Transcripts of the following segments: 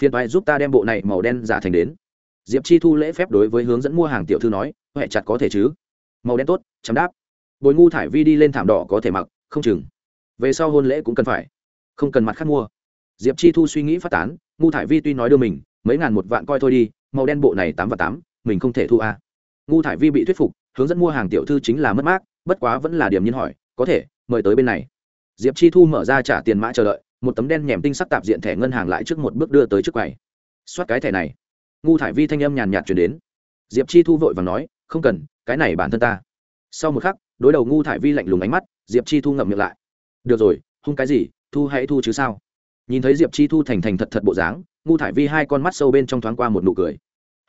phiền toái giúp ta đem bộ này màu đen giả thành đến. Diệp chi thu lễ phép đối với hướng dẫn mua hàng tiểu thư nói, huệ, chặt có thể chứ? Màu đen tốt, chấm đáp. Bồi ngu thải vi đi lên thảm đỏ có thể mặc, không chừng. Về sau hôn lễ cũng cần phải. Không cần mặt khác mua. Diệp chi thu suy nghĩ phát tán, ngu thải vi tuy nói đưa mình, mấy ngàn một vạn coi thôi đi, màu đen bộ này tám và tám, mình không thể thu a à. ngu thải vi bị thuyết phục, hướng dẫn mua hàng tiểu thư chính là mất mát, bất quá vẫn là điểm nhiên hỏi, có thể, mời tới bên này. Diệp chi thu mở ra trả tiền mã chờ đợi một tấm đen nhèm tinh sắc tạp diện thẻ ngân hàng lại trước một bước đưa tới trước quầy. Soát cái thẻ này. Ngu thải vi thanh âm nhàn nhạt chuyển đến. Diệp chi thu vội và nói, không cần, cái này bản thân ta. Sau một khắc, đối đầu ngu thải vi lạnh lùng ánh mắt, diệp chi thu ngậm miệng lại. Được rồi, hung cái gì, thu hãy thu chứ sao? Nhìn thấy diệp chi thu thành thành thật thật bộ dáng, ngu thải vi hai con mắt sâu bên trong thoáng qua một nụ cười.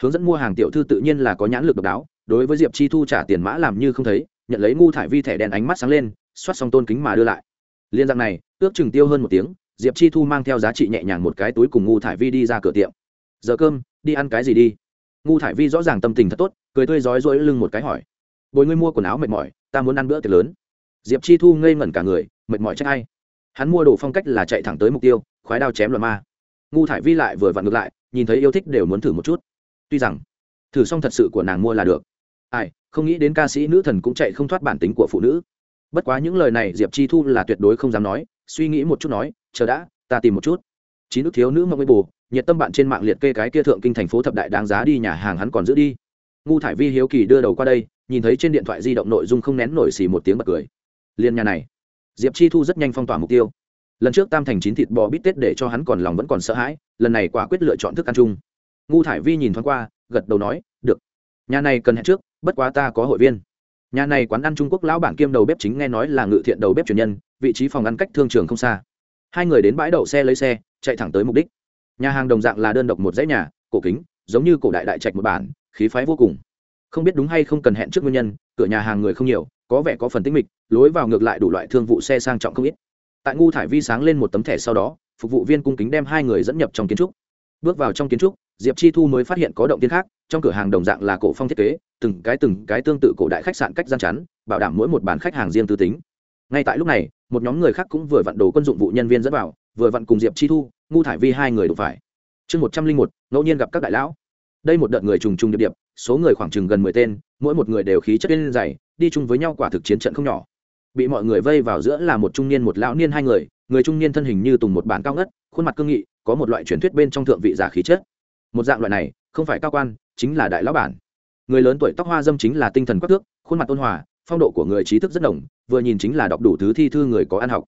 Hướng dẫn mua hàng tiểu thư tự nhiên là có nhãn lực độc đáo, đối với diệp chi thu trả tiền mã làm như không thấy, nhận lấy ngu thải vi thẻ đen ánh mắt sáng lên xoát xong tôn kính mà đưa lại. Liên rằng này, ước chừng tiêu hơn một tiếng diệp chi thu mang theo giá trị nhẹ nhàng một cái túi cùng ngu thải vi đi ra cửa tiệm. Giờ cơm, đi ăn cái gì đi? Ngu thải vi rõ ràng tâm tình thật tốt, cười tươi rói rỗi lưng một cái hỏi. Bồi ngươi mua quần áo mệt mỏi, ta muốn ăn bữa tiệc lớn. Diệp chi thu ngây ngẩn cả người, mệt mỏi trách ai? Hắn mua đồ phong cách là chạy thẳng tới mục tiêu, khoái đao chém loạn ma. Ngu thải vi lại vừa vặn ngược lại, nhìn thấy yêu thích đều muốn thử một chút. Tuy rằng, thử xong thật sự của nàng mua là được. Ai, không nghĩ đến ca sĩ nữ thần cũng chạy không thoát bản tính của phụ nữ. Bất quá những lời này diệp chi thu là tuyệt đối không dám nói suy nghĩ một chút nói, chờ đã, ta tìm một chút. Chín nước thiếu nữ mong với bù, nhiệt tâm bạn trên mạng liệt kê cái kia thượng kinh thành phố thập đại đáng giá đi nhà hàng hắn còn giữ đi. Ngu thải vi hiếu kỳ đưa đầu qua đây, nhìn thấy trên điện thoại di động nội dung không nén nổi xì một tiếng bật cười. Liên nhà này, diệp chi thu rất nhanh phong tỏa mục tiêu. Lần trước tam thành chín thịt bò bít tết để cho hắn còn lòng vẫn còn sợ hãi, lần này quả quyết lựa chọn thức ăn chung. Ngu thải vi nhìn thoáng qua, gật đầu nói, được. Nhà này cần hẹn trước, bất quá ta có hội viên. Nhà này quán ăn trung quốc lão bản kiêm đầu bếp chính nghe nói là ngự thiện đầu bếp truyền nhân vị trí phòng ăn cách thương trường không xa. Hai người đến bãi đậu xe lấy xe, chạy thẳng tới mục đích. Nhà hàng đồng dạng là đơn độc một dãy nhà, cổ kính, giống như cổ đại đại trạch một bản, khí phái vô cùng. Không biết đúng hay không cần hẹn trước nguyên nhân, cửa nhà hàng người không nhiều, có vẻ có phần tĩnh mịch, lối vào ngược lại đủ loại thương vụ xe sang trọng không ít. Tại ngu thải vi sáng lên một tấm thẻ sau đó, phục vụ viên cung kính đem hai người dẫn nhập trong kiến trúc. Bước vào trong kiến trúc, diệp chi thu mới phát hiện có động tiên khác, trong cửa hàng đồng dạng là cổ phong thiết kế, từng cái từng cái tương tự cổ đại khách sạn cách gian chắn, bảo đảm mỗi một bàn khách hàng riêng tư tính ngay tại lúc này một nhóm người khác cũng vừa vặn đồ quân dụng vụ nhân viên dẫn vào vừa vặn cùng diệp chi thu ngu thải vi hai người đụng phải. Chương một trăm linh một ngẫu nhiên gặp các đại lão. Đây một đợt người trùng trùng điệp điệp số người khoảng chừng gần mười tên mỗi một người đều khí chất lên dày đi chung với nhau quả thực chiến trận không nhỏ. Bị mọi người vây vào giữa là một trung niên một lão niên hai người người trung niên thân hình như tùng một bản cao ngất khuôn mặt cương nghị có một loại truyền thuyết bên trong thượng vị giả khí chất. Một dạng loại này không phải cao quan chính là đại lão bản. Người lớn tuổi tóc hoa dâm chính là tinh thần quắc tước, khuôn mặt ôn hòa phong độ của người trí thức rất đồng vừa nhìn chính là đọc đủ thứ thi thư người có ăn học.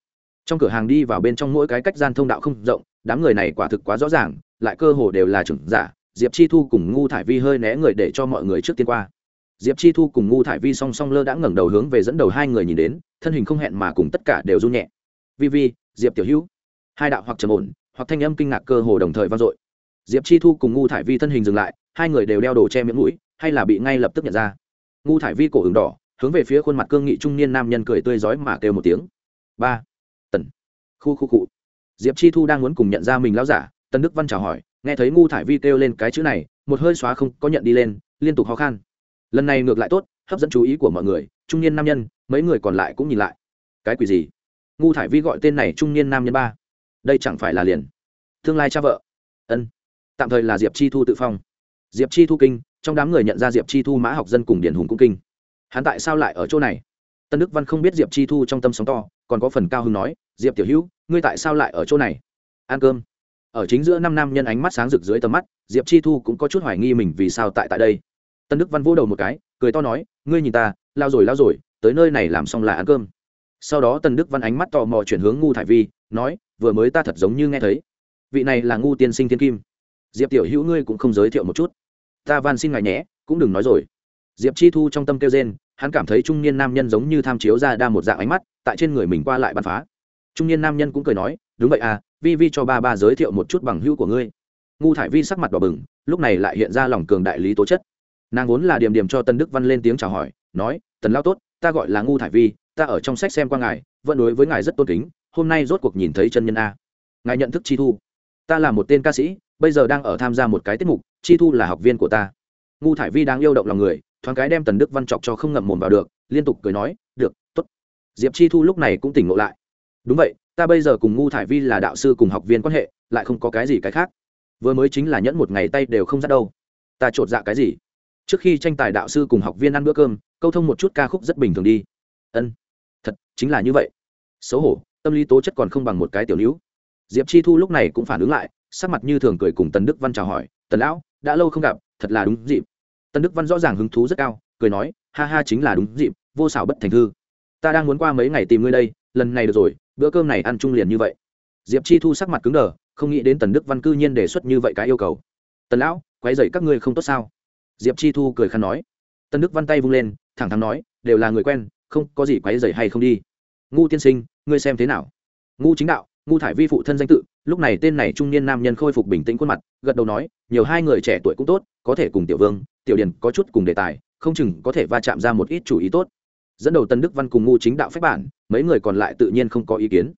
Trong cửa hàng đi vào bên trong mỗi cái cách gian thông đạo không rộng, đám người này quả thực quá rõ ràng, lại cơ hồ đều là trưởng giả, diệp chi thu cùng ngu thải vi hơi né người để cho mọi người trước tiên qua. Diệp chi thu cùng ngu thải vi song song lơ đã ngẩng đầu hướng về dẫn đầu hai người nhìn đến, thân hình không hẹn mà cùng tất cả đều run nhẹ. Vi vi, diệp tiểu hữu. Hai đạo hoặc trầm ổn, hoặc thanh âm kinh ngạc cơ hồ đồng thời vang dội. Diệp chi thu cùng ngu thải vi thân hình dừng lại, hai người đều đeo đồ che miệng mũi, hay là bị ngay lập tức nhận ra. Ngu thải vi cổ hứng đỏ hướng về phía khuôn mặt cương nghị trung niên nam nhân cười tươi rói mà kêu một tiếng. Ba. Tần. Khu khu cụ diệp chi thu đang muốn cùng nhận ra mình lão giả tân đức văn chào hỏi, nghe thấy ngu thải vi kêu lên cái chữ này, một hơi xóa không có nhận đi lên, liên tục khó khăn lần này ngược lại tốt, hấp dẫn chú ý của mọi người, trung niên nam nhân, mấy người còn lại cũng nhìn lại. Cái quỷ gì? Ngu thải vi gọi tên này trung niên nam nhân ba. Đây chẳng phải là liền. Tương lai cha vợ. Ân. Tạm thời là diệp chi thu tự phong. Diệp chi thu kinh, trong đám người nhận ra diệp chi thu mã học dân cùng điển hùng cũng kinh hắn tại sao lại ở chỗ này? Tân đức văn không biết diệp chi thu trong tâm sóng to, còn có phần cao hưng nói, diệp tiểu hữu, ngươi tại sao lại ở chỗ này? Ăn cơm. Ở chính giữa năm nam nhân ánh mắt sáng rực dưới tầm mắt, diệp chi thu cũng có chút hoài nghi mình vì sao tại tại đây. Tân đức văn vỗ đầu một cái, cười to nói, ngươi nhìn ta, lao rồi lao rồi, tới nơi này làm xong là ăn cơm. Sau đó tân đức văn ánh mắt tò mò chuyển hướng ngu thải vi, nói, vừa mới ta thật giống như nghe thấy. Vị này là ngu tiên sinh thiên kim. Diệp tiểu hữu ngươi cũng không giới thiệu một chút. Ta van xin ngài nhé, cũng đừng nói rồi diệp chi thu trong tâm kêu rên, hắn cảm thấy trung niên nam nhân giống như tham chiếu ra đa một dạng ánh mắt, tại trên người mình qua lại bắn phá. Trung niên nam nhân cũng cười nói, đúng vậy à vi vi cho ba ba giới thiệu một chút bằng hữu của ngươi. Ngu thải vi sắc mặt đỏ bừng, lúc này lại hiện ra lòng cường đại lý tố chất. Nàng vốn là điểm điểm cho tân đức văn lên tiếng chào hỏi, nói, tần lao tốt, ta gọi là ngu thải vi, ta ở trong sách xem qua ngài, vẫn đối với ngài rất tôn kính, hôm nay rốt cuộc nhìn thấy chân nhân a. Ngài nhận thức chi thu? Ta là một tên ca sĩ, bây giờ đang ở tham gia một cái tiết mục, chi thu là học viên của ta. Ngu thải vi đang yêu động lòng người thoáng cái đem tần đức văn chọc cho không ngậm mồm vào được, liên tục cười nói, được t ố t diệp chi thu lúc này cũng tỉnh ngộ lại. Đúng vậy, ta bây giờ cùng ngu thải vi là đạo sư cùng học viên quan hệ, lại không có cái gì cái khác. Vừa mới chính là nhẫn một ngày tay đều không dắt đâu. Ta chột dạ cái gì? Trước khi tranh tài đạo sư cùng học viên ăn bữa cơm, câu thông một chút ca khúc rất bình thường đi. Ân, thật, chính là như vậy. Xấu hổ, tâm lý tố chất còn không bằng một cái tiểu nữ. Diệp chi thu lúc này cũng phản ứng lại, sắc mặt như thường cười cùng tần đức văn chào hỏi, tần lão, đã lâu không gặp, thật là đúng dịp tần đức văn rõ ràng hứng thú rất cao, cười nói, ha ha, chính là đúng dịp, vô xảo bất thành thư. Ta đang muốn qua mấy ngày tìm ngươi đây, lần này được rồi, bữa cơm này ăn chung liền như vậy. Diệp chi thu sắc mặt cứng đờ, không nghĩ đến tần đức văn cư nhiên đề xuất như vậy cái yêu cầu. Tần lão quay dậy các ngươi không tốt sao? Diệp chi thu cười khăn nói. Tần đức văn tay vung lên, thẳng thắn nói, đều là người quen, không có gì quấy dậy hay không đi. Ngu tiên sinh, ngươi xem thế nào? Ngu chính đạo, ngu thải vi phụ thân danh tự. Lúc này tên này trung niên nam nhân khôi phục bình tĩnh khuôn mặt, gật đầu nói, nhiều hai người trẻ tuổi cũng tốt, có thể cùng tiểu vương tiểu điền có chút cùng đề tài, không chừng có thể va chạm ra một ít chủ ý tốt. Dẫn đầu tân đức văn cùng ngu chính đạo phép bản, mấy người còn lại tự nhiên không có ý kiến.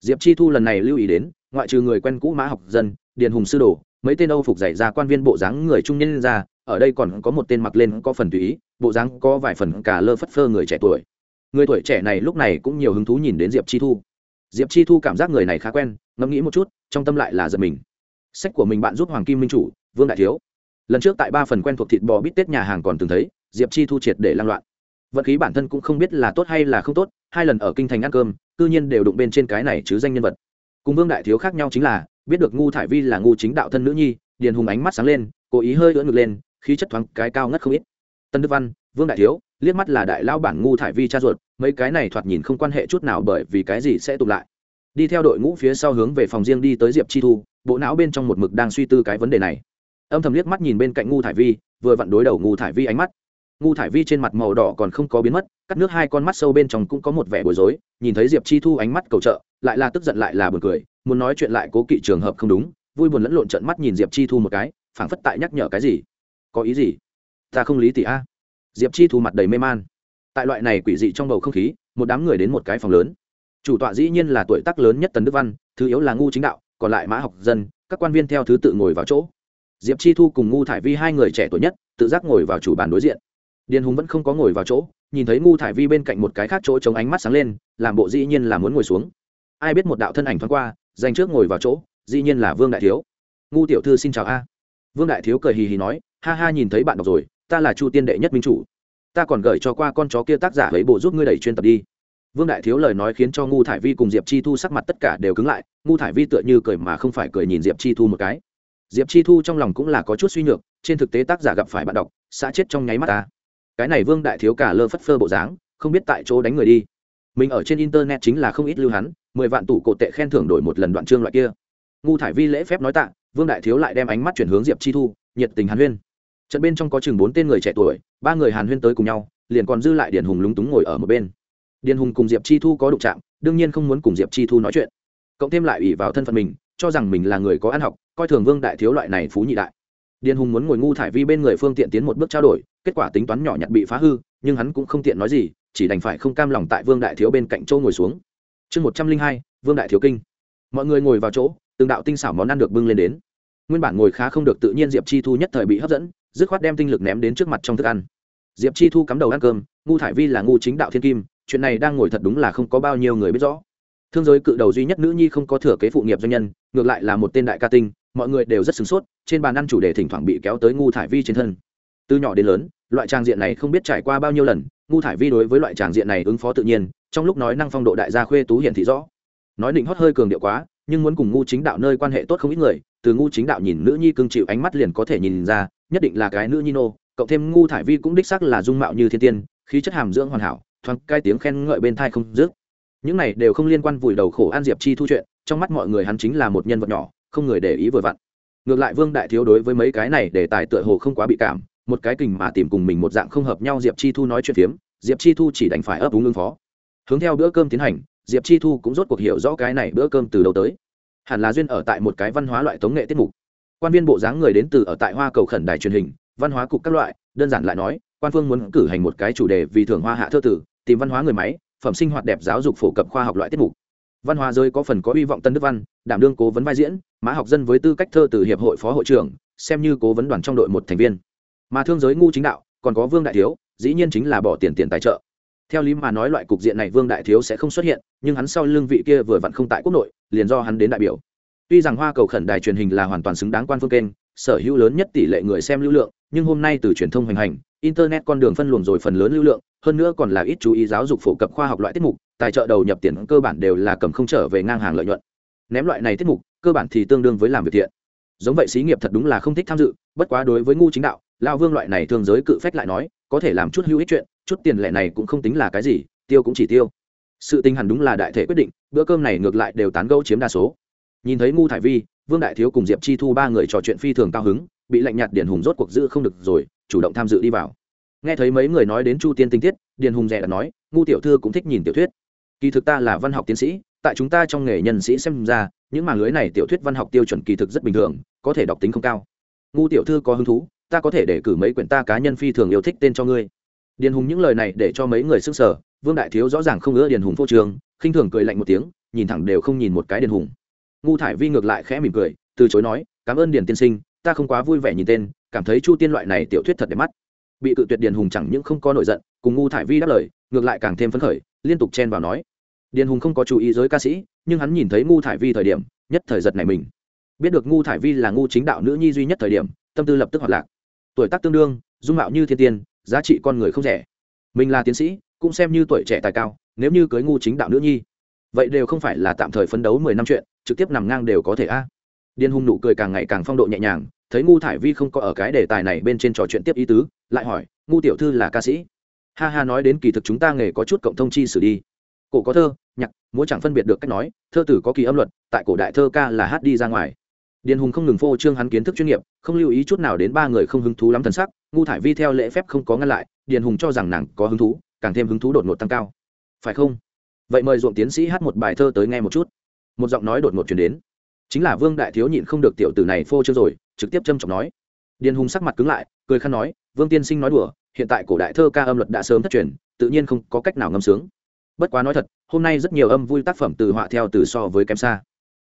Diệp chi thu lần này lưu ý đến, ngoại trừ người quen cũ mã học dân, điền hùng sư đồ, mấy tên âu phục dạy ra quan viên bộ dáng người trung niên ra, ở đây còn có một tên mặc lên có phần tùy ý, bộ dáng có vài phần cả lơ phất phơ người trẻ tuổi. Người tuổi trẻ này lúc này cũng nhiều hứng thú nhìn đến diệp chi thu. Diệp chi thu cảm giác người này khá quen, ngẫm nghĩ một chút, trong tâm lại là giật mình. Sách của mình bạn giúp hoàng kim minh chủ, vương đại thiếu lần trước tại ba phần quen thuộc thịt bò bít tết nhà hàng còn từng thấy, diệp chi thu triệt để lan loạn. Vận khí bản thân cũng không biết là tốt hay là không tốt, hai lần ở kinh thành ăn cơm, cư nhiên đều đụng bên trên cái này chứ danh nhân vật. Cùng vương đại thiếu khác nhau chính là, biết được ngu thải vi là ngu chính đạo thân nữ nhi, điền hùng ánh mắt sáng lên, cố ý hơi ưỡn ngực lên, khí chất thoáng cái cao ngất không ít. Tân đức văn, vương đại thiếu, liếc mắt là đại lao bản ngu thải vi cha ruột, mấy cái này thoạt nhìn không quan hệ chút nào bởi vì cái gì sẽ tụt lại. Đi theo đội ngũ phía sau hướng về phòng riêng đi tới diệp chi thu, bộ não bên trong một mực đang suy tư cái vấn đề này âm thầm liếc mắt nhìn bên cạnh ngu thải vi, vừa vặn đối đầu ngu thải vi ánh mắt. Ngu thải vi trên mặt màu đỏ còn không có biến mất, cắt nước hai con mắt sâu bên trong cũng có một vẻ bối rối, nhìn thấy diệp chi thu ánh mắt cầu trợ, lại là tức giận lại là buồn cười, muốn nói chuyện lại cố kỵ trường hợp không đúng, vui buồn lẫn lộn trận mắt nhìn diệp chi thu một cái, phảng phất tại nhắc nhở cái gì. Có ý gì? Ta không lý tỷ a. Diệp chi thu mặt đầy mê man. Tại loại này quỷ dị trong bầu không khí, một đám người đến một cái phòng lớn. Chủ tọa dĩ nhiên là tuổi tác lớn nhất tần đức văn, thứ yếu là ngu chính đạo, còn lại mã học dân, các quan viên theo thứ tự ngồi vào chỗ diệp chi thu cùng ngu thải vi hai người trẻ tuổi nhất, tự giác ngồi vào chủ bàn đối diện. Điền hùng vẫn không có ngồi vào chỗ, nhìn thấy ngu thải vi bên cạnh một cái khác chỗ chống ánh mắt sáng lên, làm bộ dĩ nhiên là muốn ngồi xuống. Ai biết một đạo thân ảnh thoáng qua, dành trước ngồi vào chỗ, dĩ nhiên là vương đại thiếu. Ngu tiểu thư xin chào a. Vương đại thiếu cười hì hì nói, ha ha, nhìn thấy bạn đọc rồi, ta là chu tiên đệ nhất minh chủ. Ta còn gửi cho qua con chó kia tác giả ấy bộ giúp ngươi đẩy chuyên tập đi. Vương đại thiếu lời nói khiến cho ngu thải vi cùng diệp chi thu sắc mặt tất cả đều cứng lại ngu thải vi tựa như cười mà không phải cười nhìn diệp chi thu một cái diệp chi thu trong lòng cũng là có chút suy nhược, trên thực tế tác giả gặp phải bạn đọc, xã chết trong nháy mắt ta. Cái này vương đại thiếu cả lơ phất phơ bộ dáng, không biết tại chỗ đánh người đi. Mình ở trên internet chính là không ít lưu hắn, mười vạn tủ cổ tệ khen thưởng đổi một lần đoạn chương loại kia. Ngu thải vi lễ phép nói tạ, vương đại thiếu lại đem ánh mắt chuyển hướng diệp chi thu, nhiệt tình hàn huyên. Trận bên trong có chừng bốn tên người trẻ tuổi, ba người hàn huyên tới cùng nhau, liền còn dư lại điền hùng lúng túng ngồi ở một bên. Điền hùng cùng diệp chi thu có đụng chạm, đương nhiên không muốn cùng diệp chi thu nói chuyện. Cộng thêm lại ủy vào thân phận mình cho rằng mình là người có ăn học, coi thường vương đại thiếu loại này phú nhị đại. Điền hùng muốn ngồi ngu thải vi bên người phương tiện tiến một bước trao đổi, kết quả tính toán nhỏ nhặt bị phá hư, nhưng hắn cũng không tiện nói gì, chỉ đành phải không cam lòng tại vương đại thiếu bên cạnh châu ngồi xuống. Chương một trăm linh hai, vương đại thiếu kinh. Mọi người ngồi vào chỗ, từng đạo tinh xảo món ăn được bưng lên đến. Nguyên bản ngồi khá không được tự nhiên diệp chi thu nhất thời bị hấp dẫn, dứt khoát đem tinh lực ném đến trước mặt trong thức ăn. Diệp chi thu cắm đầu ăn cơm, ngu thải vi là ngu chính đạo thiên kim, chuyện này đang ngồi thật đúng là không có bao nhiêu người biết rõ thương giới cự đầu duy nhất nữ nhi không có thừa kế phụ nghiệp doanh nhân, ngược lại là một tên đại ca tinh, mọi người đều rất sửng sốt, trên bàn ăn chủ đề thỉnh thoảng bị kéo tới ngu thải vi trên thân. Từ nhỏ đến lớn, loại trang diện này không biết trải qua bao nhiêu lần, ngu thải vi đối với loại tràng diện này ứng phó tự nhiên, trong lúc nói năng phong độ đại gia khuê tú hiển thị rõ. Nói định hót hơi cường điệu quá, nhưng muốn cùng ngu chính đạo nơi quan hệ tốt không ít người, từ ngu chính đạo nhìn nữ nhi cưng chịu ánh mắt liền có thể nhìn ra, nhất định là cái nữ nhi nô, cộng thêm ngu thải vi cũng đích sắc là dung mạo như thiên tiên, khí chất hàm dưỡng hoàn hảo, thoáng cai tiếng khen ngợi bên thai không dứt những này đều không liên quan vùi đầu khổ an diệp chi thu chuyện, trong mắt mọi người hắn chính là một nhân vật nhỏ, không người để ý vừa vặn. Ngược lại vương đại thiếu đối với mấy cái này để tài tựa hồ không quá bị cảm, một cái kình mà tìm cùng mình một dạng không hợp nhau diệp chi thu nói chuyện phiếm, diệp chi thu chỉ đành phải ấp úng ứng phó. Hướng theo bữa cơm tiến hành, diệp chi thu cũng rốt cuộc hiểu rõ cái này bữa cơm từ đầu tới. Hẳn là duyên ở tại một cái văn hóa loại tống nghệ tiết mục. Quan viên bộ dáng người đến từ ở tại hoa cầu khẩn đài truyền hình, văn hóa cục các loại, đơn giản lại nói, quan phương muốn cử hành một cái chủ đề vì thưởng hoa hạ thơ tử, tìm văn hóa người máy phẩm sinh hoạt đẹp giáo dục phổ cập khoa học loại tiết mục. Văn hóa giới có phần có hy vọng tân đức văn, đảm đương cố vấn vai diễn, mã học dân với tư cách thơ từ hiệp hội phó hội trưởng, xem như cố vấn đoàn trong đội một thành viên. Mà thương giới ngu chính đạo, còn có vương đại thiếu, dĩ nhiên chính là bỏ tiền tiền tài trợ. Theo lý mà nói loại cục diện này vương đại thiếu sẽ không xuất hiện, nhưng hắn sau lương vị kia vừa vặn không tại quốc nội, liền do hắn đến đại biểu. Tuy rằng hoa cầu khẩn đài truyền hình là hoàn toàn xứng đáng quan phương kênh, sở hữu lớn nhất tỷ lệ người xem lưu lượng, nhưng hôm nay từ truyền thông hoành hành internet con đường phân luồng rồi phần lớn lưu lượng, hơn nữa còn là ít chú ý giáo dục phổ cập khoa học loại tiết mục, tài trợ đầu nhập tiền cơ bản đều là cầm không trở về ngang hàng lợi nhuận. Ném loại này tiết mục, cơ bản thì tương đương với làm việc thiện. Giống vậy xí nghiệp thật đúng là không thích tham dự, bất quá đối với ngu chính đạo, lao vương loại này thương giới cự phách lại nói, có thể làm chút hữu ích chuyện, chút tiền lệ này cũng không tính là cái gì, tiêu cũng chỉ tiêu. Sự tình hẳn đúng là đại thể quyết định, bữa cơm này ngược lại đều tán gẫu chiếm đa số. Nhìn thấy ngu thải vi, vương đại thiếu cùng diệp chi thu ba người trò chuyện phi thường cao hứng bị lạnh nhạt điền hùng rốt cuộc giữ không được rồi, chủ động tham dự đi vào. Nghe thấy mấy người nói đến chu tiên tinh tiết, điền hùng rẻ đã nói, ngu tiểu thư cũng thích nhìn tiểu thuyết. Kỳ thực ta là văn học tiến sĩ, tại chúng ta trong nghề nhân sĩ xem ra, những mảng lưới này tiểu thuyết văn học tiêu chuẩn kỳ thực rất bình thường, có thể đọc tính không cao. Ngu tiểu thư có hứng thú, ta có thể để cử mấy quyển ta cá nhân phi thường yêu thích tên cho ngươi. Điền hùng những lời này để cho mấy người s ư n g sở vương đại thiếu rõ ràng không ngỡ điền hùng phô trường khinh thường cười lạnh một tiếng, nhìn thẳng đều không nhìn một cái điền hùng. Ngu thải vi ngược lại khẽ mỉm cười, từ chối nói, cảm ơn điền tiên sinh ta không quá vui vẻ nhìn tên, cảm thấy chu tiên loại này tiểu thuyết thật đẹp mắt. Bị cự tuyệt điền hùng chẳng những không có nổi giận, cùng ngu thải vi đáp lời, ngược lại càng thêm phấn khởi, liên tục chen vào nói. Điền hùng không có chú ý giới ca sĩ, nhưng hắn nhìn thấy ngu thải vi thời điểm, nhất thời giật này mình. Biết được ngu thải vi là ngu chính đạo nữ nhi duy nhất thời điểm, tâm tư lập tức hoạt lạc. Tuổi tác tương đương, dung mạo như thiên tiên, giá trị con người không rẻ. Mình là tiến sĩ, cũng xem như tuổi trẻ tài cao, nếu như cưới ngu chính đạo nữ nhi, vậy đều không phải là tạm thời phấn đấu mười năm chuyện, trực tiếp nằm ngang đều có thể a. Điên hùng nụ cười càng ngày càng phong độ nhẹ nhàng, thấy ngu thải vi không có ở cái đề tài này bên trên trò chuyện tiếp ý tứ, lại hỏi, ngu tiểu thư là ca sĩ? Ha ha, nói đến kỳ thực chúng ta nghề có chút cộng thông chi xử đi. Cổ có thơ, nhạc, múa chẳng phân biệt được cách nói, thơ tử có kỳ âm luật, tại cổ đại thơ ca là hát đi ra ngoài. Điền hùng không ngừng phô trương hắn kiến thức chuyên nghiệp, không lưu ý chút nào đến ba người không hứng thú lắm thần sắc, ngu thải vi theo lễ phép không có ngăn lại, điền hùng cho rằng nàng có hứng thú, càng thêm hứng thú đột ngột tăng cao. Phải không? Vậy mời ruộng tiến sĩ hát một bài thơ tới nghe một chút. Một giọng nói đột ngột chuyển đến chính là vương đại thiếu nhịn không được tiểu tử này phô trương rồi, trực tiếp châm trọng nói. Điền hùng sắc mặt cứng lại, cười khăn nói, vương tiên sinh nói đùa, hiện tại cổ đại thơ ca âm luật đã sớm thất truyền, tự nhiên không có cách nào ngâm sướng. Bất quá nói thật, hôm nay rất nhiều âm vui tác phẩm từ họa theo từ so với kém xa.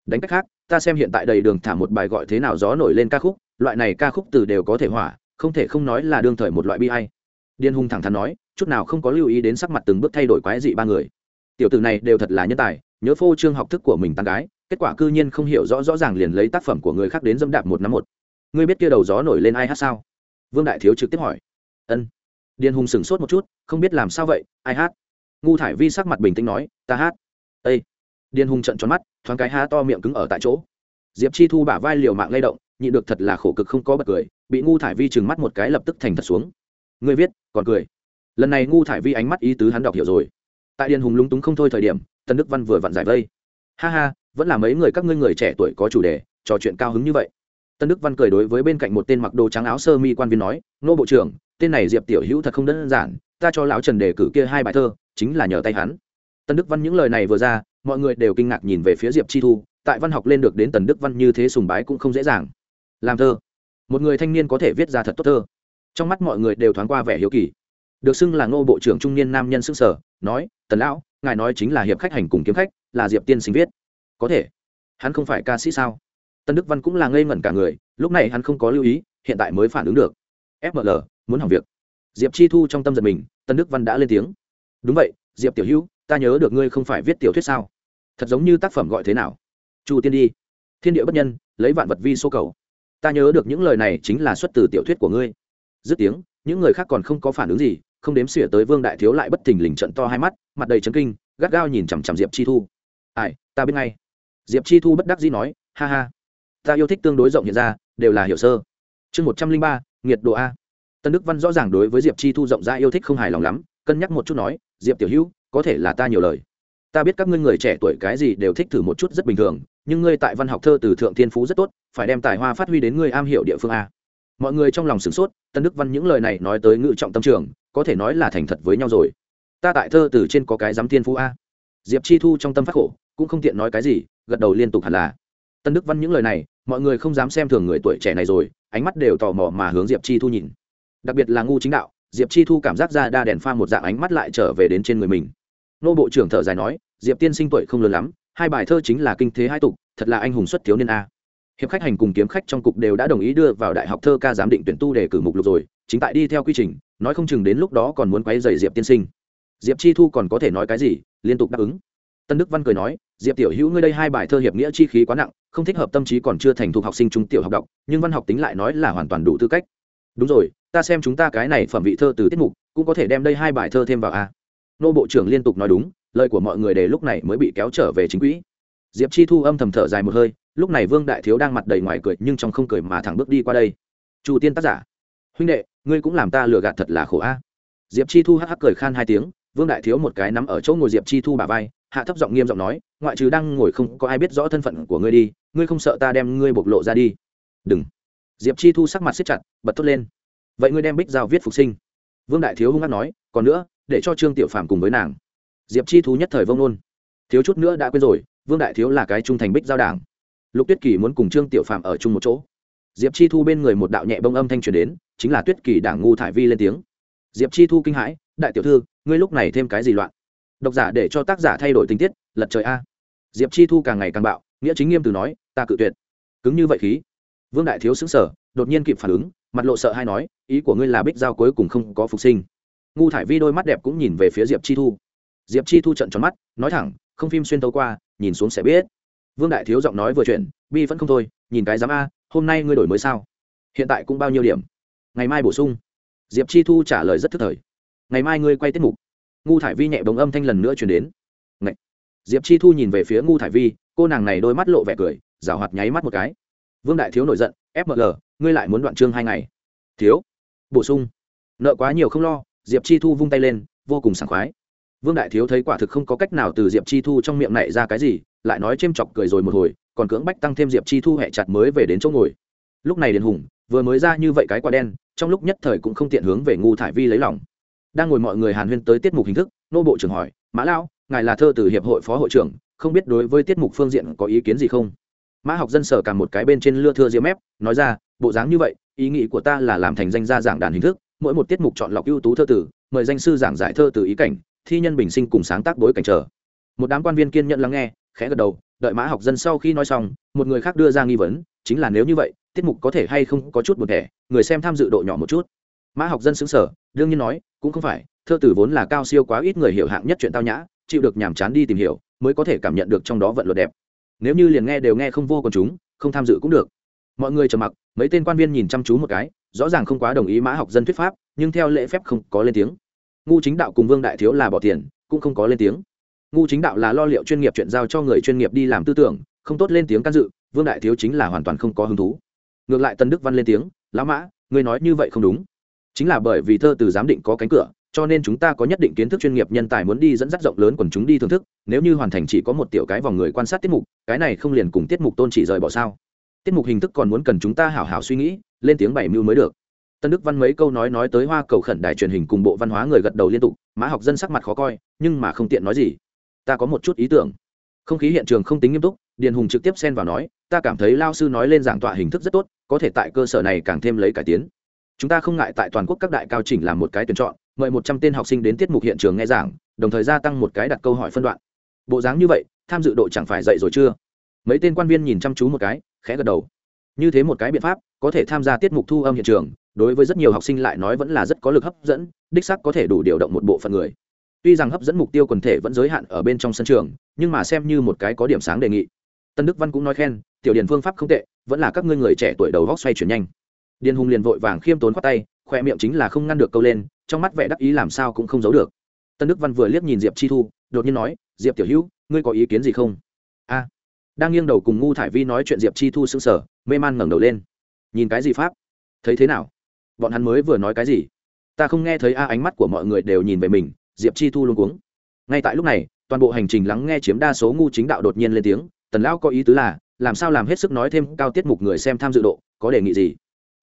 Đánh cách khác, ta xem hiện tại đầy đường thả một bài gọi thế nào gió nổi lên ca khúc, loại này ca khúc từ đều có thể hỏa không thể không nói là đương thời một loại bi hay điên hùng thẳng thắn nói, chút nào không có lưu ý đến sắc mặt từng bước thay đổi quái dị ba người. Tiểu tử này đều thật là nhân tài, nhớ phô trương học thức của mình tán gái kết quả cư nhiên không hiểu rõ rõ ràng liền lấy tác phẩm của người khác đến dâm đạp một năm một. Ngươi biết kia đầu gió nổi lên ai hát sao? Vương đại thiếu trực tiếp hỏi. Ân. Điền hùng sửng sốt một chút, không biết làm sao vậy, ai hát? Ngu thải vi sắc mặt bình tĩnh nói, ta hát. Ây điền hùng trận tròn mắt, thoáng cái há to miệng cứng ở tại chỗ. Diệp chi thu bả vai liều mạng lay động nhị được thật là khổ cực không có bật cười, bị ngu thải vi trừng mắt một cái lập tức thành thật xuống. Người viết, còn cười. Lần này ngu thải vi ánh mắt ý tứ hắn đọc hiểu rồi. Tại điền hùng lúng túng không thôi thời điểm, tân đức văn vừa vặn giải vây. Ha ha vẫn là mấy người các ngươi người trẻ tuổi có chủ đề, trò chuyện cao hứng như vậy. Tân đức văn cười đối với bên cạnh một tên mặc đồ trắng áo sơ mi quan viên nói, nô bộ trưởng, tên này diệp tiểu hữu thật không đơn giản, ta cho lão trần đề cử kia hai bài thơ, chính là nhờ tay hắn. Tân đức văn những lời này vừa ra, mọi người đều kinh ngạc nhìn về phía diệp chi thu, tại văn học lên được đến tần đức văn như thế sùng bái cũng không dễ dàng. Làm thơ. Một người thanh niên có thể viết ra thật tốt thơ. Trong mắt mọi người đều thoáng qua vẻ hiếu kỳ. Được xưng là ngô bộ trưởng trung niên nam nhân xưng sở nói, tần lão, ngài nói chính là hiệp khách hành cùng kiếm khách, là diệp tiên sinh viết có thể. Hắn không phải ca sĩ sao? Tân đức văn cũng là ngây ngẩn cả người, lúc này hắn không có lưu ý, hiện tại mới phản ứng được. Fml muốn hỏng việc. Diệp chi thu trong tâm giật mình, tân đức văn đã lên tiếng. Đúng vậy, diệp tiểu hữu, ta nhớ được ngươi không phải viết tiểu thuyết sao? Thật giống như tác phẩm gọi thế nào? Chu tiên đi. Thiên địa bất nhân, lấy vạn vật vi số cầu. Ta nhớ được những lời này chính là xuất từ tiểu thuyết của ngươi. Dứt tiếng, những người khác còn không có phản ứng gì, không đếm xỉa tới vương đại thiếu lại bất thình lình trận to hai mắt, mặt đầy trấn kinh, gắt gao nhìn chằm chằm diệp chi thu. Ai, ta biết ngay diệp chi thu bất đắc dĩ nói, ha ha, ta yêu thích tương đối rộng hiện ra, đều là hiểu sơ. Chương một trăm linh ba, nghiệt độ a. Tân đức văn rõ ràng đối với diệp chi thu rộng ra yêu thích không hài lòng lắm, cân nhắc một chút nói, diệp tiểu hữu, có thể là ta nhiều lời. Ta biết các ngươi người trẻ tuổi cái gì đều thích thử một chút rất bình thường, nhưng ngươi tại văn học thơ từ thượng thiên phú rất tốt, phải đem tài hoa phát huy đến ngươi am hiểu địa phương a. Mọi người trong lòng sửng sốt, tân đức văn những lời này nói tới ngự trọng tâm trường, có thể nói là thành thật với nhau rồi. Ta tại thơ từ trên có cái giám thiên phú a. Diệp chi thu trong tâm phát khổ, cũng không tiện nói cái gì gật đầu liên tục hẳn là. Tân đức văn những lời này, mọi người không dám xem thường người tuổi trẻ này rồi, ánh mắt đều tò mò mà hướng diệp chi thu nhìn. Đặc biệt là ngu chính đạo, diệp chi thu cảm giác ra đa đèn pha một dạng ánh mắt lại trở về đến trên người mình. Nô bộ trưởng thở dài nói, diệp tiên sinh tuổi không lớn lắm, hai bài thơ chính là kinh thế hai tục, thật là anh hùng xuất thiếu niên a. Hiệp khách hành cùng kiếm khách trong cục đều đã đồng ý đưa vào đại học thơ ca giám định tuyển tu để cử mục lục rồi, chính tại đi theo quy trình, nói không chừng đến lúc đó còn muốn quấy dày diệp tiên sinh. Diệp chi thu còn có thể nói cái gì, liên tục đáp ứng tân đức văn cười nói, diệp tiểu hữu ngươi đây hai bài thơ hiệp nghĩa chi khí quá nặng, không thích hợp tâm trí còn chưa thành thục học sinh trung tiểu học đọc, nhưng văn học tính lại nói là hoàn toàn đủ tư cách. Đúng rồi, ta xem chúng ta cái này phẩm vị thơ từ tiết mục, cũng có thể đem đây hai bài thơ thêm vào a. Nô bộ trưởng liên tục nói đúng, lời của mọi người để lúc này mới bị kéo trở về chính quỹ. Diệp chi thu âm thầm thở dài một hơi, lúc này vương đại thiếu đang mặt đầy ngoài cười nhưng trong không cười mà thẳng bước đi qua đây. Chu tiên tác giả, huynh đệ, ngươi cũng làm ta lừa gạt thật là khổ a. Diệp chi thu hắc hắc cười khan hai tiếng, vương đại thiếu một cái nắm ở chỗ ngồi diệp chi thu bà vai hạ thấp giọng nghiêm giọng nói, ngoại trừ đang ngồi không có ai biết rõ thân phận của ngươi đi, ngươi không sợ ta đem ngươi bộc lộ ra đi? Đừng. Diệp chi thu sắc mặt siết chặt, bật thốt lên. Vậy ngươi đem bích giao viết phục sinh. Vương đại thiếu hung hát nói, còn nữa, để cho trương tiểu phàm cùng với nàng. Diệp chi thu nhất thời vông nôn thiếu chút nữa đã quên rồi, vương đại thiếu là cái trung thành bích giao đảng. Lục tuyết kỳ muốn cùng trương tiểu phàm ở chung một chỗ. Diệp chi thu bên người một đạo nhẹ bông âm thanh truyền đến, chính là tuyết kỳ đảng ngu thải vi lên tiếng. Diệp chi thu kinh hãi, đại tiểu thư, ngươi lúc này thêm cái gì loạn? Độc giả để cho tác giả thay đổi tình tiết, lật trời a. Diệp chi thu càng ngày càng bạo, nghĩa chính nghiêm từ nói, ta cự tuyệt. Cứng như vậy khí. Vương đại thiếu xứng sở đột nhiên kịp phản ứng, mặt lộ sợ hay nói, ý của ngươi là bích giao cuối cùng không có phục sinh. Ngu thải vi đôi mắt đẹp cũng nhìn về phía diệp chi thu. Diệp chi thu trận tròn mắt, nói thẳng, không phim xuyên tấu qua, nhìn xuống sẽ biết. Vương đại thiếu giọng nói vừa chuyện bi vẫn không thôi, nhìn cái dám a, hôm nay ngươi đổi mới sao? Hiện tại cũng bao nhiêu điểm? Ngày mai bổ sung. Diệp chi thu trả lời rất thức thời. Ngày mai ngươi quay tiết mục ngu thải vi nhẹ bóng âm thanh lần nữa chuyển đến. Ngậy. diệp chi thu nhìn về phía ngu thải vi, cô nàng này đôi mắt lộ vẻ cười, rào hoạt nháy mắt một cái. Vương đại thiếu nổi giận fml ngươi lại muốn đoạn chương hai ngày. Thiếu! Bổ sung. Nợ quá nhiều không lo, diệp chi thu vung tay lên, vô cùng sảng khoái. Vương đại thiếu thấy quả thực không có cách nào từ diệp chi thu trong miệng này ra cái gì, lại nói c h ê m chọc cười rồi một hồi, còn cưỡng bách tăng thêm diệp chi thu hẹ chặt mới về đến chỗ ngồi. Lúc này điền hùng, vừa mới ra như vậy cái quả đen, trong lúc nhất thời cũng không tiện hướng về ngu thải vi lấy lòng đang ngồi mọi người hàn huyên tới tiết mục hình thức, nô bộ trưởng hỏi, mã lao ngài là thơ từ hiệp hội phó hội trưởng, không biết đối với tiết mục phương diện có ý kiến gì không? Mã học dân sở cả một cái bên trên lưa thưa diễm mép, nói ra, bộ dáng như vậy, ý nghĩ của ta là làm thành danh gia giảng đàn hình thức, mỗi một tiết mục chọn lọc ưu tú thơ tử mời danh sư giảng giải thơ từ ý cảnh, thi nhân bình sinh cùng sáng tác bối cảnh trở một đám quan viên kiên nhận lắng nghe, khẽ gật đầu, đợi mã học dân sau khi nói xong, một người khác đưa ra nghi vấn, chính là nếu như vậy, tiết mục có thể hay không có chút một thẻ, người xem tham dự độ nhỏ một chút mã học dân xứng sở đương nhiên nói, cũng không phải, thơ tử vốn là cao siêu quá ít người hiểu hạng nhất chuyện tao nhã, chịu được nhàm chán đi tìm hiểu, mới có thể cảm nhận được trong đó vận luật đẹp. Nếu như liền nghe đều nghe không vô còn chúng, không tham dự cũng được. Mọi người trầm mặc, mấy tên quan viên nhìn chăm chú một cái, rõ ràng không quá đồng ý mã học dân thuyết pháp, nhưng theo lễ phép không có lên tiếng. Ngu chính đạo cùng vương đại thiếu là bỏ tiền, cũng không có lên tiếng. Ngu chính đạo là lo liệu chuyên nghiệp chuyện giao cho người chuyên nghiệp đi làm tư tưởng, không tốt lên tiếng can dự, vương đại thiếu chính là hoàn toàn không có hứng thú. Ngược lại tân đức văn lên tiếng, lão mã người nói như vậy không đúng chính là bởi vì thơ từ giám định có cánh cửa, cho nên chúng ta có nhất định kiến thức chuyên nghiệp nhân tài muốn đi dẫn dắt rộng lớn quần chúng đi thưởng thức, nếu như hoàn thành chỉ có một tiểu cái vòng người quan sát tiết mục, cái này không liền cùng tiết mục tôn chỉ rời bỏ sao? Tiết mục hình thức còn muốn cần chúng ta hảo hảo suy nghĩ, lên tiếng bảy mưu mới được. Tân đức văn mấy câu nói nói tới hoa cầu khẩn đài truyền hình cùng bộ văn hóa người gật đầu liên tục, mã học dân sắc mặt khó coi, nhưng mà không tiện nói gì. Ta có một chút ý tưởng. Không khí hiện trường không tính nghiêm túc, điền hùng trực tiếp xen vào nói, ta cảm thấy lao sư nói lên giảng tọa hình thức rất tốt, có thể tại cơ sở này càng thêm lấy cải tiến chúng ta không ngại tại toàn quốc các đại cao chỉnh làm một cái tuyển chọn, mời một trăm tên học sinh đến tiết mục hiện trường nghe giảng, đồng thời gia tăng một cái đặt câu hỏi phân đoạn. Bộ dáng như vậy, tham dự độ chẳng phải dậy rồi chưa? Mấy tên quan viên nhìn chăm chú một cái, khẽ gật đầu. Như thế một cái biện pháp, có thể tham gia tiết mục thu âm hiện trường, đối với rất nhiều học sinh lại nói vẫn là rất có lực hấp dẫn, đích sắc có thể đủ điều động một bộ phận người. Tuy rằng hấp dẫn mục tiêu quần thể vẫn giới hạn ở bên trong sân trường, nhưng mà xem như một cái có điểm sáng đề nghị. Tân đức văn cũng nói khen, tiểu điền phương pháp không tệ, vẫn là các ngươi người trẻ tuổi đầu góc xoay chuyển nhanh điền hùng liền vội vàng khiêm tốn khoát tay, khoe miệng chính là không ngăn được câu lên, trong mắt vẻ đắc ý làm sao cũng không giấu được. Tân đức văn vừa liếc nhìn diệp chi thu, đột nhiên nói, diệp tiểu hữu, ngươi có ý kiến gì không? A. Đang nghiêng đầu cùng ngu thải vi nói chuyện, diệp chi thu sững sờ, mê man ngẩng đầu lên. Nhìn cái gì pháp? Thấy thế nào? Bọn hắn mới vừa nói cái gì? Ta không nghe thấy a, ánh mắt của mọi người đều nhìn về mình. Diệp chi thu luôn cuống. Ngay tại lúc này, toàn bộ hành trình lắng nghe chiếm đa số ngu chính đạo đột nhiên lên tiếng, tần lão có ý tứ là, làm sao làm hết sức nói thêm cao tiết mục người xem tham dự độ, có đề nghị gì?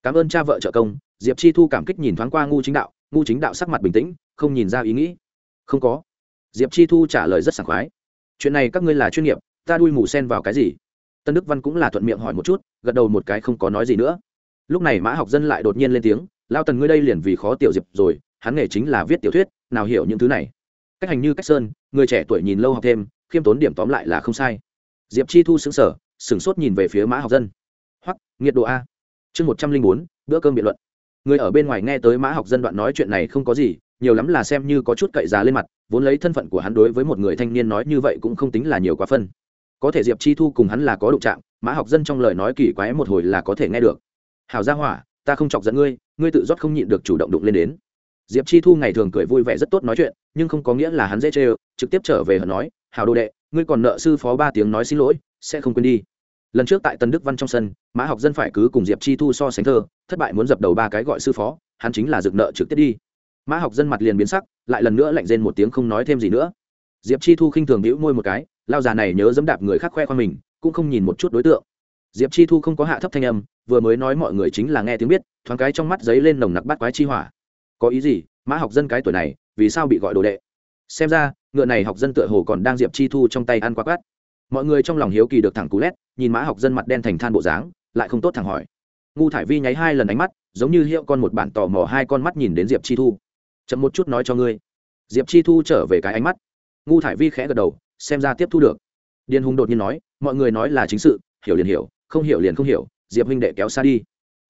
Cảm ơn cha vợ trợ công, diệp chi thu cảm kích nhìn thoáng qua ngu chính đạo, ngu chính đạo sắc mặt bình tĩnh, không nhìn ra ý nghĩ. Không có. Diệp chi thu trả lời rất sảng khoái. Chuyện này các ngươi là chuyên nghiệp, ta đuôi mù sen vào cái gì? Tân đức văn cũng là thuận miệng hỏi một chút, gật đầu một cái không có nói gì nữa. Lúc này mã học dân lại đột nhiên lên tiếng lao tần ngươi đây liền vì khó tiểu diệp rồi, hắn nghề chính là viết tiểu thuyết, nào hiểu những thứ này. Cách hành như cách sơn, người trẻ tuổi nhìn lâu học thêm, khiêm tốn điểm tóm lại là không sai. Diệp chi thu xứng sở sửng sốt nhìn về phía mã học dân. Hoặc nghiệt độ a chương một trăm linh bốn, bữa cơm biện luận. Người ở bên ngoài nghe tới mã học dân đoạn nói chuyện này không có gì, nhiều lắm là xem như có chút cậy giá lên mặt, vốn lấy thân phận của hắn đối với một người thanh niên nói như vậy cũng không tính là nhiều quá phân. Có thể diệp chi thu cùng hắn là có đụng trạng mã học dân trong lời nói kỳ quái một hồi là có thể nghe được. Hào gia hỏa, ta không chọc giận ngươi ngươi tự rót không nhịn được chủ động đụng lên đến. Diệp chi thu ngày thường cười vui vẻ rất tốt nói chuyện, nhưng không có nghĩa là hắn dễ chê trực tiếp trở về hở nói hào đồ đệ, ngươi còn nợ sư phó ba tiếng nói xin lỗi, sẽ không quên đi lần trước tại tân đức văn trong sân, mã học dân phải cứ cùng diệp chi thu so sánh thơ, thất bại muốn dập đầu ba cái gọi sư phó, hắn chính là dược nợ trực tiếp đi. Mã học dân mặt liền biến sắc, lại lần nữa lạnh rên một tiếng không nói thêm gì nữa. Diệp chi thu khinh thường đĩu môi một cái, lao già này nhớ dẫm đạp người khác khoe khoang mình, cũng không nhìn một chút đối tượng. Diệp chi thu không có hạ thấp thanh âm, vừa mới nói mọi người chính là nghe tiếng biết, thoáng cái trong mắt giấy lên nồng nặc bắt quái chi hỏa. Có ý gì? Mã học dân cái tuổi này, vì sao bị gọi đồ đệ? Xem ra, ngựa này học dân tựa hồ còn đang diệp chi thu trong tay ăn quá quát mọi người trong lòng hiếu kỳ được thẳng cú lét, nhìn mã học dân mặt đen thành than bộ dáng, lại không tốt thẳng hỏi. Ngu thải vi nháy hai lần ánh mắt, giống như hiệu con một bản tò mò hai con mắt nhìn đến diệp chi thu. Chậm một chút nói cho ngươi. Diệp chi thu trở về cái ánh mắt. Ngu thải vi khẽ gật đầu, xem ra tiếp thu được. Điền hùng đột nhiên nói, mọi người nói là chính sự, hiểu liền hiểu, không hiểu liền không hiểu, diệp huynh đệ kéo xa đi.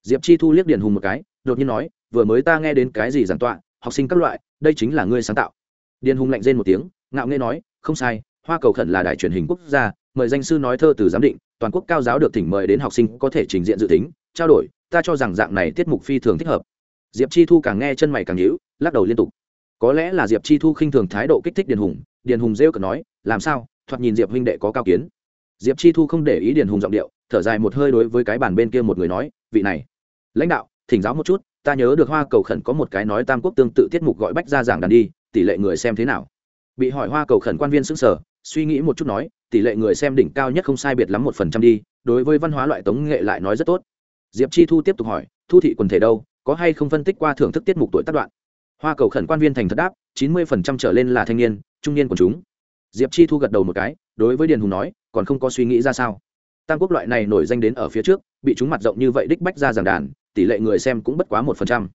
Diệp chi thu liếc điền hùng một cái, đột nhiên nói, vừa mới ta nghe đến cái gì giảng tọa, học sinh các loại, đây chính là ngươi sáng tạo. Điền hùng lạnh rên một tiếng, ngạo nghê nói, không sai hoa cầu khẩn là đài truyền hình quốc gia, mời danh sư nói thơ từ giám định, toàn quốc cao giáo được thỉnh mời đến học sinh có thể trình diện dự tính, trao đổi, ta cho rằng dạng này tiết mục phi thường thích hợp. Diệp chi thu càng nghe chân mày càng nhíu, lắc đầu liên tục. Có lẽ là diệp chi thu khinh thường thái độ kích thích điền hùng điền hùng rêu cợt nói, làm sao? Thoạt nhìn diệp huynh đệ có cao kiến. Diệp chi thu không để ý điền hùng giọng điệu, thở dài một hơi đối với cái bàn bên kia một người nói, vị này, lãnh đạo, thỉnh giáo một chút, ta nhớ được hoa cầu khẩn có một cái nói tam quốc tương tự tiết mục gọi bách ra giảng đàn đi, tỷ lệ người xem thế nào? Bị hỏi hoa cầu khẩn quan viên xứng sở suy nghĩ một chút nói, tỷ lệ người xem đỉnh cao nhất không sai biệt lắm một phần trăm đi, đối với văn hóa loại tống nghệ lại nói rất tốt. Diệp chi thu tiếp tục hỏi, thu thị quần thể đâu, có hay không phân tích qua thưởng thức tiết mục tuổi tác đoạn? Hoa cầu khẩn quan viên thành thật đáp, chín mươi phần trăm trở lên là thanh niên, trung niên của chúng. Diệp chi thu gật đầu một cái, đối với điền hùng nói, còn không có suy nghĩ ra sao. Tam quốc loại này nổi danh đến ở phía trước, bị chúng mặt rộng như vậy đích bách ra giảng đàn, tỷ lệ người xem cũng bất quá một phần trăm.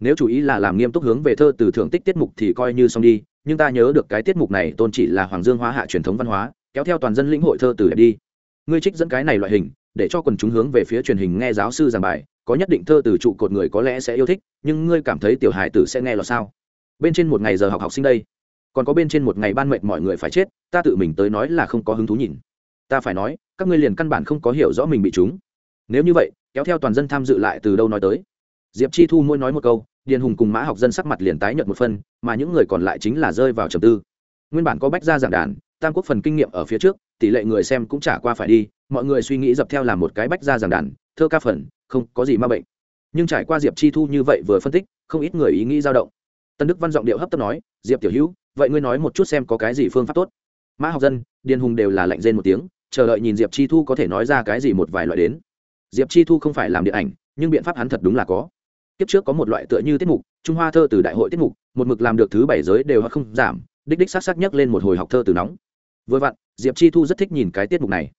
Nếu chú ý là làm nghiêm túc hướng về thơ từ thưởng tích tiết mục thì coi như xong đi nhưng ta nhớ được cái tiết mục này tôn chỉ là hoàng dương hóa hạ truyền thống văn hóa, kéo theo toàn dân lĩnh hội thơ từ đẹp đi. Ngươi trích dẫn cái này loại hình, để cho quần chúng hướng về phía truyền hình nghe giáo sư giảng bài, có nhất định thơ từ trụ cột người có lẽ sẽ yêu thích, nhưng ngươi cảm thấy tiểu hài tử sẽ nghe là sao? Bên trên một ngày giờ học học sinh đây, còn có bên trên một ngày ban mệnh mọi người phải chết, ta tự mình tới nói là không có hứng thú nhìn. Ta phải nói, các ngươi liền căn bản không có hiểu rõ mình bị chúng nếu như vậy, kéo theo toàn dân tham dự lại từ đâu nói tới? Diệp chi thu mỗi nói một câu điền hùng cùng mã học dân sắc mặt liền tái nhợt một phân mà những người còn lại chính là rơi vào trầm tư. Nguyên bản có bách ra giảng đàn, tam quốc phần kinh nghiệm ở phía trước, tỷ lệ người xem cũng trả qua phải đi, mọi người suy nghĩ dập theo làm một cái bách ra giảng đàn, thơ ca phần, không có gì ma bệnh. Nhưng trải qua diệp chi thu như vậy vừa phân tích, không ít người ý nghĩ dao động. Tân đức văn giọng điệu hấp tấp nói, diệp tiểu hữu, vậy ngươi nói một chút xem có cái gì phương pháp tốt. Mã học dân, điền hùng đều là lạnh rên một tiếng, chờ đợi nhìn diệp chi thu có thể nói ra cái gì một vài loại đến. Diệp chi thu không phải làm điện ảnh, nhưng biện pháp hắn thật đúng là có kiếp trước có một loại tựa như tiết mục, trung hoa thơ từ đại hội tiết mục, một mực làm được thứ bảy giới đều không giảm, đích đích s á c s á c nhắc lên một hồi học thơ từ nóng. Vừa vặn, diệp chi thu rất thích nhìn cái tiết mục này.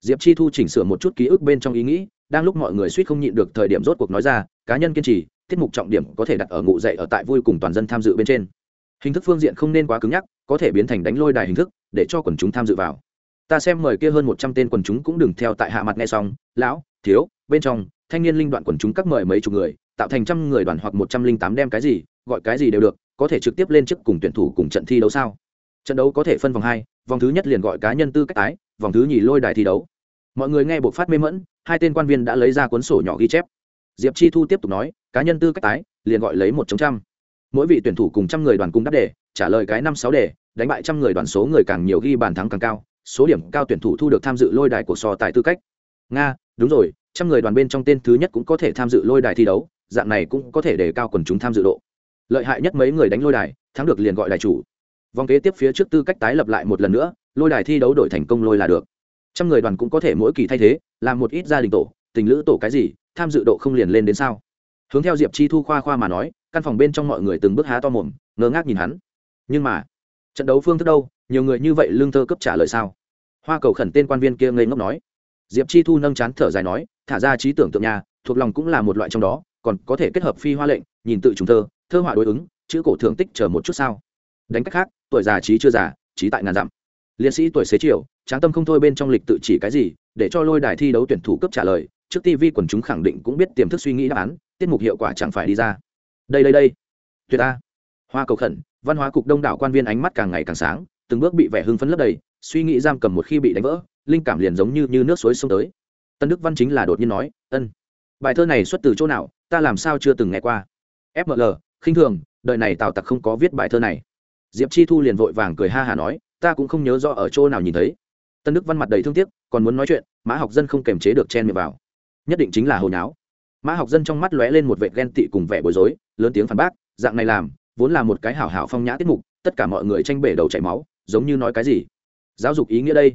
Diệp chi thu chỉnh sửa một chút ký ức bên trong ý nghĩ, đang lúc mọi người suýt không nhịn được thời điểm rốt cuộc nói ra, cá nhân kiên trì, tiết mục trọng điểm có thể đặt ở ngụ dạy ở tại vui cùng toàn dân tham dự bên trên. Hình thức phương diện không nên quá cứng nhắc, có thể biến thành đánh lôi đài hình thức, để cho quần chúng tham dự vào. Ta xem mời kia hơn một trăm tên quần chúng cũng đừng theo tại hạ mặt nghe xong, lão, thiếu, bên trong, thanh niên linh đoạn quần chúng các mời mấy chục người tạo thành trăm người đoàn hoặc một trăm linh tám đem cái gì, gọi cái gì đều được, có thể trực tiếp lên chức cùng tuyển thủ cùng trận thi đấu sao? Trận đấu có thể phân vòng hai, vòng thứ nhất liền gọi cá nhân tư cách tái, vòng thứ nhì lôi đài thi đấu. Mọi người nghe buộc phát mê mẫn hai tên quan viên đã lấy ra cuốn sổ nhỏ ghi chép. Diệp chi thu tiếp tục nói, cá nhân tư cách tái, liền gọi lấy một chống trăm. Mỗi vị tuyển thủ cùng trăm người đoàn cung đáp đề, trả lời cái năm sáu đề, đánh bại trăm người đoàn số người càng nhiều ghi bàn thắng càng cao, số điểm cao tuyển thủ thu được tham dự lôi đài của so tài tư cách. Nga, đúng rồi, trăm người đoàn bên trong tên thứ nhất cũng có thể tham dự lôi đài thi đấu dạng này cũng có thể để cao quần chúng tham dự độ. Lợi hại nhất mấy người đánh lôi đài, thắng được liền gọi đài chủ. Vòng kế tiếp phía trước tư cách tái lập lại một lần nữa, lôi đài thi đấu đổi thành công lôi là được. Trăm người đoàn cũng có thể mỗi kỳ thay thế làm một ít gia đình tổ, tình lữ tổ cái gì, tham dự độ không liền lên đến sao? Hướng theo diệp chi thu khoa khoa mà nói, căn phòng bên trong mọi người từng bước há to mồm, ngơ ngác nhìn hắn. Nhưng mà, trận đấu phương thức đâu, nhiều người như vậy lương thơ cấp trả lời sao? Hoa cầu khẩn tên quan viên kia ngây ngốc nói. Diệp chi thu nâng chán thở dài nói, thả ra trí tưởng tượng nhà, thuộc lòng cũng là một loại trong đó còn có thể kết hợp phi hoa lệnh nhìn tự chúng thơ thơ họa đối ứng chữ cổ thượng tích chờ một chút sao. Đánh cách khác tuổi già trí chưa già trí tại ngàn dặm. Liệt sĩ tuổi xế chiều tráng tâm không thôi bên trong lịch tự chỉ cái gì để cho lôi đài thi đấu tuyển thủ cấp trả lời trước tv quần chúng khẳng định cũng biết tiềm thức suy nghĩ đáp án tiết mục hiệu quả chẳng phải đi ra. Đây đây đây. Tuyệt a hoa cầu khẩn văn hóa cục đông đảo quan viên ánh mắt càng ngày càng sáng từng bước bị vẻ hưng phấn lấp đầy suy nghĩ giam cầm một khi bị đánh vỡ linh cảm liền giống như, như nước suối sông tới. Tân đức văn chính là đột nhiên nói ân bài thơ này xuất từ chỗ nào? Ta làm sao chưa từng nghe qua. Fml khinh thường, đời này tào tặc không có viết bài thơ này. Diệp chi thu liền vội vàng cười ha hà nói, ta cũng không nhớ rõ ở chỗ nào nhìn thấy. Tân đức văn mặt đầy thương tiếc, còn muốn nói chuyện, mã học dân không kềm chế được chen miệng vào. Nhất định chính là hồi náo. Mã học dân trong mắt lóe lên một vệ ghen tị cùng vẻ bối rối, lớn tiếng phản bác, dạng này làm, vốn là một cái hảo hảo phong nhã tiết mục, tất cả mọi người tranh bể đầu chảy máu, giống như nói cái gì. Giáo dục ý nghĩa đây.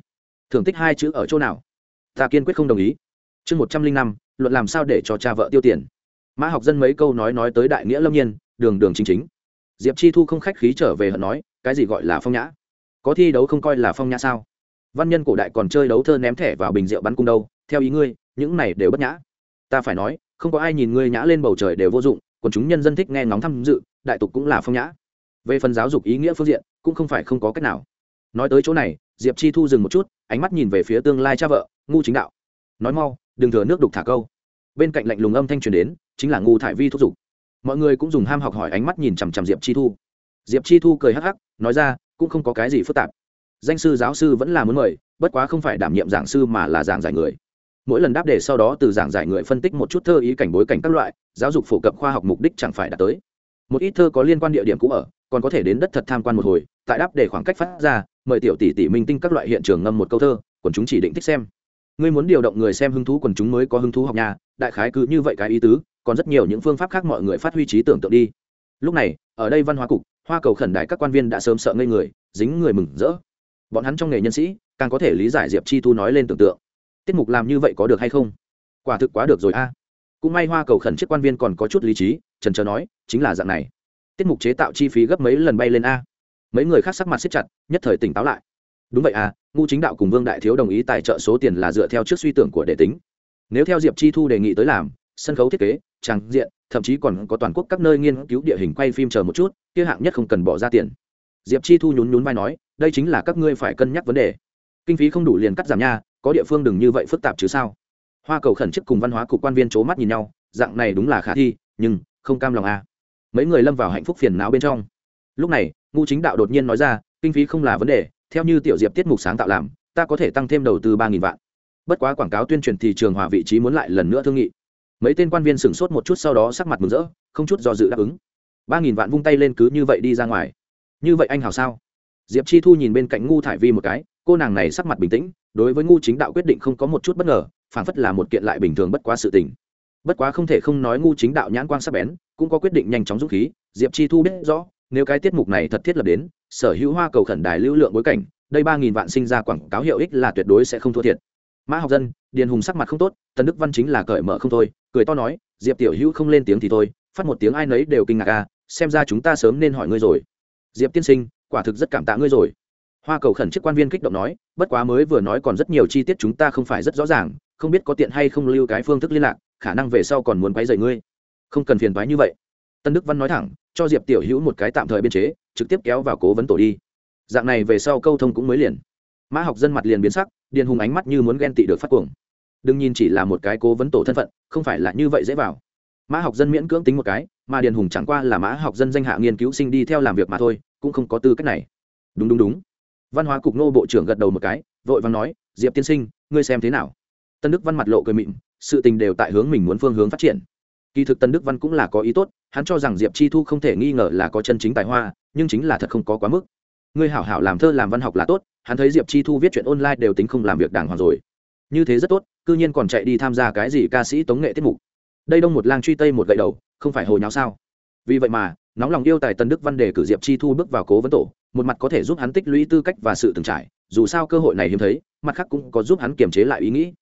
Thưởng tích hai chữ ở chỗ nào? Ta kiên quyết không đồng ý. Chương một trăm linh năm, luận làm sao để cho cha vợ tiêu tiền? Mã học dân mấy câu nói nói tới đại nghĩa lâm nhiên, đường đường chính chính. Diệp chi thu không khách khí trở về hận nói, cái gì gọi là phong nhã? Có thi đấu không coi là phong nhã sao? Văn nhân cổ đại còn chơi đấu thơ ném thẻ vào bình rượu bắn cung đâu, theo ý ngươi, những này đều bất nhã. Ta phải nói, không có ai nhìn ngươi nhã lên bầu trời đều vô dụng còn chúng nhân dân thích nghe ngóng tham dự, đại tục cũng là phong nhã. Về phần giáo dục ý nghĩa phương diện, cũng không phải không có cách nào. Nói tới chỗ này, diệp chi thu dừng một chút, ánh mắt nhìn về phía tương lai cha vợ, ngu chính đạo. Nói mau, đừng thừa nước đục thả câu. Bên cạnh lạnh lùng âm thanh truyền đến chính là ngu thải vi thúc giục. Mọi người cũng dùng ham học hỏi ánh mắt nhìn chằm chằm diệp chi thu. Diệp chi thu cười hắc hắc, nói ra, cũng không có cái gì phức tạp. Danh sư, giáo sư vẫn là muốn mời, bất quá không phải đảm nhiệm giảng sư mà là giảng giải người. Mỗi lần đáp đề sau đó từ giảng giải người phân tích một chút thơ ý cảnh bối cảnh các loại, giáo dục phổ cập khoa học mục đích chẳng phải đã tới. Một ít thơ có liên quan địa điểm cũ ở, còn có thể đến đất thật tham quan một hồi, tại đáp đề khoảng cách phát ra, mời tiểu tỷ tỷ minh tinh các loại hiện trường ngâm một câu thơ, quần chúng chỉ định thích xem. Ngươi muốn điều động người xem hứng thú quần chúng mới có hứng thú học nhà, đại khái cứ như vậy cái ý tứ còn rất nhiều những phương pháp khác mọi người phát huy trí tưởng tượng đi. Lúc này, ở đây văn hóa cục, hoa cầu khẩn đại các quan viên đã sớm sợ ngây người, dính người mừng rỡ. Bọn hắn trong nghề nhân sĩ, càng có thể lý giải diệp chi thu nói lên tưởng tượng. Tiết mục làm như vậy có được hay không? Quả thực quá được rồi a. Cũng may hoa cầu khẩn chiếc quan viên còn có chút lý trí, trần trờ nói, chính là dạng này. Tiết mục chế tạo chi phí gấp mấy lần bay lên a. Mấy người khác sắc mặt siết chặt, nhất thời tỉnh táo lại. Đúng vậy à ngu chính đạo cùng vương đại thiếu đồng ý tài trợ số tiền là dựa theo trước suy tưởng của đệ tính. Nếu theo diệp chi thu đề nghị tới làm sân khấu thiết kế trang diện, thậm chí còn có toàn quốc các nơi nghiên cứu địa hình quay phim chờ một chút, kia hạng nhất không cần bỏ ra tiền. Diệp chi thu nhún nhún vai nói, đây chính là các ngươi phải cân nhắc vấn đề. Kinh phí không đủ liền cắt giảm nha, có địa phương đừng như vậy phức tạp chứ sao? Hoa cầu khẩn chức cùng văn hóa cục quan viên c h ố mắt nhìn nhau, dạng này đúng là khả thi, nhưng không cam lòng a à. mấy người lâm vào hạnh phúc phiền não bên trong. Lúc này ngu chính đạo đột nhiên nói ra, kinh phí không là vấn đề, theo như tiểu diệp tiết mục sáng tạo làm, ta có thể tăng thêm đầu tư ba nghìn vạn. Bất quá quảng cáo tuyên truyền thị trường hòa vị trí muốn lại lần nữa thương nghị mấy tên quan viên sửng sốt một chút sau đó sắc mặt mừng rỡ, không chút do dự đáp ứng. Ba nghìn vạn vung tay lên cứ như vậy đi ra ngoài. Như vậy anh hào sao? Diệp chi thu nhìn bên cạnh ngu thải vi một cái, cô nàng này sắc mặt bình tĩnh, đối với ngu chính đạo quyết định không có một chút bất ngờ, phảng phất là một kiện lại bình thường bất quá sự tình. Bất quá không thể không nói ngu chính đạo nhãn quan sắc bén, cũng có quyết định nhanh chóng dũng khí, diệp chi thu biết rõ, nếu cái tiết mục này thật thiết lập đến, sở hữu hoa cầu khẩn đài lưu lượng bối cảnh, đây ba nghìn vạn sinh ra quảng cáo hiệu ích là tuyệt đối sẽ không thua thiệt mã học dân, điền hùng sắc mặt không tốt, tần đức văn chính là cởi mở không thôi, cười to nói, diệp tiểu hữu không lên tiếng thì thôi, phát một tiếng ai nấy đều kinh ngạc à xem ra chúng ta sớm nên hỏi ngươi rồi. Diệp tiên sinh, quả thực rất cảm tạ ngươi rồi. Hoa cầu khẩn chức quan viên kích động nói, bất quá mới vừa nói còn rất nhiều chi tiết chúng ta không phải rất rõ ràng, không biết có tiện hay không lưu cái phương thức liên lạc, khả năng về sau còn muốn quấy rầy ngươi. Không cần phiền toái như vậy. Tân đức văn nói thẳng, cho diệp tiểu hữu một cái tạm thời biên chế, trực tiếp kéo vào cố vấn tổ đi. Dạng này về sau câu thông cũng mới liền mã học dân mặt liền biến sắc, điền hùng ánh mắt như muốn ghen tị được phát cuồng. Đừng nhìn chỉ là một cái cố vấn tổ thân phận, không phải là như vậy dễ vào. Mã học dân miễn cưỡng tính một cái, mà điền hùng chẳng qua là mã học dân danh hạ nghiên cứu sinh đi theo làm việc mà thôi, cũng không có tư cách này. Đúng đúng đúng. Văn hóa cục nô bộ trưởng gật đầu một cái, vội vàng nói, diệp tiên sinh, ngươi xem thế nào? Tân đức văn mặt lộ cười mịn, sự tình đều tại hướng mình muốn phương hướng phát triển. Kỳ thực tân đức văn cũng là có ý tốt, hắn cho rằng diệp chi thu không thể nghi ngờ là có chân chính tài hoa, nhưng chính là thật không có quá mức. Ngươi hảo hảo làm thơ làm văn học là tốt hắn thấy diệp chi thu viết chuyện online đều tính không làm việc đàng hoàng rồi. Như thế rất tốt, cư nhiên còn chạy đi tham gia cái gì ca sĩ tống nghệ tiết mục. Đây đông một lang truy tây một gậy đầu, không phải hồi nháo sao? Vì vậy mà, nóng lòng yêu tài tân đức văn đề cử diệp chi thu bước vào cố vấn tổ, một mặt có thể giúp hắn tích lũy tư cách và sự từng trải, dù sao cơ hội này hiếm thấy, mặt khác cũng có giúp hắn kiềm chế lại ý nghĩ.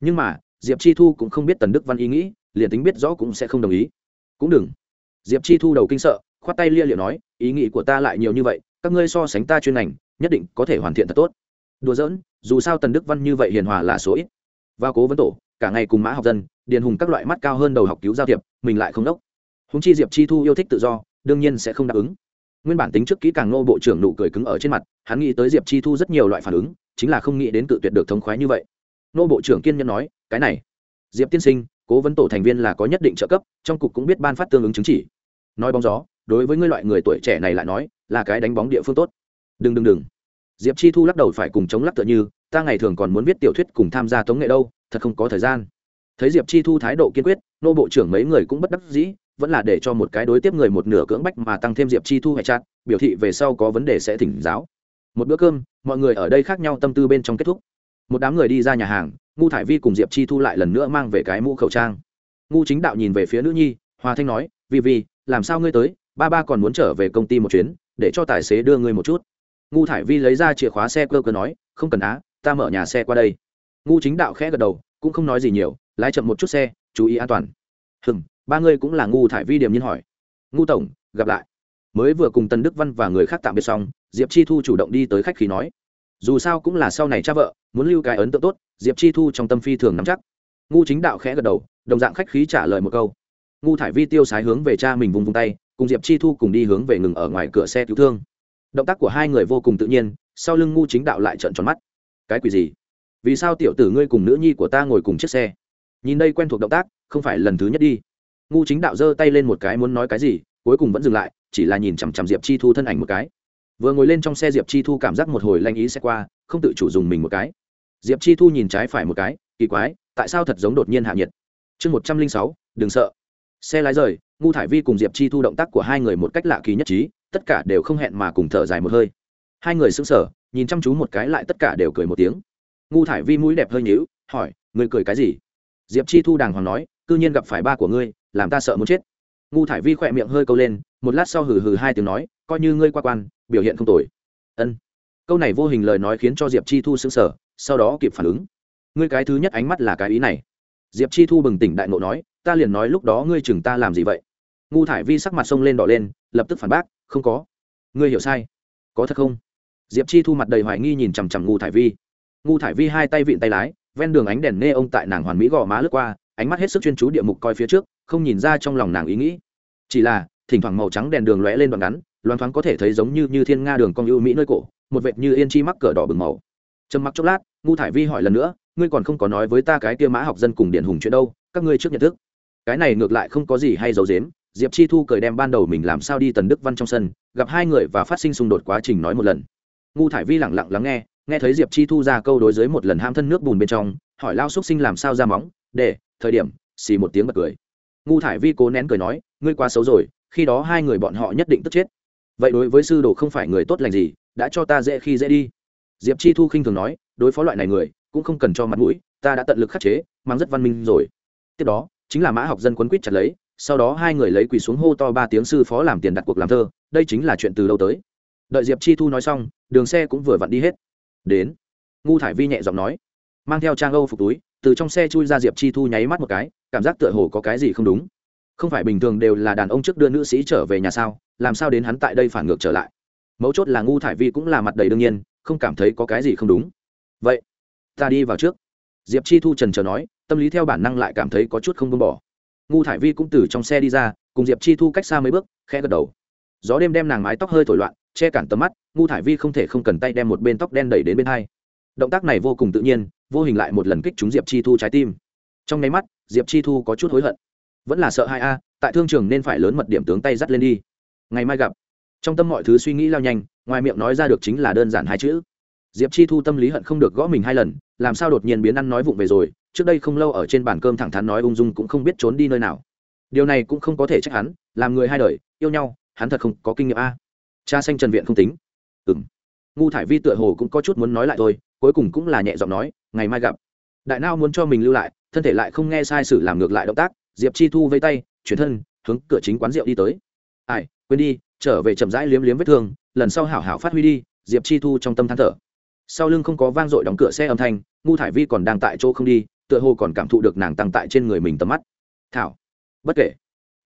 Nhưng mà, diệp chi thu cũng không biết tần đức văn ý nghĩ, liền tính biết rõ cũng sẽ không đồng ý. Cũng đừng. Diệp chi thu đầu kinh sợ, khoát tay lia liệu nói, ý nghĩ của ta lại nhiều như vậy, các ngươi so sánh ta chuyên ngành nhất định có thể hoàn thiện thật tốt. Đùa giỡn, dù sao tần đức văn như vậy hiền hòa là số ít. Vào cố vấn tổ, cả ngày cùng mã học dân, điền hùng các loại mắt cao hơn đầu học cứu giao thiệp, mình lại không đốc. Húng chi diệp chi thu yêu thích tự do, đương nhiên sẽ không đáp ứng. Nguyên bản tính trước kỹ càng nô bộ trưởng nụ cười cứng ở trên mặt, hắn nghĩ tới diệp chi thu rất nhiều loại phản ứng, chính là không nghĩ đến cự tuyệt được thống khoái như vậy. Nô bộ trưởng kiên nhẫn nói, cái này, diệp tiên sinh, cố vấn tổ thành viên là có nhất định trợ cấp, trong cục cũng biết ban phát tương ứng chứng chỉ. Nói bóng gió, đối với ngươi loại người tuổi trẻ này lại nói, là cái đánh bóng địa phương tốt đừng đừng đừng. Diệp chi thu lắc đầu phải cùng chống lắc tựa như, ta ngày thường còn muốn viết tiểu thuyết cùng tham gia tống nghệ đâu, thật không có thời gian. Thấy diệp chi thu thái độ kiên quyết, nô bộ trưởng mấy người cũng bất đắc dĩ, vẫn là để cho một cái đối tiếp người một nửa cưỡng bách mà tăng thêm diệp chi thu hệ chặt biểu thị về sau có vấn đề sẽ thỉnh giáo. Một bữa cơm, mọi người ở đây khác nhau tâm tư bên trong kết thúc. Một đám người đi ra nhà hàng, ngu thải vi cùng diệp chi thu lại lần nữa mang về cái mũ khẩu trang. Ngu chính đạo nhìn về phía nữ nhi hòa thanh nói vì vì làm sao ngươi tới? Ba ba còn muốn trở về công ty một chuyến, để cho tài xế đưa ngươi một chút ngu thải vi lấy ra chìa khóa xe cơ cơ nói, không cần á, ta mở nhà xe qua đây. Ngu chính đạo khẽ gật đầu, cũng không nói gì nhiều, lái chậm một chút xe, chú ý an toàn. Hừng ba ngươi cũng là ngu thải vi điểm nhiên hỏi. Ngu tổng, gặp lại. Mới vừa cùng Tần đức văn và người khác tạm biệt xong, diệp chi thu chủ động đi tới khách khí nói, dù sao cũng là sau này cha vợ, muốn lưu cái ấn tượng tốt, diệp chi thu trong tâm phi thường nắm chắc. Ngu chính đạo khẽ gật đầu, đồng dạng khách khí trả lời một câu. Ngu thải vi tiêu sái hướng về cha mình vùng vùng tay, cùng diệp chi thu cùng đi hướng về ngừng ở ngoài cửa xe cứu thương động tác của hai người vô cùng tự nhiên, sau lưng ngu chính đạo lại trợn tròn mắt. Cái quỷ gì? Vì sao tiểu tử ngươi cùng nữ nhi của ta ngồi cùng chiếc xe? Nhìn đây quen thuộc động tác, không phải lần thứ nhất đi. Ngu chính đạo giơ tay lên một cái muốn nói cái gì, cuối cùng vẫn dừng lại, chỉ là nhìn chằm chằm diệp chi thu thân ảnh một cái. Vừa ngồi lên trong xe, diệp chi thu cảm giác một hồi lanh ý xe qua, không tự chủ dùng mình một cái. Diệp chi thu nhìn trái phải một cái, kỳ quái, tại sao thật giống đột nhiên hạ nhiệt? Chương một trăm linh sáu, đừng sợ. Xe lái rời, ngu thải vi cùng diệp chi thu động tác của hai người một cách lạ kỳ nhất trí tất cả đều không hẹn mà cùng thở dài một hơi. Hai người sững sờ, nhìn chăm chú một cái lại tất cả đều cười một tiếng. Ngu thải vi mũi đẹp hơi nhíu, hỏi, ngươi cười cái gì? Diệp chi thu đàng hoàng nói, cư nhiên gặp phải ba của ngươi, làm ta sợ muốn chết. Ngu thải vi khỏe miệng hơi câu lên, một lát sau hừ hừ hai tiếng nói, coi như ngươi qua quan, biểu hiện không tồi. Ân. Câu này vô hình lời nói khiến cho diệp chi thu sững sờ, sau đó kịp phản ứng. Ngươi cái thứ nhất ánh mắt là cái ý này. Diệp chi thu bừng tỉnh đại ngộ nói, ta liền nói lúc đó ngươi chừng ta làm gì vậy? Ngu thải vi sắc mặt sông lên đỏ lên, lập tức phản bác, không có. Ngươi hiểu sai. Có thật không? Diệp chi thu mặt đầy hoài nghi nhìn chằm chằm ngu thải vi. Ngu thải vi hai tay vịn tay lái, ven đường ánh đèn nê ông tại nàng hoàn mỹ gò má lướt qua, ánh mắt hết sức chuyên chú địa mục coi phía trước, không nhìn ra trong lòng nàng ý nghĩ. Chỉ là, thỉnh thoảng màu trắng đèn đường lóe lên đoạn ngắn, loan thoáng có thể thấy giống như như thiên nga đường cong ưu mỹ nơi cổ, một vệt như yên chi mắc cờ đỏ bừng màu. Trầm mặc chốc lát, ngu thải vi hỏi lần nữa, ngươi còn không có nói với ta cái kia mã học dân cùng điển hùng chuyện đâu, các ngươi trước nhận thức. Cái này ngược lại không có gì hay giấu dếm diệp chi thu cười đem ban đầu mình làm sao đi tần đức văn trong sân, gặp hai người và phát sinh xung đột quá trình nói một lần. Ngu thải vi lẳng lặng lắng nghe nghe thấy diệp chi thu ra câu đối dưới một lần ham thân nước bùn bên trong, hỏi lao xúc sinh làm sao ra móng, để, thời điểm, xì một tiếng bật cười. Ngu thải vi cố nén cười nói, ngươi quá xấu rồi, khi đó hai người bọn họ nhất định tức chết. Vậy đối với sư đồ không phải người tốt lành gì, đã cho ta dễ khi dễ đi. Diệp chi thu khinh thường nói, đối phó loại này người, cũng không cần cho mặt mũi, ta đã tận lực khắc chế, mang rất văn minh rồi. Tiếp đó, chính là mã học dân quấn quýt chặt lấy sau đó hai người lấy quỳ xuống hô to ba tiếng sư phó làm tiền đặt cuộc làm thơ, đây chính là chuyện từ đâu tới? Đợi diệp chi thu nói xong, đường xe cũng vừa vặn đi hết. Đến, ngu thải vi nhẹ giọng nói, mang theo trang âu phục túi, từ trong xe chui ra diệp chi thu nháy mắt một cái, cảm giác tựa hồ có cái gì không đúng. Không phải bình thường đều là đàn ông trước đưa nữ sĩ trở về nhà sao, làm sao đến hắn tại đây phản ngược trở lại? Mấu chốt là ngu thải vi cũng là mặt đầy đương nhiên, không cảm thấy có cái gì không đúng. Vậy, ta đi vào trước. Diệp chi thu trần trờ nói, tâm lý theo bản năng lại cảm thấy có chút không buông bỏ ngu thải vi cũng từ trong xe đi ra, cùng diệp chi thu cách xa mấy bước, khẽ gật đầu. Gió đêm đem nàng mái tóc hơi thổi loạn, che cản tầm mắt, ngu thải vi không thể không cần tay đem một bên tóc đen đẩy đến bên hai. Động tác này vô cùng tự nhiên, vô hình lại một lần kích trúng diệp chi thu trái tim. Trong nháy mắt, diệp chi thu có chút hối hận. Vẫn là sợ hai a, tại thương trường nên phải lớn mật điểm tướng tay dắt lên đi. Ngày mai gặp. Trong tâm mọi thứ suy nghĩ lao nhanh, ngoài miệng nói ra được chính là đơn giản hai chữ. Diệp chi thu tâm lý hận không được gõ mình hai lần làm sao đột nhiên biến ăn nói vụng về rồi, trước đây không lâu ở trên bàn cơm thẳng thắn nói ung dung cũng không biết trốn đi nơi nào. Điều này cũng không có thể trách hắn, làm người hai đời, yêu nhau, hắn thật không có kinh nghiệm a. Cha xanh trần viện không tính. Ừng ngu thải vi tựa hồ cũng có chút muốn nói lại thôi, cuối cùng cũng là nhẹ giọng nói, ngày mai gặp. Đại nao muốn cho mình lưu lại, thân thể lại không nghe sai sử làm ngược lại động tác, diệp chi thu vây tay, chuyển thân, hướng cửa chính quán rượu đi tới. Ai, quên đi, trở về chậm rãi liếm liếm vết thương, lần sau hảo hảo phát huy đi, diệp chi thu trong tâm than thở. Sau lưng không có vang dội đóng cửa xe âm thanh ngu thải vi còn đang tại chỗ không đi, tựa hồ còn cảm thụ được nàng tăng tại trên người mình tầm mắt. Thảo, bất kể.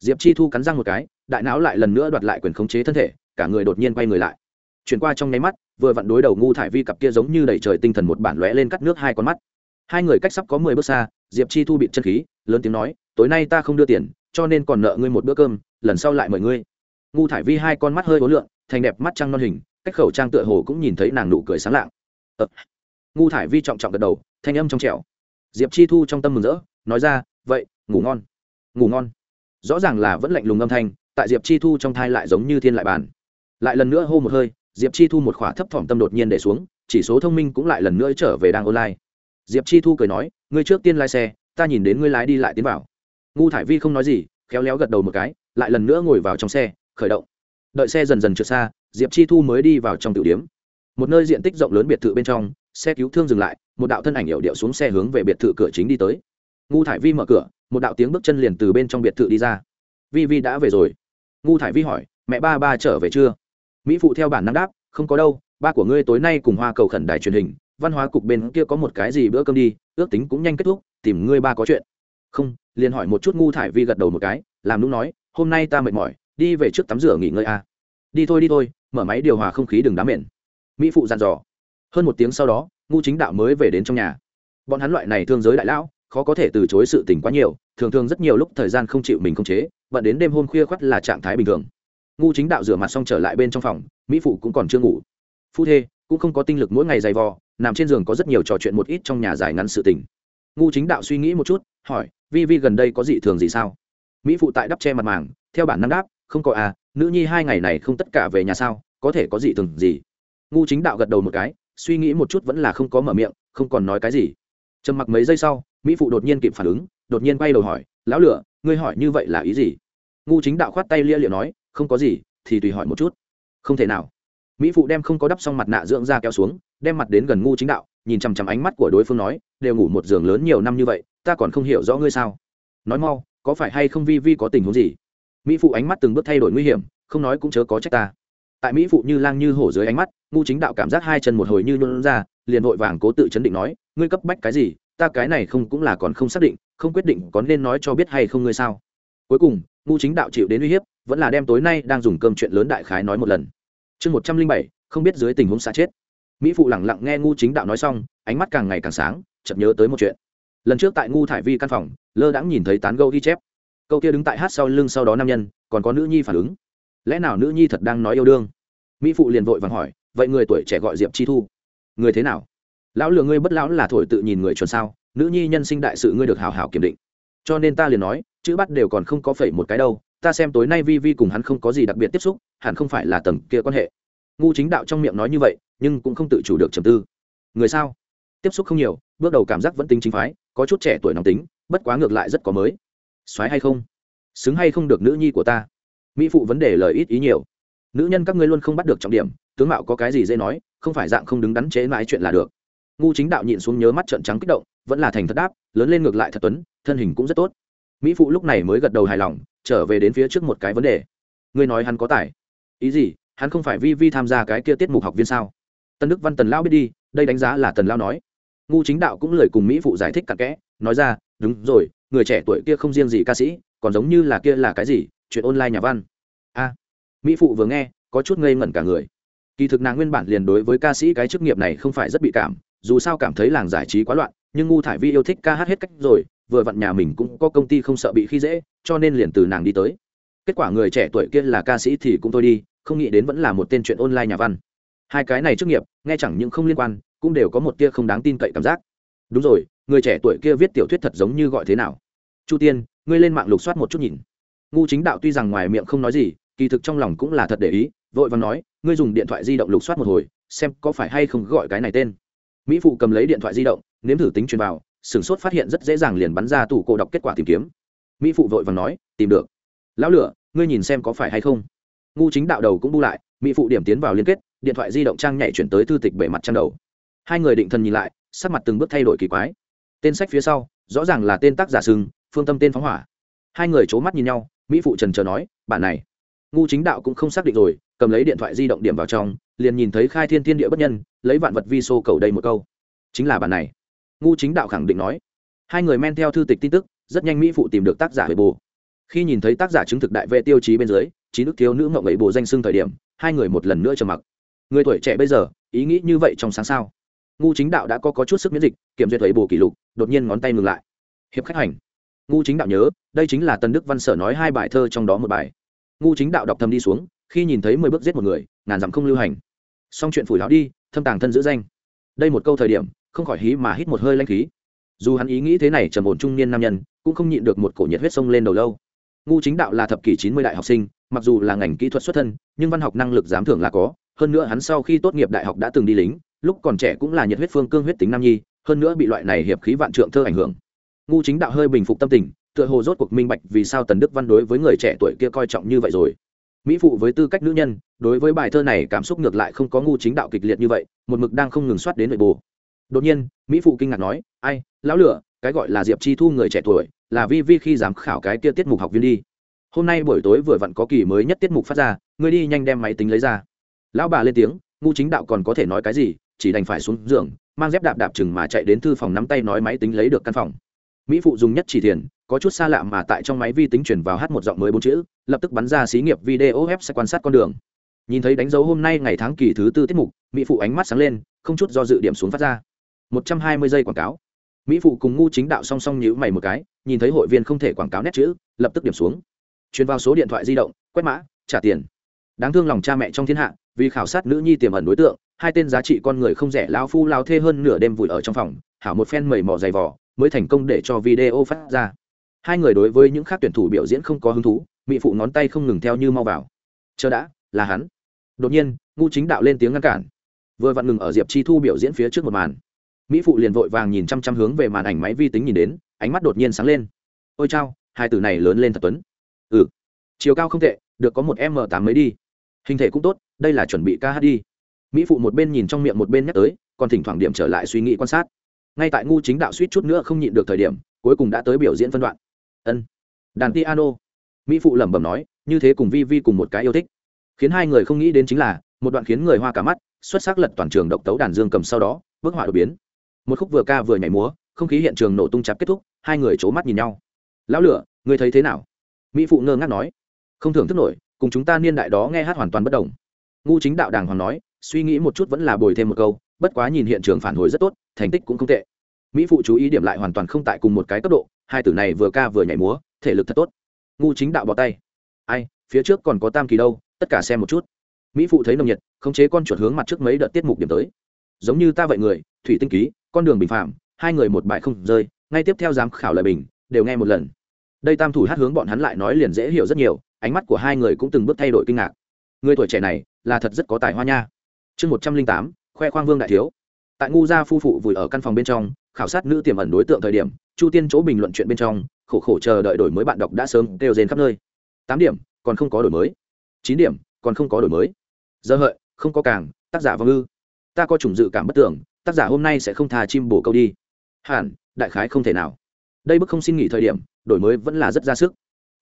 Diệp chi thu cắn răng một cái, đại não lại lần nữa đoạt lại quyền khống chế thân thể, cả người đột nhiên quay người lại. Chuyển qua trong nháy mắt, vừa vặn đối đầu ngu thải vi cặp kia giống như đẩy trời tinh thần một bản lóe lên cắt nước hai con mắt. Hai người cách sắp có mười bước xa, diệp chi thu bị chân khí, lớn tiếng nói, tối nay ta không đưa tiền, cho nên còn nợ ngươi một bữa cơm, lần sau lại mời ngươi. Ngu thải vi hai con mắt hơi ố lượn, thành đẹp mắt trăng non hình, cách khẩu trang tựa hồ cũng nhìn thấy nàng nụ cười sáng lạng. Ờ ngu thải vi trọng trọng gật đầu, thanh âm trong trẻo. Diệp chi thu trong tâm mừng rỡ, nói ra, vậy, ngủ ngon. Ngủ ngon. Rõ ràng là vẫn lạnh lùng âm thanh, tại diệp chi thu trong thai lại giống như thiên lại bàn. Lại lần nữa hô một hơi, diệp chi thu một khỏa thấp thỏm tâm đột nhiên để xuống, chỉ số thông minh cũng lại lần nữa trở về đang online. Diệp chi thu cười nói, ngươi trước tiên lái xe, ta nhìn đến ngươi lái đi lại tiến vào. Ngu thải vi không nói gì, khéo léo gật đầu một cái, lại lần nữa ngồi vào trong xe, khởi động. Đợi xe dần dần trượt xa, diệp chi thu mới đi vào trong tiểu điếm một nơi diện tích rộng lớn biệt thự bên trong xe cứu thương dừng lại, một đạo thân ảnh hiệu điệu xuống xe hướng về biệt thự cửa chính đi tới. Ngu thải vi mở cửa, một đạo tiếng bước chân liền từ bên trong biệt thự đi ra. Vi vi đã về rồi. Ngu thải vi hỏi, mẹ ba ba trở về chưa? Mỹ phụ theo bản năng đáp, không có đâu, ba của ngươi tối nay cùng hoa cầu khẩn đài truyền hình, văn hóa cục bên kia có một cái gì bữa cơm đi, ước tính cũng nhanh kết thúc, tìm ngươi ba có chuyện. Không, liền hỏi một chút ngu thải vi gật đầu một cái, làm lúc nói, hôm nay ta mệt mỏi, đi về trước tắm rửa nghỉ ngơi a à. đi thôi đi thôi, mở máy điều hòa không khí đừng đám mệt. Mỹ phụ dặn dò hơn một tiếng sau đó, ngu chính đạo mới về đến trong nhà. Bọn hắn loại này thương giới đại lão, khó có thể từ chối sự tình quá nhiều, thường thường rất nhiều lúc thời gian không chịu mình không chế, bận đến đêm hôm khuya khoắt là trạng thái bình thường. Ngu chính đạo rửa mặt xong trở lại bên trong phòng, mỹ phụ cũng còn chưa ngủ. Phu thê, cũng không có tinh lực mỗi ngày dày vò, nằm trên giường có rất nhiều trò chuyện một ít trong nhà dài ngắn sự tình. Ngu chính đạo suy nghĩ một chút, hỏi, vi vi gần đây có dị thường gì sao? Mỹ phụ tại đắp che mặt màng, theo bản năng đáp, không có à nữ nhi hai ngày này không tất cả về nhà sao, có thể có dị thường gì? Ngu chính đạo gật đầu một cái suy nghĩ một chút vẫn là không có mở miệng, không còn nói cái gì. Trầm mặc mấy giây sau, mỹ phụ đột nhiên kịp phản ứng, đột nhiên bay đầu hỏi, lão lửa, ngươi hỏi như vậy là ý gì? Ngu chính đạo khoát tay lia liệu nói, không có gì, thì tùy hỏi một chút. Không thể nào. Mỹ phụ đem không có đắp xong mặt nạ dưỡng ra kéo xuống, đem mặt đến gần ngu chính đạo, nhìn chằm chằm ánh mắt của đối phương nói, đều ngủ một giường lớn nhiều năm như vậy, ta còn không hiểu rõ ngươi sao? Nói mau, có phải hay không vi vi có tình huống gì? Mỹ phụ ánh mắt từng bước thay đổi nguy hiểm, không nói cũng chớ có trách ta. Tại mỹ phụ như lang như hổ dưới ánh mắt ngu chính đạo cảm giác hai chân một hồi như luôn ra, liền vội vàng cố tự chấn định nói, ngươi cấp bách cái gì? Ta cái này không cũng là còn không xác định, không quyết định có nên nói cho biết hay không ngươi sao? Cuối cùng, ngu chính đạo chịu đến uy hiếp, vẫn là đem tối nay đang dùng cơm chuyện lớn đại khái nói một lần. Chương một trăm linh bảy, không biết dưới tình huống xa chết. Mỹ phụ lẳng lặng nghe ngu chính đạo nói xong, ánh mắt càng ngày càng sáng chậm nhớ tới một chuyện. Lần trước tại ngu thải vi căn phòng, lơ đãng nhìn thấy tán gâu ghi chép. Câu kia đứng tại hát sau lưng sau đó nam nhân, còn có nữ nhi phản ứng. Lẽ nào nữ nhi thật đang nói yêu đương? Mỹ phụ liền vội vàng hỏi vậy người tuổi trẻ gọi diệp chi thu. Người thế nào? Lão lừa ngươi bất lão là thổi tự nhìn người chuẩn sao, nữ nhi nhân sinh đại sự ngươi được hào hào kiểm định. Cho nên ta liền nói, chữ bắt đều còn không có phẩy một cái đâu, ta xem tối nay vi vi cùng hắn không có gì đặc biệt tiếp xúc, hẳn không phải là tầng kia quan hệ. Ngu chính đạo trong miệng nói như vậy, nhưng cũng không tự chủ được trầm tư. Người sao? Tiếp xúc không nhiều, bước đầu cảm giác vẫn tính chính phái, có chút trẻ tuổi nóng tính, bất quá ngược lại rất có mới. Soái hay không? Xứng hay không được nữ nhi của ta? Mỹ phụ vấn đề lời ít ý nhiều nữ nhân các ngươi luôn không bắt được trọng điểm, tướng mạo có cái gì dễ nói, không phải dạng không đứng đắn chế mãi chuyện là được. Ngu chính đạo nhịn xuống nhớ mắt trợn trắng kích động, vẫn là thành thật đáp, lớn lên ngược lại thật tuấn, thân hình cũng rất tốt. Mỹ phụ lúc này mới gật đầu hài lòng, trở về đến phía trước một cái vấn đề. Ngươi nói hắn có tài. Ý gì? Hắn không phải vi vi tham gia cái kia tiết mục học viên sao? Tân đức văn tần lao biết đi, đây đánh giá là tần lao nói. Ngu chính đạo cũng lời cùng mỹ phụ giải thích cặn kẽ, nói ra, đúng rồi, người trẻ tuổi kia không riêng gì ca sĩ, còn giống như là kia là cái gì, chuyện online nhà văn mỹ phụ vừa nghe, có chút ngây ngẩn cả người. Kỳ thực nàng nguyên bản liền đối với ca sĩ cái chức nghiệp này không phải rất bị cảm, dù sao cảm thấy làng giải trí quá loạn, nhưng ngu thải vi yêu thích ca hát hết cách rồi, vừa vặn nhà mình cũng có công ty không sợ bị khi dễ, cho nên liền từ nàng đi tới. Kết quả người trẻ tuổi kia là ca sĩ thì cũng thôi đi, không nghĩ đến vẫn là một tên chuyện online nhà văn. Hai cái này chức nghiệp, nghe chẳng những không liên quan, cũng đều có một tia không đáng tin cậy cảm giác. Đúng rồi, người trẻ tuổi kia viết tiểu thuyết thật giống như gọi thế nào? Chu tiên, ngươi lên mạng lục soát một chút nhìn. Ngu chính đạo tuy rằng ngoài miệng không nói gì kỳ thực trong lòng cũng là thật để ý, vội và nói, ngươi dùng điện thoại di động lục soát một hồi, xem có phải hay không gọi cái này tên. Mỹ phụ cầm lấy điện thoại di động, nếm thử tính truyền vào, sửng sốt phát hiện rất dễ dàng liền bắn ra tủ cổ đọc kết quả tìm kiếm. Mỹ phụ vội và nói, tìm được. Lão lửa, ngươi nhìn xem có phải hay không? Ngu chính đạo đầu cũng bu lại, mỹ phụ điểm tiến vào liên kết, điện thoại di động trang nhảy chuyển tới thư tịch bề mặt trang đầu. Hai người định thần nhìn lại, sắc mặt từng bước thay đổi kỳ quái. Tên sách phía sau, rõ ràng là tên tác giả sừng, phương tâm tên phóng hỏa. Hai người c h ố mắt nhìn nhau, mỹ phụ trần chờ nói bạn này ngu chính đạo cũng không xác định rồi cầm lấy điện thoại di động điểm vào trong liền nhìn thấy khai thiên thiên địa bất nhân lấy vạn vật vi xô cầu đây một câu. Chính là bản này. Ngu chính đạo khẳng định nói. Hai người men theo thư tịch tin tức rất nhanh mỹ phụ tìm được tác giả về bồ. Khi nhìn thấy tác giả chứng thực đại vệ tiêu chí bên dưới trí nước thiếu nữ mộng ấy bồ danh xưng thời điểm hai người một lần nữa trầm mặc. Người tuổi trẻ bây giờ ý nghĩ như vậy trong sáng sao? Ngu chính đạo đã có, có chút sức miễn dịch kiểm duyệt ấy bồ kỷ lục đột nhiên ngón tay ngừng lại. Hiệp khách hành. Ngu chính đạo nhớ đây chính là tân đức văn sở nói hai bài thơ trong đó một bài ngu chính đạo đọc thầm đi xuống, khi nhìn thấy mười bước giết một người, ngàn dặm không lưu hành. Xong chuyện phủi láo đi, thâm tàng thân giữ danh. Đây một câu thời điểm, không khỏi hí mà hít một hơi lanh khí. Dù hắn ý nghĩ thế này trầm ổn trung niên nam nhân, cũng không nhịn được một cổ nhiệt huyết sông lên đầu lâu. Ngu chính đạo là thập kỷ chín mươi đại học sinh, mặc dù là ngành kỹ thuật xuất thân, nhưng văn học năng lực giám thưởng là có. Hơn nữa hắn sau khi tốt nghiệp đại học đã từng đi lính, lúc còn trẻ cũng là nhiệt huyết phương cương huyết tính nam nhi, hơn nữa bị loại này hiệp khí vạn trượng thơ ảnh hưởng. Ngu chính đạo hơi bình phục tâm tình tựa hồ rốt cuộc minh bạch vì sao tần đức văn đối với người trẻ tuổi kia coi trọng như vậy rồi. Mỹ phụ với tư cách nữ nhân, đối với bài thơ này cảm xúc ngược lại không có ngu chính đạo kịch liệt như vậy, một mực đang không ngừng soát đến nội bồ đột nhiên, mỹ phụ kinh ngạc nói, ai, lão lửa, cái gọi là diệp chi thu người trẻ tuổi, là vi vi khi giám khảo cái kia tiết mục học viên đi. Hôm nay buổi tối vừa vặn có kỳ mới nhất tiết mục phát ra, ngươi đi nhanh đem máy tính lấy ra. Lão bà lên tiếng, ngu chính đạo còn có thể nói cái gì, chỉ đành phải xuống giường, mang dép đạp đạp chừng mà chạy đến thư phòng nắm tay nói máy tính lấy được căn phòng. Mỹ phụ dùng nhất chỉ thiền có chút xa lạ mà tại trong máy vi tính chuyển vào hát một giọng mới bốn chữ, lập tức bắn ra xí nghiệp video web sẽ quan sát con đường. Nhìn thấy đánh dấu hôm nay ngày tháng kỳ thứ tư tiết mục, mỹ phụ ánh mắt sáng lên, không chút do dự điểm xuống phát ra. Một trăm hai mươi giây quảng cáo. Mỹ phụ cùng ngu chính đạo song song nhữ mày một cái, nhìn thấy hội viên không thể quảng cáo nét chữ, lập tức điểm xuống. Truyền vào số điện thoại di động, quét mã, trả tiền. Đáng thương lòng cha mẹ trong thiên hạ, vì khảo sát nữ nhi tiềm ẩn đối tượng, hai tên giá trị con người không rẻ lao phu lao thê hơn nửa đêm vùi ở trong phòng, hảo một phen mầy mò dày vỏ mới thành công để cho video phát ra hai người đối với những khác tuyển thủ biểu diễn không có hứng thú mỹ phụ ngón tay không ngừng theo như mau vào. Chờ đã, là hắn. Đột nhiên ngu chính đạo lên tiếng ngăn cản. Vừa vặn ngừng ở diệp chi thu biểu diễn phía trước một màn. Mỹ phụ liền vội vàng nhìn chăm chăm hướng về màn ảnh máy vi tính nhìn đến, ánh mắt đột nhiên sáng lên. Ôi chao, hai từ này lớn lên thật tuấn. Ừ chiều cao không tệ, được có một m tám mới đi. Hình thể cũng tốt, đây là chuẩn bị ca hát đi. Mỹ phụ một bên nhìn trong miệng một bên nhắc tới, còn thỉnh thoảng điểm trở lại suy nghĩ quan sát. Ngay tại ngu chính đạo suýt chút nữa không nhịn được thời điểm, cuối cùng đã tới biểu diễn phân đoạn ân. Đàn piano mỹ phụ lẩm bẩm nói, như thế cùng vi vi cùng một cái yêu thích. Khiến hai người không nghĩ đến chính là, một đoạn khiến người hoa cả mắt, xuất sắc lật toàn trường độc tấu đàn dương cầm sau đó, bức họa đột biến. Một khúc vừa ca vừa nhảy múa, không khí hiện trường nổ tung chạp kết thúc, hai người c h ố mắt nhìn nhau. Lão lửa người thấy thế nào? Mỹ phụ ngơ ngác nói. Không thưởng thức nổi, cùng chúng ta niên đại đó nghe hát hoàn toàn bất đồng. Ngu chính đạo đàng hoàng nói, suy nghĩ một chút vẫn là bồi thêm một câu, bất quá nhìn hiện trường phản hồi rất tốt, thành tích cũng không tệ mỹ phụ chú ý điểm lại hoàn toàn không tại cùng một cái cấp độ, hai tử này vừa ca vừa nhảy múa, thể lực thật tốt. Ngu chính đạo bỏ tay. Ai, phía trước còn có tam kỳ đâu, tất cả xem một chút. Mỹ phụ thấy nồng nhiệt, khống chế con chuột hướng mặt trước mấy đợt tiết mục điểm tới. Giống như ta vậy người, thủy tinh ký, con đường bình phạm, hai người một bài không rơi, ngay tiếp theo giám khảo lời bình, đều nghe một lần. Đây tam thủ hát hướng bọn hắn lại nói liền dễ hiểu rất nhiều, ánh mắt của hai người cũng từng bước thay đổi kinh ngạc. Người tuổi trẻ này, là thật rất có tài hoa nha. Chương một trăm linh tám, khoe khoang vương đại thiếu tại ngu gia phu phụ vùi ở căn phòng bên trong, khảo sát nữ tiềm ẩn đối tượng thời điểm, chu tiên chỗ bình luận chuyện bên trong, khổ khổ chờ đợi đổi mới bạn đọc đã sớm đều rên khắp nơi. Tám điểm, còn không có đổi mới. Chín điểm, còn không có đổi mới. Giờ hợi, không có càng, tác giả vong ư. Ta có chủng dự cảm bất tưởng, tác giả hôm nay sẽ không thà chim bổ câu đi. Hẳn, đại khái không thể nào. Đây bức không xin nghỉ thời điểm, đổi mới vẫn là rất ra sức.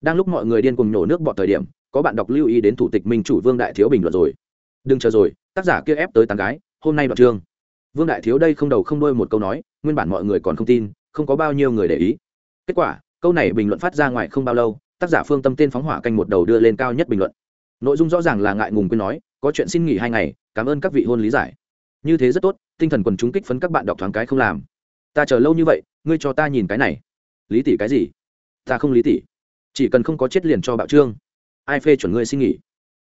Đang lúc mọi người điên cùng nhổ nước bọt thời điểm, có bạn đọc lưu ý đến thủ tịch minh chủ vương đại thiếu bình luận rồi. Đừng chờ rồi, tác giả kia ép tới tàn gái, hôm nay đoạn chương vương đại thiếu đây không đầu không đôi một câu nói, nguyên bản mọi người còn không tin, không có bao nhiêu người để ý. Kết quả, câu này bình luận phát ra ngoài không bao lâu, tác giả phương tâm tên phóng hỏa canh một đầu đưa lên cao nhất bình luận. Nội dung rõ ràng là ngại ngùng quên nói, có chuyện xin nghỉ hai ngày, cảm ơn các vị hôn lý giải. Như thế rất tốt, tinh thần quần chúng kích phấn các bạn đọc thoáng cái không làm. Ta chờ lâu như vậy, ngươi cho ta nhìn cái này. Lý tỷ cái gì? Ta không lý tỷ. Chỉ cần không có chết liền cho bạo trương. Ai phê chuẩn ngươi xin nghỉ?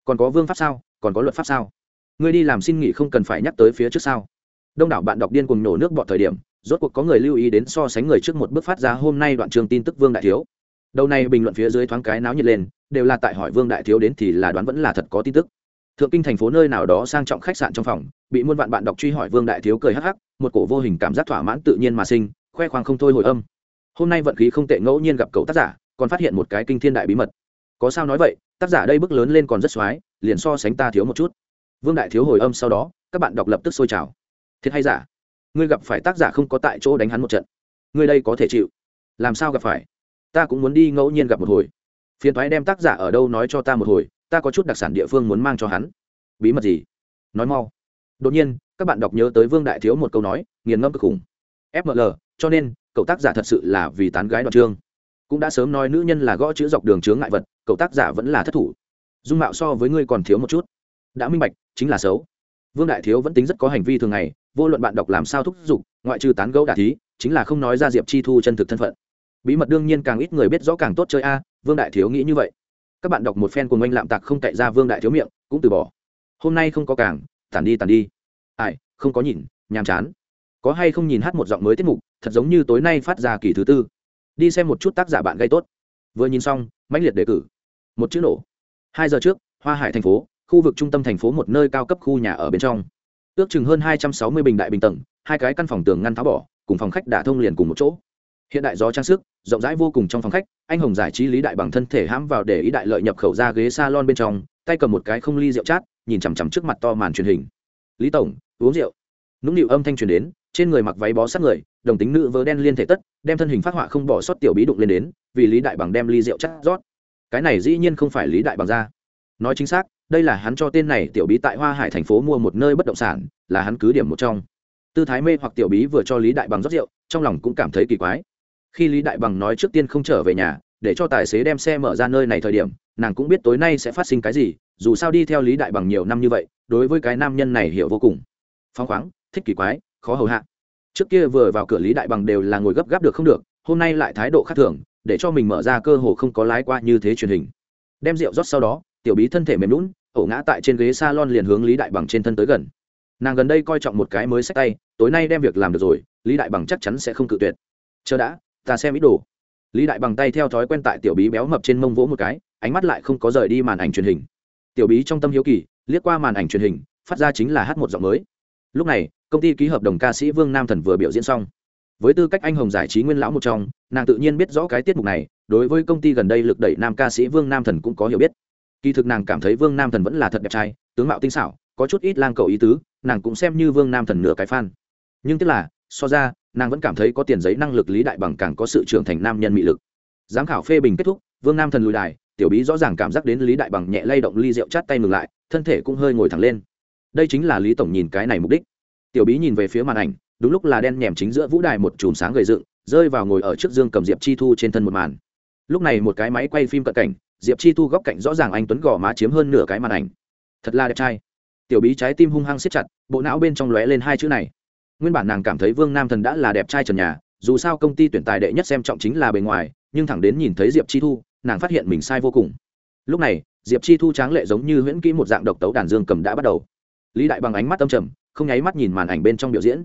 Còn có vương pháp sao? Còn có luật pháp sao? Ngươi đi làm xin nghỉ không cần phải nhắc tới phía trước sao? Đông đảo bạn đọc điên cùng nổ nước bọt thời điểm, rốt cuộc có người lưu ý đến so sánh người trước một bước phát ra hôm nay đoạn trường tin tức vương đại thiếu. Đầu này bình luận phía dưới thoáng cái náo nhiệt lên, đều là tại hỏi vương đại thiếu đến thì là đoán vẫn là thật có tin tức. Thượng kinh thành phố nơi nào đó sang trọng khách sạn trong phòng, bị muôn vạn bạn đọc truy hỏi vương đại thiếu cười hắc hắc, một cổ vô hình cảm giác thỏa mãn tự nhiên mà sinh, khoe khoang không thôi hồi âm. Hôm nay vận khí không tệ ngẫu nhiên gặp cậu tác giả, còn phát hiện một cái kinh thiên đại bí mật. Có sao nói vậy, tác giả đây bước lớn lên còn rất x liền so sánh ta thiếu một chút. Vương đại thiếu hồi âm sau đó, các bạn đọc lập tức sôi trào thiệt hay giả? Ngươi gặp phải tác giả không có tại chỗ đánh hắn một trận. Ngươi đây có thể chịu. Làm sao gặp phải? Ta cũng muốn đi ngẫu nhiên gặp một hồi. Phiền thoái đem tác giả ở đâu nói cho ta một hồi, ta có chút đặc sản địa phương muốn mang cho hắn. Bí mật gì? Nói mau. Đột nhiên, các bạn đọc nhớ tới vương đại thiếu một câu nói, nghiền ngẫm cực khủng. Fml cho nên, cậu tác giả thật sự là vì tán gái đoạn trương. cũng đã sớm nói nữ nhân là gõ chữ dọc đường chướng ngại vật, cậu tác giả vẫn là thất thủ. Dung mạo so với ngươi còn thiếu một chút. Đã minh bạch, chính là xấu. Vương đại thiếu vẫn tính rất có hành vi thường ngày vô luận bạn đọc làm sao thúc giục, ngoại trừ tán gẫu đả thí, chính là không nói ra diệp chi thu chân thực thân phận. Bí mật đương nhiên càng ít người biết rõ càng tốt chơi a, vương đại thiếu nghĩ như vậy. Các bạn đọc một phen cùng anh lạm tạc không cậy ra vương đại thiếu miệng, cũng từ bỏ. Hôm nay không có càng, tản đi tản đi. Ai, không có nhìn, nhàm chán. Có hay không nhìn hát một giọng mới tiết mục, thật giống như tối nay phát ra kỳ thứ tư. Đi xem một chút tác giả bạn gây tốt. Vừa nhìn xong, mãnh liệt đề cử. Một chữ nổ. Hai giờ trước, hoa hải thành phố, khu vực trung tâm thành phố một nơi cao cấp khu nhà ở bên trong ước chừng hơn hai trăm sáu mươi bình đại bình tầng, hai cái căn phòng tường ngăn tháo bỏ, cùng phòng khách đã thông liền cùng một chỗ. Hiện đại gió trang sức, rộng rãi vô cùng trong phòng khách, anh hồng giải trí lý đại bằng thân thể hãm vào để ý đại lợi nhập khẩu ra ghế s a lon bên trong, tay cầm một cái không ly rượu chát, nhìn chằm chằm trước mặt to màn truyền hình. Lý tổng, uống rượu. Nũng nịu âm thanh truyền đến, trên người mặc váy bó sát người, đồng tính nữ vớ đen liên thể tất, đem thân hình phát họa không bỏ sót tiểu bí đụng lên đến, vì lý đại bằng đem ly rượu chát rót. Cái này dĩ nhiên không phải lý đại bằng ra. Nói chính xác đây là hắn cho tên này tiểu bí tại hoa hải thành phố mua một nơi bất động sản, là hắn cứ điểm một trong. Tư thái mê hoặc tiểu bí vừa cho lý đại bằng rót rượu, trong lòng cũng cảm thấy kỳ quái. Khi lý đại bằng nói trước tiên không trở về nhà, để cho tài xế đem xe mở ra nơi này thời điểm, nàng cũng biết tối nay sẽ phát sinh cái gì, dù sao đi theo lý đại bằng nhiều năm như vậy, đối với cái nam nhân này hiểu vô cùng. Phóng khoáng, thích kỳ quái, khó hầu hạ. Trước kia vừa vào cửa lý đại bằng đều là ngồi gấp gáp được không được, hôm nay lại thái độ khác thường, để cho mình mở ra cơ hồ không có lái qua như thế truyền hình. Đem rượu rót sau đó tiểu bí thân thể mềm lún ổ ngã tại trên ghế s a lon liền hướng lý đại bằng trên thân tới gần. Nàng gần đây coi trọng một cái mới sách tay, tối nay đem việc làm được rồi, lý đại bằng chắc chắn sẽ không cự tuyệt. Chờ đã, ta xem ít đồ. Lý đại bằng tay theo thói quen tại tiểu bí béo mập trên mông vỗ một cái, ánh mắt lại không có rời đi màn ảnh truyền hình. Tiểu bí trong tâm hiếu kỳ, liếc qua màn ảnh truyền hình, phát ra chính là hát một giọng mới. Lúc này, công ty ký hợp đồng ca sĩ vương nam thần vừa biểu diễn xong. Với tư cách anh hồng giải trí nguyên lão một trong, nàng tự nhiên biết rõ cái tiết mục này, đối với công ty gần đây lực đẩy nam ca sĩ vương nam thần cũng có hiểu biết kỳ thực nàng cảm thấy vương nam thần vẫn là thật đẹp trai, tướng mạo tinh xảo, có chút ít lang cầu ý tứ, nàng cũng xem như vương nam thần nửa cái fan. Nhưng tức là, so ra, nàng vẫn cảm thấy có tiền giấy năng lực lý đại bằng càng có sự trưởng thành nam nhân mị lực. Giám khảo phê bình kết thúc, vương nam thần lùi đài tiểu bí rõ ràng cảm giác đến lý đại bằng nhẹ lay động ly rượu chát tay ngừng lại, thân thể cũng hơi ngồi thẳng lên. Đây chính là lý tổng nhìn cái này mục đích. Tiểu bí nhìn về phía màn ảnh, đúng lúc là đen nhèm chính giữa vũ đài một chùm sáng gầy dựng, rơi vào ngồi ở trước dương cầm diệp chi thu trên thân một màn. Lúc này một cái máy quay phim cận cảnh diệp chi thu góc cạnh rõ ràng anh tuấn gò má chiếm hơn nửa cái màn ảnh. Thật là đẹp trai. Tiểu bí trái tim hung hăng siết chặt, bộ não bên trong lóe lên hai chữ này. Nguyên bản nàng cảm thấy vương nam thần đã là đẹp trai trần nhà, dù sao công ty tuyển tài đệ nhất xem trọng chính là bề ngoài, nhưng thẳng đến nhìn thấy diệp chi thu, nàng phát hiện mình sai vô cùng. Lúc này, diệp chi thu tráng lệ giống như huyễn kỹ một dạng độc tấu đàn dương cầm đã bắt đầu. Lý đại bằng ánh mắt âm trầm, không nháy mắt nhìn màn ảnh bên trong biểu diễn.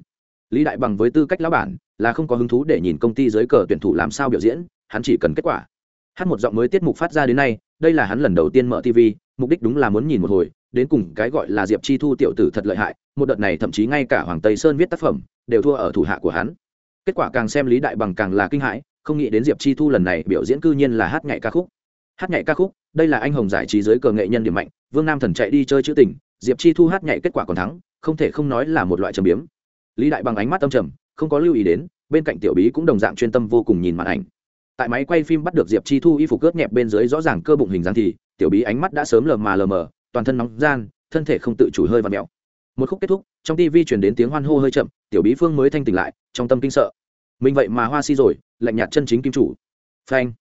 Lý đại bằng với tư cách lão bản, là không có hứng thú để nhìn công ty dưới cờ tuyển thủ làm sao biểu diễn, hắn chỉ cần kết quả hát một giọng mới tiết mục phát ra đến nay, đây là hắn lần đầu tiên mở tv, mục đích đúng là muốn nhìn một hồi, đến cùng cái gọi là diệp chi thu tiểu tử thật lợi hại, một đợt này thậm chí ngay cả hoàng tây sơn viết tác phẩm, đều thua ở thủ hạ của hắn. Kết quả càng xem lý đại bằng càng là kinh hãi, không nghĩ đến diệp chi thu lần này biểu diễn cư nhiên là hát nhạy ca khúc. Hát nhạy ca khúc, đây là anh hồng giải trí giới cờ nghệ nhân điểm mạnh, vương nam thần chạy đi chơi chữ tình, diệp chi thu hát nhạy kết quả còn thắng, không thể không nói là một loại trầm biếm. Lý đại bằng ánh mắt tâm trầm, không có lưu ý đến, bên cạnh tiểu bí cũng đồng dạng chuyên tâm vô cùng nhìn màn ảnh tại máy quay phim bắt được diệp chi thu y phục cướp nhẹp bên dưới rõ ràng cơ bụng hình dáng thì tiểu bí ánh mắt đã sớm lờ mà lờ mờ toàn thân nóng gian thân thể không tự chủ hơi và mẹo một khúc kết thúc trong tv chuyển đến tiếng hoan hô hơi chậm tiểu bí phương mới thanh tỉnh lại trong tâm kinh sợ. Mình vậy mà hoa si rồi lạnh nhạt chân chính kim chủ. Phanh.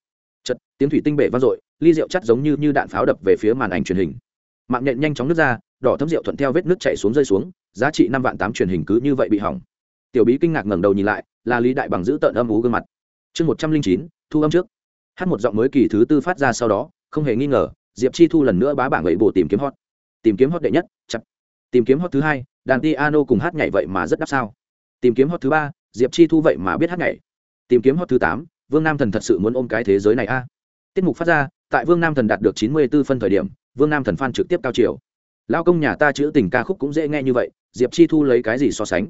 Chật tiếng thủy tinh bể vang dội ly rượu chắt giống như, như đạn pháo đập về phía màn ảnh truyền hình. Mạng nhện nhanh chóng nước ra đỏ thấm rượu thuận theo vết nước chảy xuống rơi xuống giá trị năm vạn tám truyền hình cứ như vậy bị hỏng. Tiểu bí kinh ngạc ngẩng đầu nhìn lại là lý đại bằng giữ tợn âm ú gương mặt. Chương một trăm linh chín thu âm trước. Hát một giọng mới kỳ thứ tư phát ra sau đó, không hề nghi ngờ, diệp chi thu lần nữa bá bảng ấy bổ tìm kiếm hot. Tìm kiếm hot đệ nhất chặt tìm kiếm hot thứ hai, đàn ti ano cùng hát nhảy vậy mà rất đắt sao. Tìm kiếm hot thứ ba, diệp chi thu vậy mà biết hát nhảy. Tìm kiếm hot thứ tám, vương nam thần thật sự muốn ôm cái thế giới này a. Tiết mục phát ra, tại vương nam thần đạt được chín mươi b ố phân thời điểm, vương nam thần phan trực tiếp cao chiều. Lao công nhà ta chữ tình ca khúc cũng dễ nghe như vậy, diệp chi thu lấy cái gì so sánh?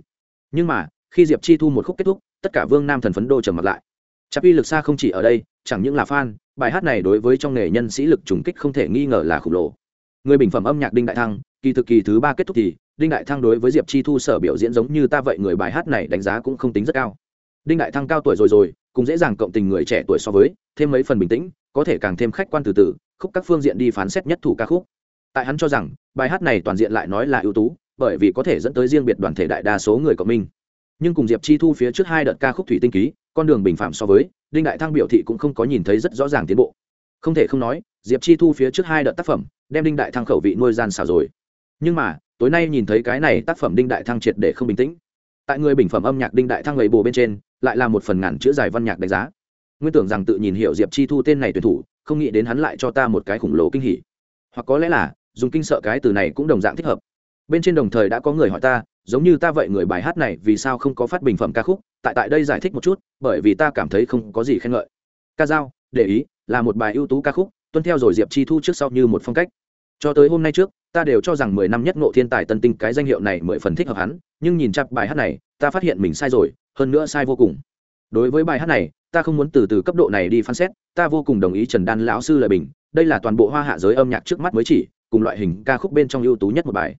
Nhưng mà, khi diệp chi thu một khúc kết thúc, tất cả vương nam thần phấn đô trầm mặt lại chạp uy lực xa không chỉ ở đây, chẳng những là fan, bài hát này đối với trong nghề nhân sĩ lực trùng kích không thể nghi ngờ là khổng lồ. Người bình phẩm âm nhạc đinh đại thăng, kỳ thực kỳ thứ ba kết thúc thì, đinh đại thăng đối với diệp chi thu sở biểu diễn giống như ta vậy người bài hát này đánh giá cũng không tính rất cao. Đinh đại thăng cao tuổi rồi rồi cũng dễ dàng cộng tình người trẻ tuổi so với, thêm mấy phần bình tĩnh, có thể càng thêm khách quan từ từ, khúc các phương diện đi phán xét nhất thủ ca khúc. Tại hắn cho rằng, bài hát này toàn diện lại nói là ưu tú, bởi vì có thể dẫn tới riêng biệt đoàn thể đại đa số người cộng minh. Nhưng cùng diệp chi thu phía trước hai đợt ca khúc thủy tinh ký con đường bình phạm so với, đinh đại thăng biểu thị cũng không có nhìn thấy rất rõ ràng tiến bộ. Không thể không nói, diệp chi thu phía trước hai đợt tác phẩm, đem đinh đại thăng khẩu vị nuôi gian xảo rồi. Nhưng mà, tối nay nhìn thấy cái này tác phẩm đinh đại thăng triệt để không bình tĩnh. Tại người bình phẩm âm nhạc đinh đại thăng lầy bồ bên trên, lại là một phần ngàn chữ dài văn nhạc đánh giá. Nguyên tưởng rằng tự nhìn hiểu diệp chi thu tên này tuyển thủ, không nghĩ đến hắn lại cho ta một cái khủng lồ kinh hỉ. Hoặc có lẽ là, dùng kinh sợ cái từ này cũng đồng dạng thích hợp bên trên đồng thời đã có người hỏi ta, giống như ta vậy người bài hát này vì sao không có phát bình phẩm ca khúc, tại tại đây giải thích một chút, bởi vì ta cảm thấy không có gì khen ngợi. Ca dao, để ý, là một bài ưu tú ca khúc, tuân theo rồi diệp chi thu trước sau như một phong cách. Cho tới hôm nay trước, ta đều cho rằng mười năm nhất ngộ thiên tài tân tinh cái danh hiệu này mười phần thích hợp hắn, nhưng nhìn chặp bài hát này, ta phát hiện mình sai rồi, hơn nữa sai vô cùng. Đối với bài hát này, ta không muốn từ từ cấp độ này đi phán xét, ta vô cùng đồng ý trần đan lão sư lời bình, đây là toàn bộ hoa hạ giới âm nhạc trước mắt mới chỉ, cùng loại hình ca khúc bên trong ưu tú nhất một bài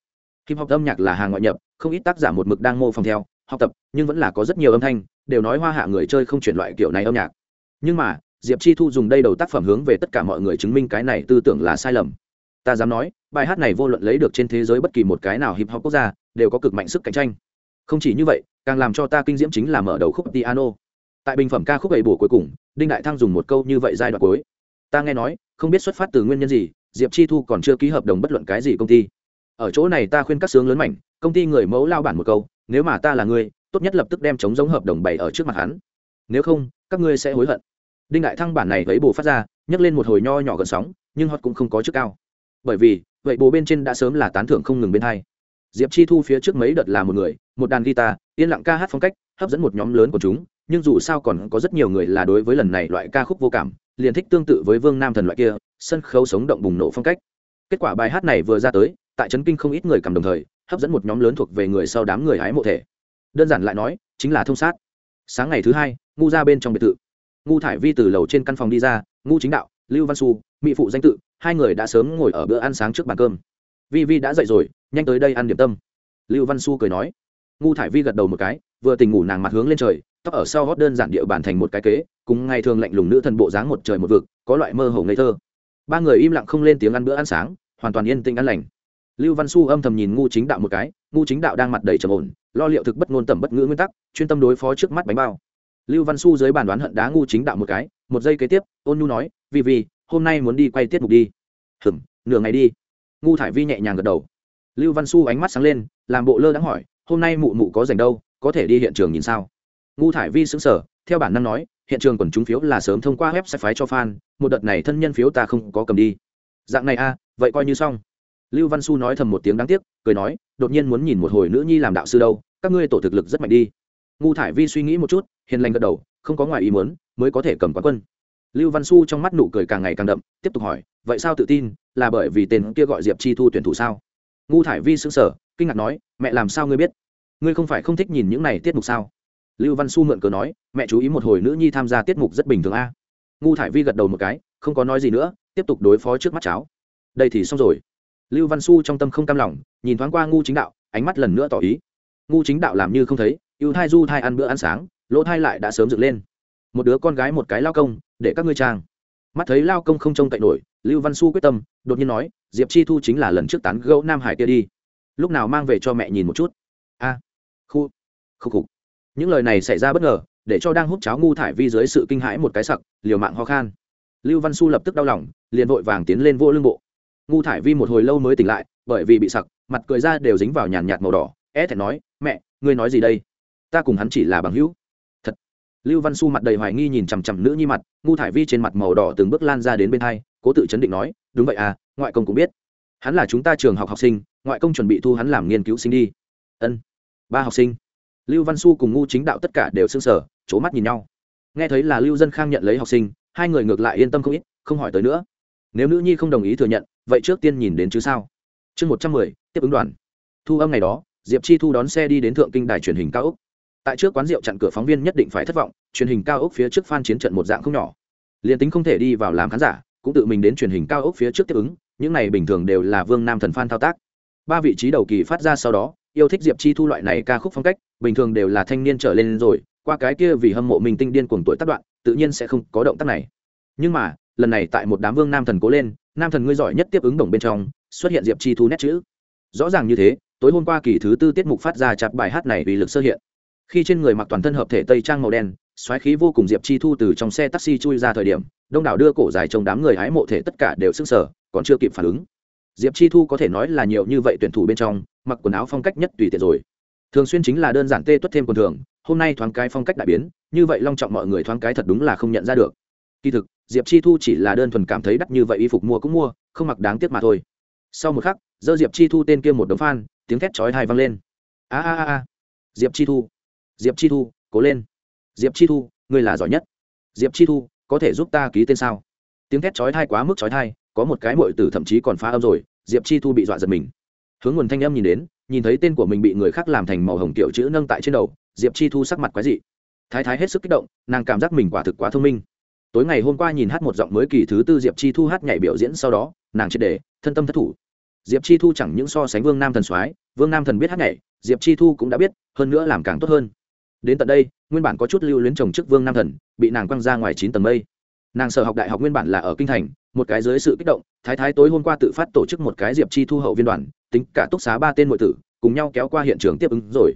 hip hop âm nhạc là hàng ngoại nhập, không ít tác giả một mực đang mô phỏng theo, học tập, nhưng vẫn là có rất nhiều âm thanh, đều nói hoa hạ người chơi không chuyển loại kiểu này âm nhạc. Nhưng mà, diệp chi thu dùng đây đầu tác phẩm hướng về tất cả mọi người chứng minh cái này tư tưởng là sai lầm. Ta dám nói, bài hát này vô luận lấy được trên thế giới bất kỳ một cái nào hip hop quốc gia, đều có cực mạnh sức cạnh tranh. Không chỉ như vậy, càng làm cho ta kinh diễm chính là mở đầu khúc piano. Tại bình phẩm ca khúc ấy bổ cuối cùng, đinh đại thăng dùng một câu như vậy giai đoạn cuối. Ta nghe nói, không biết xuất phát từ nguyên nhân gì, diệp chi thu còn chưa ký hợp đồng bất luận cái gì công ty ở chỗ này ta khuyên các sướng lớn mảnh công ty người mẫu lao bản một câu, nếu mà ta là ngươi, tốt nhất lập tức đem chống giống hợp đồng bày ở trước mặt hắn. Nếu không, các ngươi sẽ hối hận. Đinh đại thăng bản này với bồ phát ra, nhấc lên một hồi nho nhỏ gần sóng, nhưng họ cũng không có chức cao. Bởi vì vậy bồ bên trên đã sớm là tán thưởng không ngừng bên hai. Diệp chi thu phía trước mấy đợt là một người, một đàn guitar, yên lặng ca hát phong cách, hấp dẫn một nhóm lớn của chúng, nhưng dù sao còn có rất nhiều người là đối với lần này loại ca khúc vô cảm, liền thích tương tự với vương nam thần loại kia, sân khấu sống động bùng nổ phong cách. Kết quả bài hát này vừa ra tới tại trấn kinh không ít người cầm đồng thời, hấp dẫn một nhóm lớn thuộc về người sau đám người hái mộ thể. Đơn giản lại nói, chính là thông sát. Sáng ngày thứ hai, ngu ra bên trong biệt thự. Ngu thải vi từ lầu trên căn phòng đi ra, ngu chính đạo, lưu văn su mỹ phụ danh tự, hai người đã sớm ngồi ở bữa ăn sáng trước bàn cơm. Vi vi đã dậy rồi, nhanh tới đây ăn điểm tâm. Lưu văn su cười nói. Ngu thải vi gật đầu một cái, vừa tình ngủ nàng mặt hướng lên trời, tóc ở sau gót đơn giản địa bàn thành một cái kế, cùng ngày thường lạnh lùng nữ thần bộ dáng một trời một vực, có loại mơ hồ ngây thơ. Ba người im lặng không lên tiếng ăn bữa ăn sáng, hoàn toàn yên tĩnh ăn lành lưu văn su âm thầm nhìn ngu chính đạo một cái ngu chính đạo đang mặt đầy trầm ổn lo liệu thực bất ngôn tầm bất ngữ nguyên tắc chuyên tâm đối phó trước mắt bánh bao. Lưu văn su dưới bàn đoán hận đá ngu chính đạo một cái một giây kế tiếp ôn nhu nói vì vì hôm nay muốn đi quay tiết mục đi. Hừm nửa ngày đi. Ngu thải vi nhẹ nhàng gật đầu. Lưu văn su ánh mắt sáng lên làm bộ lơ đãng hỏi hôm nay mụ mụ có dành đâu có thể đi hiện trường nhìn sao? Ngu thải vi xứng sở theo bản năng nói hiện trường quần chúng phiếu là sớm thông qua web sẽ phái cho fan một đợt này thân nhân phiếu ta không có cầm đi. Dạng này a à, vậy coi như xong lưu văn su nói thầm một tiếng đáng tiếc, cười nói, đột nhiên muốn nhìn một hồi nữ nhi làm đạo sư đâu, các ngươi tổ thực lực rất mạnh đi. Ngu thải vi suy nghĩ một chút, hiền lành gật đầu, không có ngoài ý muốn, mới có thể cầm quán quân. Lưu văn su trong mắt nụ cười càng ngày càng đậm, tiếp tục hỏi, vậy sao tự tin, là bởi vì tên kia gọi diệp chi thu tuyển thủ sao? Ngu thải vi xứng sở kinh ngạc nói, mẹ làm sao ngươi biết? Ngươi không phải không thích nhìn những này tiết mục sao? Lưu văn su mượn cớ nói, mẹ chú ý một hồi nữ nhi tham gia tiết mục rất bình thường a. Ngu thải vi gật đầu một cái, không có nói gì nữa, tiếp tục đối phó trước mắt cháu. Đây thì xong rồi lưu văn su trong tâm không cam lòng, nhìn thoáng qua ngu chính đạo, ánh mắt lần nữa tỏ ý. Ngu chính đạo làm như không thấy, ưu thai du thai ăn bữa ăn sáng, lỗ thai lại đã sớm dựng lên. Một đứa con gái một cái lao công, để các ngươi trang. Mắt thấy lao công không trông cậy nổi, lưu văn su quyết tâm, đột nhiên nói, diệp chi thu chính là lần trước tán gẫu nam hải kia đi. Lúc nào mang về cho mẹ nhìn một chút. A. Khu. Khu khục. Những lời này xảy ra bất ngờ, để cho đang hút cháo ngu thải vi dưới sự kinh hãi một cái sặc, liều mạng ho khan. Lưu văn su lập tức đau lòng, liền vội vàng tiến lên vô lưng bộ ngu thải vi một hồi lâu mới tỉnh lại, bởi vì bị sặc, mặt cười ra đều dính vào nhàn nhạt màu đỏ, é thẹn nói, mẹ, ngươi nói gì đây? Ta cùng hắn chỉ là bằng hữu. Thật. Lưu văn su mặt đầy hoài nghi nhìn chằm chằm nữ nhi mặt, ngu thải vi trên mặt màu đỏ từng bước lan ra đến bên hai, cố tự chấn định nói, đúng vậy à ngoại công cũng biết. Hắn là chúng ta trường học học sinh, ngoại công chuẩn bị thu hắn làm nghiên cứu sinh đi. Ân. Ba học sinh. Lưu văn su cùng ngu chính đạo tất cả đều s ư n g sở c h ố mắt nhìn nhau. Nghe thấy là lưu dân khang nhận lấy học sinh, hai người ngược lại yên tâm không ít, không hỏi tới nữa. Nếu nữ nhi không đồng ý thừa nhận vậy trước tiên nhìn đến chứ sao? Chương một trăm mười, tiếp ứng đoàn. Thu âm ngày đó, diệp chi thu đón xe đi đến thượng kinh đài truyền hình cao úc tại trước quán rượu chặn cửa phóng viên nhất định phải thất vọng, truyền hình cao úc phía trước phan chiến trận một dạng không nhỏ. Liền tính không thể đi vào làm khán giả, cũng tự mình đến truyền hình cao úc phía trước tiếp ứng, những này bình thường đều là vương nam thần phan thao tác. Ba vị trí đầu kỳ phát ra sau đó, yêu thích diệp chi thu loại này ca khúc phong cách, bình thường đều là thanh niên trở lên rồi, qua cái kia vì hâm mộ mình tinh điên cuồng tuổi tác đoạn, tự nhiên sẽ không có động tác này. Nhưng mà lần này tại một đám vương nam thần cố lên, nam thần ngươi giỏi nhất tiếp ứng đồng bên trong, xuất hiện diệp chi thu nét chữ. Rõ ràng như thế, tối hôm qua kỳ thứ tư tiết mục phát ra chặt bài hát này vì lực sơ hiện. Khi trên người mặc toàn thân hợp thể tây trang màu đen, xoáy khí vô cùng diệp chi thu từ trong xe taxi chui ra thời điểm, đông đảo đưa cổ dài trong đám người hái mộ thể tất cả đều sức sở còn chưa kịp phản ứng. Diệp chi thu có thể nói là nhiều như vậy tuyển thủ bên trong, mặc quần áo phong cách nhất tùy tiện rồi. Thường xuyên chính là đơn giản tê tuất thêm quần thường, hôm nay thoáng cái phong cách đại biến, như vậy long trọng mọi người thoáng cái thật đúng là không nhận ra được. Kỳ thực diệp chi thu chỉ là đơn thuần cảm thấy đắt như vậy y phục mua cũng mua, không mặc đáng tiếc mà thôi. Sau một khắc, dơ diệp chi thu tên kia một đống phan tiếng thét chói hai vang lên. A a a diệp chi thu. Diệp chi thu, cố lên. Diệp chi thu, ngươi là giỏi nhất. Diệp chi thu, có thể giúp ta ký tên sao? Tiếng thét chói thai quá mức chói thai có một cái mội tử thậm chí còn phá âm rồi, diệp chi thu bị dọa giật mình. Hướng nguồn thanh âm nhìn đến, nhìn thấy tên của mình bị người khác làm thành màu hồng kiểu chữ nâng tại trên đầu, diệp chi thu sắc mặt quái dị. Thái thái hết sức kích động, nàng cảm giác mình quả thực quá thông minh tối ngày hôm qua nhìn hát một giọng mới kỳ thứ tư diệp chi thu hát nhảy biểu diễn, sau đó, nàng triệt đề thân tâm thất thủ. Diệp chi thu chẳng những so sánh vương nam thần soái, vương nam thần biết hát nhảy, diệp chi thu cũng đã biết, hơn nữa làm càng tốt hơn. Đến tận đây, nguyên bản có chút lưu luyến chồng chức vương nam thần, bị nàng quăng ra ngoài chín tầng mây. Nàng sở học đại học nguyên bản là ở kinh thành, một cái dưới sự kích động, thái thái tối hôm qua tự phát tổ chức một cái diệp chi thu hậu viên đoàn, tính cả túc xá ba tên nội tử, cùng nhau kéo qua hiện trường tiếp ứng rồi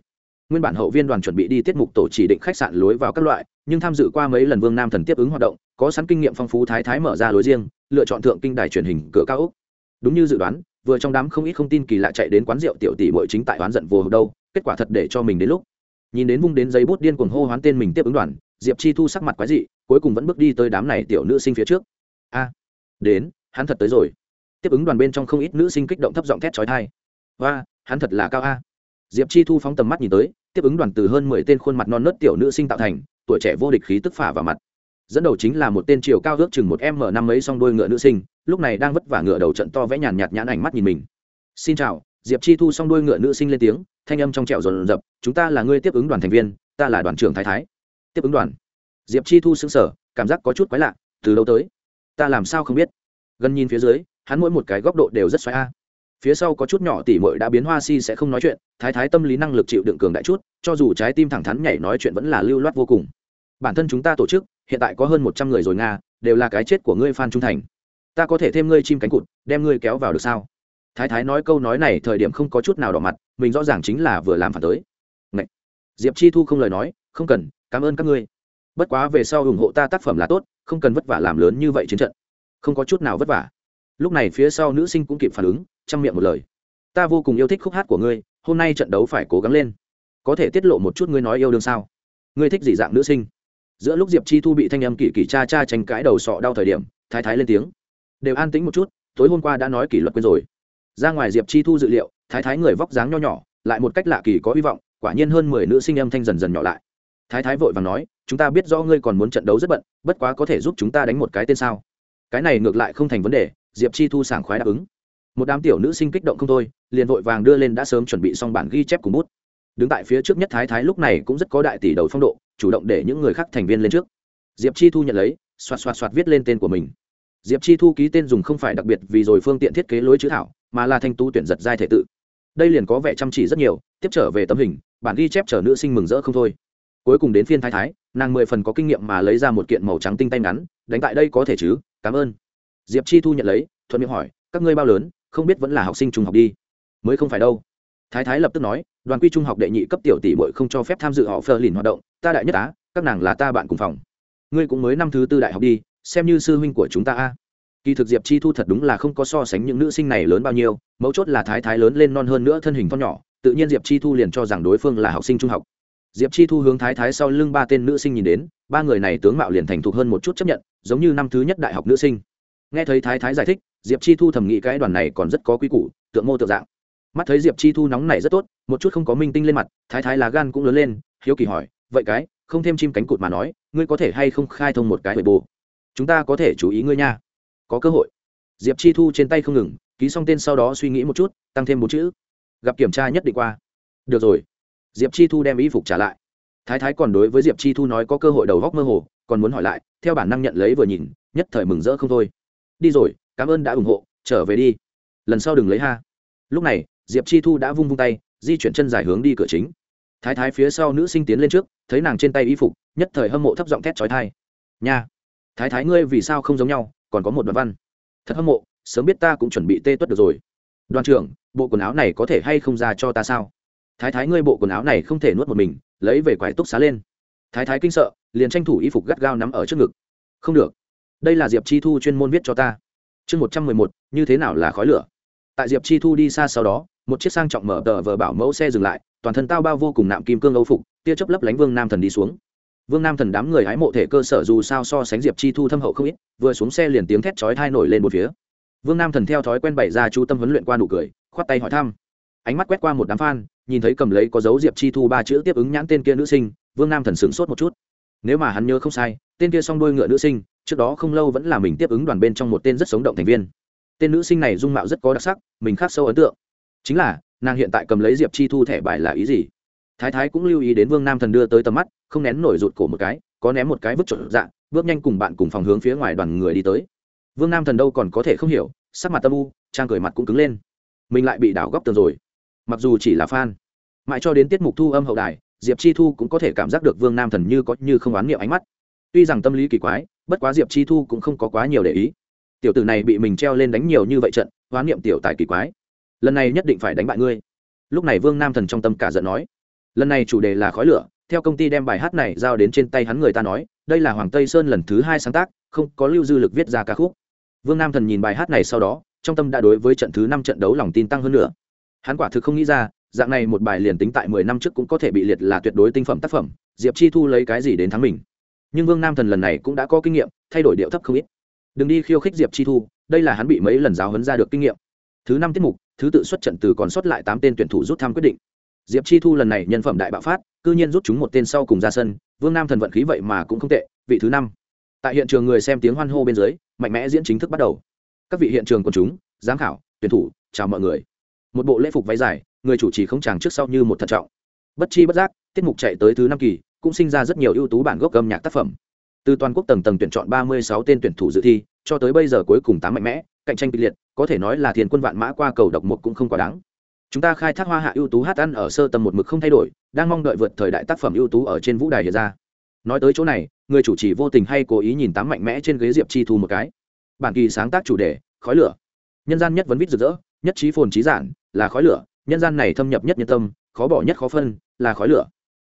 nguyên bản hậu viên đoàn chuẩn bị đi tiết mục tổ chỉ định khách sạn lối vào các loại, nhưng tham dự qua mấy lần vương nam thần tiếp ứng hoạt động, có sẵn kinh nghiệm phong phú thái thái mở ra lối riêng, lựa chọn thượng kinh đài truyền hình cửa cao úc đúng như dự đoán, vừa trong đám không ít không tin kỳ lạ chạy đến quán rượu tiểu tỷ bội chính tại oán giận vô hậu đâu, kết quả thật để cho mình đến lúc. Nhìn đến vung đến giấy bút điên cuồng hô hoán tên mình tiếp ứng đoàn, diệp chi thu sắc mặt quái dị, cuối cùng vẫn bước đi tới đám này tiểu nữ sinh phía trước. A, đến, hắn thật tới rồi. Tiếp ứng đoàn bên trong không ít nữ sinh kích động thấp giọng thét trói thai và hắn thật là cao a diệp chi thu phóng tầm mắt nhìn tới, tiếp ứng đoàn từ hơn mười tên khuôn mặt non nớt tiểu nữ sinh tạo thành, tuổi trẻ vô địch khí tức phả vào mặt. Dẫn đầu chính là một tên chiều cao ước chừng một m năm mấy song đôi ngựa nữ sinh, lúc này đang vất vả ngựa đầu trận to vẽ nhàn nhạt nhãn ảnh mắt nhìn mình. Xin chào. Diệp chi thu song đôi ngựa nữ sinh lên tiếng, thanh âm trong trẻo rồn rập chúng ta là người tiếp ứng đoàn thành viên, ta là đoàn trưởng thái thái. Tiếp ứng đoàn? Diệp chi thu xứng sở cảm giác có chút quái lạ, từ đâu tới? Ta làm sao không biết? Gần nhìn phía dưới, hắn mỗi một cái góc độ đều rất xoáy a phía sau có chút nhỏ tỉ mội đã biến hoa si sẽ không nói chuyện, thái thái tâm lý năng lực chịu đựng cường đại chút, cho dù trái tim thẳng thắn nhảy nói chuyện vẫn là lưu loát vô cùng. Bản thân chúng ta tổ chức, hiện tại có hơn một trăm người rồi nga, đều là cái chết của ngươi phan trung thành. Ta có thể thêm ngươi chim cánh cụt, đem ngươi kéo vào được sao? Thái thái nói câu nói này thời điểm không có chút nào đỏ mặt, mình rõ ràng chính là vừa làm phản tới. Ngậy! diệp chi thu không lời nói, không cần, cảm ơn các ngươi. Bất quá về sau ủng hộ ta tác phẩm là tốt, không cần vất vả làm lớn như vậy chiến trận. Không có chút nào vất vả. Lúc này phía sau nữ sinh cũng kịp phản ứng chăm miệng một lời. Ta vô cùng yêu thích khúc hát của ngươi, hôm nay trận đấu phải cố gắng lên. Có thể tiết lộ một chút ngươi nói yêu đương sao? Ngươi thích gì dạng nữ sinh? Giữa lúc diệp chi thu bị thanh âm kỷ kỷ cha cha tranh cãi đầu sọ đau thời điểm, thái thái lên tiếng. Đều an tĩnh một chút, tối hôm qua đã nói kỷ luật quên rồi. Ra ngoài diệp chi thu dự liệu, thái thái người vóc dáng nho nhỏ, lại một cách lạ kỳ có hy vọng, quả nhiên hơn mười nữ sinh âm thanh dần dần nhỏ lại. Thái thái vội và nói, chúng ta biết rõ ngươi còn muốn trận đấu rất bận, bất quá có thể giúp chúng ta đánh một cái tên sao? Cái này ngược lại không thành vấn đề, diệp chi thu sảng khoái đáp ứng một đám tiểu nữ sinh kích động không thôi, liền vội vàng đưa lên đã sớm chuẩn bị xong bản ghi chép cùng bút. Đứng tại phía trước nhất thái thái lúc này cũng rất có đại tỷ đầu phong độ, chủ động để những người khác thành viên lên trước. Diệp chi thu nhận lấy, xoạt xoạt xoạt viết lên tên của mình. Diệp chi thu ký tên dùng không phải đặc biệt vì rồi phương tiện thiết kế lối chữ thảo, mà là thanh tu tuyển giật giai thể tự. Đây liền có vẻ chăm chỉ rất nhiều, tiếp trở về tấm hình, bản ghi chép chở nữ sinh mừng rỡ không thôi. Cuối cùng đến phiên thái thái, nàng mười phần có kinh nghiệm mà lấy ra một kiện màu trắng tinh tay ngắn, đánh tại đây có thể chứ, cảm ơn. Diệp chi thu nhận lấy, thuận miệng hỏi, các ngươi bao lớn? Không biết vẫn là học sinh trung học đi. Mới không phải đâu. Thái thái lập tức nói, đoàn quy trung học đệ nhị cấp tiểu tỷ bội không cho phép tham dự họ phơ lìn hoạt động, ta đại nhất á, các nàng là ta bạn cùng phòng. Ngươi cũng mới năm thứ tư đại học đi, xem như sư huynh của chúng ta a. Kỳ thực diệp chi thu thật đúng là không có so sánh những nữ sinh này lớn bao nhiêu, mấu chốt là thái thái lớn lên non hơn nữa thân hình to nhỏ, tự nhiên diệp chi thu liền cho rằng đối phương là học sinh trung học. Diệp chi thu hướng thái thái sau lưng ba tên nữ sinh nhìn đến, ba người này tướng mạo liền thành thục hơn một chút chấp nhận, giống như năm thứ nhất đại học nữ sinh. Nghe thấy thái thái giải thích diệp chi thu thầm nghĩ cái đoàn này còn rất có quy củ, tượng mô tượng dạng. Mắt thấy diệp chi thu nóng này rất tốt, một chút không có minh tinh lên mặt, thái thái là gan cũng lớn lên, hiếu kỳ hỏi, vậy cái, không thêm chim cánh cụt mà nói, ngươi có thể hay không khai thông một cái bề bù chúng ta có thể chú ý ngươi nha. Có cơ hội. Diệp chi thu trên tay không ngừng, ký xong tên sau đó suy nghĩ một chút, tăng thêm một chữ. Gặp kiểm tra nhất định qua. Được rồi. Diệp chi thu đem y phục trả lại. Thái thái còn đối với diệp chi thu nói có cơ hội đầu góc mơ hồ, còn muốn hỏi lại, theo bản năng nhận lấy vừa nhìn, nhất thời mừng rỡ không thôi. Đi rồi cảm ơn đã ủng hộ, trở về đi. Lần sau đừng lấy ha. Lúc này, diệp chi thu đã vung vung tay, di chuyển chân dài hướng đi cửa chính. Thái thái phía sau nữ sinh tiến lên trước, thấy nàng trên tay y phục, nhất thời hâm mộ thấp giọng thét trói thai nha, thái thái ngươi vì sao không giống nhau, còn có một đoạn văn. Thật hâm mộ, sớm biết ta cũng chuẩn bị tê tuất được rồi. Đoàn trưởng, bộ quần áo này có thể hay không ra cho ta sao? Thái thái ngươi bộ quần áo này không thể nuốt một mình, lấy về quải túc xá lên. Thái thái kinh sợ, liền tranh thủ y phục gắt gao nắm ở trước ngực. Không được. Đây là diệp chi thu chuyên môn viết cho ta chương một trăm mười một, như thế nào là khói lửa? Tại diệp chi thu đi xa sau đó, một chiếc sang trọng mở tờ vờ bảo mẫu xe dừng lại, toàn thân tao bao vô cùng nạm kim cương âu phục, tia chấp lấp lánh vương nam thần đi xuống. Vương nam thần đám người hái mộ thể cơ sở dù sao so sánh diệp chi thu thâm hậu không ít, vừa xuống xe liền tiếng thét chói thai nổi lên một phía. Vương nam thần theo thói quen bày ra chú tâm huấn luyện qua nụ cười, khoát tay hỏi thăm. Ánh mắt quét qua một đám f a n nhìn thấy cầm lấy có dấu diệp chi thu ba chữ tiếp ứng nhãn tên kia nữ sinh, vương nam thần sửng sốt một chút. Nếu mà hắn nhớ không sai, tên kia s o n g đôi ngựa nữ sinh trước đó không lâu vẫn là mình tiếp ứng đoàn bên trong một tên rất sống động thành viên. Tên nữ sinh này dung mạo rất có đặc sắc, mình khác sâu ấn tượng. Chính là, nàng hiện tại cầm lấy diệp chi thu thẻ bài là ý gì? Thái thái cũng lưu ý đến vương nam thần đưa tới tầm mắt, không nén nổi rụt cổ một cái, có ném một cái vứt trộn dạng bước nhanh cùng bạn cùng phòng hướng phía ngoài đoàn người đi tới. Vương nam thần đâu còn có thể không hiểu, sắc mặt tâm u, trang cười mặt cũng cứng lên. Mình lại bị đảo góc tường rồi. Mặc dù chỉ là fan, mãi cho đến tiết mục thu âm hậu đài, diệp chi thu cũng có thể cảm giác được vương nam thần như có như không oán niệm ánh mắt tuy rằng tâm lý kỳ quái, bất quá diệp chi thu cũng không có quá nhiều để ý. Tiểu tử này bị mình treo lên đánh nhiều như vậy trận hoán niệm tiểu tài kỳ quái. Lần này nhất định phải đánh bại ngươi. Lúc này vương nam thần trong tâm cả giận nói. Lần này chủ đề là khói lửa, theo công ty đem bài hát này giao đến trên tay hắn người ta nói, đây là hoàng tây sơn lần thứ hai sáng tác, không có lưu dư lực viết ra ca khúc. Vương nam thần nhìn bài hát này sau đó, trong tâm đã đối với trận thứ năm trận đấu lòng tin tăng hơn nữa. Hắn quả thực không nghĩ ra, dạng này một bài liền tính tại mười năm trước cũng có thể bị liệt là tuyệt đối tinh phẩm tác phẩm, diệp chi thu lấy cái gì đến thắng mình nhưng vương nam thần lần này cũng đã có kinh nghiệm, thay đổi điệu thấp không ít. Đừng đi khiêu khích diệp chi thu, đây là hắn bị mấy lần giáo hấn ra được kinh nghiệm. Thứ năm tiết mục, thứ tự xuất trận từ còn sót lại tám tên tuyển thủ rút thăm quyết định. Diệp chi thu lần này nhân phẩm đại bạo phát, cư nhiên rút chúng một tên sau cùng ra sân, vương nam thần vận khí vậy mà cũng không tệ, vị thứ năm. Tại hiện trường người xem tiếng hoan hô bên dưới, mạnh mẽ diễn chính thức bắt đầu. Các vị hiện trường quần chúng, giám khảo, tuyển thủ, chào mọi người. Một bộ lễ phục váy dài, người chủ trì không tràng trước sau như một thận trọng. Bất chi bất giác, tiết mục chạy tới thứ năm kỳ cũng sinh ra rất nhiều ưu tú bản gốc âm nhạc tác phẩm. Từ toàn quốc tầng tầng tuyển chọn ba mươi sáu tên tuyển thủ dự thi, cho tới bây giờ cuối cùng tám mạnh mẽ, cạnh tranh kịch liệt, có thể nói là thiên quân vạn mã qua cầu độc một cũng không quá đáng. Chúng ta khai thác hoa hạ ưu tú hát ăn ở sơ tầm một mực không thay đổi, đang mong đợi vượt thời đại tác phẩm ưu tú ở trên vũ đài hiện ra. Nói tới chỗ này, người chủ trì vô tình hay cố ý nhìn tám mạnh mẽ trên ghế diệp chi thu một cái. Bản kỳ sáng tác chủ đề, khói lửa. Nhân gian nhất vấn vít rực rỡ, nhất trí phồn trí giản, là khói lửa, nhân gian này thâm nhập nhất nhân tâm, khó bỏ nhất khó phân, là khói lửa.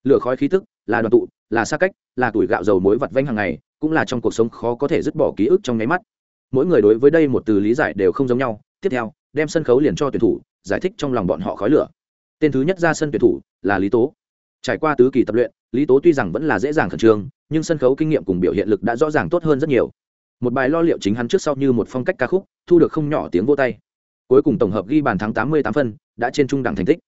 Lửa khói khí tức là đoàn tụ, là xa cách, là tuổi gạo dầu mối vặt vanh hàng ngày, cũng là trong cuộc sống khó có thể dứt bỏ ký ức trong nháy mắt. Mỗi người đối với đây một từ lý giải đều không giống nhau. Tiếp theo, đem sân khấu liền cho tuyển thủ, giải thích trong lòng bọn họ khói lửa. Tên thứ nhất ra sân tuyển thủ là lý tố. Trải qua tứ kỳ tập luyện, lý tố tuy rằng vẫn là dễ dàng khẩn trương, nhưng sân khấu kinh nghiệm cùng biểu hiện lực đã rõ ràng tốt hơn rất nhiều. Một bài lo liệu chính hắn trước sau như một phong cách ca khúc, thu được không nhỏ tiếng vô tay. Cuối cùng tổng hợp ghi bàn thắng tám mươi tám phân, đã trên trung đẳng thành tích.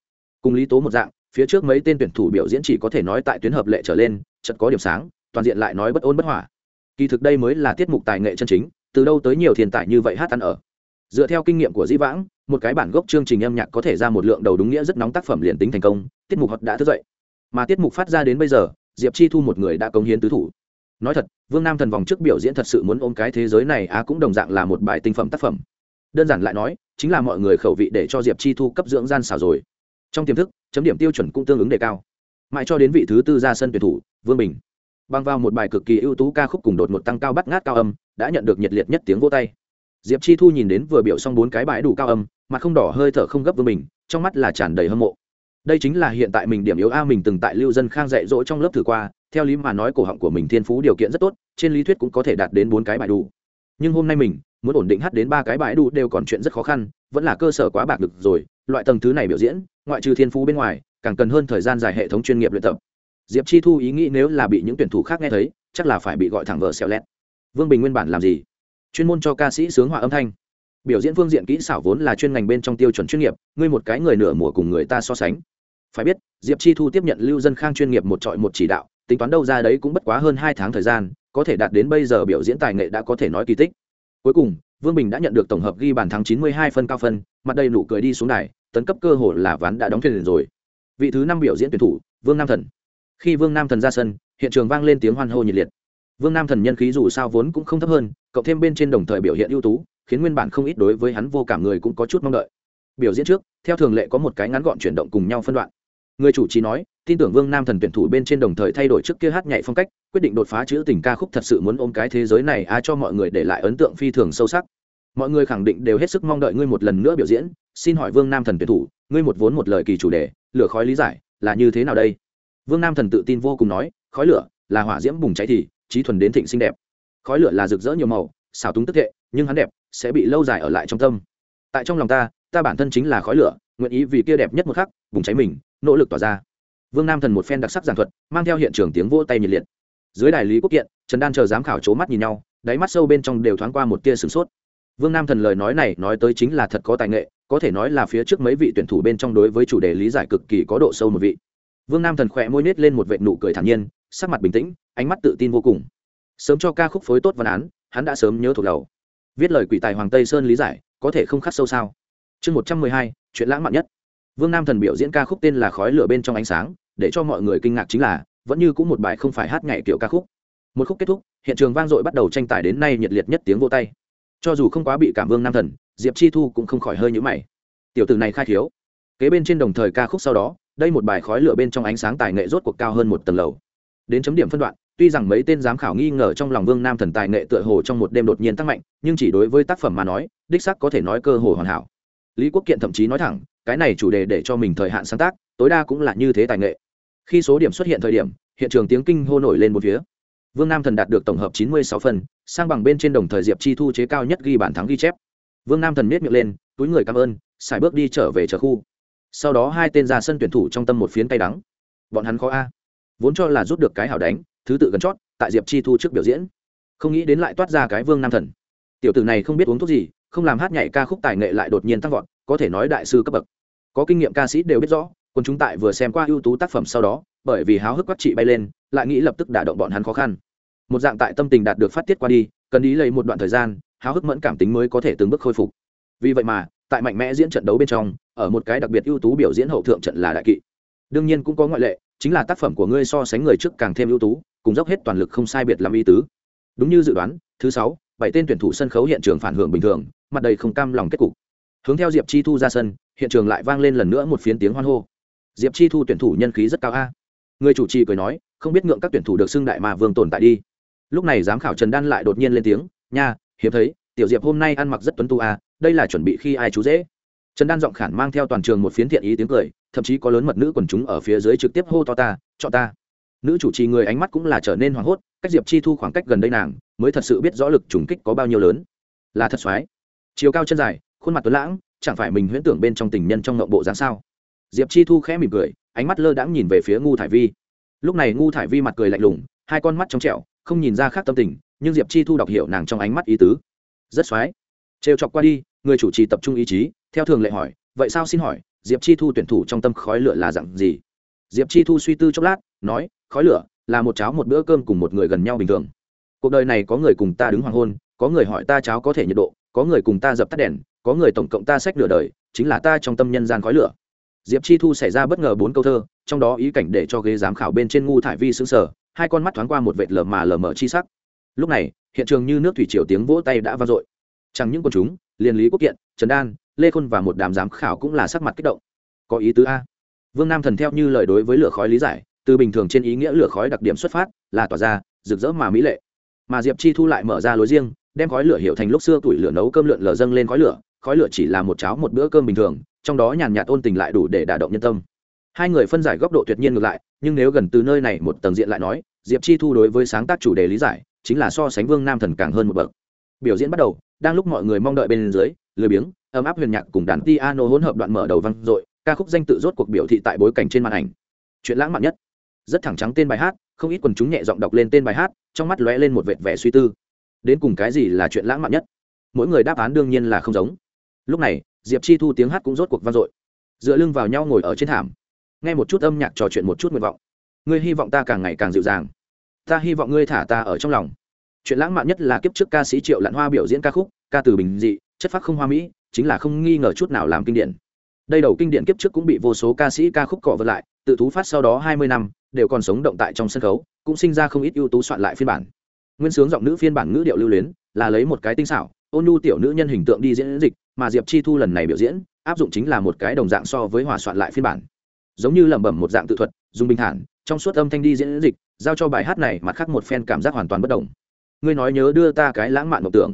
Cùng lý tố một dạng phía trước mấy tên tuyển thủ biểu diễn chỉ có thể nói tại tuyến hợp lệ trở lên chật có điểm sáng, toàn diện lại nói bất ôn bất hỏa kỳ thực đây mới là tiết mục tài nghệ chân chính, từ đâu tới nhiều thiên tài như vậy hát ăn ở. Dựa theo kinh nghiệm của dĩ vãng, một cái bản gốc chương trình âm nhạc có thể ra một lượng đầu đúng nghĩa rất nóng tác phẩm liền tính thành công, tiết mục họ đã thức dậy. Mà tiết mục phát ra đến bây giờ, diệp chi thu một người đã công hiến tứ thủ. Nói thật, vương nam thần vòng trước biểu diễn thật sự muốn ôm cái thế giới này á cũng đồng dạng là một bài tinh phẩm tác phẩm. Đơn giản lại nói, chính là mọi người khẩu vị để cho diệp chi thu cấp dưỡng gian xảo rồi. Trong tiềm thức chấm điểm tiêu chuẩn cũng tương ứng đề cao. Mãi cho đến vị thứ tư ra sân tuyển thủ, vương bình. Băng vào một bài cực kỳ ưu tú ca khúc cùng đột một tăng cao bắt ngát cao âm, đã nhận được nhiệt liệt nhất tiếng vô tay. Diệp chi thu nhìn đến vừa biểu xong bốn cái bãi đủ cao âm mà không đỏ hơi thở không gấp vương bình, trong mắt là tràn đầy hâm mộ. Đây chính là hiện tại mình điểm yếu a, mình từng tại lưu dân khang dạy dỗ trong lớp thử qua, theo lý mà nói cổ họng của mình thiên phú điều kiện rất tốt, trên lý thuyết cũng có thể đạt đến bốn cái bài đủ. Nhưng hôm nay mình, muốn ổn định hát đến ba cái bài đủ đều còn chuyện rất khó khăn, vẫn là cơ sở quá bạc được rồi, loại tầng thứ này biểu diễn ngoại trừ thiên phú bên ngoài, càng cần hơn thời gian dài hệ thống chuyên nghiệp luyện tập. Diệp chi thu ý nghĩ nếu là bị những tuyển thủ khác nghe thấy, chắc là phải bị gọi thẳng vợ xẹo lẹt. Vương bình nguyên bản làm gì? Chuyên môn cho ca sĩ sướng họa âm thanh. Biểu diễn phương diện kỹ xảo vốn là chuyên ngành bên trong tiêu chuẩn chuyên nghiệp, ngươi một cái người nửa mùa cùng người ta so sánh. Phải biết, diệp chi thu tiếp nhận lưu dân khang chuyên nghiệp một trọi một chỉ đạo, tính toán đâu ra đấy cũng bất quá hơn hai tháng thời gian, có thể đạt đến bây giờ biểu diễn tài nghệ đã có thể nói kỳ tích. Cuối cùng, vương bình đã nhận được tổng hợp ghi bàn thắng chín mươi hai phân cao phân, mặt đầy nụ cười đi xuống đài tấn cấp cơ hội là ván đã đóng thuyền rồi. Vị thứ năm biểu diễn tuyển thủ, vương nam thần. Khi vương nam thần ra sân, hiện trường vang lên tiếng hoan hô nhiệt liệt. Vương nam thần nhân khí dù sao vốn cũng không thấp hơn, cộng thêm bên trên đồng thời biểu hiện ưu tú, khiến nguyên bản không ít đối với hắn vô cảm người cũng có chút mong đợi. Biểu diễn trước, theo thường lệ có một cái ngắn gọn chuyển động cùng nhau phân đoạn. Người chủ trì nói, tin tưởng vương nam thần tuyển thủ bên trên đồng thời thay đổi trước kia hát nhảy phong cách, quyết định đột phá chữ tình ca khúc thật sự muốn ôm cái thế giới này, a cho mọi người để lại ấn tượng phi thường sâu sắc. Mọi người khẳng định đều hết sức mong đợi ngươi một lần nữa biểu diễn xin hỏi vương nam thần tuyển thủ, ngươi một vốn một lời kỳ chủ đề, lửa khói lý giải, là như thế nào đây? Vương nam thần tự tin vô cùng nói, khói lửa là hỏa diễm bùng cháy thì trí thuần đến thịnh xinh đẹp. Khói lửa là rực rỡ nhiều màu, xảo túng tức hệ, nhưng hắn đẹp, sẽ bị lâu dài ở lại trong tâm. Tại trong lòng ta ta bản thân chính là khói lửa, nguyện ý vì kia đẹp nhất một khắc, bùng cháy mình, nỗ lực tỏa ra. Vương nam thần một phen đặc sắc giảng thuật, mang theo hiện trường tiếng vỗ tay nhiệt liệt. Dưới đài lý quốc kiện, trần đan chờ giám khảo c mắt nhìn nhau, đáy mắt sâu bên trong đều thoáng qua một tia sửng sốt vương nam thần lời nói này nói tới chính là thật có tài nghệ, có thể nói là phía trước mấy vị tuyển thủ bên trong đối với chủ đề lý giải cực kỳ có độ sâu một vị. Vương nam thần khỏe môi nết lên một vệ nụ cười thản nhiên, sắc mặt bình tĩnh, ánh mắt tự tin vô cùng. Sớm cho ca khúc phối tốt văn án, hắn đã sớm nhớ thuộc đầu. Viết lời quỷ tài hoàng tây sơn lý giải, có thể không khắc sâu sao? Chương một trăm mười hai, chuyện lãng mạn nhất. Vương nam thần biểu diễn ca khúc tên là khói lửa bên trong ánh sáng, để cho mọi người kinh ngạc chính là, vẫn như cũng một bài không phải hát nhảy kiểu ca khúc. Một khúc kết thúc, hiện trường vang dội bắt đầu tranh tài đến nay nhiệt liệt nhất tiếng vô tay cho dù không quá bị cảm vương nam thần, diệp chi thu cũng không khỏi hơi nhữ mày. Tiểu tử này khai thiếu. Kế bên trên đồng thời ca khúc sau đó, đây một bài khói lửa bên trong ánh sáng tài nghệ rốt cuộc cao hơn một tầng lầu. Đến chấm điểm phân đoạn, tuy rằng mấy tên giám khảo nghi ngờ trong lòng vương nam thần tài nghệ tựa hồ trong một đêm đột nhiên tăng mạnh, nhưng chỉ đối với tác phẩm mà nói, đích sắc có thể nói cơ hồ hoàn hảo. Lý quốc kiện thậm chí nói thẳng, cái này chủ đề để cho mình thời hạn sáng tác, tối đa cũng là như thế tài nghệ. Khi số điểm xuất hiện thời điểm, hiện trường tiếng kinh hô nổi lên một phía vương nam thần đạt được tổng hợp chín mươi sáu phần, sang bằng bên trên đồng thời diệp chi thu chế cao nhất ghi bản thắng ghi chép. Vương nam thần miết miệng lên, túi người cảm ơn, xài bước đi trở về chờ khu. Sau đó hai tên ra sân tuyển thủ trong tâm một phiến tay đắng. Bọn hắn khó a. Vốn cho là rút được cái hảo đánh, thứ tự gần chót, tại diệp chi thu trước biểu diễn. Không nghĩ đến lại toát ra cái vương nam thần. Tiểu tử này không biết uống thuốc gì, không làm hát nhảy ca khúc tài nghệ lại đột nhiên tăng vọt, có thể nói đại sư cấp bậc. Có kinh nghiệm ca sĩ đều biết rõ, quân chúng tại vừa xem qua ưu tú tác phẩm sau đó bởi vì háo hức quắc trị bay lên, lại nghĩ lập tức đả động bọn hắn khó khăn. Một dạng tại tâm tình đạt được phát tiết qua đi, cần ý lấy một đoạn thời gian, háo hức mẫn cảm tính mới có thể từng bước khôi phục. Vì vậy mà, tại mạnh mẽ diễn trận đấu bên trong, ở một cái đặc biệt ưu tú biểu diễn hậu thượng trận là đại kỵ. Đương nhiên cũng có ngoại lệ, chính là tác phẩm của ngươi so sánh người trước càng thêm ưu tú, cùng dốc hết toàn lực không sai biệt làm y tứ. Đúng như dự đoán, thứ sáu, bảy tên tuyển thủ sân khấu hiện trường phản hưởng bình thường, mặt đầy không cam lòng kết cục. Hướng theo diệp chi thu ra sân, hiện trường lại vang lên lần nữa một phiến tiếng hoan hô. Diệp chi thu tuyển thủ nhân khí rất cao a người chủ trì cười nói, không biết ngượng các tuyển thủ được xưng đại mà vương tồn tại đi. Lúc này giám khảo trần đan lại đột nhiên lên tiếng, nha, hiếm thấy, tiểu diệp hôm nay ăn mặc rất tuấn tu à? đây là chuẩn bị khi ai chú dễ. Trần đan giọng khản mang theo toàn trường một phiến thiện ý tiếng cười, thậm chí có lớn mật nữ quần chúng ở phía dưới trực tiếp hô to ta chọn ta. Nữ chủ trì người ánh mắt cũng là trở nên hoảng hốt, cách diệp chi thu khoảng cách gần đây nàng, mới thật sự biết rõ lực trùng kích có bao nhiêu lớn. Là thật soái chiều cao chân dài, khuôn mặt tuấn lãng, chẳng phải mình huyễn tưởng bên trong tình nhân trong ngộng bộ dáng sao? Diệp chi thu khẽ mỉm cười ánh mắt lơ đãng nhìn về phía ngu thải vi. Lúc này ngu thải vi mặt cười lạnh lùng, hai con mắt trong trẹo, không nhìn ra khác tâm tình, nhưng diệp chi thu đọc hiểu nàng trong ánh mắt ý tứ. Rất x o á i trêu chọc qua đi, người chủ trì tập trung ý chí, theo thường lệ hỏi, vậy sao xin hỏi, diệp chi thu tuyển thủ trong tâm khói lửa là dặn gì? Diệp chi thu suy tư chốc lát, nói, khói lửa là một cháo một bữa cơm cùng một người gần nhau bình thường. Cuộc đời này có người cùng ta đứng hoàng hôn, có người hỏi ta cháo có thể nhiệt độ, có người cùng ta dập tắt đèn, có người tổng cộng ta sách nửa đời, chính là ta trong tâm nhân gian khói lửa diệp chi thu xảy ra bất ngờ bốn câu thơ, trong đó ý cảnh để cho ghế giám khảo bên trên ngu thải vi xứng sở hai con mắt thoáng qua một vệt lờ mà lờ mờ chi sắc. Lúc này, hiện trường như nước thủy triều tiếng vỗ tay đã vang dội. Chẳng những quần chúng, liền lý quốc kiện, trần đan, lê khôn và một đám giám khảo cũng là sắc mặt kích động. Có ý tứ a. Vương nam thần theo như lời đối với lửa khói lý giải, từ bình thường trên ý nghĩa lửa khói đặc điểm xuất phát, là tỏa ra, rực rỡ mà mỹ lệ. Mà diệp chi thu lại mở ra lối riêng, đem khói lửa hiệu thành lúc xưa tuổi lửa nấu cơm lượn lờ dâng lên khói lửa khói lửa chỉ là một cháo một bữa cơm bình thường, trong đó nhàn nhạt ôn tình lại đủ để đả động nhân tâm. Hai người phân giải góc độ tuyệt nhiên ngược lại, nhưng nếu gần từ nơi này một tầng diện lại nói, diệp chi thu đối với sáng tác chủ đề lý giải, chính là so sánh vương nam thần càng hơn một bậc. Biểu diễn bắt đầu, đang lúc mọi người mong đợi bên dưới, lười biếng, ấm áp huyền nhạc cùng đàn piano hỗn hợp đoạn mở đầu vang dội, ca khúc danh tự rốt cuộc biểu thị tại bối cảnh trên màn ảnh. Chuyện lãng mạn nhất. Rất thẳng trắng tên bài hát, không ít quần chúng nhẹ giọng đọc lên tên bài hát, trong mắt lóe lên một vệt vẻ suy tư. Đến cùng cái gì là chuyện lãng mạn nhất? Mỗi người đáp án đương nhiên là không giống lúc này, diệp chi thu tiếng hát cũng rốt cuộc vang dội. Dựa lưng vào nhau ngồi ở trên thảm, nghe một chút âm nhạc trò chuyện một chút nguyện vọng. Ngươi hy vọng ta càng ngày càng dịu dàng. Ta hy vọng ngươi thả ta ở trong lòng. Chuyện lãng mạn nhất là kiếp trước ca sĩ triệu lạn hoa biểu diễn ca khúc, ca từ bình dị, chất phác không hoa mỹ, chính là không nghi ngờ chút nào làm kinh điển. Đây đầu kinh điển kiếp trước cũng bị vô số ca sĩ ca khúc cọ vật lại, tự thú phát sau đó hai mươi năm, đều còn sống động tại trong sân khấu, cũng sinh ra không ít ưu tú soạn lại phiên bản. Nguyên sướng giọng nữ phiên bản ngữ điệu lưu luyến, là lấy một cái tinh xảo, ôn nhu tiểu nữ nhân hình tượng đi diễn dịch mà diệp chi thu lần này biểu diễn áp dụng chính là một cái đồng dạng so với hòa soạn lại phiên bản giống như lẩm bẩm một dạng tự thuật dùng bình thản trong suốt âm thanh đi diễn dịch giao cho bài hát này mặt khác một phen cảm giác hoàn toàn bất đồng ngươi nói nhớ đưa ta cái lãng mạn mộng tưởng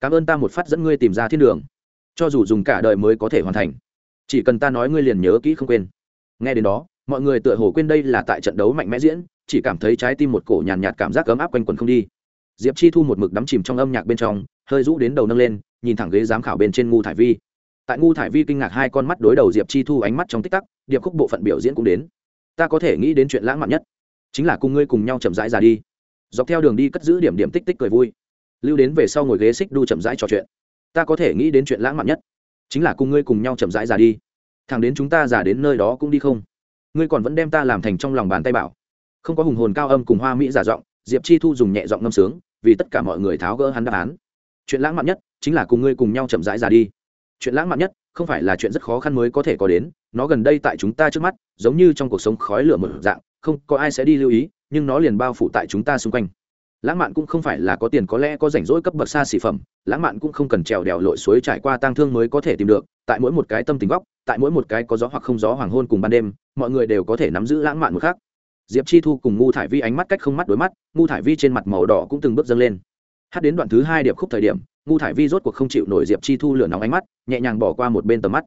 cảm ơn ta một phát dẫn ngươi tìm ra thiên đường cho dù dùng cả đời mới có thể hoàn thành chỉ cần ta nói ngươi liền nhớ kỹ không quên nghe đến đó mọi người tựa hồ quên đây là tại trận đấu mạnh mẽ diễn chỉ cảm thấy trái tim một cổ nhàn nhạt, cảm giác ấm áp quanh quần không đi diệp chi thu một mực đắm chìm trong âm nhạc bên trong hơi rũ đến đầu nâng lên nhìn thẳng ghế giám khảo bên trên ngu thải vi. Tại ngu thải vi kinh ngạc hai con mắt đối đầu diệp chi thu ánh mắt trong tích tắc, điệp khúc bộ phận biểu diễn cũng đến. Ta có thể nghĩ đến chuyện lãng mạn nhất, chính là cùng ngươi cùng nhau chậm rãi ra đi. Dọc theo đường đi cất giữ điểm điểm tích tích cười vui. Lưu đến về sau ngồi ghế xích đu chậm rãi trò chuyện. Ta có thể nghĩ đến chuyện lãng mạn nhất, chính là cùng ngươi cùng nhau chậm rãi ra đi. Thằng đến chúng ta già đến nơi đó cũng đi không? Ngươi còn vẫn đem ta làm thành trong lòng bàn tay bảo. Không có hùng hồn cao âm cùng hoa mỹ giả giọng, diệp chi thu dùng nhẹ giọng ngâm sướng, vì tất cả mọi người tháo gỡ hắn đáp án chuyện lãng mạn nhất chính là cùng ngươi cùng nhau chậm rãi ra đi. Chuyện lãng mạn nhất không phải là chuyện rất khó khăn mới có thể có đến, nó gần đây tại chúng ta trước mắt, giống như trong cuộc sống khói lửa một dạng, không có ai sẽ đi lưu ý, nhưng nó liền bao phủ tại chúng ta xung quanh. Lãng mạn cũng không phải là có tiền có lẽ có rảnh rỗi cấp bậc xa xỉ phẩm, lãng mạn cũng không cần trèo đèo lội suối trải qua tang thương mới có thể tìm được, tại mỗi một cái tâm tình góc, tại mỗi một cái có gió hoặc không gió hoàng hôn cùng ban đêm, mọi người đều có thể nắm giữ lãng mạn một khác diệp chi thu cùng ngu thải vi ánh mắt cách không mắt đối mắt ngu thải vi trên mặt màu đỏ cũng từng bước dâng lên hát đến đoạn thứ hai điệp khúc thời điểm, ngu thải vi rốt cuộc không chịu nổi diệp chi thu lửa nóng ánh mắt, nhẹ nhàng bỏ qua một bên tầm mắt.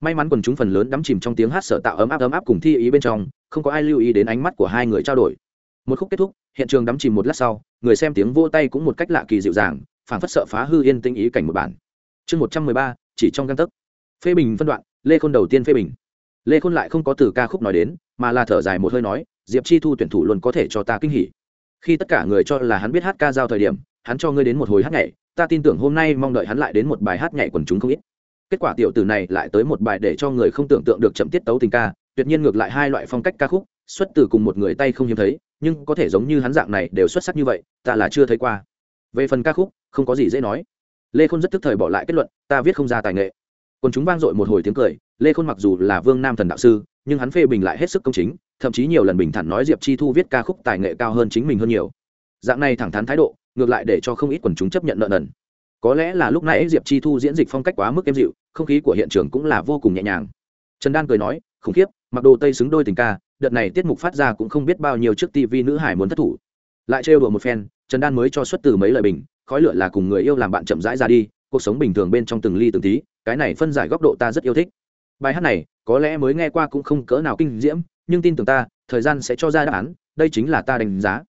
May mắn quần chúng phần lớn đắm chìm trong tiếng hát sở tạo ấm áp ấm áp cùng thi ý bên trong, không có ai lưu ý đến ánh mắt của hai người trao đổi. Một khúc kết thúc, hiện trường đắm chìm một lát sau, người xem tiếng vô tay cũng một cách lạ kỳ dịu dàng, phảng phất sợ phá hư yên tinh ý cảnh một bản. Chương một trăm mười ba, chỉ trong găng tấc. Phê bình phân đoạn, lê khôn đầu tiên phê bình. Lê khôn lại không có từ ca khúc nói đến, mà là thở dài một hơi nói, diệp chi thu tuyển thủ luôn có thể cho ta kinh hỉ. Khi tất cả người cho là hắn biết hát ca giao thời điểm hắn cho ngươi đến một hồi hát nhảy, ta tin tưởng hôm nay mong đợi hắn lại đến một bài hát nhảy quần chúng không ít. Kết quả tiểu tử này lại tới một bài để cho người không tưởng tượng được chậm tiết tấu tình ca, tuyệt nhiên ngược lại hai loại phong cách ca khúc, xuất từ cùng một người tay không hiếm thấy, nhưng có thể giống như hắn dạng này đều xuất sắc như vậy, ta là chưa thấy qua. Về phần ca khúc, không có gì dễ nói. Lê khôn rất tức thời bỏ lại kết luận, ta viết không ra tài nghệ. Còn chúng vang dội một hồi tiếng cười, lê khôn mặc dù là vương nam thần đạo sư, nhưng hắn phê bình lại hết sức công chính, thậm chí nhiều lần bình thản nói diệp chi thu viết ca khúc tài nghệ cao hơn chính mình hơn nhiều. Dạng này thẳng thắn thái độ ngược lại để cho không ít quần chúng chấp nhận nợ nần. Có lẽ là lúc nãy diệp chi thu diễn dịch phong cách quá mức êm dịu, không khí của hiện trường cũng là vô cùng nhẹ nhàng. Trần đan cười nói, khủng khiếp, mặc đồ tây xứng đôi tình ca, đợt này tiết mục phát ra cũng không biết bao nhiêu trước tv nữ hải muốn thất thủ. Lại trêu đùa một phen, trần đan mới cho xuất từ mấy lời bình, khói lửa là cùng người yêu làm bạn chậm rãi ra đi, cuộc sống bình thường bên trong từng ly từng tí, cái này phân giải góc độ ta rất yêu thích. Bài hát này, có lẽ mới nghe qua cũng không cỡ nào kinh diễm, nhưng tin tưởng ta, thời gian sẽ cho ra đáp án, đây chính là ta đánh giá.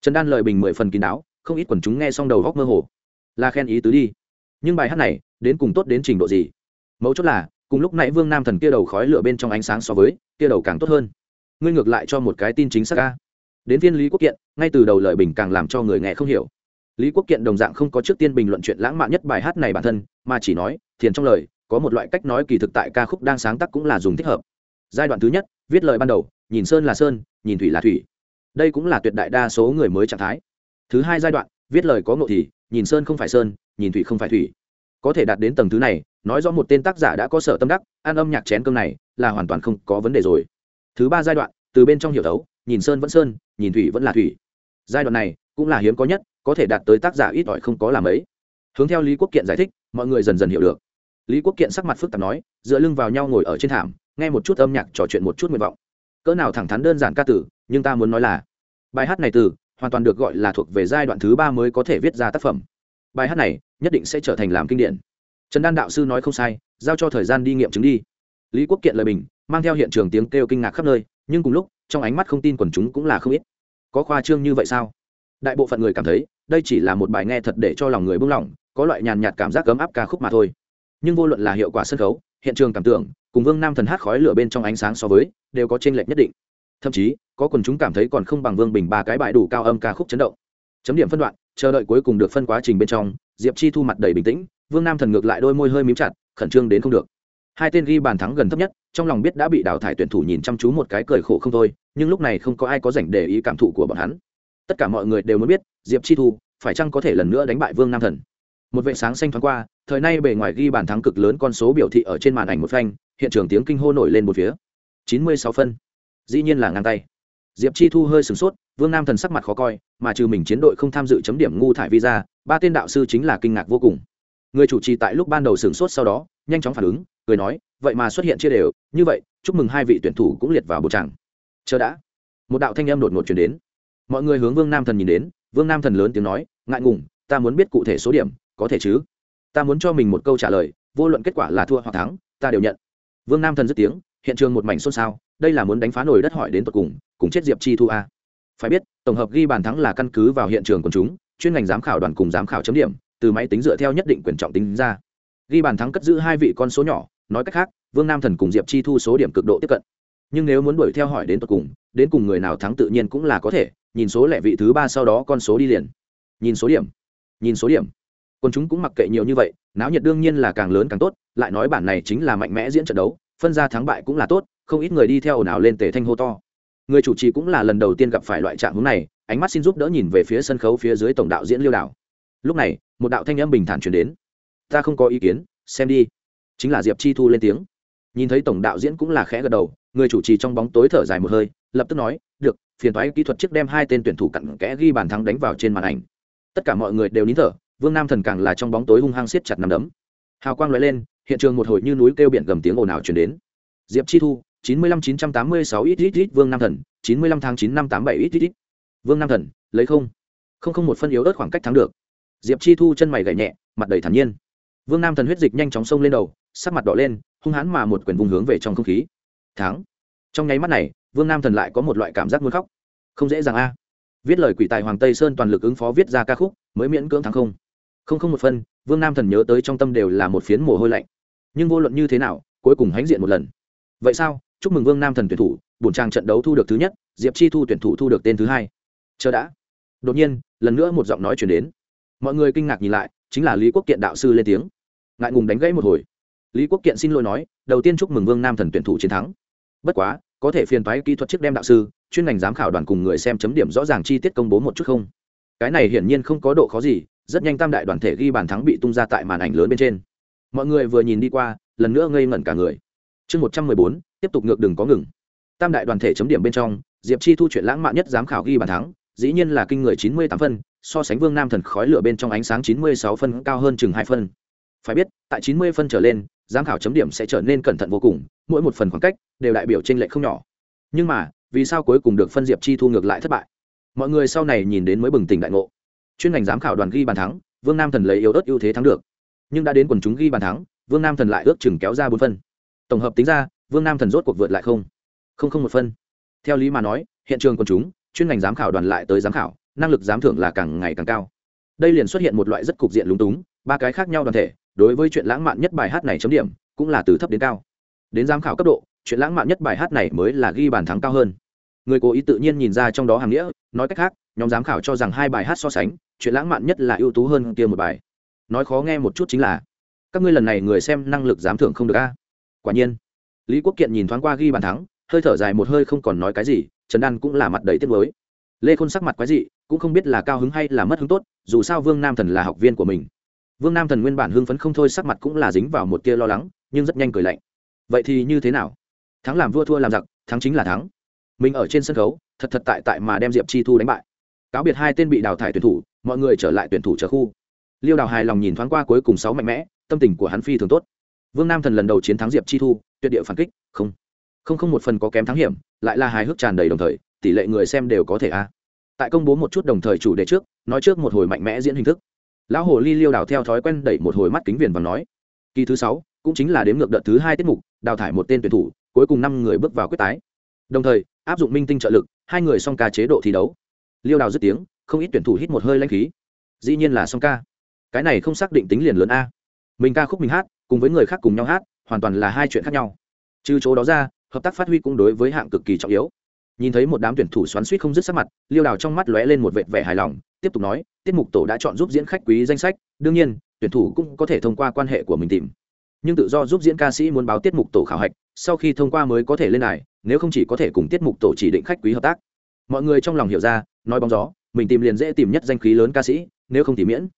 Trần đan lời bình mười phần kín đáo không ít quần chúng nghe xong đầu góc mơ hồ. Là khen ý tứ đi. Nhưng bài hát này, đến cùng tốt đến trình độ gì? Mấu chốt là, cùng lúc nãy vương nam thần kia đầu khói lửa bên trong ánh sáng so với, kia đầu càng tốt hơn. Ngươi ngược lại cho một cái tin chính xác ca đến viên lý quốc kiện, ngay từ đầu lời bình càng làm cho người nghe không hiểu. Lý quốc kiện đồng dạng không có trước tiên bình luận chuyện lãng mạn nhất bài hát này bản thân, mà chỉ nói, thiền trong lời, có một loại cách nói kỳ thực tại ca khúc đang sáng tác cũng là dùng thích hợp. Giai đoạn thứ nhất, viết lời ban đầu, nhìn sơn là sơn, nhìn thủy là thủy. Đây cũng là tuyệt đại đa số người mới trạng thái thứ hai giai đoạn, viết lời có ngộ thì, nhìn sơn không phải sơn, nhìn thủy không phải thủy. Có thể đạt đến tầng thứ này, nói rõ một tên tác giả đã có sở tâm đắc an âm nhạc chén cơm này là hoàn toàn không có vấn đề rồi. Thứ ba giai đoạn, từ bên trong hiểu thấu, nhìn sơn vẫn sơn, nhìn thủy vẫn là thủy. Giai đoạn này cũng là hiếm có nhất, có thể đạt tới tác giả ít ỏi không có làm ấy. Hướng theo lý quốc kiện giải thích, mọi người dần dần hiểu được. Lý quốc kiện sắc mặt phức tạp nói, dựa lưng vào nhau ngồi ở trên thảm, nghe một chút âm nhạc, trò chuyện một chút nguyện vọng. Cỡ nào thẳng thắn đơn giản ca tử, nhưng ta muốn nói là, bài hát này từ hoàn toàn được gọi là thuộc về giai đoạn thứ ba mới có thể viết ra tác phẩm. Bài hát này nhất định sẽ trở thành làm kinh điển. Trần đan đạo sư nói không sai, giao cho thời gian đi nghiệm chứng đi. Lý quốc kiện lời bình, mang theo hiện trường tiếng kêu kinh ngạc khắp nơi, nhưng cùng lúc, trong ánh mắt không tin quần chúng cũng là không ít. Có khoa trương như vậy sao? Đại bộ phận người cảm thấy, đây chỉ là một bài nghe thật để cho lòng người buông lỏng có loại nhàn nhạt cảm giác cấm áp ca khúc mà thôi. Nhưng vô luận là hiệu quả sân khấu, hiện trường cảm tưởng, cùng vương nam thần hát khói lửa bên trong ánh sáng so với, đều có t r ê n lệch nhất định. Thậm chí có quần chúng cảm thấy còn không bằng vương bình ba cái bài đủ cao âm ca khúc chấn động. Chấm điểm phân đoạn, chờ đợi cuối cùng được phân quá trình bên trong, diệp chi thu mặt đầy bình tĩnh, vương nam thần ngược lại đôi môi hơi mím chặt, khẩn trương đến không được. Hai tên ghi bàn thắng gần thấp nhất, trong lòng biết đã bị đào thải tuyển thủ nhìn chăm chú một cái cười khổ không thôi, nhưng lúc này không có ai có dành để ý cảm thụ của bọn hắn. Tất cả mọi người đều muốn biết, diệp chi thu, phải chăng có thể lần nữa đánh bại vương nam thần? Một vệ sáng xanh thoáng qua, thời nay bề ngoài ghi bàn thắng cực lớn con số biểu thị ở trên màn ảnh một phanh, hiện trường tiếng kinh hô nổi lên một phía. Chín mươi sáu phân. Dĩ nhiên là ngang tay diệp chi thu hơi sửng sốt, vương nam thần sắc mặt khó coi, mà trừ mình chiến đội không tham dự chấm điểm ngu thải visa ba tên đạo sư chính là kinh ngạc vô cùng. Người chủ trì tại lúc ban đầu sửng sốt sau đó, nhanh chóng phản ứng người nói, vậy mà xuất hiện chia đều, như vậy, chúc mừng hai vị tuyển thủ cũng liệt vào bộ tràng. Chờ đã. Một đạo thanh âm đột ngột chuyển đến. Mọi người hướng vương nam thần nhìn đến, vương nam thần lớn tiếng nói, ngại ngùng, ta muốn biết cụ thể số điểm, có thể chứ? Ta muốn cho mình một câu trả lời, vô luận kết quả là thua hoặc thắng, ta đều nhận. Vương nam thần dứt tiếng, hiện trường một mảnh xôn xao đây là muốn đánh phá nổi đất hỏi đến tột cùng cùng chết diệp chi thu a. Phải biết, tổng hợp ghi bàn thắng là căn cứ vào hiện trường của chúng, chuyên ngành giám khảo đoàn cùng giám khảo chấm điểm, từ máy tính dựa theo nhất định quyền trọng tính ra. Ghi bàn thắng cất giữ hai vị con số nhỏ, nói cách khác, vương nam thần cùng diệp chi thu số điểm cực độ tiếp cận. Nhưng nếu muốn đuổi theo hỏi đến tột cùng, đến cùng người nào thắng tự nhiên cũng là có thể, nhìn số lẻ vị thứ ba sau đó con số đi liền. Nhìn số điểm. Nhìn số điểm. Còn chúng cũng mặc kệ nhiều như vậy, náo nhiệt đương nhiên là càng lớn càng tốt, lại nói bản này chính là mạnh mẽ diễn trận đấu, phân ra thắng bại cũng là tốt không ít người đi theo ồn ào lên tề thanh hô to. Người chủ trì cũng là lần đầu tiên gặp phải loại trạng hướng này, ánh mắt xin giúp đỡ nhìn về phía sân khấu phía dưới tổng đạo diễn liêu đảo lúc này, một đạo thanh âm bình thản chuyển đến. Ta không có ý kiến, xem đi. Chính là diệp chi thu lên tiếng. Nhìn thấy tổng đạo diễn cũng là khẽ gật đầu, người chủ trì trong bóng tối thở dài một hơi, lập tức nói, được, phiền thoái kỹ thuật trước đem hai tên tuyển thủ cặn kẽ ghi bàn thắng đánh vào trên màn ảnh. Tất cả mọi người đều nín thở, vương nam thần càng là trong bóng tối hung hăng siết chặt nằm đấm. Hào quang lóe lên, hiện trường một hồi như núi kêu biển gầm tiếng ồn ào chuyển đến. Diệp chi thu chín mươi lăm chín trăm tám mươi sáu ít ít ít, vương nam thần, chín mươi lăm tháng chín năm tám bảy ít ít ít. Vương nam thần, lấy không? Không không, một phân yếu ớt khoảng cách thắng được. Diệp chi thu chân mày gảy nhẹ, mặt đầy thản nhiên. Vương nam thần huyết dịch nhanh chóng xông lên đầu, sắc mặt đỏ lên, hung hãn mà một quyền vùng hướng về trong không khí. Thắng. Trong nháy mắt này, vương nam thần lại có một loại cảm giác muốn khóc. Không dễ dàng a. Viết lời quỷ tài hoàng tây sơn toàn lực ứng phó viết ra ca khúc, mới miễn cưỡng thắng không. Không không, một phân, vương nam thần nhớ tới trong tâm đều là một phiến mồ hôi lạnh. Nhưng vô luận như thế nào, cuối cùng hãnh diện một lần. Vậy sao? Chúc mừng vương nam thần tuyển thủ, bổn trang trận đấu thu được thứ nhất, diệp chi thu tuyển thủ thu được tên thứ hai. Chờ đã. Đột nhiên, lần nữa một giọng nói chuyển đến. Mọi người kinh ngạc nhìn lại, chính là lý quốc kiện đạo sư lên tiếng. Ngại ngùng đánh gãy một hồi. Lý quốc kiện xin lỗi nói, đầu tiên chúc mừng vương nam thần tuyển thủ chiến thắng. Bất quá, có thể phiền toái kỹ thuật chức đem đạo sư, chuyên ngành giám khảo đoàn cùng người xem chấm điểm rõ ràng chi tiết công bố một chút không? Cái này hiển nhiên không có độ khó gì, rất nhanh tam đại đoàn thể ghi bàn thắng bị tung ra tại màn ảnh lớn bên trên. Mọi người vừa nhìn đi qua, lần nữa ngây ngẩn cả người chương một trăm mười bốn, tiếp tục ngược đừng có ngừng. Tam đại đoàn thể chấm điểm bên trong, diệp chi thu chuyện lãng mạn nhất giám khảo ghi bàn thắng, dĩ nhiên là kinh người chín mươi tám phân, so sánh vương nam thần khói lửa bên trong ánh sáng chín mươi sáu phân cao hơn chừng hai phân. Phải biết, tại chín mươi phân trở lên, giám khảo chấm điểm sẽ trở nên cẩn thận vô cùng, mỗi một phần khoảng cách đều đại biểu t r ê n lệch không nhỏ. Nhưng mà, vì sao cuối cùng được phân diệp chi thu ngược lại thất bại? Mọi người sau này nhìn đến mới bừng tỉnh đại ngộ. Chuyên ngành giám khảo đoàn ghi bàn thắng, vương nam thần lấy yếu ớt ưu thế thắng được. Nhưng đã đến quần chúng ghi bàn thắng, vương nam thần lại ước chừng kéo ra bốn phân tổng hợp tính ra, vương nam thần rốt cuộc vượt lại không? Không không một phân. Theo lý mà nói, hiện trường quần chúng, chuyên ngành giám khảo đoàn lại tới giám khảo, năng lực giám thưởng là càng ngày càng cao. Đây liền xuất hiện một loại rất cục diện lúng túng, ba cái khác nhau đoàn thể, đối với chuyện lãng mạn nhất bài hát này chấm điểm, cũng là từ thấp đến cao. Đến giám khảo cấp độ, chuyện lãng mạn nhất bài hát này mới là ghi bàn thắng cao hơn. Người cố ý tự nhiên nhìn ra trong đó hàm nghĩa, nói cách khác, nhóm giám khảo cho rằng hai bài hát so sánh, chuyện lãng mạn nhất là ưu tú hơn kia một bài. Nói khó nghe một chút chính là, các ngươi lần này người xem năng lực giám thưởng không được a? Quả nhiên. Lý quốc kiện nhìn thoáng qua ghi bàn thắng, hơi thở dài một hơi không còn nói cái gì, trần đan cũng là mặt đầy tiếc mới lê khôn sắc mặt quái dị, cũng không biết là cao hứng hay là mất hứng tốt, dù sao vương nam thần là học viên của mình. Vương nam thần nguyên bản hưng phấn không thôi sắc mặt cũng là dính vào một tia lo lắng, nhưng rất nhanh cười lạnh. Vậy thì như thế nào? Thắng làm vua thua làm giặc, thắng chính là thắng. Mình ở trên sân khấu, thật thật tại tại mà đem diệp chi thu đánh bại. Cáo biệt hai tên bị đào thải tuyển thủ, mọi người trở lại tuyển thủ trở khu. Liêu đào hài lòng nhìn thoáng qua cuối cùng sáu mạnh mẽ, tâm tình của hắn phi thường tốt vương nam thần lần đầu chiến thắng diệp chi thu, tuyệt địa phản kích, không. Không không một phần có kém thắng hiểm, lại là hài hước tràn đầy đồng thời, tỷ lệ người xem đều có thể a. Tại công bố một chút đồng thời chủ đề trước, nói trước một hồi mạnh mẽ diễn hình thức. Lão hồ ly liêu đào theo thói quen đẩy một hồi mắt kính viền và nói, kỳ thứ sáu, cũng chính là đếm ngược đợt thứ hai tiết mục, đào thải một tên tuyển thủ, cuối cùng năm người bước vào quyết tái. Đồng thời, áp dụng minh tinh trợ lực, hai người song ca chế độ thi đấu. Liêu đào dứt tiếng, không ít tuyển thủ hít một hơi lanh khí. Dĩ nhiên là song ca. Cái này không xác định tính liền lớn a. Mình ca khúc mình hát cùng với người khác cùng nhau hát, hoàn toàn là hai chuyện khác nhau. Trừ chỗ đó ra, hợp tác phát huy cũng đối với hạng cực kỳ trọng yếu. Nhìn thấy một đám tuyển thủ xoắn suýt không dứt sắc mặt, liêu đào trong mắt lóe lên một vệt vẻ hài lòng, tiếp tục nói, tiết mục tổ đã chọn giúp diễn khách quý danh sách, đương nhiên, tuyển thủ cũng có thể thông qua quan hệ của mình tìm. Nhưng tự do giúp diễn ca sĩ muốn báo tiết mục tổ khảo hạch, sau khi thông qua mới có thể lên này nếu không chỉ có thể cùng tiết mục tổ chỉ định khách quý hợp tác. Mọi người trong lòng hiểu ra, nói bóng gió, mình tìm liền dễ tìm nhất danh khí lớn ca sĩ, nếu không thì miễn.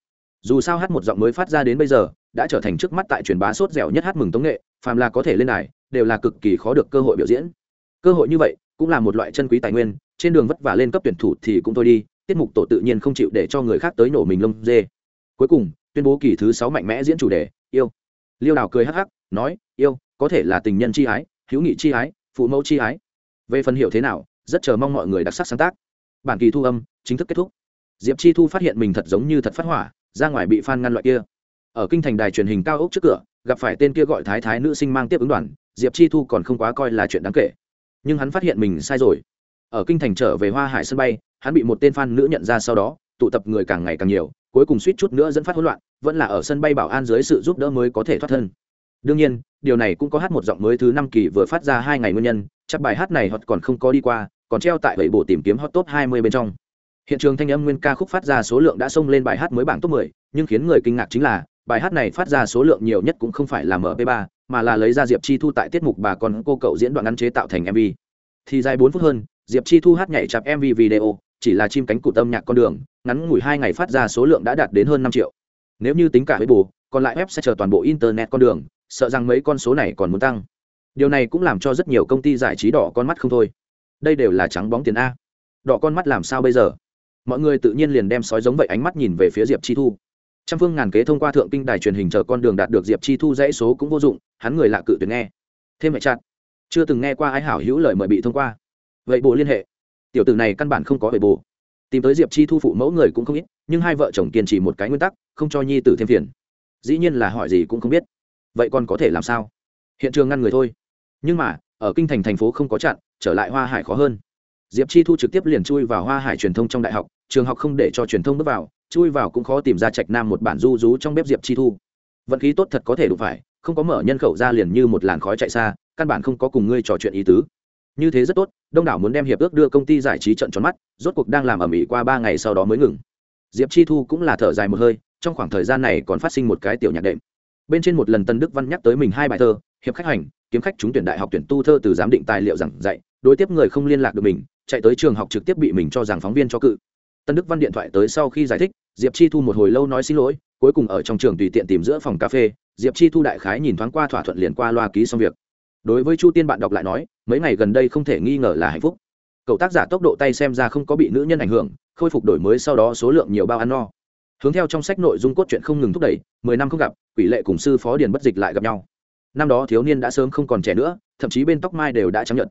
Dù sao hát một giọng mới phát ra đến bây giờ đã trở thành trước mắt tại truyền bá sốt dẻo nhất hát mừng tống nghệ, phàm là có thể lên đài, đều là cực kỳ khó được cơ hội biểu diễn. Cơ hội như vậy, cũng là một loại chân quý tài nguyên, trên đường vất vả lên cấp tuyển thủ thì cũng thôi đi, tiết mục tổ tự nhiên không chịu để cho người khác tới nổ mình lông dê. Cuối cùng, tuyên bố kỳ thứ sáu mạnh mẽ diễn chủ đề, yêu. Liêu đào cười hắc hắc, nói, yêu, có thể là tình nhân chi ái, hữu nghị chi ái, phụ mẫu chi ái. Về phần hiểu thế nào, rất chờ mong mọi người đặc sắc sáng tác. Bản kỳ thu âm, chính thức kết thúc. Diệp chi thu phát hiện mình thật giống như thật phát hỏa, ra ngoài bị f ngăn loại kia ở kinh thành đài truyền hình cao ốc trước cửa gặp phải tên kia gọi thái thái nữ sinh mang tiếp ứng đoàn diệp chi thu còn không quá coi là chuyện đáng kể. Nhưng hắn phát hiện mình sai rồi. Ở kinh thành trở về hoa hải sân bay hắn bị một tên f a n nữ nhận ra sau đó tụ tập người càng ngày càng nhiều cuối cùng suýt chút nữa dẫn phát hỗn loạn vẫn là ở sân bay bảo an dưới sự giúp đỡ mới có thể thoát thân. Đương nhiên điều này cũng có hát một giọng mới thứ năm kỳ vừa phát ra hai ngày nguyên nhân chắc bài hát này họ còn không có đi qua còn treo tại bảy bộ tìm kiếm hot top hai mươi bên trong. Hiện trường thanh âm nguyên ca khúc phát ra số lượng đã xông lên bài hát mới bảng top 10, nhưng khiến người kinh ngạc chính là bài hát này phát ra số lượng nhiều nhất cũng không phải là mp 3 mà là lấy ra diệp chi thu tại tiết mục bà con cô cậu diễn đoạn ngắn chế tạo thành mv thì dài bốn phút hơn, diệp chi thu hát nhảy chạp mv video, chỉ là chim cánh cụt âm nhạc con đường, ngắn ngủi hai ngày phát ra số lượng đã đạt đến hơn năm triệu. Nếu như tính cả với bù còn lại web sẽ chờ toàn bộ internet con đường, sợ rằng mấy con số này còn muốn tăng. Điều này cũng làm cho rất nhiều công ty giải trí đỏ con mắt không thôi. Đây đều là trắng bóng tiền a. Đỏ con mắt làm sao bây giờ? Mọi người tự nhiên liền đem sói giống vậy ánh mắt nhìn về phía diệp chi thu trăm phương ngàn kế thông qua thượng kinh đài truyền hình chờ con đường đạt được diệp chi thu dãy số cũng vô dụng, hắn người lạ cự tuyệt nghe. Thêm mẹ chặt. Chưa từng nghe qua ai hảo hữu lời mời bị thông qua. Vậy bộ liên hệ. Tiểu tử này căn bản không có vậy bồ. Tìm tới diệp chi thu phụ mẫu người cũng không ít, nhưng hai vợ chồng kiên trì một cái nguyên tắc, không cho nhi tử thêm phiền. Dĩ nhiên là hỏi gì cũng không biết. Vậy còn có thể làm sao? Hiện trường ngăn người thôi. Nhưng mà, ở kinh thành thành phố không có chặn, trở lại hoa hải khó hơn. Diệp chi thu trực tiếp liền chui vào hoa hải truyền thông trong đại học, trường học không để cho truyền thông bước vào chui vào cũng khó tìm ra trạch nam một bản du rú trong bếp diệp chi thu. Vận khí tốt thật có thể đủ phải, không có mở nhân khẩu ra liền như một làn khói chạy xa, căn bản không có cùng ngươi trò chuyện ý tứ. Như thế rất tốt, đông đảo muốn đem hiệp ước đưa công ty giải trí trận tròn mắt, rốt cuộc đang làm ở mỹ qua ba ngày sau đó mới ngừng. Diệp chi thu cũng là thở dài một hơi, trong khoảng thời gian này còn phát sinh một cái tiểu nhạc đệm. Bên trên một lần tân đức văn nhắc tới mình hai bài thơ, hiệp khách hành, kiếm khách trúng tuyển đại học tuyển tu thơ từ giám định tài liệu giảng dạy, đối tiếp người không liên lạc được mình, chạy tới trường học trực tiếp bị mình cho rằng phóng viên cho cự. Tân đức văn điện thoại tới sau khi giải thích diệp chi thu một hồi lâu nói xin lỗi, cuối cùng ở trong trường tùy tiện tìm giữa phòng cà phê, diệp chi thu đại khái nhìn thoáng qua thỏa thuận liền qua loa ký xong việc. Đối với chu tiên bạn đọc lại nói, mấy ngày gần đây không thể nghi ngờ là hạnh phúc. Cậu tác giả tốc độ tay xem ra không có bị nữ nhân ảnh hưởng, khôi phục đổi mới sau đó số lượng nhiều bao ăn no. Hướng theo trong sách nội dung cốt truyện không ngừng thúc đẩy, mười năm không gặp, quỷ lệ cùng sư phó điền bất dịch lại gặp nhau. Năm đó thiếu niên đã sớm không còn trẻ nữa, thậm chí bên tóc mai đều đã chấp nhận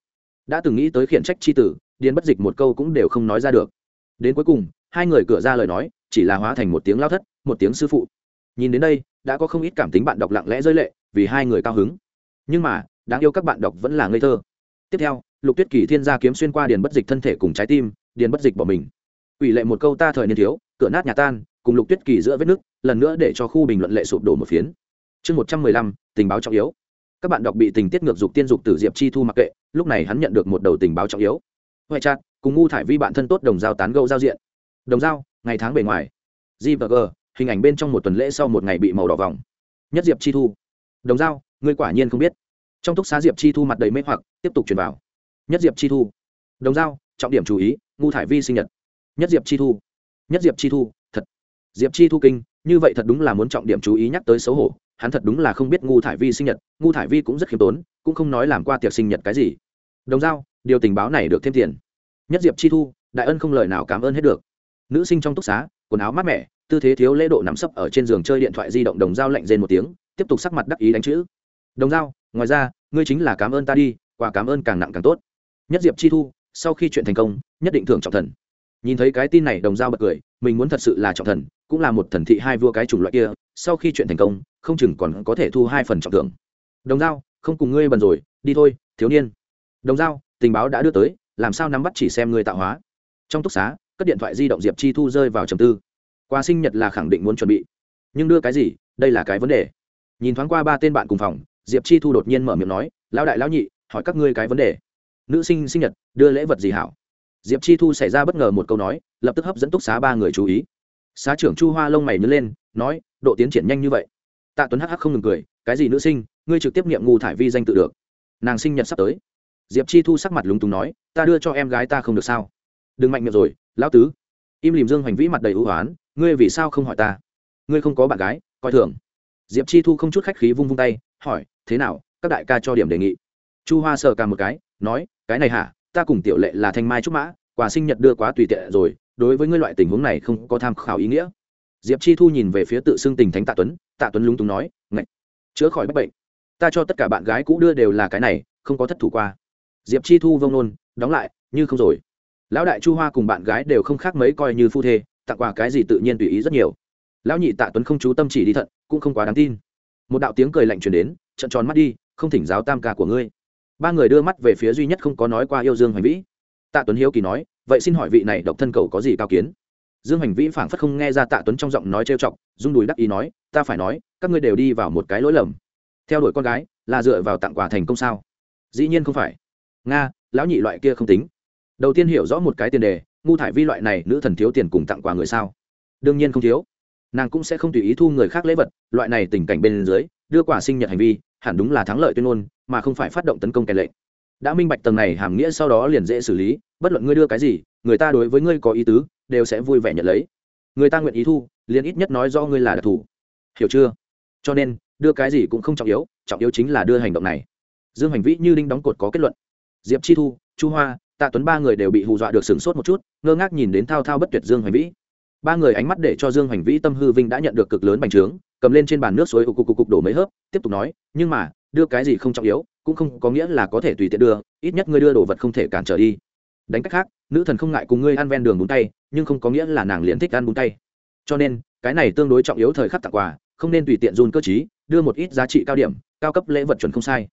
đã từng nghĩ tới khiển trách c h i tử, điền bất dịch một câu cũng đều không nói ra được. Đến cuối cùng, hai người cửa ra lời nói chỉ là hóa thành một tiếng lao thất, một tiếng sư phụ. Nhìn đến đây, đã có không ít cảm tính bạn đọc lặng lẽ rơi lệ, vì hai người cao hứng. Nhưng mà, đáng yêu các bạn đọc vẫn là ngây thơ. Tiếp theo, lục tuyết kỳ thiên gia kiếm xuyên qua điền bất dịch thân thể cùng trái tim, điền bất dịch bỏ mình. Ủy lệ một câu ta thời niên thiếu, cửa nát nhà tan, cùng lục tuyết kỳ giữa vết nước lần nữa để cho khu bình luận lệ sụp đổ một phiến. Chương một trăm mười lăm, tình báo trọng yếu. Các bạn đọc bị tình tiết ngược dục tiên dục từ diệp chi thu mặc kệ, lúc này hắn nhận được một đầu tình báo trọng yếu. Huệ chặt cùng ngu thải vi bạn thân tốt đồng giao tán gẫu giao diện. Đồng giao ngày tháng bề ngoài. G và g, hình ảnh bên trong một tuần lễ sau một ngày bị màu đỏ vòng. Nhất diệp chi thu. Đồng dao ngươi quả nhiên không biết. Trong túc xá diệp chi thu mặt đầy mê hoặc, tiếp tục truyền vào. Nhất diệp chi thu. Đồng dao trọng điểm chú ý, ngu thải vi sinh nhật. Nhất diệp chi thu. Nhất diệp chi thu, thật. Diệp chi thu kinh, như vậy thật đúng là muốn trọng điểm chú ý nhắc tới xấu hổ, hắn thật đúng là không biết ngu thải vi sinh nhật, ngu thải vi cũng rất khiêm tốn, cũng không nói làm qua tiệc sinh nhật cái gì. Đồng dao điều tình báo này được thêm tiền. Nhất diệp chi thu, đại ân không lời nào cảm ơn hết được nữ sinh trong túc xá, quần áo mát mẻ, tư thế thiếu lễ độ nằm sấp ở trên giường chơi điện thoại di động đồng dao lạnh rên một tiếng, tiếp tục sắc mặt đắc ý đánh chữ. Đồng dao, ngoài ra, ngươi chính là cảm ơn ta đi quả cảm ơn càng nặng càng tốt. Nhất diệp chi thu, sau khi chuyện thành công, nhất định thưởng trọng thần. Nhìn thấy cái tin này, đồng dao bật cười, mình muốn thật sự là trọng thần, cũng là một thần thị hai vua cái chủng loại kia, sau khi chuyện thành công, không chừng còn có thể thu hai phần trọng thưởng. Đồng dao, không cùng ngươi bần rồi, đi thôi, thiếu niên. Đồng dao, tình báo đã đưa tới, làm sao nắm bắt chỉ xem ngươi tạo hóa. Trong túc xá cất điện thoại di động diệp chi thu rơi vào trầm tư. Qua sinh nhật là khẳng định muốn chuẩn bị. Nhưng đưa cái gì? Đây là cái vấn đề. Nhìn thoáng qua ba tên bạn cùng phòng, diệp chi thu đột nhiên mở miệng nói, lão đại, lão nhị, hỏi các ngươi cái vấn đề. Nữ sinh sinh nhật, đưa lễ vật gì hảo? Diệp chi thu xảy ra bất ngờ một câu nói, lập tức hấp dẫn túc xá ba người chú ý. Xá trưởng chu hoa lông mày nhớ lên, nói, độ tiến triển nhanh như vậy. Tạ tuấn hh không ngừng cười, cái gì nữ sinh? Ngươi trực tiếp nghiệm ngu thải vi danh tự được. Nàng sinh nhật sắp tới. Diệp chi thu sắc mặt lúng túng nói, ta đưa cho em gái ta không được sao? Đừng mạnh miệng rồi, lão tứ. Im lìm dương hoành vĩ mặt đầy ưu hoán ngươi vì sao không hỏi ta? Ngươi không có bạn gái, coi thường. Diệp chi thu không chút khách khí vung vung tay, hỏi, thế nào, các đại ca cho điểm đề nghị? Chu hoa sờ cả một cái, nói, cái này hả? Ta cùng tiểu lệ là thanh mai trúc mã, quà sinh nhật đưa quá tùy tiện rồi, đối với ngươi loại tình huống này không có tham khảo ý nghĩa. Diệp chi thu nhìn về phía tự xưng tình thánh tạ tuấn tạ tuấn lúng túng nói, ngạch, chữa khỏi bất bệnh. Ta cho tất cả bạn gái cũ đưa đều là cái này, không có thất thủ qua. Diệp chi thu vông nôn, đóng lại, như không rồi lão đại chu hoa cùng bạn gái đều không khác mấy coi như phu thê, tặng quà cái gì tự nhiên tùy ý rất nhiều. Lão nhị tạ tuấn không chú tâm chỉ đi thận, cũng không quá đáng tin. Một đạo tiếng cười lạnh truyền đến trận tròn mắt đi, không thỉnh giáo tam ca của ngươi. Ba người đưa mắt về phía duy nhất không có nói qua yêu dương hoành vĩ. Tạ tuấn hiếu kỳ nói, vậy xin hỏi vị này độc thân cầu có gì cao kiến? Dương hoành vĩ phảng phất không nghe ra tạ tuấn trong giọng nói trêu chọc, rung đùi đắc ý nói, ta phải nói, các ngươi đều đi vào một cái lỗi lầm. Theo đuổi con gái, là dựa vào tặng quà thành công sao? Dĩ nhiên không phải. Nga, lão nhị loại kia không tính đầu tiên hiểu rõ một cái tiền đề, ngu thải vi loại này nữ thần thiếu tiền cùng tặng quà người sao? Đương nhiên không thiếu. Nàng cũng sẽ không tùy ý thu người khác lễ vật, loại này tình cảnh bên dưới, đưa quả sinh nhật hành vi, hẳn đúng là thắng lợi tuyên ngôn, mà không phải phát động tấn công kèn lệnh. Đã minh bạch tầng này hàm nghĩa sau đó liền dễ xử lý, bất luận ngươi đưa cái gì, người ta đối với ngươi có ý tứ, đều sẽ vui vẻ nhận lấy. Người ta nguyện ý thu, liền ít nhất nói do ngươi là đặc thù. Hiểu chưa? Cho nên, đưa cái gì cũng không trọng yếu trọng yếu chính là đưa hành động này. Dương hành vĩ như đinh đóng cột có kết luận. Diệp chi thu, chu hoa tạ tuấn ba người đều bị hù dọa được sửng sốt một chút, ngơ ngác nhìn đến thao thao bất tuyệt dương hành vĩ. Ba người ánh mắt để cho dương hành vĩ tâm hư vinh đã nhận được cực lớn bành trướng, cầm lên trên bàn nước suối ục cục cục đổ mấy hớp, tiếp tục nói, nhưng mà, đưa cái gì không trọng yếu, cũng không có nghĩa là có thể tùy tiện đưa, ít nhất ngươi đưa đồ vật không thể cản trở đi. Đánh cách khác, nữ thần không ngại cùng ngươi ăn ven đường bún tay nhưng không có nghĩa là nàng liền thích ăn bún tay cho nên, cái này tương đối trọng yếu thời khắc tặng quà, không nên tùy tiện run cơ chí đưa một ít giá trị cao điểm, cao cấp lễ vật chuẩn không sai.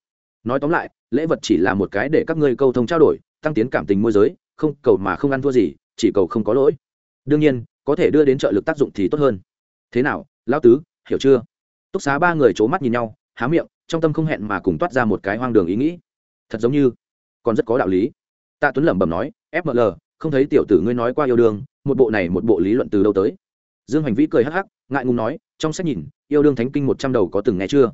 Nói tóm lại, lễ vật chỉ là một cái để các ngươi câu thông trao đổi tăng tiến cảm tình môi giới, không cầu mà không ăn thua gì, chỉ cầu không có lỗi. Đương nhiên, có thể đưa đến trợ lực tác dụng thì tốt hơn. Thế nào, lão tứ, hiểu chưa? Túc xá ba người c h ố mắt nhìn nhau, há miệng, trong tâm không hẹn mà cùng toát ra một cái hoang đường ý nghĩ. Thật giống như, còn rất có đạo lý. Tạ tuấn lẩm bẩm nói fml không thấy tiểu tử ngươi nói qua yêu đương, một bộ này một bộ lý luận từ đâu tới? Dương hành vĩ cười hắc hắc, ngại ngùng nói, trong sách nhìn, yêu đương thánh kinh một trăm đầu có từng nghe chưa?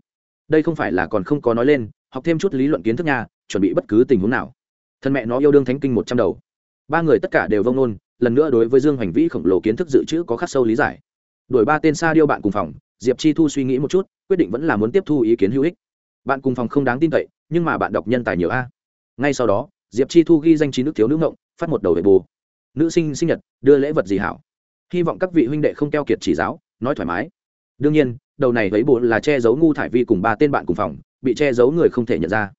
Đây không phải là còn không có nói lên, học thêm chút lý luận kiến thức nhà chuẩn bị bất cứ tình huống nào thân mẹ nó yêu đương thánh kinh một trăm đầu. Ba người tất cả đều vông nôn, lần nữa đối với dương hành vĩ khổng lồ kiến thức dự trữ có khắc sâu lý giải. Đuổi ba tên xa điêu bạn cùng phòng, diệp chi thu suy nghĩ một chút, quyết định vẫn là muốn tiếp thu ý kiến hữu ích. Bạn cùng phòng không đáng tin cậy, nhưng mà bạn đọc nhân tài nhiều a. Ngay sau đó, diệp chi thu ghi danh trí nước thiếu nữ ngộng, phát một đầu về bù. Nữ sinh sinh nhật, đưa lễ vật gì hảo? Hy vọng các vị huynh đệ không keo kiệt chỉ giáo, nói thoải mái. Đương nhiên, đầu này với bộ là che giấu ngu thải vi cùng ba tên bạn cùng phòng, bị che giấu người không thể nhận ra.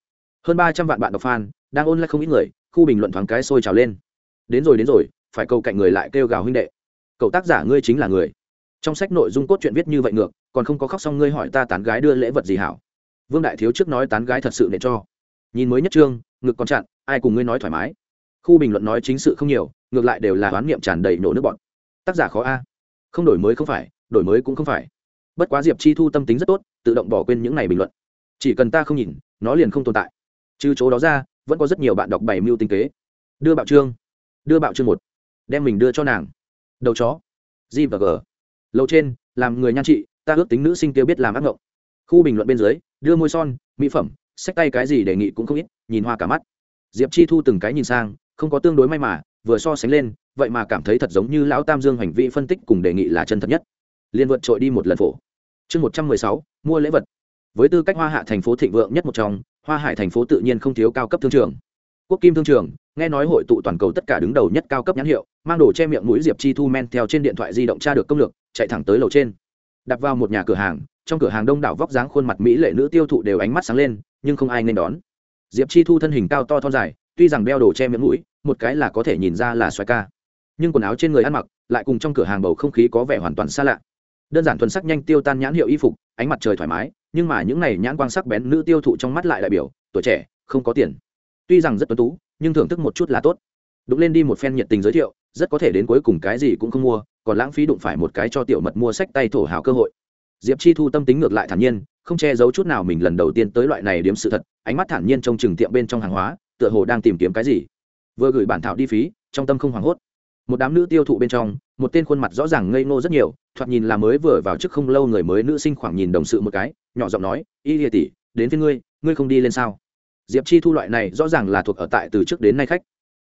Hơn ba trăm vạn bạn đọc fan đang ôn lại không ít người, khu bình luận thoáng cái sôi trào lên. Đến rồi đến rồi, phải câu cạnh người lại kêu gào huynh đệ. Cậu tác giả ngươi chính là người. Trong sách nội dung cốt truyện viết như vậy ngược, còn không có khóc xong ngươi hỏi ta tán gái đưa lễ vật gì hảo. Vương đại thiếu trước nói tán gái thật sự để cho. Nhìn mới nhất trương ngực còn chặn, ai cùng ngươi nói thoải mái. Khu bình luận nói chính sự không nhiều, ngược lại đều là oán niệm tràn đầy nổ nước bọn tác giả khó a. Không đổi mới không phải, đổi mới cũng không phải. Bất quá diệp chi thu tâm tính rất tốt, tự động bỏ quên những này bình luận. Chỉ cần ta không nhìn, nó liền không tồn tại. Trừ chỗ đó ra vẫn có rất nhiều bạn đọc bảy mưu tinh kế. Đưa bạo trương. Đưa bạo trương một. Đem mình đưa cho nàng. Đầu chó. G và g. Lâu trên, làm người nhan trị, ta ước tính nữ sinh kia biết làm ác ngộng. Khu bình luận bên dưới, đưa môi son, mỹ phẩm, xách tay cái gì đề nghị cũng không ít, nhìn hoa cả mắt. Diệp chi thu từng cái nhìn sang, không có tương đối may mà, vừa so sánh lên, vậy mà cảm thấy thật giống như lão tam dương hành vi phân tích cùng đề nghị là chân thật nhất. Liên vượt trội đi một lần phổ. Chương một trăm mười sáu, mua lễ vật. Với tư cách hoa hạ thành phố thịnh vượng nhất một trong hoa hải thành phố tự nhiên không thiếu cao cấp thương trường. Quốc kim thương trường, nghe nói hội tụ toàn cầu tất cả đứng đầu nhất cao cấp nhãn hiệu, mang đồ che miệng mũi diệp chi thu men theo trên điện thoại di động tra được công lược, chạy thẳng tới lầu trên. Đặt vào một nhà cửa hàng, trong cửa hàng đông đảo vóc dáng khuôn mặt mỹ lệ nữ tiêu thụ đều ánh mắt sáng lên, nhưng không ai nên đón. Diệp chi thu thân hình cao to thon dài, tuy rằng đeo đồ che miệng mũi, một cái là có thể nhìn ra là xoài ca. Nhưng quần áo trên người ăn mặc, lại cùng trong cửa hàng bầu không khí có vẻ hoàn toàn xa lạ. Đơn giản thuần sắc nhanh tiêu tan nhãn hiệu y phục, ánh mặt trời thoải mái nhưng mà những này nhãn quang sắc bén nữ tiêu thụ trong mắt lại đại biểu, tuổi trẻ, không có tiền. Tuy rằng rất tuấn tú, nhưng thưởng thức một chút là tốt. Đụng lên đi một phen nhiệt tình giới thiệu, rất có thể đến cuối cùng cái gì cũng không mua, còn lãng phí đụng phải một cái cho tiểu mật mua sách tay thổ hào cơ hội. Diệp chi thu tâm tính ngược lại thản nhiên, không che giấu chút nào mình lần đầu tiên tới loại này điếm sự thật, ánh mắt thản nhiên trong chừng tiệm bên trong hàng hóa, tựa hồ đang tìm kiếm cái gì. Vừa gửi bản thảo đi phí, trong tâm không hoảng hốt một đám nữ tiêu thụ bên trong, một tên khuôn mặt rõ ràng ngây ngô rất nhiều, thoạt nhìn là mới vừa vào trước không lâu người mới nữ sinh khoảng nhìn đồng sự một cái, nhỏ giọng nói, y lìa tỷ, đến với ngươi ngươi không đi lên sao? Diệp chi thu loại này rõ ràng là thuộc ở tại từ trước đến nay khách.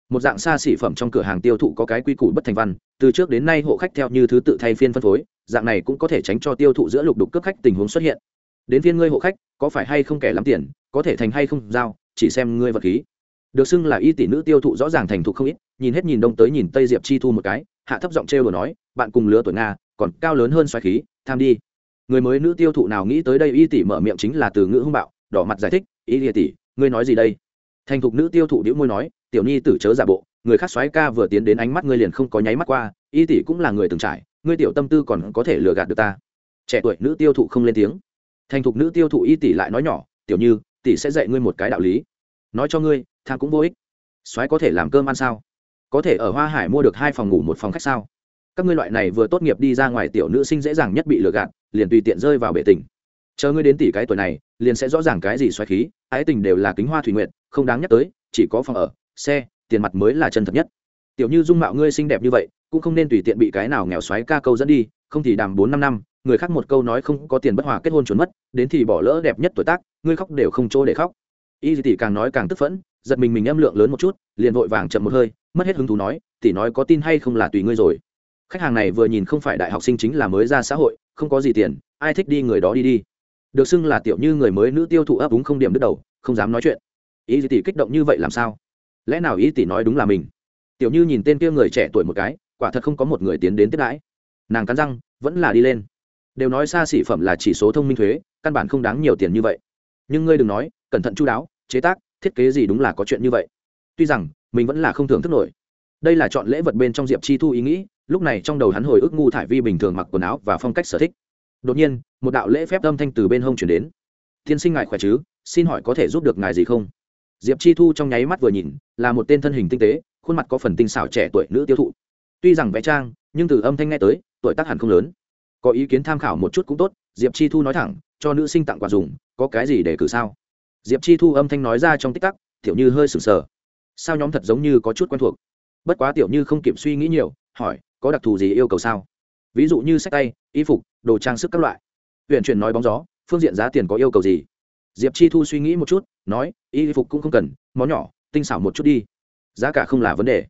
Một dạng xa xỉ phẩm trong cửa hàng tiêu thụ có cái quy củ bất thành văn, từ trước đến nay hộ khách theo như thứ tự thay phiên phân phối, dạng này cũng có thể tránh cho tiêu thụ giữa lục đục cướp khách tình huống xuất hiện. Đến phiên ngươi hộ khách, có phải hay không kẻ lắm tiền, có thể thành hay không, giao, chỉ xem ngươi vật khí. Được xưng là y tỷ nữ tiêu thụ rõ ràng thành thục không ít nhìn hết nhìn đông tới nhìn tây diệp chi thu một cái, hạ thấp giọng trêu đồ nói, bạn cùng lứa tuổi nga, còn cao lớn hơn xoáy khí, tham đi. Người mới nữ tiêu thụ nào nghĩ tới đây, y tỷ mở miệng chính là từ ngữ hung bạo, đỏ mặt giải thích, y lìa tỷ, ngươi nói gì đây? Thành thục nữ tiêu thụ đĩu môi nói, tiểu nhi tử chớ giả bộ, người khác xoáy ca vừa tiến đến ánh mắt ngươi liền không có nháy mắt qua, y tỷ cũng là người từng trải, ngươi tiểu tâm tư còn có thể lừa gạt được ta. Trẻ tuổi nữ tiêu thụ không lên tiếng. Thành thục nữ tiêu thụ y tỷ lại nói nhỏ, tiểu như, tỷ sẽ dạy ngươi một cái đạo lý. Nói cho ngươi, tham cũng vô ích. Xoáy có thể làm cơm ăn sao? Có thể ở hoa hải mua được hai phòng ngủ, một phòng khách sao? Các ngươi loại này vừa tốt nghiệp đi ra ngoài tiểu nữ sinh dễ dàng nhất bị lừa gạt, liền tùy tiện rơi vào bể tình. Chờ ngươi đến tỷ cái tuổi này, liền sẽ rõ ràng cái gì xoáy khí, ái tình đều là kính hoa thủy nguyện không đáng nhắc tới, chỉ có phòng ở, xe, tiền mặt mới là chân thật nhất. Tiểu như dung mạo ngươi xinh đẹp như vậy, cũng không nên tùy tiện bị cái nào nghèo xoáy ca câu dẫn đi, không thì đàm bốn năm năm, người khác một câu nói không có tiền bất hòa kết hôn trốn mất, đến thì bỏ lỡ đẹp nhất tuổi tác, ngươi khóc đều không chỗ để khóc. Y tỷ càng nói càng tức phẫn giật mình mình âm lượng lớn một chút, liền vội vàng chậm một hơi, mất hết hứng thú nói, tỷ nói có tin hay không là tùy ngươi rồi. Khách hàng này vừa nhìn không phải đại học sinh chính là mới ra xã hội, không có gì tiền, ai thích đi người đó đi đi. Được xưng là tiểu như người mới nữ tiêu thụ ấp úng không điểm đứt đầu, không dám nói chuyện. Ý tỷ kích động như vậy làm sao? Lẽ nào ý tỷ nói đúng là mình? Tiểu như nhìn tên kia người trẻ tuổi một cái, quả thật không có một người tiến đến tiếp đãi. Nàng cắn răng, vẫn là đi lên. Đều nói xa xỉ phẩm là chỉ số thông minh thuế, căn bản không đáng nhiều tiền như vậy. Nhưng ngươi đừng nói, cẩn thận chú đáo, chế tác thiết kế gì đúng là có chuyện như vậy. Tuy rằng, mình vẫn là không thường thức nổi. Đây là chọn lễ vật bên trong diệp chi thu ý nghĩ, lúc này trong đầu hắn hồi ức ngu thải vi bình thường mặc quần áo và phong cách sở thích. Đột nhiên, một đạo lễ phép âm thanh từ bên hông chuyển đến. Tiên sinh ngài khỏe chứ? Xin hỏi có thể giúp được ngài gì không? Diệp chi thu trong nháy mắt vừa nhìn, là một tên thân hình tinh tế, khuôn mặt có phần tinh xảo trẻ tuổi nữ tiêu thụ. Tuy rằng vẽ trang, nhưng từ âm thanh nghe tới, tuổi tác hẳn không lớn. Có ý kiến tham khảo một chút cũng tốt, diệp chi thu nói thẳng, cho nữ sinh tặng quà dùng, có cái gì để cử sao? Diệp chi thu âm thanh nói ra trong tích tắc, tiểu như hơi sừng sờ. Sao nhóm thật giống như có chút quen thuộc? Bất quá tiểu như không kịp suy nghĩ nhiều, hỏi, có đặc thù gì yêu cầu sao? Ví dụ như sách tay, y phục, đồ trang sức các loại. Huyện chuyển nói bóng gió, phương diện giá tiền có yêu cầu gì? Diệp chi thu suy nghĩ một chút, nói, y phục cũng không cần, món nhỏ, tinh xảo một chút đi. Giá cả không là vấn đề.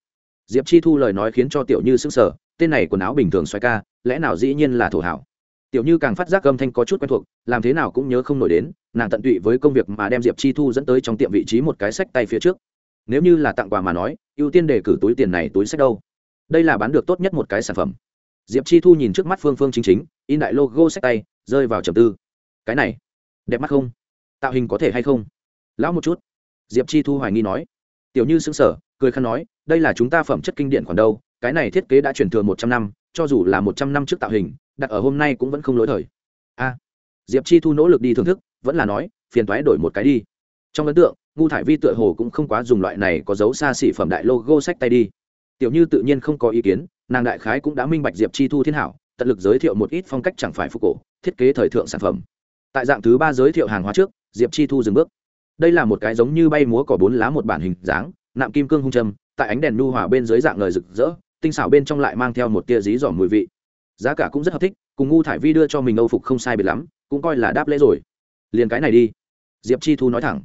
Diệp chi thu lời nói khiến cho tiểu như sững sờ, tên này quần áo bình thường xoay ca, lẽ nào dĩ nhiên là thổ hảo? Tiểu như càng phát giác âm thanh có chút quen thuộc, làm thế nào cũng nhớ không nổi đến, nàng tận tụy với công việc mà đem diệp chi thu dẫn tới trong tiệm vị trí một cái sách tay phía trước. Nếu như là tặng quà mà nói, ưu tiên đề cử túi tiền này túi sách đâu? Đây là bán được tốt nhất một cái sản phẩm. Diệp chi thu nhìn trước mắt phương phương chính chính, in đại logo sách tay, rơi vào trầm tư. Cái này, đẹp mắt không? Tạo hình có thể hay không? Lão một chút. Diệp chi thu hoài nghi nói. Tiểu như xứng sở cười khăn nói, đây là chúng ta phẩm chất kinh điển còn đâu cái này thiết kế đã truyền thừa một trăm năm cho dù là một trăm năm trước tạo hình đặt ở hôm nay cũng vẫn không lỗi thời. A diệp chi thu nỗ lực đi thưởng thức vẫn là nói phiền toái đổi một cái đi. Trong ấn tượng ngu thải vi tựa hồ cũng không quá dùng loại này có dấu xa xỉ phẩm đại logo sách tay đi. Tiểu như tự nhiên không có ý kiến nàng đại khái cũng đã minh bạch diệp chi thu thiên hảo tận lực giới thiệu một ít phong cách chẳng phải phục cổ thiết kế thời thượng sản phẩm. Tại dạng thứ ba giới thiệu hàng hóa trước diệp chi thu dừng bước. Đây là một cái giống như bay múa cỏ bốn lá một bản hình dáng nạm kim cương hung trầm, tại ánh đèn nu hòa bên dưới dạng lời rực rỡ tinh xảo bên trong lại mang theo một tia dí dỏm mùi vị. Giá cả cũng rất hợp thích, cùng ngu thải vi đưa cho mình âu phục không sai biệt lắm, cũng coi là đáp lễ rồi. Liền cái này đi. Diệp chi thu nói thẳng.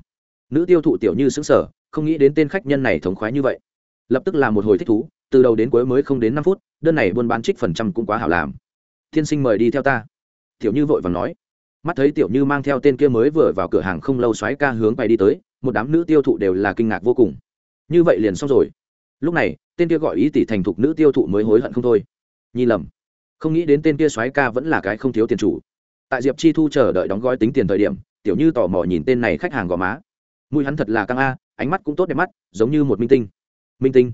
Nữ tiêu thụ tiểu như xứng sở không nghĩ đến tên khách nhân này thống khoái như vậy. Lập tức là một hồi thích thú, từ đầu đến cuối mới không đến năm phút, đơn này buôn bán trích phần trăm cũng quá hảo làm. Tiên sinh mời đi theo ta. Tiểu như vội vàng nói. Mắt thấy tiểu như mang theo tên kia mới vừa vào cửa hàng không lâu xoáy ca hướng bay đi tới, một đám nữ tiêu thụ đều là kinh ngạc vô cùng. Như vậy liền xong rồi lúc này, tên kia gọi ý tỷ thành thục nữ tiêu thụ mới hối hận không thôi. Nhi lầm. Không nghĩ đến tên kia soái ca vẫn là cái không thiếu tiền chủ. Tại diệp chi thu chờ đợi đóng gói tính tiền thời điểm, tiểu như tò mò nhìn tên này khách hàng gò má. Mùi hắn thật là căng a, ánh mắt cũng tốt đẹp mắt, giống như một minh tinh. Minh tinh.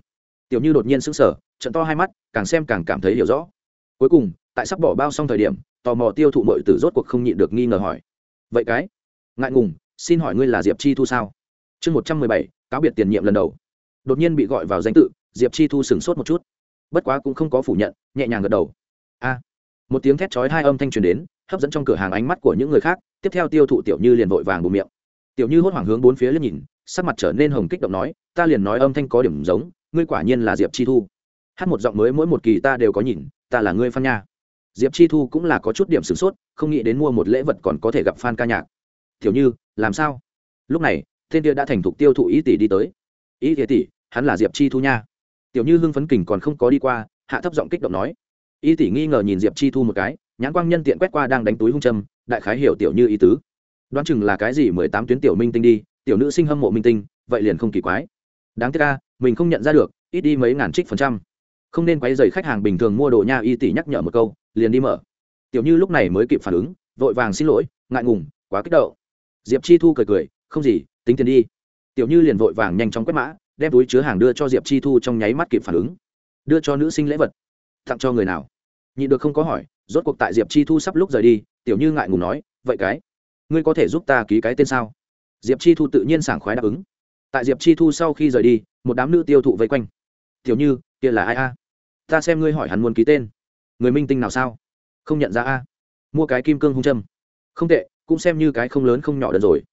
Tiểu như đột nhiên sững sờ, trận to hai mắt, càng xem càng cảm thấy hiểu rõ. Cuối cùng, tại sắp bỏ bao xong thời điểm, tò mò tiêu thụ mọi tử rốt cuộc không nhịn được nghi ngờ hỏi. Vậy cái? Ngại ngùng, xin hỏi ngươi là diệp chi thu sao? Chương một trăm mười bảy, cáo biệt tiền nhiệm lần đầu đột nhiên bị gọi vào danh tự, diệp chi thu sửng sốt một chút. Bất quá cũng không có phủ nhận, nhẹ nhàng gật đầu. A. Một tiếng thét chói hai âm thanh truyền đến, hấp dẫn trong cửa hàng ánh mắt của những người khác, tiếp theo tiêu thụ tiểu như liền vội vàng bùm miệng. Tiểu như hốt hoảng hướng bốn phía liếc nhìn, sắc mặt trở nên hồng kích động nói, ta liền nói âm thanh có điểm giống, ngươi quả nhiên là diệp chi thu. Hát một giọng mới mỗi một kỳ ta đều có nhìn, ta là ngươi phan nha. Diệp chi thu cũng là có chút điểm sửng sốt, không nghĩ đến mua một lễ vật còn có thể gặp fan ca nhạc. Tiểu như, làm sao? Lúc này, thiên kia đã thành thục tiêu thụ ý tỷ đi tới ý tỷ tỷ, hắn là diệp chi thu nha. Tiểu như hưng phấn kình còn không có đi qua, hạ thấp giọng kích động nói. Ý tỷ nghi ngờ nhìn diệp chi thu một cái, nhãn quang nhân tiện quét qua đang đánh túi hung châm, đại khái hiểu tiểu như ý tứ. Đoán chừng là cái gì mười tám tuyến tiểu minh tinh đi, tiểu nữ sinh hâm mộ minh tinh, vậy liền không kỳ quái. Đáng tiếc ca mình không nhận ra được, ít đi mấy ngàn trích phần trăm. Không nên quấy dày khách hàng bình thường mua đồ nha y tỷ nhắc nhở một câu, liền đi mở. Tiểu như lúc này mới kịp phản ứng, vội vàng xin lỗi, ngại ngùng, quá kích động. Diệp chi thu cười cười, không gì, tính tiền đi tiểu như liền vội vàng nhanh chóng quét mã, đem túi chứa hàng đưa cho diệp chi thu trong nháy mắt kịp phản ứng. Đưa cho nữ sinh lễ vật. Tặng cho người nào? Nhị được không có hỏi, rốt cuộc tại diệp chi thu sắp lúc rời đi, tiểu như ngại ngùng nói, vậy cái, ngươi có thể giúp ta ký cái tên sao? Diệp chi thu tự nhiên sảng khoái đáp ứng. Tại diệp chi thu sau khi rời đi, một đám nữ tiêu thụ vây quanh. Tiểu như, kia là ai a? Ta xem ngươi hỏi hắn muốn ký tên. Người minh tinh nào sao? Không nhận ra a? Mua cái kim cương hung châm. Không tệ, cũng xem như cái không lớn không nhỏ đơn rồi.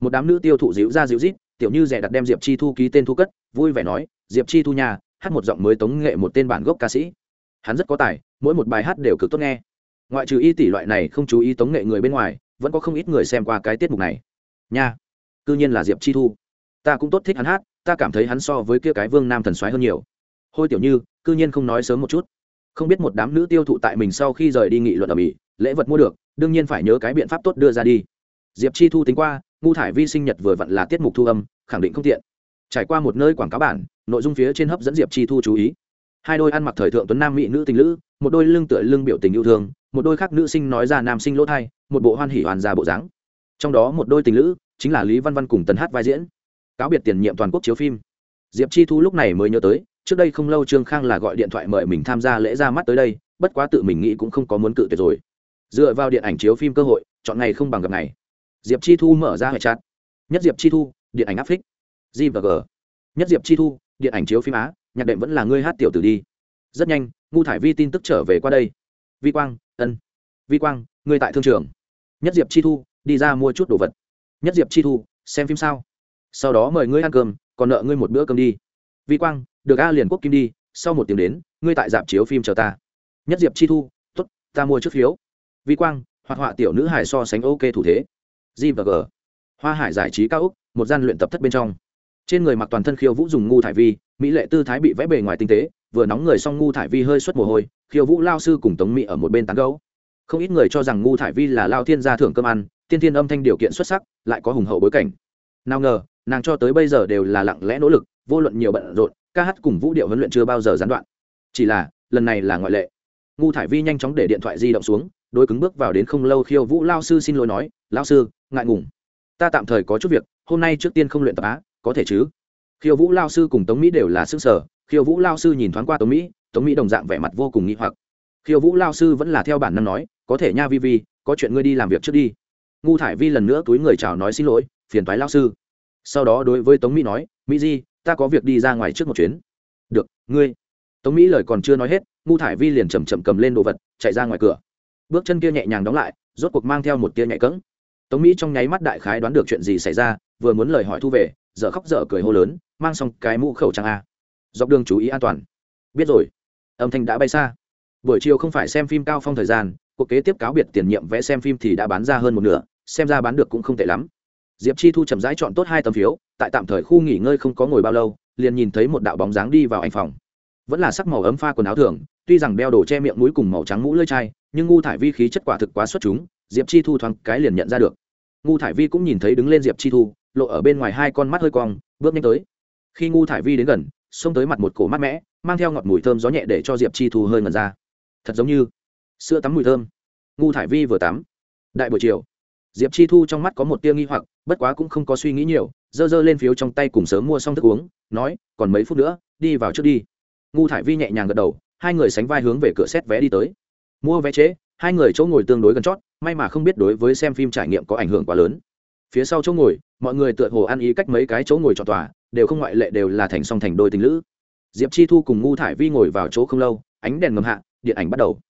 Một đám nữ tiêu thụ dịu ra dịu rít tiểu như rẻ đặt đem diệp chi thu ký tên thu cất, vui vẻ nói, diệp chi thu nhà hát một giọng mới tống nghệ một tên bản gốc ca sĩ. Hắn rất có tài, mỗi một bài hát đều cực tốt nghe. Ngoại trừ y tỷ loại này không chú ý tống nghệ người bên ngoài, vẫn có không ít người xem qua cái tiết mục này. Nha, cư nhiên là diệp chi thu. Ta cũng tốt thích hắn hát, ta cảm thấy hắn so với kia cái vương nam thần soái hơn nhiều. Hôi tiểu như, cư nhiên không nói sớm một chút. Không biết một đám nữ tiêu thụ tại mình sau khi rời đi nghị luận ở mỹ, lễ vật mua được, đương nhiên phải nhớ cái biện pháp tốt đưa ra đi. Diệp chi thu tính qua ngu thải vi sinh nhật vừa vặn là tiết mục thu âm, khẳng định không tiện. Trải qua một nơi quảng cáo bản, nội dung phía trên hấp dẫn diệp chi thu chú ý. Hai đôi ăn mặc thời thượng tuấn nam mỹ nữ tình lữ, một đôi lưng tựa lưng biểu tình yêu thương, một đôi khác nữ sinh nói ra nam sinh lỗ thai, một bộ hoan hỉ hoàn ra bộ dáng. Trong đó một đôi tình lữ chính là lý văn văn cùng tần hát vai diễn. Cáo biệt tiền nhiệm toàn quốc chiếu phim. Diệp chi thu lúc này mới nhớ tới, trước đây không lâu trương khang là gọi điện thoại mời mình tham gia lễ ra mắt tới đây, bất quá tự mình nghĩ cũng không có muốn cự tuyệt rồi. Dựa vào điện ảnh chiếu phim cơ hội, chọn ngày không bằng gặp ngày diệp chi thu mở ra hệ chặt nhất diệp chi thu, điện ảnh áp phích g và g. Nhất diệp chi thu, điện ảnh chiếu phim á, nhạc đệm vẫn là ngươi hát tiểu tử đi. Rất nhanh ngu thải vi tin tức trở về qua đây. Vi quang, ân. Vi quang ngươi tại thương trường. Nhất diệp chi thu, đi ra mua chút đồ vật. Nhất diệp chi thu, xem phim sao? Sau đó mời ngươi ăn cơm, còn nợ ngươi một bữa cơm đi. Vi quang, được a liền quốc kim đi, sau một tiếng đến, ngươi tại dạp chiếu phim chờ ta. Nhất diệp chi thu t ố t ta mua trước phiếu. Vi quang, hoạt họa tiểu nữ hải so sánh ok thủ thế g và g. Hoa hải giải trí cao úc, một gian luyện tập thất bên trong. Trên người mặc toàn thân khiêu vũ dùng ngu thải vi, mỹ lệ tư thái bị vẽ bề ngoài tinh tế, vừa nóng người xong ngu thải vi hơi xuất mồ hôi, khiêu vũ lao sư cùng tống mỹ ở một bên tán gấu không ít người cho rằng ngu thải vi là lao thiên gia thưởng cơm ăn, tiên thiên âm thanh điều kiện xuất sắc, lại có hùng hậu bối cảnh. Nào ngờ, nàng cho tới bây giờ đều là lặng lẽ nỗ lực, vô luận nhiều bận rộn, ca hát cùng vũ điệu huấn luyện chưa bao giờ gián đoạn. Chỉ là, lần này là ngoại lệ. Ngu thải vi nhanh chóng để điện thoại di động xuống đôi cứng bước vào đến không lâu khiêu vũ lao sư xin lỗi nói, lao sư ngại ngùng. Ta tạm thời có chút việc, hôm nay trước tiên không luyện tập á, có thể chứ? Khiêu vũ lao sư cùng tống mỹ đều là sức sở, khiêu vũ lao sư nhìn thoáng qua tống mỹ tống mỹ đồng dạng vẻ mặt vô cùng nghĩ hoặc. Khiêu vũ lao sư vẫn là theo bản năng nói, có thể nha vi vi có chuyện ngươi đi làm việc trước đi. Ngu thải vi lần nữa túi người chào nói xin lỗi, phiền thoái lao sư. Sau đó đối với tống mỹ nói, mỹ di, ta có việc đi ra ngoài trước một chuyến. Được, ngươi. Tống mỹ lời còn chưa nói hết, ngu thải vi liền chầm chậm cầm lên đồ vật, chạy ra ngoài cửa. Bước chân kia nhẹ nhàng đóng lại, rốt cuộc mang theo một tia nhạy cẫng tống mỹ trong nháy mắt đại khái đoán được chuyện gì xảy ra, vừa muốn lời hỏi thu về dở khóc dở cười hô lớn, mang xong cái mũ khẩu trang a. Dọc đường chú ý an toàn. Biết rồi. Âm thanh đã bay xa. Buổi chiều không phải xem phim cao phong thời gian, cuộc kế tiếp cáo biệt tiền nhiệm vẽ xem phim thì đã bán ra hơn một nửa, xem ra bán được cũng không tệ lắm. Diệp chi thu chậm rãi chọn tốt hai tấm phiếu, tại tạm thời khu nghỉ ngơi không có ngồi bao lâu, liền nhìn thấy một đạo bóng dáng đi vào anh phòng. Vẫn là sắc màu ấm pha quần áo thường, tuy rằng đeo đồ che miệng mũi cùng màu trắng mũ lưỡi chai, nhưng ngu thải vi khí chất quả thực quá xuất chúng diệp chi thu thoáng cái liền nhận ra được. Ngu thải vi cũng nhìn thấy đứng lên diệp chi thu, lộ ở bên ngoài hai con mắt hơi cong, bước nhanh tới. Khi ngu thải vi đến gần, xông tới mặt một cổ mát mẽ mang theo ngọt mùi thơm gió nhẹ để cho diệp chi thu hơi ngần ra. Thật giống như sữa tắm mùi thơm. Ngu thải vi vừa tắm. Đại buổi chiều, diệp chi thu trong mắt có một tia nghi hoặc, bất quá cũng không có suy nghĩ nhiều, giơ giơ lên phiếu trong tay cùng sớm mua xong thức uống, nói, còn mấy phút nữa, đi vào trước đi. Ngu thải vi nhẹ nhàng gật đầu, hai người sánh vai hướng về cửa xét vé đi tới. Mua vé chế hai người chỗ ngồi tương đối gần chót, may mà không biết đối với xem phim trải nghiệm có ảnh hưởng quá lớn. Phía sau chỗ ngồi, mọi người tựa hồ ăn ý cách mấy cái chỗ ngồi cho tòa, đều không ngoại lệ đều là thành song thành đôi tình lữ. Diệp chi thu cùng ngu thải vi ngồi vào chỗ không lâu, ánh đèn ngầm hạ, điện ảnh bắt đầu.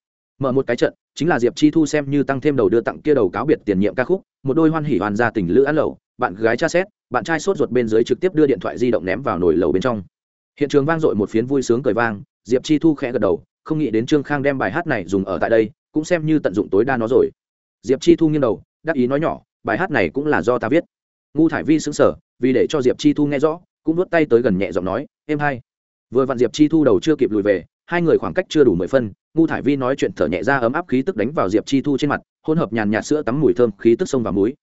Mở một cái trận, chính là diệp chi thu xem như tăng thêm đầu đưa tặng kia đầu cáo biệt tiền nhiệm ca khúc, một đôi hoan hỉ hoàn gia tình lữ ăn lẩu, bạn gái cha xét, bạn trai sốt ruột bên dưới trực tiếp đưa điện thoại di động ném vào nồi lầu bên trong. Hiện trường vang dội một phiến vui sướng cười vang, diệp chi thu khẽ gật đầu, không nghĩ đến trương khang đem bài hát này dùng ở tại đây cũng xem như tận dụng tối đa nó rồi. Diệp chi thu nghiêng đầu, đắc ý nói nhỏ, bài hát này cũng là do ta viết. Ngu thải vi xứng sở vì để cho diệp chi thu nghe rõ, cũng vớt tay tới gần nhẹ giọng nói, em hay vừa vặn diệp chi thu đầu chưa kịp lùi về, hai người khoảng cách chưa đủ mười phân, ngu thải vi nói chuyện thở nhẹ ra ấm áp khí tức đánh vào diệp chi thu trên mặt, hỗn hợp nhàn nhạt sữa tắm mùi thơm, khí tức sông và muối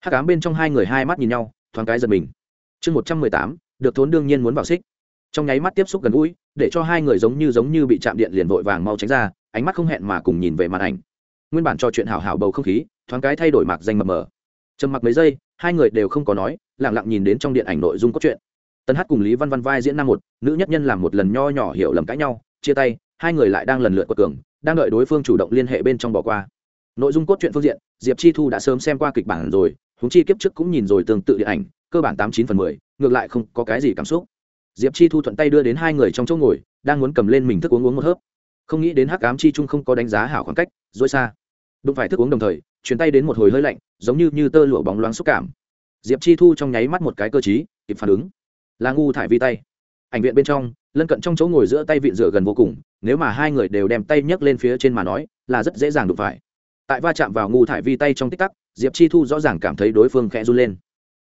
hát cám bên trong hai người hai mắt nhìn nhau, thoáng cái giật mình. Chương một trăm mười tám, được thốn đương nhiên muốn vào xích. Trong nháy mắt tiếp xúc gần gũi, để cho hai người giống như giống như bị chạm điện liền vội vàng mau tránh ra ánh mắt không hẹn mà cùng nhìn về màn ảnh. Nguyên bản cho chuyện hào hào bầu không khí, thoáng cái thay đổi mạc danh mập mờ. Trầm mặc mấy giây, hai người đều không có nói lẳng lặng nhìn đến trong điện ảnh nội dung cốt truyện. Tân hát cùng lý văn văn vai diễn nam một, nữ nhất nhân làm một lần nho nhỏ hiểu lầm cãi nhau, chia tay, hai người lại đang lần lượt quật cường, đang đợi đối phương chủ động liên hệ bên trong bỏ qua. Nội dung cốt truyện phương diện, diệp chi thu đã sớm xem qua kịch bản rồi húng chi kiếp trước cũng nhìn rồi tương tự điện ảnh, cơ bản tám chín phần mười, ngược lại không có cái gì cảm xúc. Diệp chi thu thuận tay đưa đến hai người trong chỗ ngồi, đang muốn cầm lên mình thức uống uống một hớp không nghĩ đến hắc ám chi trung không có đánh giá hảo khoảng cách, dối xa. Đụng phải thức uống đồng thời chuyển tay đến một hồi hơi lạnh, giống như như tơ lụa bóng loáng xúc cảm. Diệp chi thu trong nháy mắt một cái cơ t kịp phản ứng. Là ngu thải vi tay. Ảnh viện bên trong, lân cận trong chỗ ngồi giữa tay vịn rửa gần vô cùng, nếu mà hai người đều đem tay nhấc lên phía trên mà nói, là rất dễ dàng đụng phải. Tại va chạm vào ngu thải vi tay trong tích tắc, diệp chi thu rõ ràng cảm thấy đối phương khẽ run lên.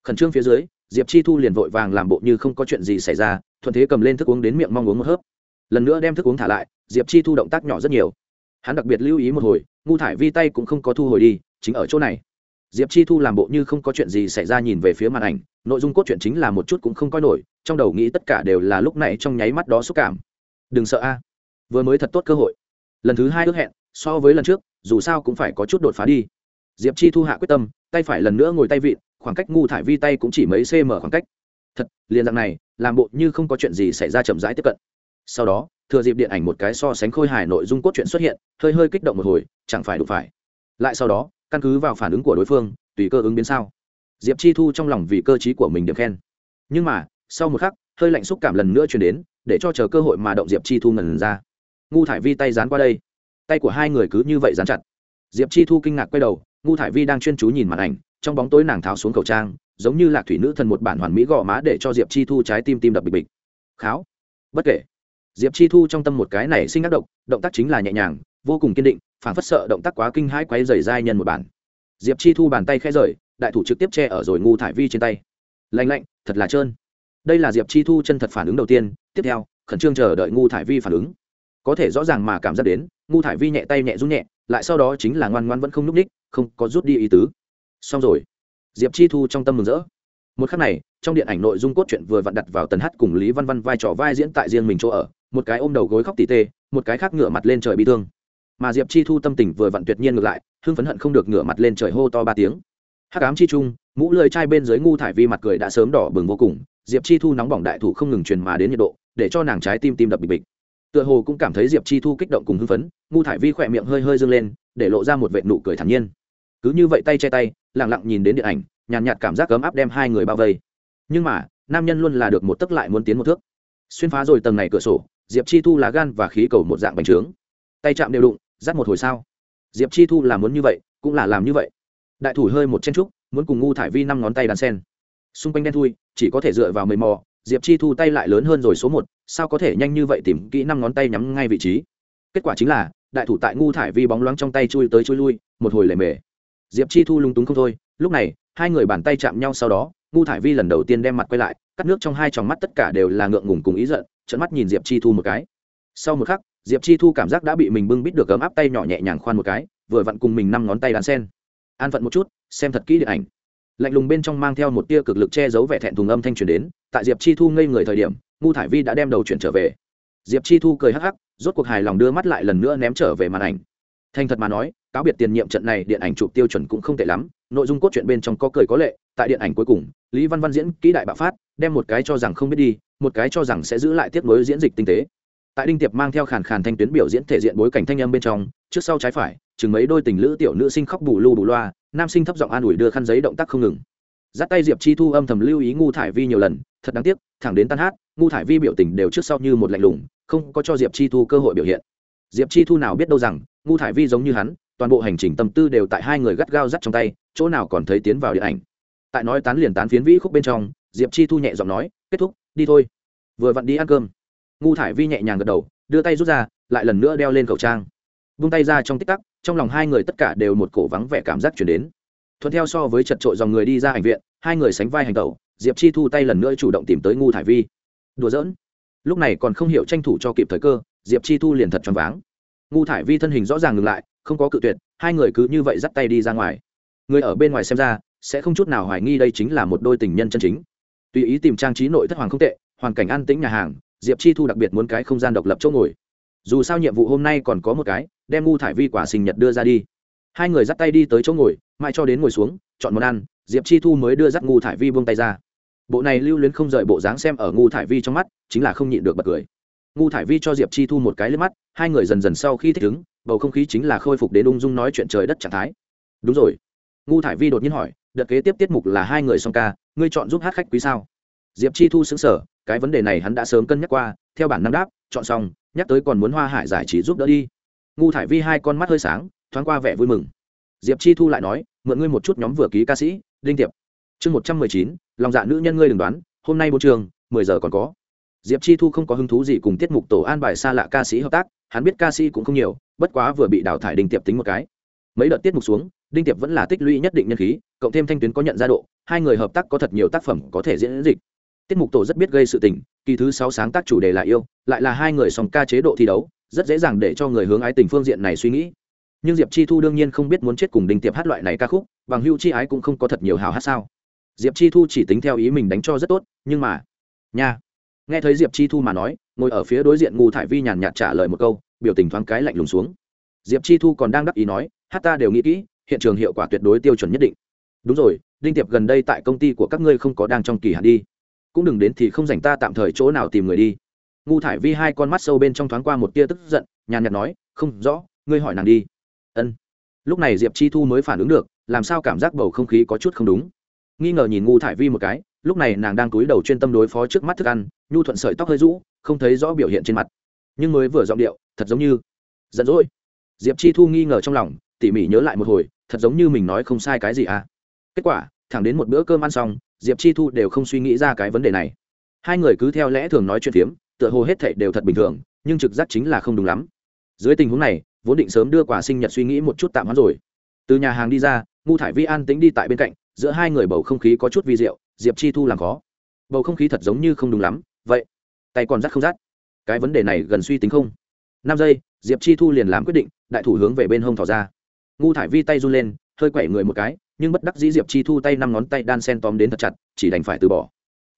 Khẩn trương phía dưới, diệp chi thu liền vội vàng làm bộ như không có chuyện gì xảy ra, thuận thế cầm lên thức uống đến miệng mong uống một hớp lần nữa đem thức uống thả lại, diệp chi thu động tác nhỏ rất nhiều. Hắn đặc biệt lưu ý một hồi, ngu thải vi tay cũng không có thu hồi đi, chính ở chỗ này. Diệp chi thu làm bộ như không có chuyện gì xảy ra nhìn về phía màn ảnh, nội dung cốt truyện chính là một chút cũng không coi nổi, trong đầu nghĩ tất cả đều là lúc này trong nháy mắt đó xúc cảm. Đừng sợ a, vừa mới thật tốt cơ hội. Lần thứ hai ước hẹn, so với lần trước, dù sao cũng phải có chút đột phá đi. Diệp chi thu hạ quyết tâm, tay phải lần nữa ngồi tay vịn, khoảng cách ngu thải vi tay cũng chỉ mấy cm khoảng cách. Thật, liền dạng này, làm bộ như không có chuyện gì xảy ra chậm rãi tiếp cận sau đó, thừa dịp điện ảnh một cái so sánh khôi hài nội dung cốt truyện xuất hiện, hơi hơi kích động một hồi, chẳng phải đủ phải. Lại sau đó, căn cứ vào phản ứng của đối phương, tùy cơ ứng biến sao. Diệp chi thu trong lòng vì cơ t của mình điểm khen. Nhưng mà, sau một khắc, hơi lạnh xúc cảm lần nữa chuyển đến, để cho chờ cơ hội mà động diệp chi thu ngần ra. Ngu thải vi tay dán qua đây. Tay của hai người cứ như vậy dán chặt. Diệp chi thu kinh ngạc quay đầu, ngu thải vi đang chuyên chú nhìn màn ảnh, trong bóng tối nàng tháo xuống khẩu trang, giống như lạc thủy nữ thần một bản hoàn mỹ gò má để cho diệp chi thu trái tim tim đập bịch bịch. Kháo. Bất kể diệp chi thu trong tâm một cái này sinh ác động động tác chính là nhẹ nhàng, vô cùng kiên định phản phất sợ động tác quá kinh hãi quấy dày dai nhân một bản. Diệp chi thu bàn tay khẽ rời, đại thủ trực tiếp che ở rồi ngu thải vi trên tay. Lạnh lạnh, thật là trơn. Đây là diệp chi thu chân thật phản ứng đầu tiên, tiếp theo, khẩn trương chờ đợi ngu thải vi phản ứng. Có thể rõ ràng mà cảm giác đến, ngu thải vi nhẹ tay nhẹ run nhẹ, lại sau đó chính là ngoan ngoan vẫn không n ú c ních, không có rút đi ý tứ. Xong rồi. Diệp chi thu trong tâm mừng rỡ. Một khắc này, trong điện ảnh nội dung cốt truyện vừa vặn đặt vào tần hát cùng lý văn văn vai trò vai diễn tại riêng mình chỗ ở một cái ôm đầu gối khóc tỉ tê, một cái khác ngửa mặt lên trời bị thương. Mà diệp chi thu tâm tình vừa vặn tuyệt nhiên ngược lại, hưng phấn hận không được ngửa mặt lên trời hô to ba tiếng. Hắc ám chi trung, mũ lưỡi chai bên dưới ngu thải vi mặt cười đã sớm đỏ bừng vô cùng, diệp chi thu nóng bỏng đại thủ không ngừng truyền mà đến nhiệt độ, để cho nàng trái tim tim đập bịch bịch. Tựa hồ cũng cảm thấy diệp chi thu kích động cùng hưng phấn, ngu thải vi khỏe miệng hơi hơi dâng lên, để lộ ra một vệ nụ cười thản nhiên. Cứ như vậy tay che tay lẳng lặng nhìn đến điện ảnh, nhàn nhạt cảm giác ấm áp đem hai người bao vây. Nhưng mà, nam nhân luôn là được một tấc lại muốn tiến một thước. Xuyên phá rồi tầng này cửa sổ diệp chi thu là gan và khí cầu một dạng bành trướng. Tay chạm đều đụng dắt một hồi sao? Diệp chi thu là muốn như vậy, cũng là làm như vậy. Đại thủ hơi một chen trúc muốn cùng ngu thải vi năm ngón tay đàn sen. Xung quanh đen thui, chỉ có thể dựa vào mầy mò, diệp chi thu tay lại lớn hơn rồi số một, sao có thể nhanh như vậy tìm kỹ năm ngón tay nhắm ngay vị trí? Kết quả chính là, đại thủ tại ngu thải vi bóng loáng trong tay chui tới chui lui, một hồi lề mề. Diệp chi thu lung túng không thôi, lúc này, hai người bàn tay chạm nhau sau đó, ngu thải vi lần đầu tiên đem mặt quay lại, cắt nước trong hai tròng mắt tất cả đều là ngượng ngùng cùng ý giận trận mắt nhìn diệp chi thu một cái. Sau một khắc, diệp chi thu cảm giác đã bị mình bưng bít được ấm áp tay nhỏ nhẹ nhàng khoan một cái, vừa vặn cùng mình năm ngón tay đàn sen. An phận một chút, xem thật kỹ điện ảnh. Lạnh lùng bên trong mang theo một tia cực lực che giấu vẻ thẹn thùng âm thanh truyền đến, tại diệp chi thu ngây người thời điểm, ngu thải vi đã đem đầu chuyển trở về. Diệp chi thu cười hắc hắc, rốt cuộc hài lòng đưa mắt lại lần nữa ném trở về màn ảnh. Thành thật mà nói, cáo biệt tiền nhiệm trận này, điện ảnh chụp tiêu chuẩn cũng không tệ lắm nội dung cốt truyện bên trong có cười có lệ, tại điện ảnh cuối cùng, lý văn văn diễn kỹ đại bạo phát, đem một cái cho rằng không biết đi, một cái cho rằng sẽ giữ lại tiếp nối diễn dịch tinh tế. Tại đinh tiệp mang theo khàn khàn thanh tuyến biểu diễn thể diện bối cảnh thanh âm bên trong, trước sau trái phải, chừng mấy đôi tình lữ tiểu nữ sinh khóc bù lu bù loa, nam sinh thấp giọng an ủi đưa khăn giấy động tác không ngừng. Dắt tay diệp chi thu âm thầm lưu ý ngu thải vi nhiều lần, thật đáng tiếc, thẳng đến tan hát, ngu thải vi biểu tình đều trước sau như một lạnh lùng, không có cho diệp chi thu cơ hội biểu hiện. Diệp chi thu nào biết đâu rằng, ngu thải vi giống như hắn toàn bộ hành trình tâm tư đều tại hai người gắt gao dắt trong tay, chỗ nào còn thấy tiến vào điện ảnh. Tại nói tán liền tán phiến vĩ khúc bên trong, diệp chi thu nhẹ giọng nói, kết thúc, đi thôi. Vừa vặn đi ăn cơm, ngu thải vi nhẹ nhàng gật đầu, đưa tay rút ra, lại lần nữa đeo lên khẩu trang. Vung tay ra trong tích tắc, trong lòng hai người tất cả đều một cổ vắng vẻ cảm giác chuyển đến. Thuận theo so với chật trội dòng người đi ra hành viện, hai người sánh vai hành tẩu, diệp chi thu tay lần nữa chủ động tìm tới ngu thải vi. Đùa giỡn. Lúc này còn không hiểu tranh thủ cho kịp thời cơ, diệp chi thu liền thật choáng váng. Ngu thải vi thân hình rõ ràng ngừng lại không có cự tuyệt, hai người cứ như vậy dắt tay đi ra ngoài. Người ở bên ngoài xem ra, sẽ không chút nào hoài nghi đây chính là một đôi tình nhân chân chính. Tùy ý tìm trang trí nội thất hoàng không tệ, hoàn cảnh an tĩnh nhà hàng, diệp chi thu đặc biệt muốn cái không gian độc lập chỗ ngồi. Dù sao nhiệm vụ hôm nay còn có một cái, đem ngu thải vi quả sinh nhật đưa ra đi. Hai người dắt tay đi tới chỗ ngồi, mãi cho đến ngồi xuống, chọn món ăn, diệp chi thu mới đưa dắt ngu thải vi buông tay ra. Bộ này lưu luyến không rời bộ dáng xem ở ngu thải vi trong mắt, chính là không nhịn được bật cười. Ngu thải vi cho diệp chi thu một cái lên mắt, hai người dần dần sau khi thích ứng bầu không khí chính là khôi phục đến ung dung nói chuyện trời đất trạng thái. Đúng rồi. Ngu thải vi đột nhiên hỏi, đợt kế tiếp tiết mục là hai người song ca, ngươi chọn giúp hát khách quý sao? Diệp chi thu xứng sở cái vấn đề này hắn đã sớm cân nhắc qua, theo bản năng đáp, chọn xong, nhắc tới còn muốn hoa hải giải trí giúp đỡ đi. Ngu thải vi hai con mắt hơi sáng, thoáng qua vẻ vui mừng. Diệp chi thu lại nói, mượn ngươi một chút nhóm vừa ký ca sĩ, đinh tiệp. Chương một trăm mười chín, lòng dạ nữ nhân ngươi đừng đoán, hôm nay bốn trường, mười giờ còn có. Diệp chi thu không có hứng thú gì cùng tiết mục tổ an bài xa lạ ca sĩ hợp tác hắn biết ca sĩ cũng không nhiều, bất quá vừa bị đào thải đinh tiệp tính một cái. Mấy đợt tiết mục xuống, đinh tiệp vẫn là tích lũy nhất định nhân khí, cộng thêm thanh tuyến có nhận ra độ, hai người hợp tác có thật nhiều tác phẩm có thể diễn dịch. Tiết mục tổ rất biết gây sự tình, kỳ thứ sáu sáng tác chủ đề là yêu, lại là hai người song ca chế độ thi đấu, rất dễ dàng để cho người hướng ái tình phương diện này suy nghĩ. Nhưng diệp chi thu đương nhiên không biết muốn chết cùng đinh tiệp hát loại này ca khúc, bằng Hưu chi ái cũng không có thật nhiều hào hát sao. Diệp chi thu chỉ tính theo ý mình đánh cho rất tốt, nhưng mà, nha. Nghe thấy diệp chi thu mà nói ngồi ở phía đối diện ngu thải vi nhàn nhạt trả lời một câu, biểu tình thoáng cái lạnh lùng xuống. Diệp chi thu còn đang đắc ý nói, hát ta đều nghĩ kỹ, hiện trường hiệu quả tuyệt đối tiêu chuẩn nhất định. Đúng rồi, đinh tiệp gần đây tại công ty của các ngươi không có đang trong kỳ hạn đi. Cũng đừng đến thì không dành ta tạm thời chỗ nào tìm người đi. Ngu thải vi hai con mắt sâu bên trong thoáng qua một tia tức giận, nhàn nhạt nói, không rõ, ngươi hỏi nàng đi. Ân. Lúc này diệp chi thu mới phản ứng được, làm sao cảm giác bầu không khí có chút không đúng. Nghi ngờ nhìn ngu thải vi một cái, lúc này nàng đang túi đầu chuyên tâm đối phó trước mắt thức ăn, nhu thuận sợi tóc hơi rũ không thấy rõ biểu hiện trên mặt. Nhưng mới vừa giọng điệu, thật giống như giận dỗi. Diệp chi thu nghi ngờ trong lòng, tỉ mỉ nhớ lại một hồi, thật giống như mình nói không sai cái gì à. Kết quả, thẳng đến một bữa cơm ăn xong, diệp chi thu đều không suy nghĩ ra cái vấn đề này. Hai người cứ theo lẽ thường nói chuyện phiếm, tựa hồ hết thảy đều thật bình thường, nhưng trực giác chính là không đúng lắm. Dưới tình huống này, vốn định sớm đưa quà sinh nhật suy nghĩ một chút tạm hoãn rồi. Từ nhà hàng đi ra ngu thải vi an tính đi tại bên cạnh, giữa hai người bầu không khí có chút vi diệu, diệp chi thu làm khó. Bầu không khí thật giống như không đúng lắm, vậy tay còn dắt không dắt. Cái vấn đề này gần suy tính không? Năm giây, diệp chi thu liền làm quyết định, đại thủ hướng về bên hông thỏ ra. Ngu thải vi tay run lên, hơi quẩy người một cái, nhưng bất đắc dĩ diệp chi thu tay năm ngón tay đan sen tóm đến thật chặt, chỉ đành phải từ bỏ.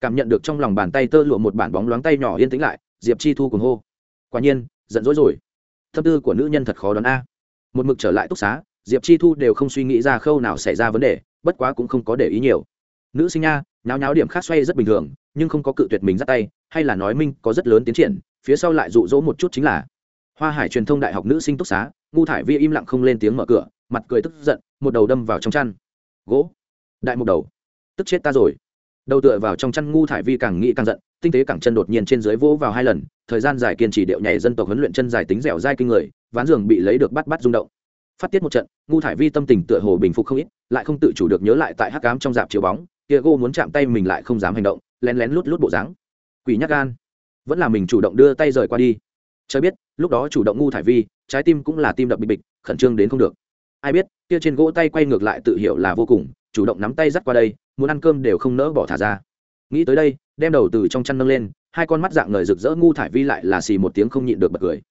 Cảm nhận được trong lòng bàn tay tơ lụa một bản bóng loáng tay nhỏ yên tĩnh lại, diệp chi thu cùng hô. Quả nhiên, giận dỗi rồi. Thâm tư của nữ nhân thật khó đoán a. Một mực trở lại túc xá, diệp chi thu đều không suy nghĩ ra khâu nào xảy ra vấn đề, bất quá cũng không có để ý nhiều. Nữ sinh nha, nháo nháo điểm khác xoay rất bình thường nhưng không có cự tuyệt mình ra tay, hay là nói minh có rất lớn tiến triển, phía sau lại rụ rỗ một chút chính là hoa hải truyền thông đại học nữ sinh túc xá, ngu thải vi im lặng không lên tiếng mở cửa, mặt cười tức giận, một đầu đâm vào trong chăn. Gỗ. Đại một đầu. Tức chết ta rồi. Đầu tựa vào trong chăn ngu thải vi càng nghĩ càng giận, tinh tế cẳng chân đột nhiên trên dưới vỗ vào hai lần, thời gian dài kiên trì điệu nhảy dân tộc huấn luyện chân dài tính dẻo dai kinh người, ván giường bị lấy được bắt bắt rung động. Phát tiết một trận, ngu thải vi tâm tình tựa hồ bình phục không ít, lại không tự chủ được nhớ lại tại hắc cám trong dạp chiếu bóng, kia gô muốn chạm tay mình lại không dám hành động lén lén lút lút bộ dáng. Quỷ nhắc gan. Vẫn là mình chủ động đưa tay rời qua đi. Cho biết, lúc đó chủ động ngu thải vi, trái tim cũng là tim đập bịch bịch, khẩn trương đến không được. Ai biết, kia trên gỗ tay quay ngược lại tự hiểu là vô cùng, chủ động nắm tay dắt qua đây, muốn ăn cơm đều không nỡ bỏ thả ra. Nghĩ tới đây, đem đầu từ trong chăn nâng lên, hai con mắt dạng người rực rỡ ngu thải vi lại là xì một tiếng không nhịn được bật cười.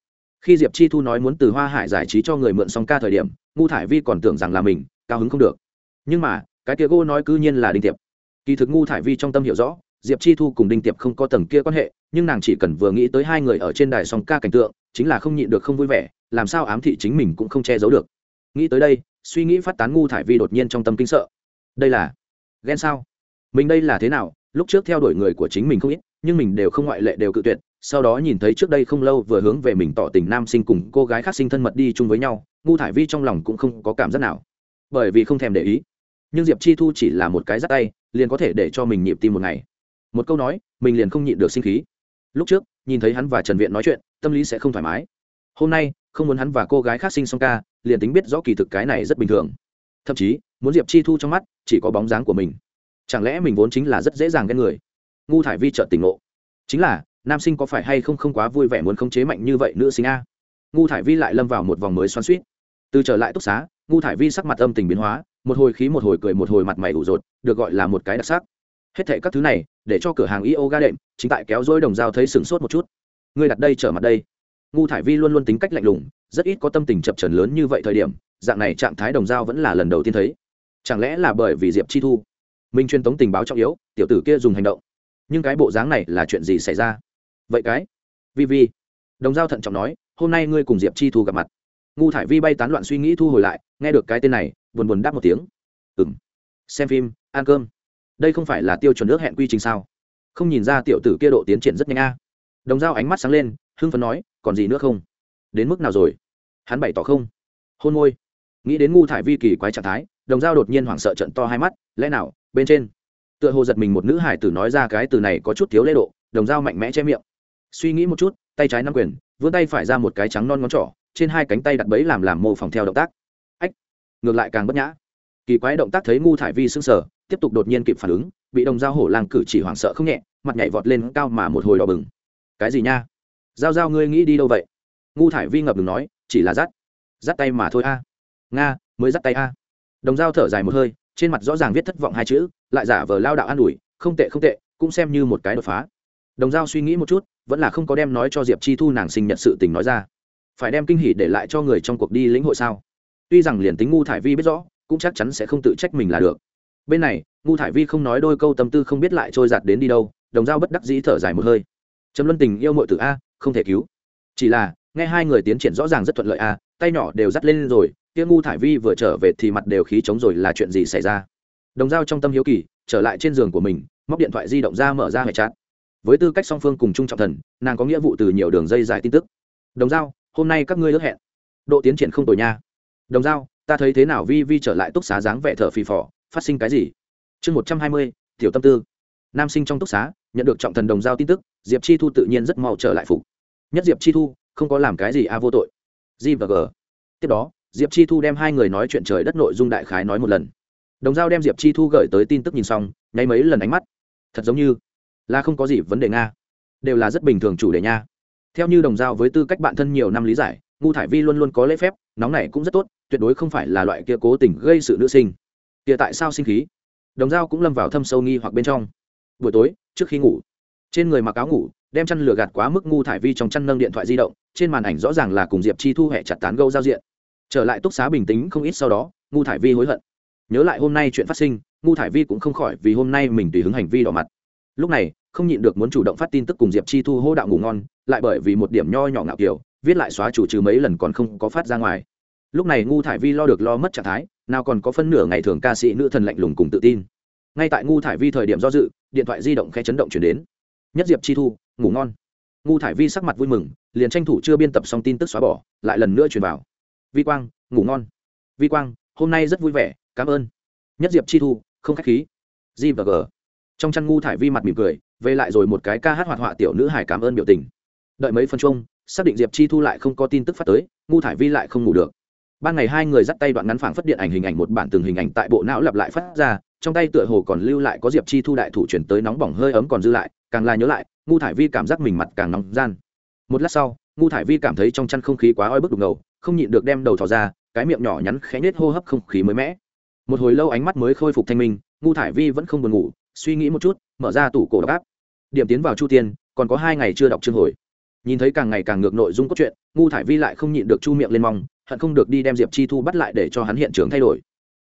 Khi diệp chi thu nói muốn từ hoa hải giải trí cho người mượn xong ca thời điểm, ngu thải vi còn tưởng rằng là mình, cao hứng không được. Nhưng mà, cái kia gỗ nói cư nhiên là đinh tiệp. Kỳ thực ngu thải vi trong tâm hiểu rõ diệp chi thu cùng đinh tiệp không có tầng kia quan hệ, nhưng nàng chỉ cần vừa nghĩ tới hai người ở trên đài song ca cảnh tượng, chính là không nhịn được không vui vẻ, làm sao ám thị chính mình cũng không che giấu được. Nghĩ tới đây, suy nghĩ phát tán ngu thải vi đột nhiên trong tâm kinh sợ. Đây là ghen sao? Mình đây là thế nào? Lúc trước theo đuổi người của chính mình không ít, nhưng mình đều không ngoại lệ đều cự tuyệt, sau đó nhìn thấy trước đây không lâu vừa hướng về mình tỏ tình nam sinh cùng cô gái khác sinh thân mật đi chung với nhau, ngu thải vi trong lòng cũng không có cảm giác nào. Bởi vì không thèm để ý. Nhưng diệp chi thu chỉ là một cái dắt tay, liền có thể để cho mình nhịp tim một ngày một câu nói, mình liền không nhịn được sinh khí. Lúc trước, nhìn thấy hắn và trần viện nói chuyện, tâm lý sẽ không thoải mái. Hôm nay, không muốn hắn và cô gái khác sinh song ca, liền tính biết rõ kỳ thực cái này rất bình thường. Thậm chí, muốn diệp chi thu trong mắt, chỉ có bóng dáng của mình. Chẳng lẽ mình vốn chính là rất dễ dàng ghen người? Ngu thải vi trợ tỉnh ngộ. Chính là, nam sinh có phải hay không không quá vui vẻ muốn khống chế mạnh như vậy nữ sinh a? Ngu thải vi lại lâm vào một vòng mới xoắn suýt từ trở lại túc xá, ngu thải vi sắc mặt âm tình biến hóa, một hồi khí một hồi cười một hồi mặt mày ủ rột, được gọi là một cái đặc sắc hết thệ các thứ này, để cho cửa hàng yoga đệm, chính tại kéo dối đồng dao thấy sửng sốt một chút. Ngươi đặt đây trở mặt đây. Ngu thải vi luôn luôn tính cách lạnh lùng, rất ít có tâm tình chập trần lớn như vậy thời điểm, dạng này trạng thái đồng dao vẫn là lần đầu tiên thấy. Chẳng lẽ là bởi vì diệp chi thu? Minh truyền tống tình báo trọng yếu, tiểu tử kia dùng hành động. Nhưng cái bộ dáng này là chuyện gì xảy ra? Vậy cái, vi vi. Đồng giao thận trọng nói, hôm nay ngươi cùng diệp chi thu gặp mặt. Ngu thải vi bay tán loạn suy nghĩ thu hồi lại, nghe được cái tên này, buồn buồn đáp một tiếng. Ừ m xem phim, ăn cơm đây không phải là tiêu chuẩn nước hẹn quy trình sao? Không nhìn ra tiểu tử kia độ tiến triển rất nhanh a. Đồng dao ánh mắt sáng lên, hưng phấn nói, còn gì nữa không? Đến mức nào rồi? Hắn bày tỏ không. Hôn môi. Nghĩ đến ngu thải vi kỳ quái trạng thái, đồng dao đột nhiên hoảng sợ trận to hai mắt, lẽ nào, bên trên? Tựa hồ giật mình một nữ hải tử nói ra cái từ này có chút thiếu lễ độ, đồng dao mạnh mẽ che miệng. Suy nghĩ một chút, tay trái nắm quyền, vươn tay phải ra một cái trắng non ngón trỏ, trên hai cánh tay đặt bẫy làm làm mô phỏng theo động tác. Ách, ngược lại càng bất nhã kỳ quái động tác thấy ngu thải vi sững sờ, tiếp tục đột nhiên kịp phản ứng, bị đồng dao hổ lang cử chỉ hoảng sợ không nhẹ, mặt nhảy vọt lên cao mà một hồi đỏ bừng. Cái gì nha? Giao giao ngươi nghĩ đi đâu vậy? Ngu thải vi ngập ngừng nói, chỉ là dắt dắt tay mà thôi a. Nga, mới dắt tay a. Đồng dao thở dài một hơi, trên mặt rõ ràng viết thất vọng hai chữ, lại giả vờ lao đạo an ủi, không tệ không tệ, cũng xem như một cái đột phá. Đồng dao suy nghĩ một chút, vẫn là không có đem nói cho diệp chi thu nàng sinh nhật sự tình nói ra. Phải đem kinh hỉ để lại cho người trong cuộc đi lĩnh hội sao? Tuy rằng liền tính ngu thải vi biết rõ cũng chắc chắn sẽ không tự trách mình là được. Bên này ngu thải vi không nói đôi câu tâm tư không biết lại trôi giạt đến đi đâu, đồng dao bất đắc dĩ thở dài một hơi. Trầm luân tình yêu mội từ a, không thể cứu. Chỉ là, nghe hai người tiến triển rõ ràng rất thuận lợi a, tay nhỏ đều dắt lên rồi, kia ngu thải vi vừa trở về thì mặt đều khí trống rồi là chuyện gì xảy ra? Đồng dao trong tâm hiếu kỳ, trở lại trên giường của mình, móc điện thoại di động ra mở ra hệ chat. Với tư cách song phương cùng chung trọng thần, nàng có nghĩa vụ từ nhiều đường dây dài tin tức. Đồng dao, hôm nay các ngươi ước hẹn. Độ tiến triển không tồi nha. Đồng dao ta thấy thế nào vi vi trở lại túc xá dáng vẻ thở phì phò, phát sinh cái gì? Chương một trăm hai mươi, tiểu tâm tư. Nam sinh trong túc xá, nhận được trọng thần đồng giao tin tức, diệp chi thu tự nhiên rất mau trở lại phục. Nhất diệp chi thu, không có làm cái gì a vô tội. G và g. Tiếp đó, diệp chi thu đem hai người nói chuyện trời đất nội dung đại khái nói một lần. Đồng giao đem diệp chi thu gửi tới tin tức nhìn xong, nháy mấy lần ánh mắt. Thật giống như là không có gì vấn đề nga. Đều là rất bình thường chủ đề nha. Theo như đồng giao với tư cách bạn thân nhiều năm lý giải, ngu thải vi luôn luôn có lễ phép, nóng này cũng rất tốt tuyệt đối không phải là loại kia cố tình gây sự nữ sinh. Kia tại sao sinh khí? Đồng dao cũng lâm vào thâm sâu nghi hoặc bên trong. Buổi tối, trước khi ngủ, trên người mặc áo ngủ, đem chăn lửa gạt quá mức ngu thải vi trong chăn nâng điện thoại di động, trên màn ảnh rõ ràng là cùng diệp chi thu hẹ chặt tán gâu giao diện. Trở lại túc xá bình tĩnh không ít sau đó, ngu thải vi hối hận. Nhớ lại hôm nay chuyện phát sinh, ngu thải vi cũng không khỏi vì hôm nay mình tùy hứng hành vi đỏ mặt. Lúc này, không nhịn được muốn chủ động phát tin tức cùng diệp chi thu hô đạo ngủ ngon, lại bởi vì một điểm nho nhỏ ngạo kiểu, viết lại xóa chủ trừ mấy lần còn không có phát ra ngoài lúc này ngu thải vi lo được lo mất trạng thái, nào còn có phân nửa ngày thường ca sĩ nữ thần lạnh lùng cùng tự tin. Ngay tại ngu thải vi thời điểm do dự, điện thoại di động khe chấn động chuyển đến. Nhất diệp chi thu, ngủ ngon. Ngu thải vi sắc mặt vui mừng, liền tranh thủ chưa biên tập xong tin tức xóa bỏ, lại lần nữa truyền vào. Vi quang, ngủ ngon. Vi quang, hôm nay rất vui vẻ, cảm ơn. Nhất diệp chi thu, không k h á c h khí. G và g. Trong chăn ngu thải vi mặt mỉm cười, về lại rồi một cái ca hát hoạt họa tiểu nữ hải cảm ơn biểu tình. Đợi mấy phân chung, xác định diệp chi thu lại không có tin tức phát tới, ngu thải vi lại không ngủ được ban ngày hai người dắt tay đoạn ngắn phảng phất điện ảnh hình ảnh một bản từng hình ảnh tại bộ não lặp lại phát ra, trong tay tựa hồ còn lưu lại có diệp chi thu đại thủ chuyển tới nóng bỏng hơi ấm còn dư lại, càng là nhớ lại, ngu thải vi cảm giác mình mặt càng nóng gian. Một lát sau, ngu thải vi cảm thấy trong chăn không khí quá oi bức đục ngầu, không nhịn được đem đầu thò ra, cái miệng nhỏ nhắn khẽ nết hô hấp không khí mới mẻ. Một hồi lâu ánh mắt mới khôi phục thanh minh, ngu thải vi vẫn không buồn ngủ, suy nghĩ một chút, mở ra tủ cổ đọc áp điểm tiến vào chu tiên, còn có hai ngày chưa đọc chương hồi. Nhìn thấy càng ngày càng ngược nội dung cốt truyện, ngu thải vi lại không nhịn được chu miệng lên mong hận không được đi đem diệp chi thu bắt lại để cho hắn hiện trường thay đổi.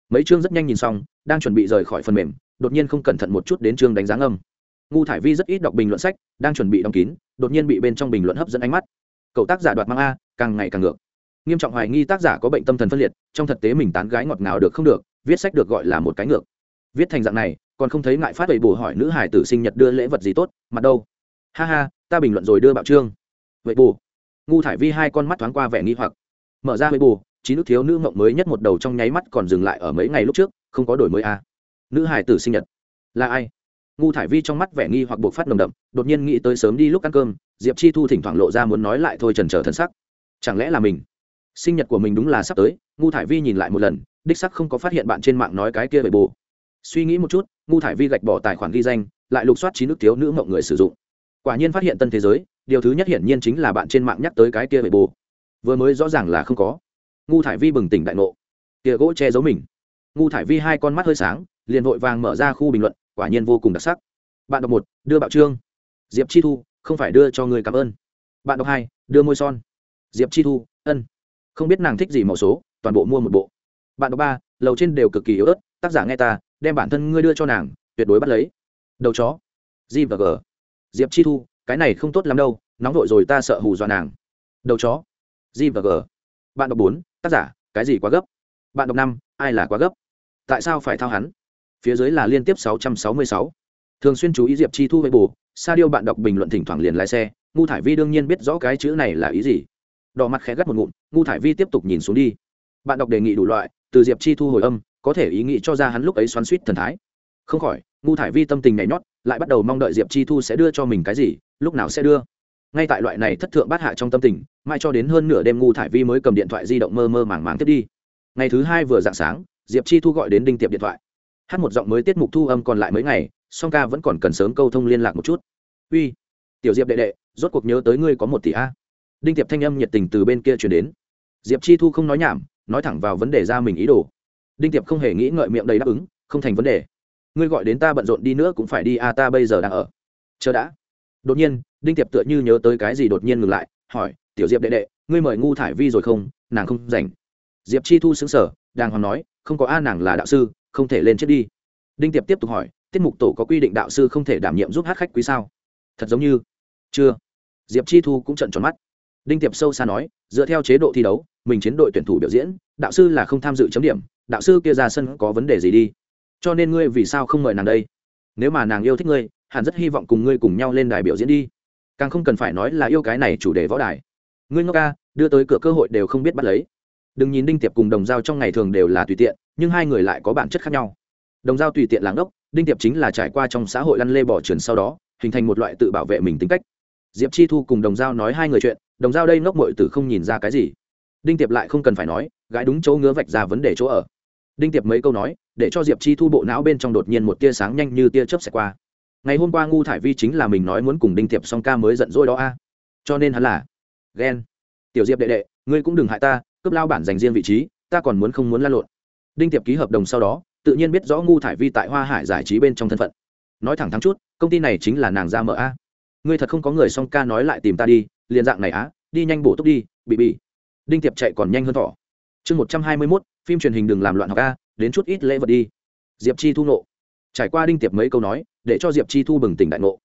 Mấy chương rất nhanh nhìn xong, đang chuẩn bị rời khỏi phần mềm, đột nhiên không cẩn thận một chút đến chương đánh giá âm ngu thải vi rất ít đọc bình luận sách, đang chuẩn bị đóng kín, đột nhiên bị bên trong bình luận hấp dẫn ánh mắt. Cậu tác giả đoạt mang a, càng ngày càng ngược. Nghiêm trọng hoài nghi tác giả có bệnh tâm thần phân liệt, trong thực tế mình tán gái ngọt ngào được không được, viết sách được gọi là một cái ngược. Viết thành dạng này, còn không thấy ngại phát đầy bù hỏi nữ hải tử sinh nhật đưa lễ vật gì tốt, mặt đâu? Ha ha, ta bình luận rồi đưa bạo trương. Vậy bù ngu thải vi hai con mắt thoáng qua vẻ nghi hoặc mở ra mới bù chín nước thiếu nữ mộng mới nhất một đầu trong nháy mắt còn dừng lại ở mấy ngày lúc trước, không có đổi mới a à. nữ hải tử sinh nhật. Là ai? Ngu thải vi trong mắt vẻ nghi hoặc buộc phát nồng đậm, đột nhiên nghĩ tới sớm đi lúc ăn cơm, diệp chi thu thỉnh thoảng lộ ra muốn nói lại thôi trần trở thân sắc. Chẳng lẽ là mình? Sinh nhật của mình đúng là sắp tới, ngu thải vi nhìn lại một lần, đích sắc không có phát hiện bạn trên mạng nói cái kia về bù. Suy nghĩ một chút, ngu thải vi gạch bỏ tài khoản ghi danh, lại lục soát chín nước thiếu nữ mộng người sử dụng. Quả nhiên phát hiện tân thế giới, điều thứ nhất hiển nhiên chính là bạn trên mạng nhắc tới cái kia về bù vừa mới rõ ràng là không có. Ngu thải vi bừng tỉnh đại ngộ. Tia gỗ che giấu mình. Ngu thải vi hai con mắt hơi sáng, liền vội vàng mở ra khu bình luận, quả nhiên vô cùng đặc sắc. Bạn đọc một, đưa bạo trương. Diệp chi thu, không phải đưa cho người cảm ơn. Bạn đọc hai, đưa môi son. Diệp chi thu, ân. Không biết nàng thích gì màu số, toàn bộ mua một bộ. Bạn đọc ba, lầu trên đều cực kỳ yếu ớt, tác giả nghe ta, đem bản thân ngươi đưa cho nàng, tuyệt đối bắt lấy. Đầu chó. G và g. Diệp chi thu, cái này không tốt lắm đâu, nóng vội rồi ta sợ hù dọa nàng. Đầu chó g và g. Bạn đọc bốn, tác giả, cái gì quá gấp? Bạn đọc năm, ai là quá gấp? Tại sao phải thao hắn? Phía dưới là liên tiếp sáu trăm sáu mươi sáu. Thường xuyên chú ý diệp chi thu với bù, sa điêu bạn đọc bình luận thỉnh thoảng liền lái xe, ngu thải vi đương nhiên biết rõ cái chữ này là ý gì. Đỏ mặt khẽ gắt một ngụm, ngu thải vi tiếp tục nhìn xuống đi. Bạn đọc đề nghị đủ loại, từ diệp chi thu hồi âm, có thể ý nghĩ cho ra hắn lúc ấy xoắn suýt thần thái. Không khỏi, ngu thải vi tâm tình nhảy nhót, lại bắt đầu mong đợi diệp chi thu sẽ đưa cho mình cái gì, lúc nào sẽ đưa. Ngay tại loại này thất thượng bát hạ trong tâm tình mai cho đến hơn nửa đêm ngu thải vi mới cầm điện thoại di động mơ mơ màng màng tiếp đi. Ngày thứ hai vừa dạng sáng, diệp chi thu gọi đến đinh tiệp điện thoại. Hát một giọng mới tiết mục thu âm còn lại mấy ngày, song ca vẫn còn cần sớm câu thông liên lạc một chút. Uy, tiểu diệp đệ đệ, rốt cuộc nhớ tới ngươi có một tỷ a. Đinh tiệp thanh âm nhiệt tình từ bên kia chuyển đến. Diệp chi thu không nói nhảm, nói thẳng vào vấn đề ra mình ý đồ. Đinh tiệp không hề nghĩ ngợi miệng đầy đáp ứng, không thành vấn đề. Ngươi gọi đến ta bận rộn đi nữa cũng phải đi a, ta bây giờ đang ở. Chờ đã. Đột nhiên, đinh tiệp tựa như nhớ tới cái gì đột nhiên ngừng lại, hỏi tiểu diệp đệ đệ, ngươi mời ngu thải vi rồi không? Nàng không rảnh. Diệp chi thu xứng sở đàng hoàng nói, không có a, nàng là đạo sư, không thể lên chết đi. Đinh tiệp tiếp tục hỏi, tiết mục tổ có quy định đạo sư không thể đảm nhiệm giúp hát khách quý sao? Thật giống như, chưa. Diệp chi thu cũng trận tròn mắt. Đinh tiệp sâu xa nói, dựa theo chế độ thi đấu, mình chiến đội tuyển thủ biểu diễn, đạo sư là không tham dự chấm điểm, đạo sư kia ra sân có vấn đề gì đi? Cho nên ngươi vì sao không mời nàng đây? Nếu mà nàng yêu thích ngươi, hẳn rất hy vọng cùng ngươi cùng nhau lên đài biểu diễn đi. Càng không cần phải nói là yêu cái này chủ đề võ đài ngươi ngốc ca, đưa tới cửa cơ hội đều không biết bắt lấy. Đừng nhìn đinh tiệp cùng đồng giao trong ngày thường đều là tùy tiện, nhưng hai người lại có bản chất khác nhau. Đồng giao tùy tiện làng đốc đinh tiệp chính là trải qua trong xã hội lăn lê bỏ trườn sau đó, hình thành một loại tự bảo vệ mình tính cách. Diệp chi thu cùng đồng giao nói hai người chuyện, đồng giao đây ngốc mội tử không nhìn ra cái gì. Đinh tiệp lại không cần phải nói gãi đúng chỗ ngứa vạch ra vấn đề chỗ ở. Đinh tiệp mấy câu nói, để cho diệp chi thu bộ não bên trong đột nhiên một tia sáng nhanh như tia chớp xẹt qua. Ngày hôm qua ngu thải vi chính là mình nói muốn cùng đinh tiệp song ca mới giận dỗi đó a. Cho nên hắn là ghen. Tiểu diệp đệ đệ, ngươi cũng đừng hại ta, cướp lao bản dành riêng vị trí, ta còn muốn không muốn lan lộn. Đinh tiệp ký hợp đồng sau đó, tự nhiên biết rõ ngu thải vi tại hoa hải giải trí bên trong thân phận. Nói thẳng thắn chút, công ty này chính là nàng ra mở a. Ngươi thật không có người song ca nói lại tìm ta đi, liền dạng này á, đi nhanh bổ túc đi, bị bị. Đinh tiệp chạy còn nhanh hơn thỏ. Chương một trăm hai mươi mốt, phim truyền hình đừng làm loạn học a, đến chút ít lễ vật đi. Diệp chi thu nộ. Trải qua đinh tiệp mấy câu nói, để cho diệp chi thu bừng tỉnh đại ngộ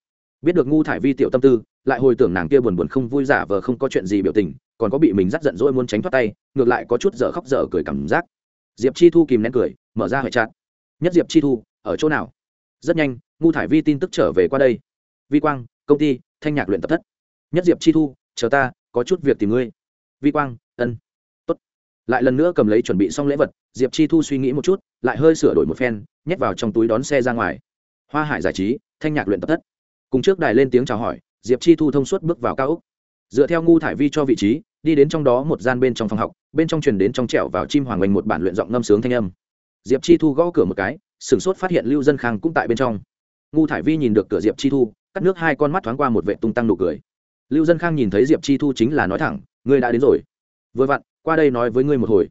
biết được ngu thải vi tiểu tâm tư, lại hồi tưởng nàng kia buồn buồn không vui giả vờ không có chuyện gì biểu tình, còn có bị mình dắt giận dỗi muốn tránh thoát tay, ngược lại có chút dở khóc dở cười cảm giác. Diệp chi thu kìm nén cười, mở ra hệ chặt nhất diệp chi thu, ở chỗ nào? Rất nhanh, ngu thải vi tin tức trở về qua đây. Vi quang, công ty, thanh nhạc luyện tập thất. Nhất diệp chi thu, chờ ta, có chút việc tìm ngươi. Vi quang, ân. Tốt. Lại lần nữa cầm lấy chuẩn bị xong lễ vật, diệp chi thu suy nghĩ một chút, lại hơi sửa đổi một phen, nhét vào trong túi đón xe ra ngoài. Hoa hải giải trí, thanh nhạc luyện tập thất cùng trước đài lên tiếng chào hỏi, diệp chi thu thông suốt bước vào cao úc dựa theo ngu thải vi cho vị trí, đi đến trong đó một gian bên trong phòng học, bên trong truyền đến trong trẻo vào chim hoàng oanh một bản luyện giọng ngâm sướng thanh âm. Diệp chi thu gõ cửa một cái, sửng sốt phát hiện lưu dân khang cũng tại bên trong. Ngu thải vi nhìn được cửa diệp chi thu, cắt nước hai con mắt thoáng qua một vệ tung tăng nụ cười. Lưu dân khang nhìn thấy diệp chi thu chính là nói thẳng, ngươi đã đến rồi. Vừa vặn, qua đây nói với ngươi một hồi.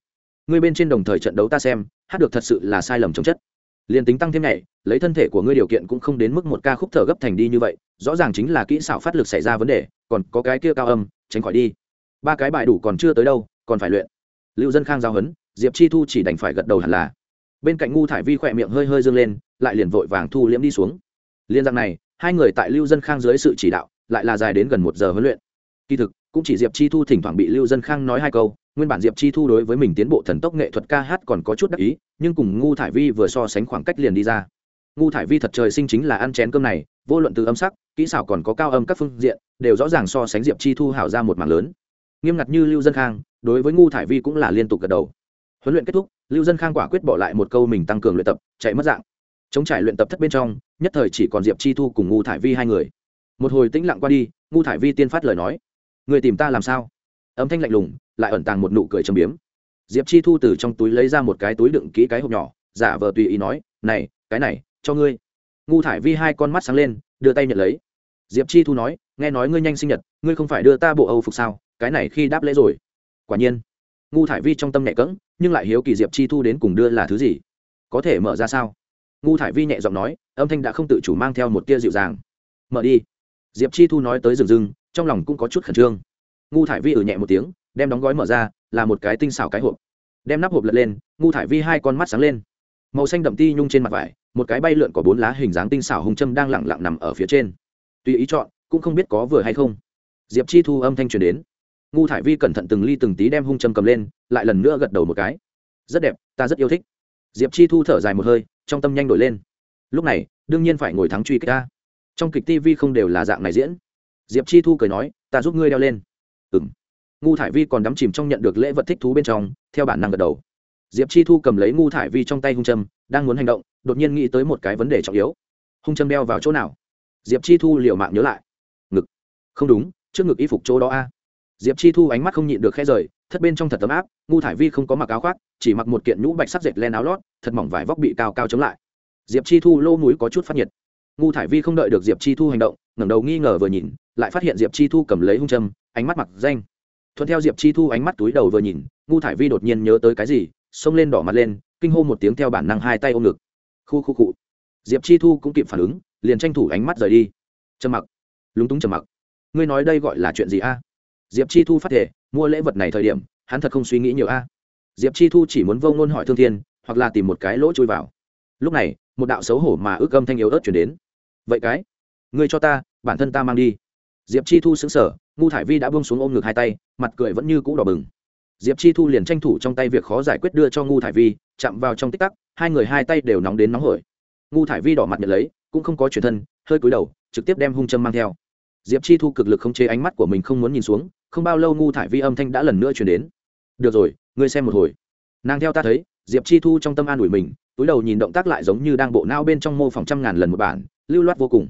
Ngươi bên trên đồng thời trận đấu ta xem, hát được thật sự là sai lầm chống chất liền tính tăng thêm nhảy, lấy thân thể của ngươi điều kiện cũng không đến mức một ca khúc thở gấp thành đi như vậy, rõ ràng chính là kỹ xảo phát lực xảy ra vấn đề, còn có cái kia cao âm, tránh khỏi đi. Ba cái bài đủ còn chưa tới đâu, còn phải luyện. Lưu dân khang giao hấn, diệp chi thu chỉ đành phải gật đầu hẳn là. Bên cạnh ngu thải vi khỏe miệng hơi hơi dâng lên, lại liền vội vàng thu liễm đi xuống. Liên rằng này, hai người tại lưu dân khang dưới sự chỉ đạo, lại là dài đến gần một giờ huấn luyện. Kỳ thực, cũng chỉ diệp chi thu thỉnh thoảng bị lưu dân khang nói hai câu nguyên bản diệp chi thu đối với mình tiến bộ thần tốc nghệ thuật ca hát còn có chút đắc ý, nhưng cùng ngu thải vi vừa so sánh khoảng cách liền đi ra. Ngu thải vi thật trời sinh chính là ăn chén cơm này, vô luận từ âm sắc, kỹ xảo còn có cao âm các phương diện, đều rõ ràng so sánh diệp chi thu hảo ra một mảng lớn. Nghiêm ngặt như lưu dân khang, đối với ngu thải vi cũng là liên tục gật đầu. Huấn luyện kết thúc, lưu dân khang quả quyết bỏ lại một câu mình tăng cường luyện tập, chạy mất dạng. Chống trải luyện tập thất bên trong, nhất thời chỉ còn diệp chi thu cùng ngu thải vi hai người. Một hồi tĩnh lặng qua đi, ngu thải vi tiên phát lời nói. Người tìm ta làm sao? Âm thanh lạnh lùng, lại ẩn tàng một nụ cười trầm biếm. Diệp chi thu từ trong túi lấy ra một cái túi đựng kỹ cái hộp nhỏ, giả vờ tùy ý nói, này, cái này, cho ngươi. Ngu thải vi hai con mắt sáng lên, đưa tay nhận lấy. Diệp chi thu nói, nghe nói ngươi nhanh sinh nhật, ngươi không phải đưa ta bộ âu phục sao? Cái này khi đáp lễ rồi. Quả nhiên, ngu thải vi trong tâm nhẹ cỡng nhưng lại hiếu kỳ diệp chi thu đến cùng đưa là thứ gì? Có thể mở ra sao? Ngu thải vi nhẹ giọng nói, âm thanh đã không tự chủ mang theo một tia dịu dàng. Mở đi. Diệp chi thu nói tới rừng rừng, trong lòng cũng có chút khẩn trương ngu thải vi ử nhẹ một tiếng, đem đóng gói mở ra, là một cái tinh xảo cái hộp. Đem nắp hộp lật lên, ngu thải vi hai con mắt sáng lên. Màu xanh đậm ti nhung trên mặt vải, một cái bay lượn có bốn lá hình dáng tinh xảo hùng châm đang lẳng lặng nằm ở phía trên. Tùy ý chọn, cũng không biết có vừa hay không. Diệp chi thu âm thanh truyền đến. Ngu thải vi cẩn thận từng ly từng tí đem hung châm cầm lên, lại lần nữa gật đầu một cái. Rất đẹp, ta rất yêu thích. Diệp chi thu thở dài một hơi, trong tâm nhanh đổi lên. Lúc này, đương nhiên phải ngồi thắng truy kích ta. Trong kịch tv không đều là dạng này diễn. Diệp chi thu cười nói, ta giúp ngươi đeo lên ừ ngu thải vi còn đắm chìm trong nhận được lễ vật thích thú bên trong, theo bản năng gật đầu. Diệp chi thu cầm lấy ngu thải vi trong tay hung châm, đang muốn hành động, đột nhiên nghĩ tới một cái vấn đề trọng yếu. Hung châm đeo vào chỗ nào? Diệp chi thu liều mạng nhớ lại. Ngực. Không đúng, trước ngực y phục chỗ đó a. Diệp chi thu ánh mắt không nhịn được khe rời, thất bên trong thật tấm áp, ngu thải vi không có mặc áo khoác, chỉ mặc một kiện nhũ bạch sắc dệt len áo lót, thật mỏng vải vóc bị cao cao chống lại. Diệp chi thu lô núi có chút phát nhiệt. Ngu thải vi không đợi được diệp chi thu hành động, ngẩng đầu nghi ngờ vừa nhìn lại phát hiện diệp chi thu cầm lấy hung châm, ánh mắt mặc danh. Thuận theo diệp chi thu ánh mắt túi đầu vừa nhìn, ngu thải vi đột nhiên nhớ tới cái gì, xông lên đỏ mặt lên, kinh hô một tiếng theo bản năng hai tay ôm ngực. Khu khu cụ diệp chi thu cũng kịp phản ứng, liền tranh thủ ánh mắt rời đi. Trầm mặc. Lúng túng trầm mặc. Ngươi nói đây gọi là chuyện gì a? Diệp chi thu phát thể, mua lễ vật này thời điểm, hắn thật không suy nghĩ nhiều a. Diệp chi thu chỉ muốn vông nôn hỏi thương thiên, hoặc là tìm một cái lỗ chui vào. Lúc này, một đạo xấu hổ mà ước âm thanh yếu ớt chuyển đến. Vậy cái, ngươi cho ta, bản thân ta mang đi diệp chi thu xứng sở ngu thải vi đã buông xuống ôm ngực hai tay, mặt cười vẫn như cũ đỏ bừng. Diệp chi thu liền tranh thủ trong tay việc khó giải quyết đưa cho ngu thải vi, chạm vào trong tích tắc, hai người hai tay đều nóng đến nóng hổi. Ngu thải vi đỏ mặt nhận lấy, cũng không có chuyển thân, hơi cúi đầu, trực tiếp đem hung châm mang theo. Diệp chi thu cực lực không chế ánh mắt của mình không muốn nhìn xuống, không bao lâu ngu thải vi âm thanh đã lần nữa chuyển đến. Được rồi, ngươi xem một hồi. Nàng theo ta thấy, diệp chi thu trong tâm an ủi mình, túi đầu nhìn động tác lại giống như đang bộ nao bên trong mô phỏng trăm ngàn lần một bản, lưu loát vô cùng.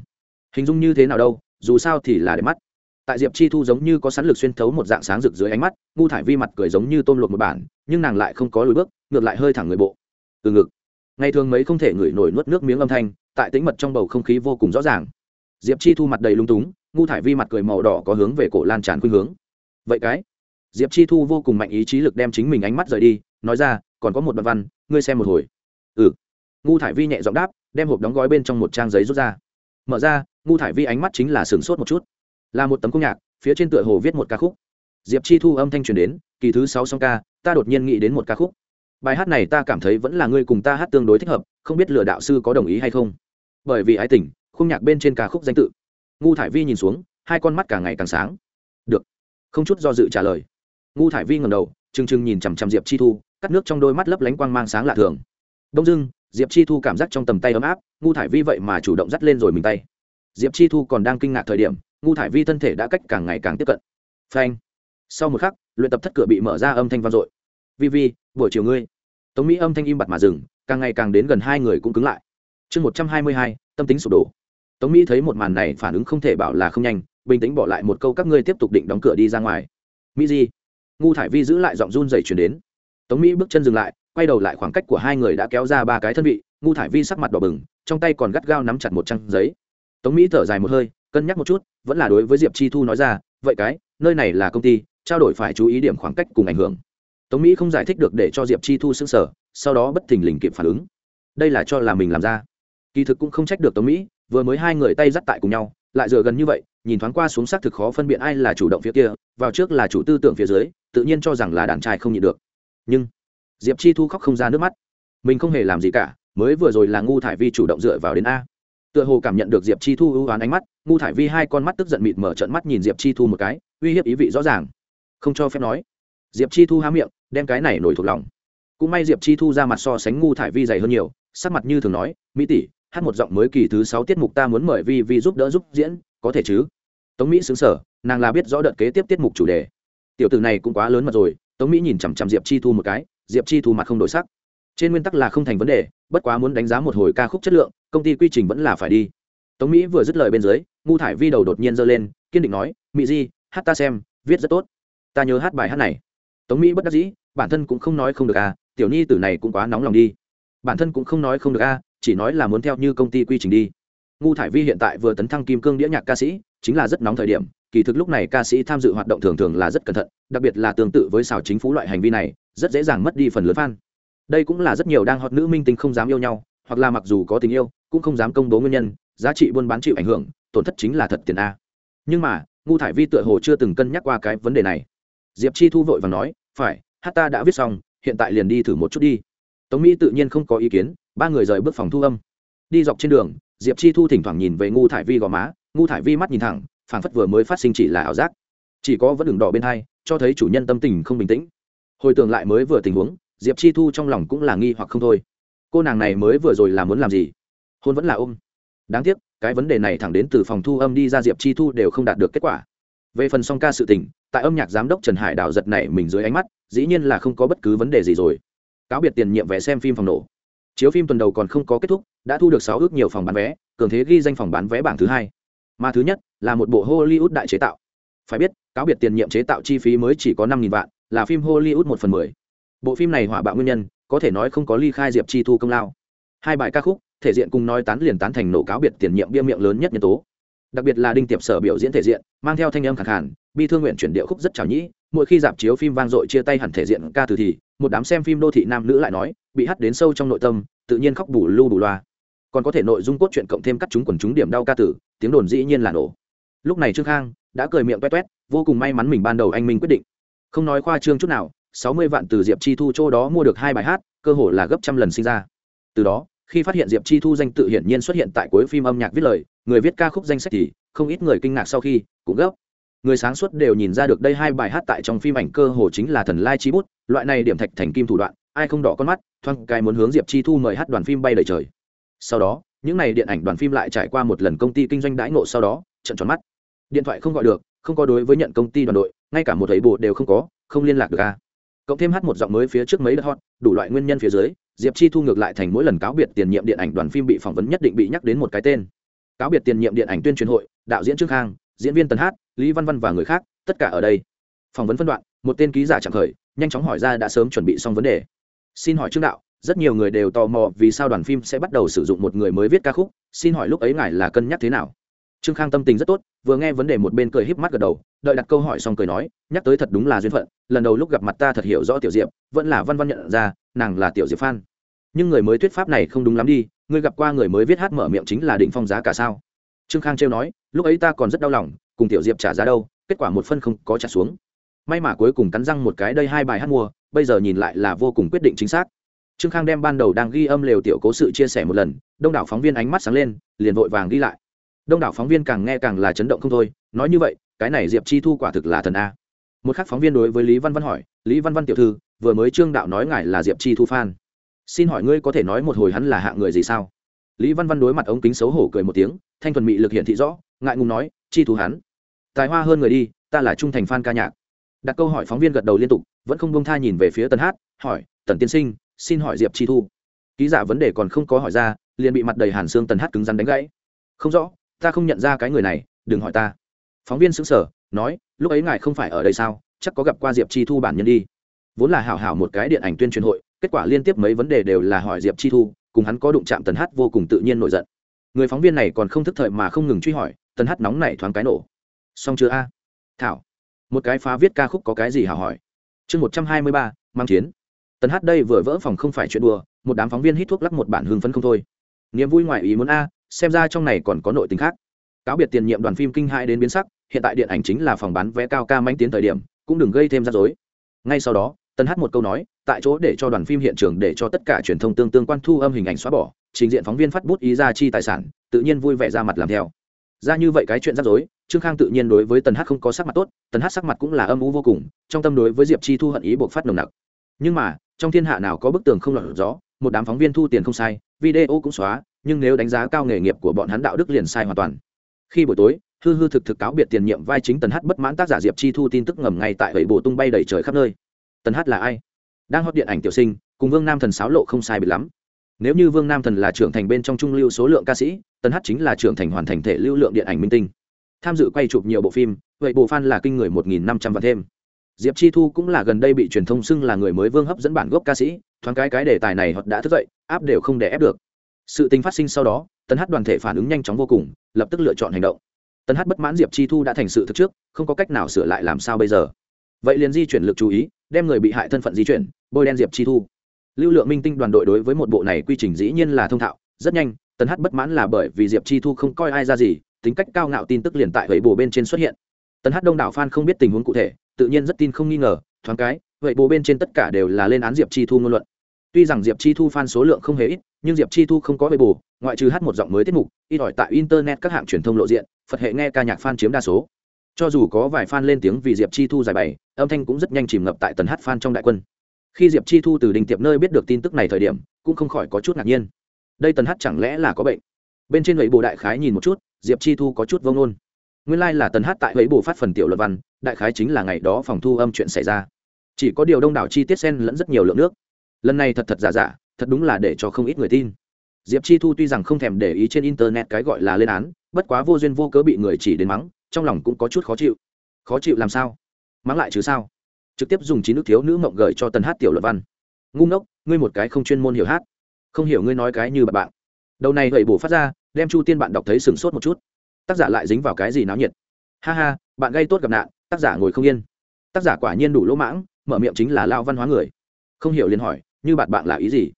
Hình dung như thế nào đâu dù sao thì là để mắt. Tại diệp chi thu giống như có sẵn lực xuyên thấu một dạng sáng rực dưới ánh mắt, ngu thải vi mặt cười giống như tôm luộc một bản, nhưng nàng lại không có lùi bước, ngược lại hơi thẳng người bộ. Từ ngực. Ngày thường mấy không thể ngửi nổi nuốt nước miếng âm thanh, tại tính mật trong bầu không khí vô cùng rõ ràng. Diệp chi thu mặt đầy lung túng, ngu thải vi mặt cười màu đỏ có hướng về cổ lan tràn khuynh hướng. Vậy cái? Diệp chi thu vô cùng mạnh ý chí lực đem chính mình ánh mắt rời đi, nói ra, còn có một đoạn văn, ngươi xem một hồi. Ừ. Ngu thải vi nhẹ giọng đáp, đem hộp đóng gói bên trong một trang giấy rút ra mở ra, ngu thải vi ánh mắt chính là sửng sốt một chút. Là một tấm công nhạc, phía trên tựa hồ viết một ca khúc. Diệp chi thu âm thanh truyền đến, kỳ thứ sáu song ca, ta đột nhiên nghĩ đến một ca khúc. Bài hát này ta cảm thấy vẫn là ngươi cùng ta hát tương đối thích hợp, không biết lừa đạo sư có đồng ý hay không. Bởi vì ái tình, khung nhạc bên trên ca khúc danh tự. Ngu thải vi nhìn xuống, hai con mắt càng ngày càng sáng. Được. Không chút do dự trả lời. Ngu thải vi ngầm đầu, trừng trừng nhìn chằm chằm diệp chi thu, cắt nước trong đôi mắt lấp lánh quang mang sáng lạ thường. Đông dưng diệp chi thu cảm giác trong tầm tay ấm áp, ngu thải vi vậy mà chủ động dắt lên rồi mình tay. Diệp chi thu còn đang kinh ngạc thời điểm, ngu thải vi thân thể đã cách càng ngày càng tiếp cận. Phanh. Sau một khắc, luyện tập thất cửa bị mở ra âm thanh vang dội. Vi vi, buổi chiều ngươi. Tống mỹ âm thanh im bặt mà dừng, càng ngày càng đến gần hai người cũng cứng lại. Chương một trăm hai mươi hai, tâm tính sụp đổ. Tống mỹ thấy một màn này phản ứng không thể bảo là không nhanh, bình tĩnh bỏ lại một câu các ngươi tiếp tục định đóng cửa đi ra ngoài. Mỹ di. Ngu thải vi giữ lại giọng run dày chuyển đến. Tống mỹ bước chân dừng lại quay đầu lại khoảng cách của hai người đã kéo ra ba cái thân vị, ngu thải vi sắc mặt đỏ bừng, trong tay còn gắt gao nắm chặt một trang giấy. Tống mỹ thở dài một hơi, cân nhắc một chút, vẫn là đối với diệp chi thu nói ra, vậy cái, nơi này là công ty, trao đổi phải chú ý điểm khoảng cách cùng ảnh hưởng. Tống mỹ không giải thích được để cho diệp chi thu xứng sở sau đó bất thình lình kịp phản ứng. Đây là cho là mình làm ra. Kỳ thực cũng không trách được tống mỹ, vừa mới hai người tay dắt tại cùng nhau, lại dựa gần như vậy, nhìn thoáng qua xuống xác thực khó phân biệt ai là chủ động phía kia, vào trước là chủ tư tưởng phía dưới, tự nhiên cho rằng là đàn trai không nhịn được. Nhưng diệp chi thu khóc không ra nước mắt. Mình không hề làm gì cả, mới vừa rồi là ngu thải vi chủ động dựa vào đến a. Tựa hồ cảm nhận được diệp chi thu ưu oán ánh mắt, ngu thải vi hai con mắt tức giận mịt mở trận mắt nhìn diệp chi thu một cái, uy hiếp ý vị rõ ràng. Không cho phép nói. Diệp chi thu há miệng, đem cái này nổi thuộc lòng. Cũng may diệp chi thu ra mặt so sánh ngu thải vi dày hơn nhiều, sắc mặt như thường nói, mỹ tỷ, hát một giọng mới kỳ thứ sáu tiết mục ta muốn mời vi vi giúp đỡ giúp diễn, có thể chứ? Tống mỹ xứng sở nàng là biết rõ đợt kế tiếp tiết mục chủ đề. Tiểu từ này cũng quá lớn mật rồi, tống mỹ nhìn chằm chằm diệp chi thu một cái diệp chi thu mặt không đổi sắc. Trên nguyên tắc là không thành vấn đề, bất quá muốn đánh giá một hồi ca khúc chất lượng, công ty quy trình vẫn là phải đi. Tống mỹ vừa dứt lời bên dưới, ngu thải vi đầu đột nhiên giơ lên, kiên định nói mỹ di, hát ta xem, viết rất tốt. Ta nhớ hát bài hát này. Tống mỹ bất đắc dĩ, bản thân cũng không nói không được à tiểu nhi tử này cũng quá nóng lòng đi. Bản thân cũng không nói không được à chỉ nói là muốn theo như công ty quy trình đi. Ngu thải vi hiện tại vừa tấn thăng kim cương đĩa nhạc ca sĩ, chính là rất nóng thời điểm, kỳ thực lúc này ca sĩ tham dự hoạt động thường thường là rất cẩn thận, đặc biệt là tương tự với xào chính phủ loại hành vi này rất dễ dàng mất đi phần lớn fan. Đây cũng là rất nhiều đang hot nữ minh tinh không dám yêu nhau, hoặc là mặc dù có tình yêu, cũng không dám công bố nguyên nhân, giá trị buôn bán chịu ảnh hưởng, tổn thất chính là thật tiền a. Nhưng mà, ngu thải vi tựa hồ chưa từng cân nhắc qua cái vấn đề này. Diệp chi thu vội và nói, phải, hát ta đã viết xong, hiện tại liền đi thử một chút đi. Tống mỹ tự nhiên không có ý kiến, ba người rời bước phòng thu âm. Đi dọc trên đường, diệp chi thu thỉnh thoảng nhìn về ngu thải vi gò má, ngu thải vi mắt nhìn thẳng, phảng phất vừa mới phát sinh chỉ là ảo giác. Chỉ có vẫn đường đỏ bên hai, cho thấy chủ nhân tâm tình không bình tĩnh hồi tưởng lại mới vừa tình huống, diệp chi thu trong lòng cũng là nghi hoặc không thôi. Cô nàng này mới vừa rồi là muốn làm gì? Hôn vẫn là ôm. Đáng tiếc, cái vấn đề này thẳng đến từ phòng thu âm đi ra diệp chi thu đều không đạt được kết quả. Về phần song ca sự tình, tại âm nhạc giám đốc trần hải đào giật này mình dưới ánh mắt, dĩ nhiên là không có bất cứ vấn đề gì rồi. Cáo biệt tiền nhiệm vé xem phim phòng nổ. Chiếu phim tuần đầu còn không có kết thúc, đã thu được sáu ước nhiều phòng bán vé, cường thế ghi danh phòng bán vé bảng thứ hai. Mà thứ nhất là một bộ hollywood đại chế tạo. Phải biết, cáo biệt tiền nhiệm chế tạo chi phí mới chỉ có năm vạn là phim hollywood một phần mười. Bộ phim này hỏa bạo nguyên nhân, có thể nói không có ly khai diệp chi thu công lao. Hai bài ca khúc, thể diện cùng nói tán liền tán thành nổ cáo biệt tiền nhiệm bia miệng lớn nhất nhân tố. Đặc biệt là đinh tiệp sở biểu diễn thể diện, mang theo thanh âm khẳng hẳn bi thương nguyện chuyển điệu khúc rất trào nhĩ, mỗi khi dạp chiếu phim vang dội chia tay hẳn thể diện ca từ thì, một đám xem phim đô thị nam nữ lại nói, bị hắt đến sâu trong nội tâm, tự nhiên khóc bù lu bù loa. Còn có thể nội dung cốt truyện cộng thêm cắt chúng quần chúng điểm đau ca tử, tiếng đồn dĩ nhiên là nổ. Lúc này trương khang đã cười miệng toét toét vô cùng may mắn mình ban đầu anh minh quyết định không nói khoa trương chút nào, sáu mươi vạn từ diệp chi thu chỗ đó mua được hai bài hát, cơ hồ là gấp trăm lần sinh ra. Từ đó, khi phát hiện diệp chi thu danh tự hiển nhiên xuất hiện tại cuối phim âm nhạc viết lời, người viết ca khúc danh sách thì không ít người kinh ngạc sau khi, cũng gấp. Người sáng suốt đều nhìn ra được đây hai bài hát tại trong phim ảnh cơ hồ chính là thần lai chi bút, loại này điểm thạch thành kim thủ đoạn, ai không đỏ con mắt thoang cái muốn hướng diệp chi thu mời hát đoàn phim bay đầy trời. Sau đó, những n à y điện ảnh đoàn phim lại trải qua một lần công ty kinh doanh đãi ngộ sau đó, trận tròn mắt. Điện thoại không gọi được, không có đối với nhận công ty đoàn đội ngay cả một thầy bộ đều không có, không liên lạc được a cộng thêm hát một giọng mới phía trước mấy đợt hot, đủ loại nguyên nhân phía dưới, diệp chi thu ngược lại thành mỗi lần cáo biệt tiền nhiệm điện ảnh đoàn phim bị phỏng vấn nhất định bị nhắc đến một cái tên. Cáo biệt tiền nhiệm điện ảnh tuyên truyền hội, đạo diễn trương khang, diễn viên tần hát, lý văn văn và người khác, tất cả ở đây. Phỏng vấn phân đoạn, một tên ký giả chẳng khởi, nhanh chóng hỏi ra đã sớm chuẩn bị xong vấn đề. Xin hỏi trương đạo, rất nhiều người đều tò mò vì sao đoàn phim sẽ bắt đầu sử dụng một người mới viết ca khúc, xin hỏi lúc ấy ngài là cân nhắc thế nào? Trương khang tâm tình rất tốt, vừa nghe vấn đề một bên cười híp mắt gật đầu, đợi đặt câu hỏi xong cười nói, nhắc tới thật đúng là duyên phận, lần đầu lúc gặp mặt ta thật hiểu rõ tiểu diệp, vẫn là văn văn nhận ra, nàng là tiểu diệp phan nhưng người mới thuyết pháp này không đúng lắm đi ngươi gặp qua người mới viết hát mở miệng chính là định phong giá cả sao? Trương khang trêu nói, lúc ấy ta còn rất đau lòng, cùng tiểu diệp trả giá đâu, kết quả một phân không có trả xuống. May mà cuối cùng cắn răng một cái đây hai bài hát mua, bây giờ nhìn lại là vô cùng quyết định chính xác. Trương khang đem ban đầu đang ghi âm lều tiểu cố sự chia sẻ một lần, đông đảo phóng viên ánh mắt sáng lên, liền vội vàng ghi lại đông đảo phóng viên càng nghe càng là chấn động không thôi, nói như vậy, cái này diệp chi thu quả thực là thần a. Một khác phóng viên đối với lý văn văn hỏi, lý văn văn tiểu thư, vừa mới trương đạo nói ngài là diệp chi thu phan xin hỏi ngươi có thể nói một hồi hắn là hạng người gì sao? Lý văn văn đối mặt ống kính xấu hổ cười một tiếng, thanh thuần mị lực hiện thị rõ, ngại ngùng nói, chi thu hắn. Tài hoa hơn người đi, ta là trung thành fan ca nhạc. Đặt câu hỏi phóng viên gật đầu liên tục, vẫn không bông tha nhìn về phía tần hát, hỏi, tần tiên sinh, xin hỏi diệp chi thu. Ký giả vấn đề còn không có hỏi ra, liền bị mặt đầy hàn xương tần hát cứng rắn đánh gãy. Không rõ ta không nhận ra cái người này, đừng hỏi ta. Phóng viên xứng sở nói, lúc ấy ngài không phải ở đây sao? Chắc có gặp qua diệp chi thu bản nhân đi. Vốn là hảo hảo một cái điện ảnh tuyên truyền hội, kết quả liên tiếp mấy vấn đề đều là hỏi diệp chi thu, cùng hắn có đụng chạm tần hát vô cùng tự nhiên nổi giận. Người phóng viên này còn không thức thời mà không ngừng truy hỏi, tần hát nóng này thoáng cái nổ. Xong chưa a? Thảo. Một cái phá viết ca khúc có cái gì hảo hỏi. Chương một trăm hai mươi ba, mang chiến. Tần hát đây vừa vỡ phòng không phải chuyện đùa, một đám phóng viên hít thuốc lắc một bản hương phấn không thôi. Niềm vui ngoại ý muốn a xem ra trong này còn có nội tình khác. Cáo biệt tiền nhiệm đoàn phim kinh hai đến biến sắc, hiện tại điện ảnh chính là phòng bán vé cao ca manh tiến thời điểm, cũng đừng gây thêm rắc rối. Ngay sau đó, tân hát một câu nói, tại chỗ để cho đoàn phim hiện trường để cho tất cả truyền thông tương tương quan thu âm hình ảnh xóa bỏ, trình diện phóng viên phát bút ý ra chi tài sản, tự nhiên vui vẻ ra mặt làm theo. Ra như vậy cái chuyện rắc rối, trương khang tự nhiên đối với tần hát không có sắc mặt tốt tần hát sắc mặt cũng là âm u vô cùng, trong tâm đối với diệp chi thu hận ý buộc phát nồng nặc. Nhưng mà, trong thiên hạ nào có bức tường không lọt gió, một đám phóng viên thu tiền không sai, video cũng xóa nhưng nếu đánh giá cao nghề nghiệp của bọn hắn đạo đức liền sai hoàn toàn. Khi buổi tối, hư hư thực thực cáo biệt tiền nhiệm vai chính tần hát bất mãn tác giả diệp chi thu tin tức ngầm ngay tại bảy bộ tung bay đầy trời khắp nơi. Tần hát là ai? Đang hót điện ảnh tiểu sinh, cùng vương nam thần sáo lộ không sai biệt lắm. Nếu như vương nam thần là trưởng thành bên trong trung lưu số lượng ca sĩ, tần hát chính là trưởng thành hoàn thành thể lưu lượng điện ảnh minh tinh. Tham dự quay chụp nhiều bộ phim vậy bộ fan là kinh người một nghìn năm trăm và thêm. Diệp chi thu cũng là gần đây bị truyền thông xưng là người mới vương hấp dẫn bản gốc ca sĩ, thoáng cái cái đề tài này họ đã thức dậy, áp đều không để ép được sự tình phát sinh sau đó Tân hát đoàn thể phản ứng nhanh chóng vô cùng, lập tức lựa chọn hành động. Tân hát bất mãn diệp chi thu đã thành sự thực trước, không có cách nào sửa lại làm sao bây giờ. Vậy liền di chuyển lực chú ý, đem người bị hại thân phận di chuyển, bôi đen diệp chi thu. Lưu lượng minh tinh đoàn đội đối với một bộ này quy trình dĩ nhiên là thông thạo, rất nhanh Tân hát bất mãn là bởi vì diệp chi thu không coi ai ra gì, tính cách cao ngạo tin tức liền tại vậy bồ bên trên xuất hiện. Tân hát đông đảo f không biết tình huống cụ thể, tự nhiên rất tin không nghi ngờ, thoáng cái vậy bồ bên trên tất cả đều là lên án diệp chi thu ngôn luận. Tuy rằng diệp chi thu f số lượng không hề ít nhưng diệp chi thu không có bề bù, ngoại trừ hát một giọng mới tiết mục ít ỏi tại internet các hạng truyền thông lộ diện, phật hệ nghe ca nhạc f chiếm đa số. Cho dù có vài f lên tiếng vì diệp chi thu giải bày, âm thanh cũng rất nhanh chìm ngập tại tần hát f trong đại quân. Khi diệp chi thu từ đình tiệp nơi biết được tin tức này thời điểm, cũng không khỏi có chút ngạc nhiên. Đây tần hát chẳng lẽ là có bệnh? Bên trên vậy bộ đại khái nhìn một chút, diệp chi thu có chút vông nôn nguyên lai、like、là tần hát tại vậy bộ phát phần tiểu luật văn, đại khái chính là ngày đó phòng thu âm chuyện xảy ra. Chỉ có điều đông đảo chi tiết xen lẫn rất nhiều lượng nước. Lần này thật thật giả giả thật đúng là để cho không ít người tin. Diệp chi thu tuy rằng không thèm để ý trên internet cái gọi là lên án, bất quá vô duyên vô cớ bị người chỉ đến mắng, trong lòng cũng có chút khó chịu. Khó chịu làm sao? Mắng lại chứ sao? Trực tiếp dùng chín nước thiếu nữ mộng gợi cho tần hát tiểu luật văn. Ngu ngốc, ngươi một cái không chuyên môn hiểu hát. Không hiểu ngươi nói cái như bạn bạn. Đầu này gậy bổ phát ra, đem chu tiên bạn đọc thấy sửng sốt một chút. Tác giả lại dính vào cái gì náo nhiệt? Ha ha, bạn gây tốt gặp nạn, tác giả ngồi không yên. Tác giả quả nhiên đủ lỗ mãng, mở miệng chính là lao văn hóa người. Không hiểu liền hỏi, như bạn bạn là ý gì?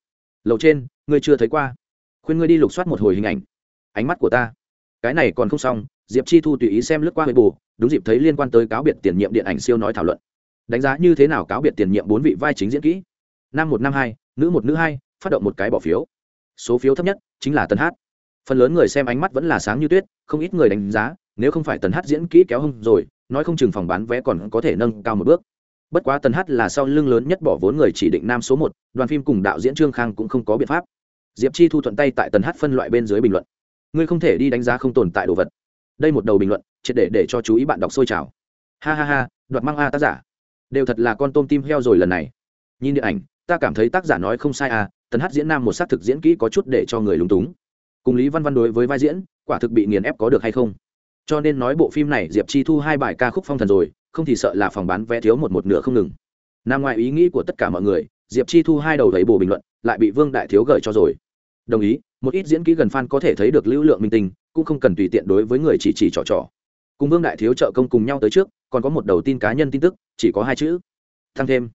Lầu trên, ngươi chưa thấy qua. Khuyên ngươi đi lục soát một hồi hình ảnh. Ánh mắt của ta. Cái này còn không xong, diệp chi thu tùy ý xem lướt qua huệ bù đúng dịp thấy liên quan tới cáo biệt tiền nhiệm điện ảnh siêu nói thảo luận. Đánh giá như thế nào cáo biệt tiền nhiệm bốn vị vai chính diễn kỹ? Năm một năm hai, nữ một nữ hai, phát động một cái bỏ phiếu. Số phiếu thấp nhất chính là tân hát. Phần lớn người xem ánh mắt vẫn là sáng như tuyết, không ít người đánh giá, nếu không phải tần hát diễn kỹ kéo hông rồi, nói không chừng phòng bán vé còn có thể nâng cao một bước bất quá tần hát là sau lưng lớn nhất bỏ vốn người chỉ định nam số một, đoàn phim cùng đạo diễn trương khang cũng không có biện pháp. Diệp chi thu thuận tay tại tần hát phân loại bên dưới bình luận. Ngươi không thể đi đánh giá không tồn tại đồ vật. Đây một đầu bình luận, triệt để để cho chú ý bạn đọc sôi trào. Ha ha ha, đoạt mang a tác giả. Đều thật là con tôm tim heo rồi lần này. Nhìn điện ảnh, ta cảm thấy tác giả nói không sai à tần hát diễn nam một xác thực diễn kỹ có chút để cho người lúng túng. Cùng lý văn văn đối với vai diễn, quả thực bị nghiền ép có được hay không? Cho nên nói bộ phim này diệp chi thu hai bài ca khúc phong thần rồi không thì sợ là phòng bán vé thiếu một một nửa không ngừng. Nằm ngoài ý nghĩ của tất cả mọi người, diệp chi thu hai đầu thấy bồ bình luận, lại bị vương đại thiếu gửi cho rồi. Đồng ý, một ít diễn kỹ gần fan có thể thấy được lưu lượng minh tinh, cũng không cần tùy tiện đối với người chỉ chỉ trò trò. Cùng vương đại thiếu trợ công cùng nhau tới trước, còn có một đầu tin cá nhân tin tức, chỉ có hai chữ. Thăng thêm.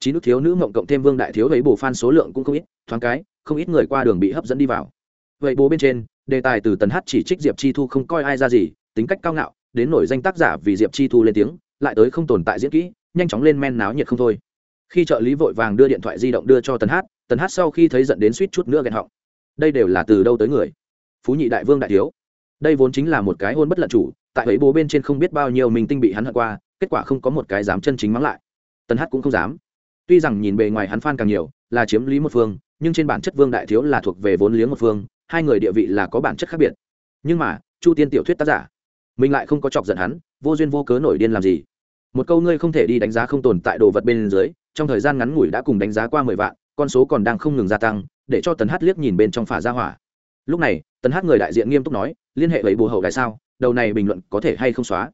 Chín nước thiếu nữ mộng cộng thêm vương đại thiếu ấy bổ fan số lượng cũng không ít, thoáng cái, không ít người qua đường bị hấp dẫn đi vào. Vậy bố bên trên, đề tài từ tần hát chỉ trích diệp chi thu không coi ai ra gì, tính cách cao ngạo, đến nổi danh tác giả vì diệp chi thu lên tiếng lại tới không tồn tại diễn kỹ, nhanh chóng lên men náo nhiệt không thôi. Khi trợ lý vội vàng đưa điện thoại di động đưa cho tần hát tần hát sau khi thấy giận đến suýt chút nữa ghen họng. Đây đều là từ đâu tới người? Phú nhị đại vương đại thiếu. Đây vốn chính là một cái hôn bất lận chủ, tại ấy bố bên trên không biết bao nhiêu mình tinh bị hắn hận qua, kết quả không có một cái dám chân chính mắng lại. Tần hát cũng không dám. Tuy rằng nhìn bề ngoài hắn phan càng nhiều, là chiếm lý một phương, nhưng trên bản chất vương đại thiếu là thuộc về vốn liếng một phương, hai người địa vị là có bản chất khác biệt. Nhưng mà, chu tiên tiểu thuyết tác giả mình lại không có chọc giận hắn, vô duyên vô cớ nổi điên làm gì. Một câu ngươi không thể đi đánh giá không tồn tại đồ vật bên dưới, trong thời gian ngắn ngủi đã cùng đánh giá qua mười vạn, con số còn đang không ngừng gia tăng, để cho tần hát liếc nhìn bên trong phả ra hỏa. Lúc này, tần hát người đại diện nghiêm túc nói, liên hệ với bồ hậu đại sao? Đầu này bình luận có thể hay không xóa?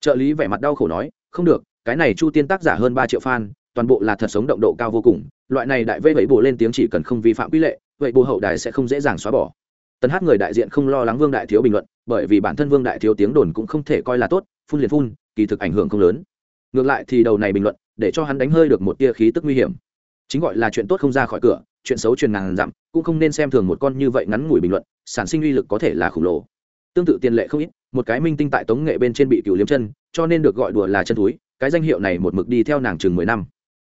Trợ lý vẻ mặt đau khổ nói, không được, cái này chu tiên tác giả hơn ba triệu fan, toàn bộ là thật sống động độ cao vô cùng, loại này đại vây vẫy bồ lên tiếng chỉ cần không vi phạm quy lệ, vậy bồ hậu đài sẽ không dễ dàng xóa bỏ. Tần hát người đại diện không lo lắng vương đại thiếu bình luận bởi vì bản thân vương đại thiếu tiếng đồn cũng không thể coi là tốt, phun liền phun, kỳ thực ảnh hưởng không lớn. Ngược lại thì đầu này bình luận, để cho hắn đánh hơi được một tia khí tức nguy hiểm. Chính gọi là chuyện tốt không ra khỏi cửa, chuyện xấu truyền ngàn dặm, cũng không nên xem thường một con như vậy ngắn ngủi bình luận, sản sinh uy lực có thể là khổng lồ. Tương tự tiền lệ không ít, một cái minh tinh tại tống nghệ bên trên bị cựu liếm chân, cho nên được gọi đùa là chân túi cái danh hiệu này một mực đi theo nàng chừng mười năm.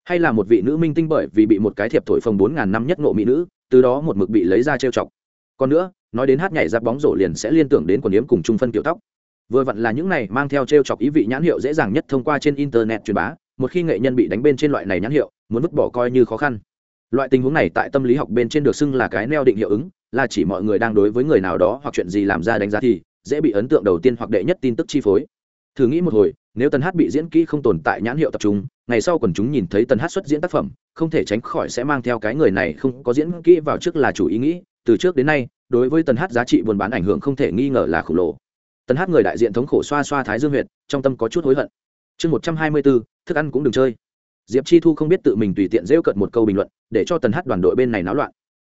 Hay là một vị nữ minh tinh bởi vì bị một cái thiệp thổi phồng bốn ngàn năm nhất ngộ mỹ nữ, từ đó một mực bị lấy ra trêu chọc. Còn nữa nói đến hát nhảy giáp bóng rổ liền sẽ liên tưởng đến quần yếm cùng trung phân kiểu tóc. Vừa vặn là những này mang theo t r e o chọc ý vị nhãn hiệu dễ dàng nhất thông qua trên internet truyền bá, một khi nghệ nhân bị đánh bên trên loại này nhãn hiệu, muốn vứt bỏ coi như khó khăn. Loại tình huống này tại tâm lý học bên trên được xưng là cái neo định hiệu ứng, là chỉ mọi người đang đối với người nào đó hoặc chuyện gì làm ra đánh giá thì dễ bị ấn tượng đầu tiên hoặc đệ nhất tin tức chi phối. Thử nghĩ một hồi, nếu tần hát bị diễn kỹ không tồn tại nhãn hiệu tập trung, ngày sau quần chúng nhìn thấy tần hát xuất diễn tác phẩm, không thể tránh khỏi sẽ mang theo cái người này không có diễn kỹ vào trước là chủ ý nghĩ. Từ trước đến nay đối với tần hát giá trị buôn bán ảnh hưởng không thể nghi ngờ là khổng lồ. Tần hát người đại diện thống khổ xoa xoa thái dương huyệt, trong tâm có chút hối hận. Chương một trăm hai mươi bốn, thức ăn cũng đừng chơi. Diệp chi thu không biết tự mình tùy tiện rêu cận một câu bình luận, để cho tần hát đoàn đội bên này náo loạn.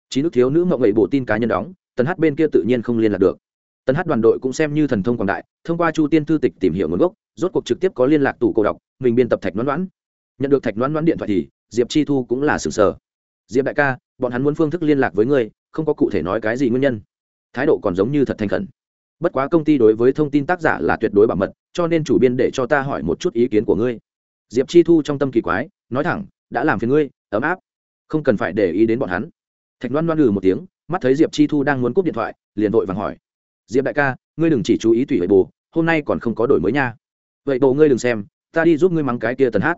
Chín nước thiếu nữ mộng ngậy bộ tin cá nhân đóng, tần hát bên kia tự nhiên không liên lạc được. Tần hát đoàn đội cũng xem như thần thông quảng đại, thông qua chu tiên thư tịch tìm hiểu nguồn gốc, rốt cuộc trực tiếp có liên lạc tủ cổ đọc, mình biên tập thạch đoán đoán nhận được thạch đoán đoán điện thoại thì, diệp chi thu cũng là sừng sờ. Diệp đại ca, bọn hắn muốn phương thức liên lạc với ngươi không có cụ thể nói cái gì nguyên nhân. Thái độ còn giống như thật thành khẩn. Bất quá công ty đối với thông tin tác giả là tuyệt đối bảo mật, cho nên chủ biên để cho ta hỏi một chút ý kiến của ngươi. Diệp chi thu trong tâm kỳ quái, nói thẳng, đã làm phiền ngươi, ấm áp. Không cần phải để ý đến bọn hắn. Thạch loan loan ngừ một tiếng, mắt thấy diệp chi thu đang muốn cúp điện thoại, liền vội vàng hỏi. Diệp đại ca, ngươi đừng chỉ chú ý tùy vậy bồ, hôm nay còn không có đổi mới nha. Vậy bộ ngươi đừng xem, ta đi giúp ngươi mắng cái kia tần hát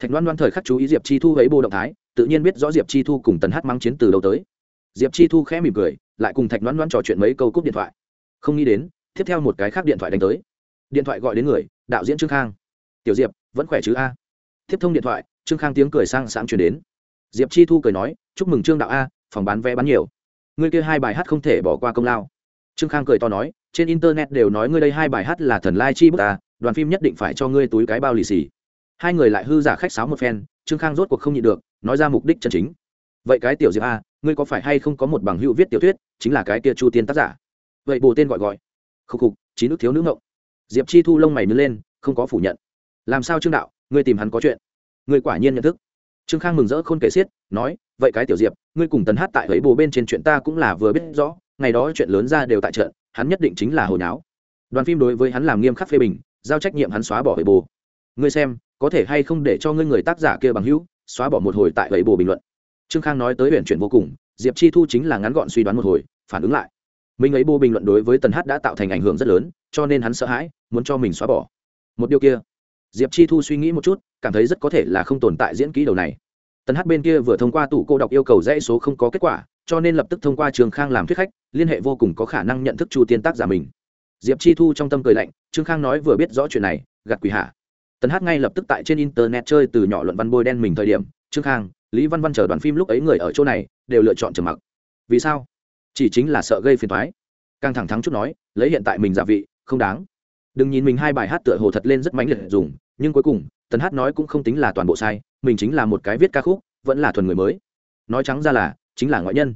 thạch loan loan thời khắc chú ý diệp chi thu ấy bồ động thái, tự nhiên biết rõ diệp chi thu cùng tần hát mắng chiến từ đầu tới diệp chi thu khẽ mỉm cười, lại cùng thạch loãn loãn trò chuyện mấy câu cúp điện thoại. Không nghĩ đến, tiếp theo một cái khác điện thoại đánh tới. Điện thoại gọi đến người, đạo diễn trương khang. Tiểu diệp, vẫn khỏe chứ a? Tiếp thông điện thoại, trương khang tiếng cười sang sáng chuyển đến. Diệp chi thu cười nói, chúc mừng trương đạo a, phòng bán vé bán nhiều. Ngươi kia hai bài hát không thể bỏ qua công lao. Trương khang cười to nói, trên internet đều nói ngươi đây hai bài hát là thần lai chi bức ta đoàn phim nhất định phải cho ngươi túi cái bao lì xì. Hai người lại hư giả khách sáo một phen, trương khang rốt cuộc không nhịn được, nói ra mục đích chân chính vậy cái tiểu diệp a, ngươi có phải hay không có một bằng hữu viết tiểu thuyết, chính là cái kia chu tiên tác giả? Vậy bồ tên gọi gọi. Khúc khục trí nước thiếu nữ ngộng. Diệp chi thu lông mày nứt lên, không có phủ nhận. Làm sao trương đạo, ngươi tìm hắn có chuyện? Ngươi quả nhiên nhận thức. Trương khang mừng rỡ khôn kể xiết, nói, vậy cái tiểu diệp, ngươi cùng tần hát tại ấy bồ bên trên chuyện ta cũng là vừa biết rõ, ngày đó chuyện lớn ra đều tại trận, hắn nhất định chính là hồi nháo đoàn phim đối với hắn làm nghiêm khắc phê bình, giao trách nhiệm hắn xóa bỏ ấy bồ. Ngươi xem, có thể hay không để cho ngươi người tác giả kia bằng hữu, xóa bỏ một hồi tại ấy bồ bình luận? Trương khang nói tới huyện chuyển vô cùng, diệp chi thu chính là ngắn gọn suy đoán một hồi, phản ứng lại. Mình ấy bô bình luận đối với tần hát đã tạo thành ảnh hưởng rất lớn, cho nên hắn sợ hãi, muốn cho mình xóa bỏ. Một điều kia. Diệp chi thu suy nghĩ một chút, cảm thấy rất có thể là không tồn tại diễn kỹ đầu này. Tần hát bên kia vừa thông qua tủ cô đọc yêu cầu dãy số không có kết quả, cho nên lập tức thông qua trường khang làm thuyết khách, liên hệ vô cùng có khả năng nhận thức chu tiên tác giả mình. Diệp chi thu trong tâm cười lạnh, trương khang nói vừa biết rõ chuyện này, gạt quỷ hạ. Tần hát ngay lập tức tại trên internet chơi từ nhỏ luận văn bôi đen mình thời điểm, trương khang lý văn văn chờ đoàn phim lúc ấy người ở chỗ này, đều lựa chọn trầm mặc. Vì sao? Chỉ chính là sợ gây phiền thoái càng thẳng Thắng chút nói, lấy hiện tại mình giả vị, không đáng. Đừng nhìn mình hai bài hát tựa hồ thật lên rất mãnh liệt dùng, nhưng cuối cùng, tần hát nói cũng không tính là toàn bộ sai, mình chính là một cái viết ca khúc, vẫn là thuần người mới. Nói trắng ra là, chính là ngoại nhân.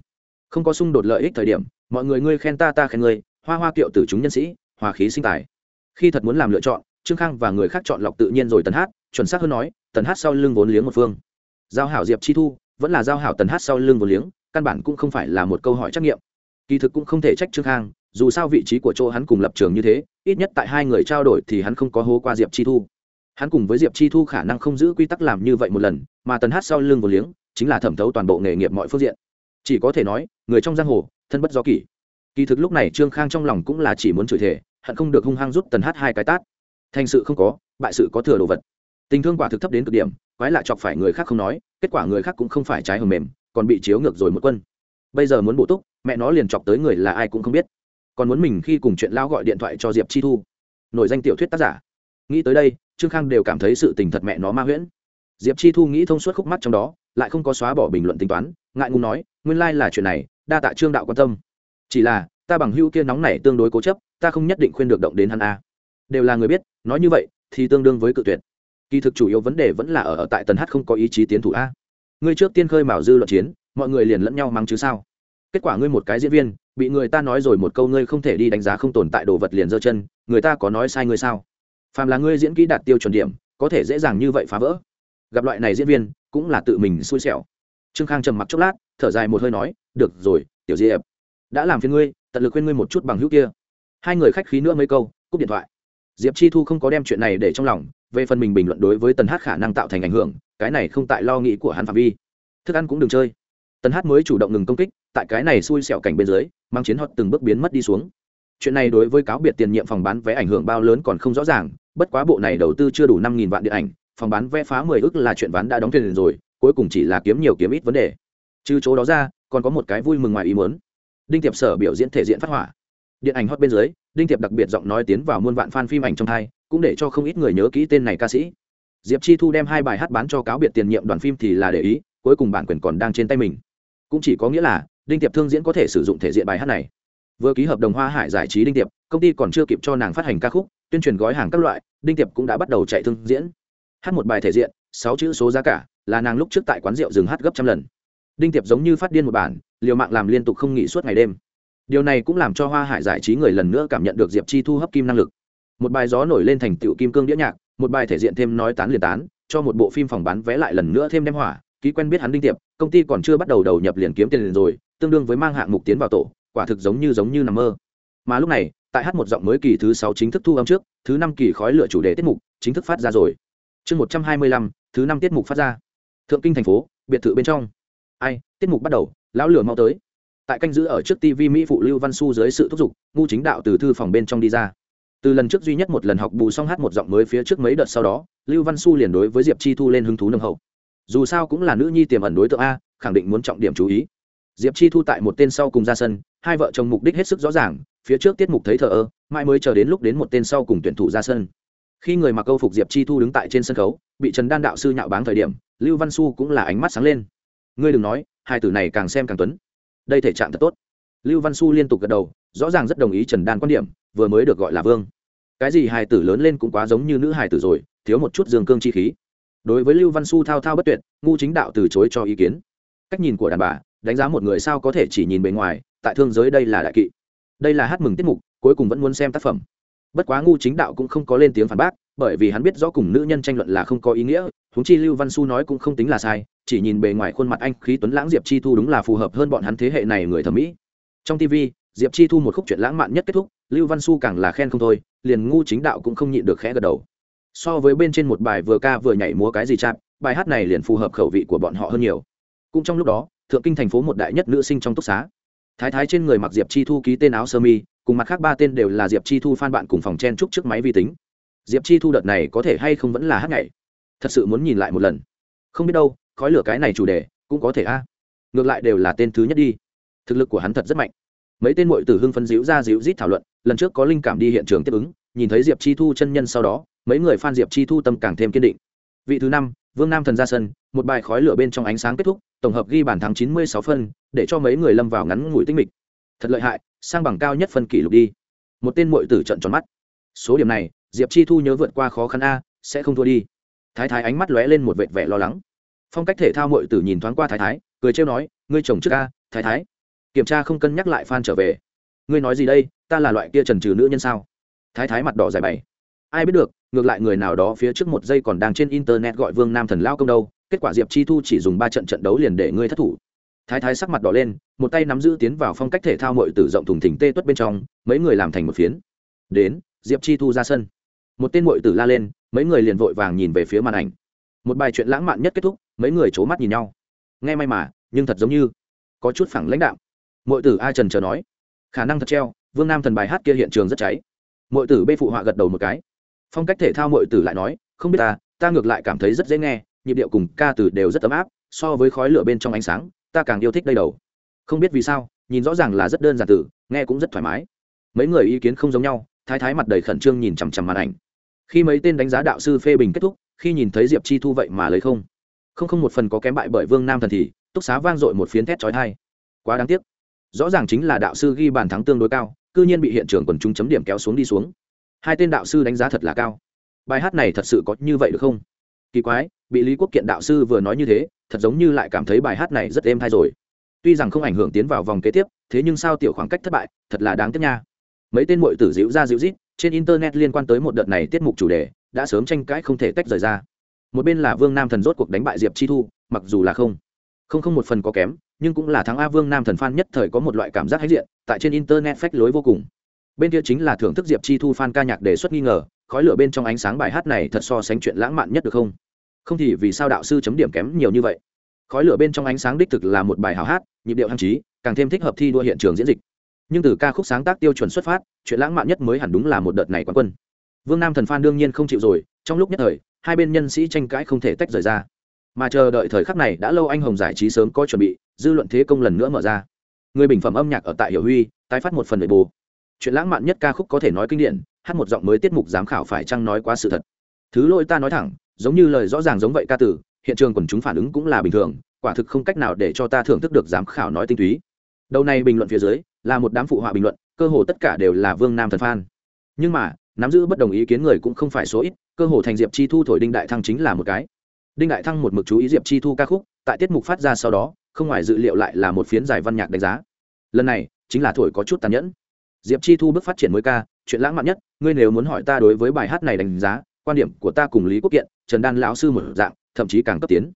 Không có xung đột lợi ích thời điểm, mọi người ngươi khen ta ta khen ngươi, hoa hoa kiệu từ chúng nhân sĩ, hòa khí sinh tài. Khi thật muốn làm lựa chọn, trương khang và người khác chọn lọc tự nhiên rồi tần hát, chuẩn xác hơn nói, tần hát sau lưng vốn liếng một phương giao hảo diệp chi thu, vẫn là giao hảo tần hát sau lưng vô liếng, căn bản cũng không phải là một câu hỏi trắc nghiệm. Kỳ thực cũng không thể trách trương khang, dù sao vị trí của chỗ hắn cùng lập trường như thế, ít nhất tại hai người trao đổi thì hắn không có hố qua diệp chi thu. Hắn cùng với diệp chi thu khả năng không giữ quy tắc làm như vậy một lần, mà tần hát sau lưng vô liếng, chính là thẩm thấu toàn bộ nghề nghiệp mọi phương diện. Chỉ có thể nói, người trong giang hồ, thân bất do kỷ. Kỳ thực lúc này trương khang trong lòng cũng là chỉ muốn chửi thể hận không được hung hăng rút tần hát hai cái tát. Thành sự không có, bại sự có thừa đồ vật tình thương quả thực thấp đến cực điểm, quái lạ chọc phải người khác không nói, kết quả người khác cũng không phải trái hầm mềm, còn bị chiếu ngược rồi một quân. Bây giờ muốn bổ túc, mẹ nó liền chọc tới người là ai cũng không biết. Còn muốn mình khi cùng chuyện lao gọi điện thoại cho diệp chi thu. Nổi danh tiểu thuyết tác giả. Nghĩ tới đây, trương khang đều cảm thấy sự tình thật mẹ nó ma huyễn. Diệp chi thu nghĩ thông suốt khúc mắt trong đó, lại không có xóa bỏ bình luận tính toán, ngại ngùng nói, nguyên lai、like、là chuyện này, đa tạ trương đạo quan tâm. Chỉ là, ta bằng hưu kia nóng này tương đối cố chấp, ta không nhất định khuyên được động đến hắn a. Đều là người biết, nói như vậy, thì tương đương với cự tuyệt kỳ thực chủ yếu vấn đề vẫn là ở, ở tại tần h không có ý chí tiến thủ a. Ngươi trước tiên khơi mào dư luận chiến mọi người liền lẫn nhau mắng chứ sao? Kết quả ngươi một cái diễn viên bị người ta nói rồi một câu ngươi không thể đi đánh giá không tồn tại đồ vật liền giơ chân người ta có nói sai ngươi sao? Phàm là ngươi diễn kỹ đạt tiêu chuẩn điểm có thể dễ dàng như vậy phá vỡ. Gặp loại này diễn viên cũng là tự mình xui xẻo. Trương khang trầm mặc chốc lát thở dài một hơi nói được rồi tiểu diệp đã làm phiền ngươi tận lực khuyên ngươi một chút bằng hữu kia. Hai người khách khí nữa mấy câu cúp điện thoại. Diệp chi thu không có đem chuyện này để trong lòng về phần mình bình luận đối với tần hát khả năng tạo thành ảnh hưởng, cái này không tại lo nghĩ của hắn phạm vi. Thức ăn cũng đừng chơi. Tần hát mới chủ động ngừng công kích, tại cái này xui xẹo cảnh bên dưới, mang chiến hot từng bước biến mất đi xuống. Chuyện này đối với cáo biệt tiền nhiệm phòng bán vé ảnh hưởng bao lớn còn không rõ ràng, bất quá bộ này đầu tư chưa đủ năm nghìn vạn điện ảnh, phòng bán vé phá mười ước là chuyện ván đã đóng tiền rồi, cuối cùng chỉ là kiếm nhiều kiếm ít vấn đề. Trừ chỗ đó ra, còn có một cái vui mừng ngoài ý muốn. Đinh tiệp sở biểu diễn thể diện phát hỏa. Điện ảnh hot bên dưới, đinh tiệp đặc biệt giọng nói tiến vào muôn vạn fan phim ảnh trong thai cũng để cho không ít người nhớ kỹ tên này ca sĩ. Diệp chi thu đem hai bài hát bán cho cáo biệt tiền nhiệm đoàn phim thì là để ý, cuối cùng bản quyền còn đang trên tay mình. Cũng chỉ có nghĩa là, đinh tiệp thương diễn có thể sử dụng thể diện bài hát này. Vừa ký hợp đồng hoa hải giải trí đinh tiệp, công ty còn chưa kịp cho nàng phát hành ca khúc, tuyên truyền gói hàng các loại, đinh tiệp cũng đã bắt đầu chạy thương diễn. Hát một bài thể diện, sáu chữ số giá cả, là nàng lúc trước tại quán rượu dừng hát gấp trăm lần. Đinh tiệp giống như phát điên một bản, liều mạng làm liên tục không nghỉ suốt ngày đêm. Điều này cũng làm cho hoa hải giải trí người lần nữa cảm nhận được diệp chi thu hấp kim năng lực một bài gió nổi lên thành tựu kim cương đĩa nhạc, một bài thể diện thêm nói tán liền tán, cho một bộ phim phòng bán vé lại lần nữa thêm đem hỏa, ký quen biết hắn đinh tiệp, công ty còn chưa bắt đầu đầu nhập liền kiếm tiền liền rồi, tương đương với mang hạng mục tiến vào tổ, quả thực giống như giống như nằm mơ. Mà lúc này, tại hát một giọng mới kỳ thứ sáu chính thức thu âm trước, thứ năm kỳ khói lửa chủ đề tiết mục chính thức phát ra rồi. Chương một trăm hai mươi lăm, thứ năm tiết mục phát ra. Thượng kinh thành phố, biệt thự bên trong. Ai, tiết mục bắt đầu, lão lửa mau tới. Tại canh giữ ở trước tv mỹ phụ lưu văn su dưới sự thúc giục, ngu chính đạo từ thư phòng bên trong đi ra từ lần trước duy nhất một lần học bù xong hát một giọng mới phía trước mấy đợt sau đó, lưu văn su liền đối với diệp chi thu lên hứng thú nâng hậu. Dù sao cũng là nữ nhi tiềm ẩn đối tượng a, khẳng định muốn trọng điểm chú ý. Diệp chi thu tại một tên sau cùng ra sân, hai vợ chồng mục đích hết sức rõ ràng, phía trước tiết mục thấy thờ ơ mai mới chờ đến lúc đến một tên sau cùng tuyển thủ ra sân. Khi người mặc câu phục diệp chi thu đứng tại trên sân khấu, bị trần đan đạo sư nhạo báng thời điểm, lưu văn su cũng là ánh mắt sáng lên. Ngươi đừng nói, hai tử này càng xem càng tuấn. Đây thể trạng thật tốt. Lưu văn su liên tục gật đầu rõ ràng rất đồng ý trần đan quan điểm, vừa mới được gọi là vương. Cái gì hài tử lớn lên cũng quá giống như nữ hài tử rồi, thiếu một chút dương cương chi khí. Đối với lưu văn su thao thao bất tuyệt, ngu chính đạo từ chối cho ý kiến. Cách nhìn của đàn bà, đánh giá một người sao có thể chỉ nhìn bề ngoài, tại thương giới đây là đại kỵ. Đây là hát mừng tiết mục, cuối cùng vẫn muốn xem tác phẩm. Bất quá ngu chính đạo cũng không có lên tiếng phản bác, bởi vì hắn biết rõ cùng nữ nhân tranh luận là không có ý nghĩa, huống chi lưu văn su nói cũng không tính là sai, chỉ nhìn bề ngoài khuôn mặt anh khí tuấn lãng diệp chi thu đúng là phù hợp hơn bọn hắn thế hệ này người thẩm mỹ. Trong tv diệp chi thu một khúc chuyện lãng mạn nhất kết thúc, lưu văn su càng là khen không thôi, liền ngu chính đạo cũng không nhịn được khẽ gật đầu. So với bên trên một bài vừa ca vừa nhảy múa cái gì chạm, bài hát này liền phù hợp khẩu vị của bọn họ hơn nhiều. Cũng trong lúc đó, thượng kinh thành phố một đại nhất nữ sinh trong túc xá. Thái thái trên người mặc diệp chi thu ký tên áo sơ mi, cùng mặt khác ba tên đều là diệp chi thu phan bạn cùng phòng chen trúc trước máy vi tính. Diệp chi thu đợt này có thể hay không vẫn là hát nhảy? Thật sự muốn nhìn lại một lần. Không biết đâu, khói lửa cái này chủ đề, cũng có thể a. Ngược lại đều là tên thứ nhất đi. Thực lực của hắn thật rất mạnh mấy tên mội tử hưng phân díu ra díu rít thảo luận, lần trước có linh cảm đi hiện trường tiếp ứng, nhìn thấy diệp chi thu chân nhân sau đó, mấy người phan diệp chi thu tâm càng thêm kiên định. Vị thứ năm, vương nam thần ra sân, một bài khói lửa bên trong ánh sáng kết thúc, tổng hợp ghi bàn thắng chín mươi sáu phân, để cho mấy người lâm vào ngắn ngủi tinh mịch. Thật lợi hại, sang bằng cao nhất phân kỷ lục đi. Một tên mội tử trận tròn mắt. Số điểm này, diệp chi thu nhớ vượt qua khó khăn a, sẽ không thua đi. Thái thái ánh mắt lóe lên một vệt vẻ lo lắng. Phong cách thể thao mội tử nhìn thoáng qua thái thái, cười trêu nói, ngươi chồng trước a, thái thái kiểm tra không cân nhắc lại phan trở về. Ngươi nói gì đây, ta là loại kia trần trừ nữ nhân sao? Thái thái mặt đỏ dài bày. Ai biết được, ngược lại người nào đó phía trước một giây còn đang trên internet gọi vương nam thần lao công đâu, kết quả diệp chi thu chỉ dùng ba trận trận đấu liền để ngươi thất thủ. Thái thái sắc mặt đỏ lên, một tay nắm giữ tiến vào phong cách thể thao mội tử rộng thùng thỉnh tê tuất bên trong, mấy người làm thành một phiến. Đến, diệp chi thu ra sân. Một tên mội tử la lên, mấy người liền vội vàng nhìn về phía màn ảnh. Một bài chuyện lãng mạn nhất kết thúc, mấy người c h ố mắt nhìn nhau. Nghe may mà, nhưng thật giống như có chút phẳng lãnh đạo mội tử a trần chờ nói, khả năng thật treo, vương nam thần bài hát kia hiện trường rất cháy. Mội tử bê phụ họa gật đầu một cái. Phong cách thể thao mội tử lại nói, không biết ta ta ngược lại cảm thấy rất dễ nghe, nhịp điệu cùng ca từ đều rất ấm áp, so với khói lửa bên trong ánh sáng, ta càng yêu thích đây đầu. Không biết vì sao, nhìn rõ ràng là rất đơn giản tử, nghe cũng rất thoải mái. Mấy người ý kiến không giống nhau, thái thái mặt đầy khẩn trương nhìn chằm chằm màn ảnh. Khi mấy tên đánh giá đạo sư phê bình kết thúc, khi nhìn thấy diệp chi thu vậy mà lấy không. Không không một phần có kém bại bởi vương nam thần thì, túc xá vang dội một phiến thét trói thai quá đáng tiếc rõ ràng chính là đạo sư ghi bàn thắng tương đối cao, cư nhiên bị hiện trường quần chúng chấm điểm kéo xuống đi xuống. Hai tên đạo sư đánh giá thật là cao. Bài hát này thật sự có như vậy được không? Kỳ quái, bị lý quốc kiện đạo sư vừa nói như thế, thật giống như lại cảm thấy bài hát này rất êm hay rồi. Tuy rằng không ảnh hưởng tiến vào vòng kế tiếp, thế nhưng sao tiểu khoảng cách thất bại, thật là đáng tiếc nha. Mấy tên mội tử dịu ra dịu rít, trên internet liên quan tới một đợt này tiết mục chủ đề, đã sớm tranh cãi không thể tách rời ra. Một bên là vương nam thần rốt cuộc đánh bại diệp chi thu, mặc dù là không. Không không một phần có kém nhưng cũng là thắng a vương nam thần phan nhất thời có một loại cảm giác hãnh diện, tại trên internet phách lối vô cùng. Bên kia chính là thưởng thức diệp chi thu phan ca nhạc đề xuất nghi ngờ, khói lửa bên trong ánh sáng bài hát này thật so sánh chuyện lãng mạn nhất được không? Không thì vì sao đạo sư chấm điểm kém nhiều như vậy? Khói lửa bên trong ánh sáng đích thực là một bài hào hát, nhịp điệu hăng trí, càng thêm thích hợp thi đua hiện trường diễn dịch. Nhưng từ ca khúc sáng tác tiêu chuẩn xuất phát, chuyện lãng mạn nhất mới hẳn đúng là một đợt này quán quân. Vương nam thần phan đương nhiên không chịu rồi, trong lúc nhất thời, hai bên nhân sĩ tranh cãi không thể tách rời ra. Mà chờ đợi thời khắc này đã lâu anh hồng giải trí sớm có chuẩn bị dư luận thế công lần nữa mở ra. Người bình phẩm âm nhạc ở tại hiểu huy, tái phát một phần nội bù chuyện lãng mạn nhất ca khúc có thể nói kinh điển, hát một giọng mới tiết mục giám khảo phải chăng nói quá sự thật. Thứ lỗi ta nói thẳng, giống như lời rõ ràng giống vậy ca tử, hiện trường quần chúng phản ứng cũng là bình thường, quả thực không cách nào để cho ta thưởng thức được giám khảo nói tinh túy. Đầu này bình luận phía dưới, là một đám phụ họa bình luận, cơ hồ tất cả đều là vương nam thần phan nhưng mà, nắm giữ bất đồng ý kiến người cũng không phải số ít, cơ hồ thành diệp chi thu thổi đinh đại thăng chính là một cái. Đinh đại thăng một mực chú ý diệp chi thu ca khúc, tại tiết mục phát ra sau đó không ngoài dự liệu lại là một phiến giải văn nhạc đánh giá. Lần này, chính là thổi có chút tàn nhẫn. Diệp chi thu bước phát triển mới ca, chuyện lãng mạn nhất, ngươi nếu muốn hỏi ta đối với bài hát này đánh giá, quan điểm của ta cùng lý quốc kiện, trần đan lão sư một dạng, thậm chí càng cấp tiến.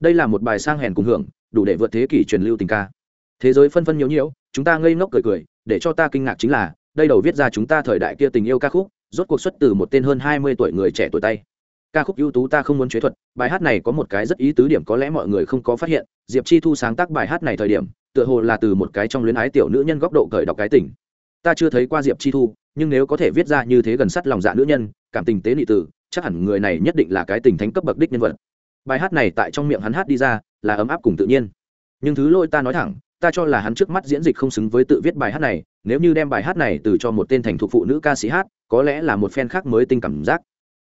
Đây là một bài sang hèn cùng hưởng, đủ để vượt thế kỷ truyền lưu tình ca. Thế giới phân phân nhiễu nhiễu, chúng ta ngây ngốc cười cười, để cho ta kinh ngạc chính là, đây đầu viết ra chúng ta thời đại kia tình yêu ca khúc, rốt cuộc xuất từ một tên hơn hai mươi tuổi người trẻ tuổi tay ca khúc ưu tú ta không muốn chế thuật, bài hát này có một cái rất ý tứ điểm có lẽ mọi người không có phát hiện, diệp chi thu sáng tác bài hát này thời điểm, tựa hồ là từ một cái trong luyến ái tiểu nữ nhân góc độ cởi đọc cái tình. Ta chưa thấy qua diệp chi thu, nhưng nếu có thể viết ra như thế gần sắt lòng dạ nữ nhân, cảm tình tế nị tử, chắc hẳn người này nhất định là cái tình thánh cấp bậc đích nhân vật. Bài hát này tại trong miệng hắn hát đi ra, là ấm áp cùng tự nhiên. Nhưng thứ lôi ta nói thẳng, ta cho là hắn trước mắt diễn dịch không xứng với tự viết bài hát này, nếu như đem bài hát này từ cho một tên thành thục phụ nữ ca sĩ hát, có lẽ là một fan khác mới tinh cảm giác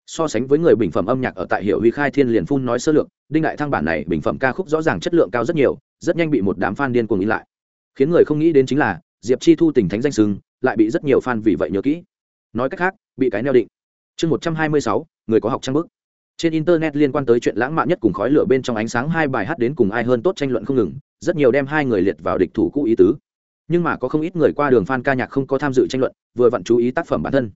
so sánh với người bình phẩm âm nhạc ở tại hiệu huy khai thiên liền phun nói sơ lược, đinh đại thăng bản này bình phẩm ca khúc rõ ràng chất lượng cao rất nhiều, rất nhanh bị một đám fan điên cuồng nghĩ lại. Khiến người không nghĩ đến chính là, diệp chi thu tình thánh danh sưng, lại bị rất nhiều fan vì vậy nhớ kỹ. Nói cách khác, bị cái neo định. Chương một trăm hai mươi sáu, người có học trang bức. Trên internet liên quan tới chuyện lãng mạn nhất cùng khói lửa bên trong ánh sáng hai bài hát đến cùng ai hơn tốt tranh luận không ngừng, rất nhiều đem hai người liệt vào địch thủ cũ ý tứ. Nhưng mà có không ít người qua đường fan ca nhạc không có tham dự tranh luận, vừa vặn chú ý tác phẩm bản thân.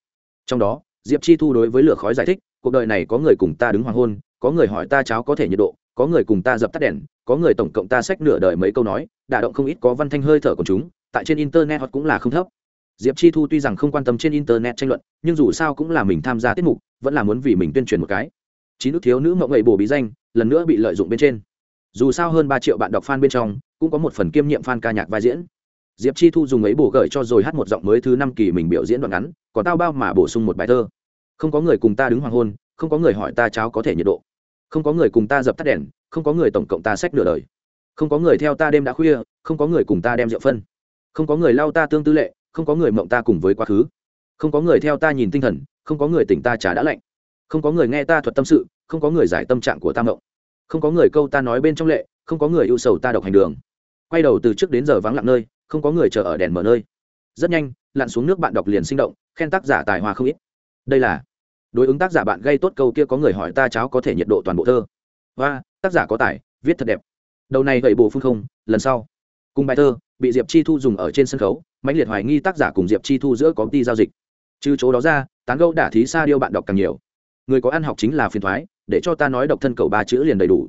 Trong đó diệp chi thu đối với lửa khói giải thích, cuộc đời này có người cùng ta đứng hoàng hôn, có người hỏi ta cháo có thể nhiệt độ, có người cùng ta dập tắt đèn, có người tổng cộng ta sách nửa đời mấy câu nói, đả động không ít có văn thanh hơi thở của chúng, tại trên internet hoặc cũng là không thấp. Diệp chi thu tuy rằng không quan tâm trên internet tranh luận, nhưng dù sao cũng là mình tham gia tiết mục, vẫn là muốn vì mình tuyên truyền một cái. Chín nước thiếu nữ mộng ngậy bổ bí danh, lần nữa bị lợi dụng bên trên. Dù sao hơn ba triệu bạn đọc fan bên trong, cũng có một phần kiêm nhiệm fan ca nhạc vai diễn diệp chi thu dùng ấy bổ gợi cho rồi hát một giọng mới thứ năm kỳ mình biểu diễn đoạn ngắn còn tao bao mà bổ sung một bài thơ không có người cùng ta đứng hoàng hôn không có người hỏi ta cháo có thể nhiệt độ không có người cùng ta dập tắt đèn không có người tổng cộng ta sách nửa đời không có người theo ta đêm đã khuya không có người cùng ta đem rượu phân không có người lau ta tương tư lệ không có người mộng ta cùng với quá khứ không có người theo ta nhìn tinh thần không có người tỉnh ta trả đã lạnh không có người nghe ta thuật tâm sự không có người giải tâm trạng của ta mộng không có người câu ta nói bên trong lệ không có người yêu sầu ta độc hành đường quay đầu từ trước đến giờ vắng lặng nơi không có người chờ ở đèn mở nơi. Rất nhanh, lặn xuống nước bạn đọc liền sinh động, khen tác giả tài hoa không ít. Đây là đối ứng tác giả bạn gây tốt câu kia có người hỏi ta cháo có thể nhiệt độ toàn bộ thơ. Và, tác giả có tài, viết thật đẹp. Đầu này gậy bồ phương không, lần sau. Cùng bài thơ, bị diệp chi thu dùng ở trên sân khấu, mãnh liệt hoài nghi tác giả cùng diệp chi thu giữa có ty giao dịch. Trừ chỗ đó ra, tán gẫu đả thí xa điêu bạn đọc càng nhiều. Người có ăn học chính là phiền thoái, để cho ta nói độc thân cầu ba chữ liền đầy đủ.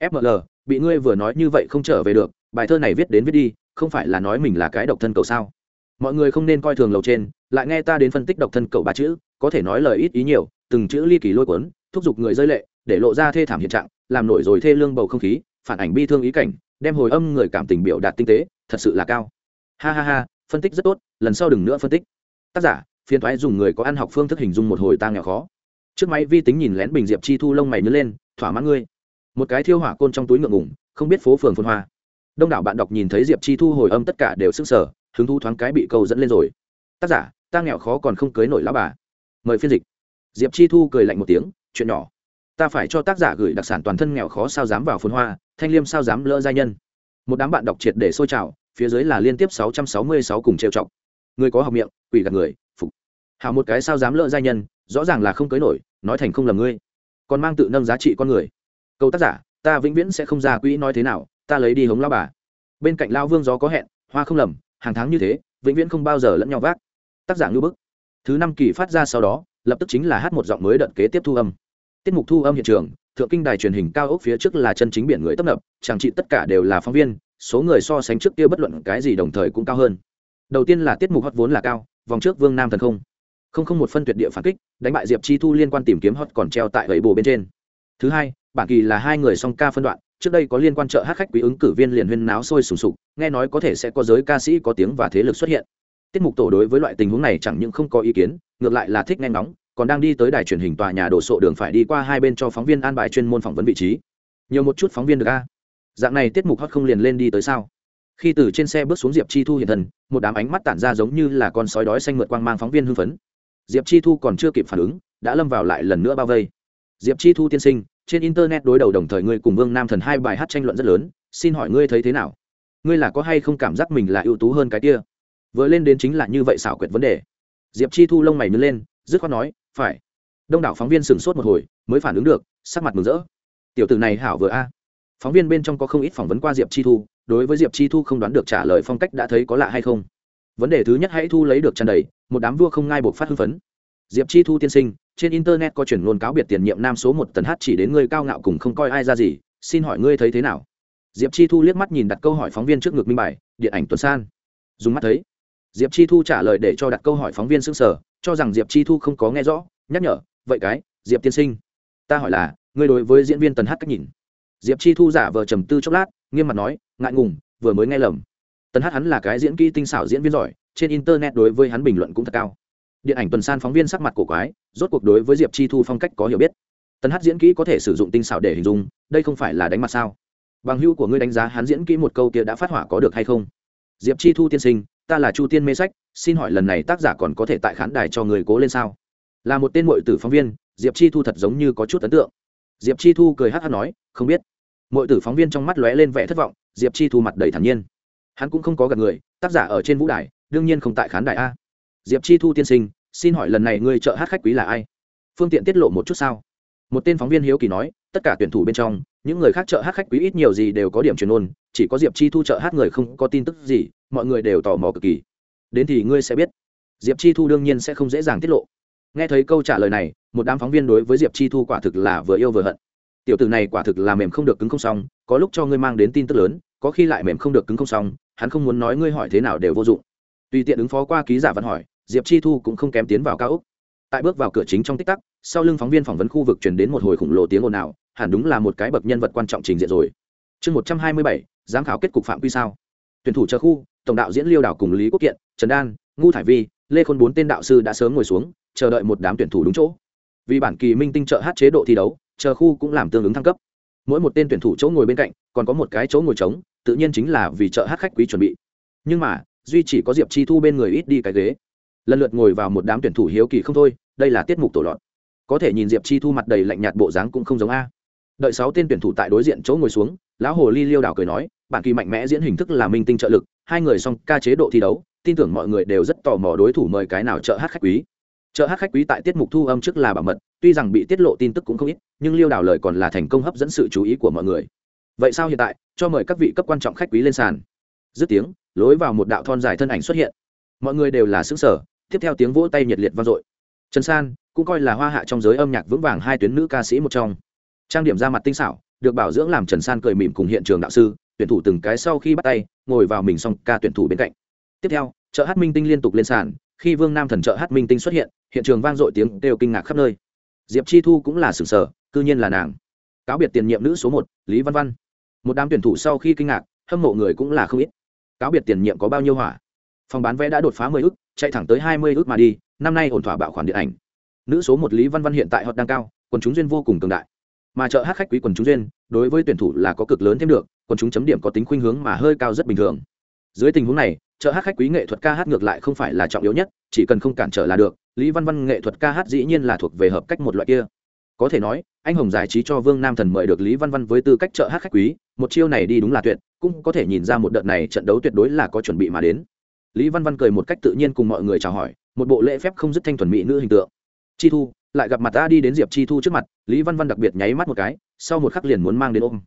Fml bị ngươi vừa nói như vậy không trở về được, bài thơ này viết đến viết đi không phải là nói mình là cái độc thân cầu sao? Mọi người không nên coi thường lầu trên, lại nghe ta đến phân tích độc thân cầu ba chữ, có thể nói lời ít ý nhiều, từng chữ ly kỳ lôi cuốn, thúc giục người rơi lệ, để lộ ra thê thảm hiện trạng, làm nổi rồi thê lương bầu không khí, phản ảnh bi thương ý cảnh, đem hồi âm người cảm tình biểu đạt tinh tế, thật sự là cao. Ha ha ha, phân tích rất tốt, lần sau đừng nữa phân tích. Tác giả, phiền thoái dùng người có ăn học phương thức hình dung một hồi ta nghèo khó. Trước máy vi tính nhìn lén bình diệp chi thu lông mày nhớ lên, thỏa mãn ngươi. Một cái thiêu hỏa côn trong túi ngượng ngủng không biết phố phường phun hoa đông đảo bạn đọc nhìn thấy diệp chi thu hồi âm tất cả đều sức sở hứng thu thoáng cái bị câu dẫn lên rồi. Tác giả, ta nghèo khó còn không cưới nổi lão bà. Mời phiên dịch. Diệp chi thu cười lạnh một tiếng, chuyện nhỏ. Ta phải cho tác giả gửi đặc sản toàn thân nghèo khó sao dám vào phun hoa, thanh liêm sao dám lỡ giai nhân. Một đám bạn đọc triệt để sôi trào, phía dưới là liên tiếp 666 cùng trêu chọc. Người có học miệng, quỷ gạt người, phục. Hào một cái sao dám lỡ giai nhân, rõ ràng là không cưới nổi, nói thành không lầm ngươi. Còn mang tự nâng giá trị con người. Câu tác giả, ta vĩnh viễn sẽ không ra quỹ nói thế nào ta lấy đi hống lao bà. Bên cạnh lao vương gió có hẹn, hoa không lầm, hàng tháng như thế, vĩnh viễn không bao giờ lẫn nhau vác. Tác giả ngư bức. Thứ năm kỳ phát ra sau đó, lập tức chính là hát một giọng mới đợt kế tiếp thu âm. Tiết mục thu âm hiện trường, thượng kinh đài truyền hình cao ốc phía trước là chân chính biển người tấp nập, chẳng trị tất cả đều là phóng viên, số người so sánh trước kia bất luận cái gì đồng thời cũng cao hơn. Đầu tiên là tiết mục hot vốn là cao, vòng trước vương nam thần không. Không không một phân tuyệt địa phản kích, đánh bại diệp chi thu liên quan tìm kiếm hot còn treo tại gậy bồ bên trên. Thứ hai bản kỳ là hai người song ca phân đoạn trước đây có liên quan trợ hát khách quý ứng cử viên liền huyên náo sôi sùng sục, nghe nói có thể sẽ có giới ca sĩ có tiếng và thế lực xuất hiện. Tiết mục tổ đối với loại tình huống này chẳng những không có ý kiến, ngược lại là thích nghe ngóng, còn đang đi tới đài truyền hình tòa nhà đổ sộ đường phải đi qua hai bên cho phóng viên an bài chuyên môn phỏng vấn vị trí. Nhiều một chút phóng viên được a. Dạng này tiết mục hot không liền lên đi tới sao? Khi từ trên xe bước xuống diệp chi thu hiện thần một đám ánh mắt tản ra giống như là con sói đói xanh mượt quang mang phóng viên hưng phấn. Diệp chi thu còn chưa kịp phản ứng, đã lâm vào lại lần nữa bao vây. Diệp chi thu tiên sinh trên internet đối đầu đồng thời ngươi cùng vương nam thần hai bài hát tranh luận rất lớn, xin hỏi ngươi thấy thế nào? Ngươi là có hay không cảm giác mình là ưu tú hơn cái kia? Vừa lên đến chính là như vậy xảo quyệt vấn đề. Diệp chi thu lông mày nứt lên, dứt khoát nói, phải. Đông đảo phóng viên sửng sốt một hồi, mới phản ứng được, sắc mặt mừng rỡ. Tiểu tử này hảo vừa a. Phóng viên bên trong có không ít phỏng vấn qua diệp chi thu, đối với diệp chi thu không đoán được trả lời phong cách đã thấy có lạ hay không. Vấn đề thứ nhất hãy thu lấy được tràn đầy, một đám vua không ngai buộc phát hưng phấn. Diệp chi thu tiên sinh trên internet có chuyển ngôn cáo biệt tiền nhiệm nam số một tần hát chỉ đến ngươi cao ngạo cùng không coi ai ra gì, xin hỏi ngươi thấy thế nào? Diệp chi thu liếc mắt nhìn đặt câu hỏi phóng viên trước ngực minh bài, điện ảnh tuần san. Dùng mắt thấy. Diệp chi thu trả lời để cho đặt câu hỏi phóng viên s ư n g sở cho rằng diệp chi thu không có nghe rõ, nhắc nhở, vậy cái, diệp tiên sinh, ta hỏi là, ngươi đối với diễn viên tần hát cách nhìn? Diệp chi thu giả vờ trầm tư chốc lát, nghiêm mặt nói, ngại ngùng, vừa mới nghe lầm. Tần hát hắn là cái diễn kỹ tinh xảo diễn viên giỏi, trên internet đối với hắn bình luận cũng thật cao điện ảnh tuần san phóng viên sắc mặt cổ quái, rốt cuộc đối với diệp chi thu phong cách có hiểu biết. Tần hát diễn kỹ có thể sử dụng tinh xảo để hình dung, đây không phải là đánh mặt sao? Bằng hữu của ngươi đánh giá hắn diễn kỹ một câu kia đã phát hỏa có được hay không? Diệp chi thu tiên sinh, ta là chu tiên mê sách, xin hỏi lần này tác giả còn có thể tại khán đài cho người cố lên sao? Là một tên mội tử phóng viên, diệp chi thu thật giống như có chút ấn tượng. Diệp chi thu cười hát hát nói, không biết. Mội tử phóng viên trong mắt lóe lên vẻ thất vọng, diệp chi thu mặt đầy thản nhiên. Hắn cũng không có gặp người, tác giả ở trên vũ đài, đương nhiên không tại khán đài a diệp chi thu tiên sinh, xin hỏi lần này ngươi trợ hát khách quý là ai? Phương tiện tiết lộ một chút sao? Một tên phóng viên hiếu kỳ nói, tất cả tuyển thủ bên trong, những người khác trợ hát khách quý ít nhiều gì đều có điểm truyền ôn, chỉ có diệp chi thu trợ hát người không có tin tức gì, mọi người đều tò mò cực kỳ. Đến thì ngươi sẽ biết. Diệp chi thu đương nhiên sẽ không dễ dàng tiết lộ. Nghe thấy câu trả lời này, một đám phóng viên đối với diệp chi thu quả thực là vừa yêu vừa hận. Tiểu tử này quả thực là mềm không được cứng không xong, có lúc cho ngươi mang đến tin tức lớn, có khi lại mềm không được cứng không xong, hắn không muốn nói ngươi hỏi thế nào đều vô dụng. Tùy tiện ứng phó qua ký giả văn hỏi diệp chi thu cũng không kém tiến vào cao úc tại bước vào cửa chính trong tích tắc sau lưng phóng viên phỏng vấn khu vực truyền đến một hồi khủng lồ tiếng ồn ào hẳn đúng là một cái bậc nhân vật quan trọng trình diện rồi chương một trăm hai mươi bảy giám khảo kết cục phạm quy sao tuyển thủ chờ khu tổng đạo diễn liêu đảo cùng lý quốc kiện trần đan ngu thải vi lê khôn bốn tên đạo sư đã sớm ngồi xuống chờ đợi một đám tuyển thủ đúng chỗ vì bản kỳ minh tinh trợ hát chế độ thi đấu chờ khu cũng làm tương ứng thăng cấp mỗi một tên tuyển thủ chỗ ngồi bên cạnh còn có một cái chỗ ngồi trống tự nhiên chính là vì trợ hát khách quý chuẩn bị nhưng mà duy chỉ có diệp chi thu bên người ít đi cái ghế lần lượt ngồi vào một đám tuyển thủ hiếu kỳ không thôi, đây là tiết mục tổ lọt. Có thể nhìn diệp chi thu mặt đầy lạnh nhạt bộ dáng cũng không giống a. Đợi sáu tên tuyển thủ tại đối diện chỗ ngồi xuống, lão hồ ly liêu đảo cười nói bản kỳ mạnh mẽ diễn hình thức là minh tinh trợ lực, hai người xong ca chế độ thi đấu, tin tưởng mọi người đều rất tò mò đối thủ mời cái nào trợ hát khách quý. Trợ hát khách quý tại tiết mục thu âm trước là bảo mật, tuy rằng bị tiết lộ tin tức cũng không ít, nhưng liêu đảo lời còn là thành công hấp dẫn sự chú ý của mọi người. Vậy sao hiện tại, cho mời các vị cấp quan trọng khách quý lên sàn? Dứt tiếng, lối vào một đạo thon dài thân ảnh xuất hiện. Mọi người đều là xứng sở tiếp theo tiếng vỗ tay nhiệt liệt vang dội. Trần san cũng coi là hoa hạ trong giới âm nhạc vững vàng hai tuyến nữ ca sĩ một trong. Trang điểm ra mặt tinh xảo, được bảo dưỡng làm trần san cười mỉm cùng hiện trường đạo sư, tuyển thủ từng cái sau khi bắt tay, ngồi vào mình xong ca tuyển thủ bên cạnh. Tiếp theo, chợ hát minh tinh liên tục lên sàn, khi vương nam thần chợ hát minh tinh xuất hiện hiện trường vang dội tiếng đều kinh ngạc khắp nơi. Diệp chi thu cũng là sừng sờ cư nhiên là nàng. Cáo biệt tiền nhiệm nữ số một, lý văn văn. Một đám tuyển thủ sau khi kinh ngạc, hâm mộ người cũng là không ít. Cáo biệt tiền nhiệm có bao nhiêu hỏa? Phòng bán vé đã đột phá mười ước chạy thẳng tới hai mươi ước mà đi, năm nay ổn thỏa bạo khoản điện ảnh. Nữ số một lý văn văn hiện tại họ đang cao, quần chúng duyên vô cùng cường đại. Mà chợ hát khách quý quần chúng duyên, đối với tuyển thủ là có cực lớn thêm được, quần chúng chấm điểm có tính khuynh hướng mà hơi cao rất bình thường. Dưới tình huống này, chợ hát khách quý nghệ thuật ca hát ngược lại không phải là trọng yếu nhất, chỉ cần không cản trở là được, lý văn văn nghệ thuật ca hát dĩ nhiên là thuộc về hợp cách một loại kia. Có thể nói, anh hồng giải trí cho vương nam thần mời được lý văn văn với tư cách trợ hát khách quý, một chiêu này đi đúng là tuyệt, cũng có thể nhìn ra một đợt này trận đấu tuyệt đối là có chuẩn bị mà đến lý văn văn cười một cách tự nhiên cùng mọi người chào hỏi, một bộ lễ phép không dứt thanh thuần mỹ nữ hình tượng. Chi thu, lại gặp mặt ta đi đến diệp chi thu trước mặt, lý văn văn đặc biệt nháy mắt một cái, sau một khắc liền muốn mang đến ôm.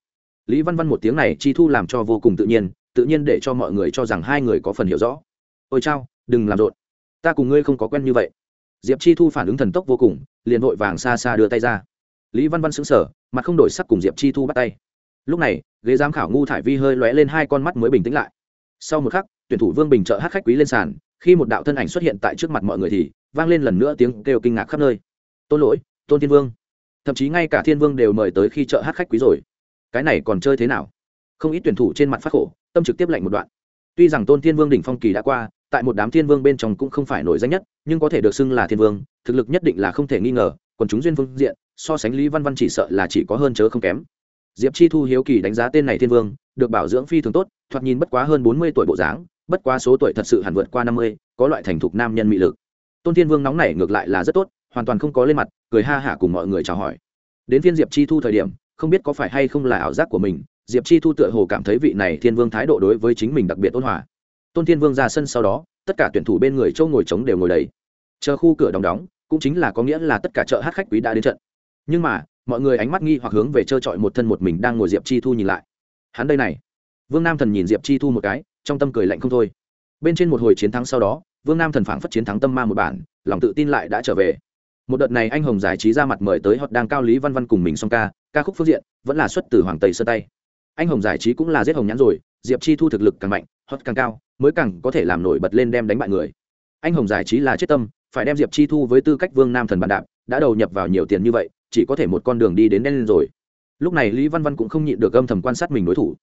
Lý văn văn một tiếng này chi thu làm cho vô cùng tự nhiên tự nhiên để cho mọi người cho rằng hai người có phần hiểu rõ. Ôi chao, đừng làm rộn. Ta cùng ngươi không có quen như vậy. Diệp chi thu phản ứng thần tốc vô cùng, liền vội vàng xa xa đưa tay ra. Lý văn văn xứng sở mặt không đổi sắc cùng diệp chi thu bắt tay. Lúc này, ghế giám khảo ngu thải vi hơi lóe lên hai con mắt mới bình tĩnh lại. Sau một khắc tuyển thủ vương bình trợ hát khách quý lên sàn, khi một đạo thân ảnh xuất hiện tại trước mặt mọi người thì vang lên lần nữa tiếng kêu kinh ngạc khắp nơi. Tôn lỗi, tôn thiên vương. Thậm chí ngay cả thiên vương đều mời tới khi chợ hát khách quý rồi. Cái này còn chơi thế nào? Không ít tuyển thủ trên mặt phát khổ, tâm trực tiếp lạnh một đoạn. Tuy rằng tôn thiên vương đỉnh phong kỳ đã qua, tại một đám thiên vương bên trong cũng không phải nổi danh nhất, nhưng có thể được xưng là thiên vương, thực lực nhất định là không thể nghi ngờ còn chúng duyên phương diện, so sánh lý văn văn chỉ sợ là chỉ có hơn chớ không kém. Diệp chi thu hiếu kỳ đánh giá tên này thiên vương, được bảo dưỡng phi thường tốt, thoạt nhìn bất quá hơn bốn mươi tuổi bộ dáng bất quá số tuổi thật sự hẳn vượt qua năm mươi, có loại thành thục nam nhân mị lực. Tôn thiên vương nóng nảy ngược lại là rất tốt, hoàn toàn không có lên mặt, cười ha hả cùng mọi người chào hỏi. Đến phiên diệp chi thu thời điểm, không biết có phải hay không là ảo giác của mình, diệp chi thu tựa hồ cảm thấy vị này thiên vương thái độ đối với chính mình đặc biệt ôn hòa. Tôn thiên vương ra sân sau đó, tất cả tuyển thủ bên người châu ngồi trống đều ngồi đầy. Chờ khu cửa đóng đóng, cũng chính là có nghĩa là tất cả chợ hát khách quý đã đến trận. Nhưng mà, mọi người ánh mắt nghi hoặc hướng về trơ trọi một thân một mình đang ngồi diệp chi thu nhìn lại. Hắn đây này. Vương nam thần nhìn diệp chi thu một cái trong tâm cười lạnh không thôi. Bên trên một hồi chiến thắng sau đó, vương nam thần phảng phất chiến thắng tâm ma một bản, lòng tự tin lại đã trở về. Một đợt này anh hồng giải trí ra mặt mời tới họ đang cao lý văn văn cùng mình song ca ca khúc phương diện, vẫn là xuất từ hoàng tây sơn tây anh hồng giải trí cũng là giết hồng nhãn rồi, diệp chi thu thực lực càng mạnh, hot càng cao, mới càng có thể làm nổi bật lên đem đánh bại người. Anh hồng giải trí là chết tâm, phải đem diệp chi thu với tư cách vương nam thần bàn đạp, đã đầu nhập vào nhiều tiền như vậy, chỉ có thể một con đường đi đến đen lên rồi. Lúc này lý văn văn cũng không nhịn được âm thầm quan sát mình đối thủ.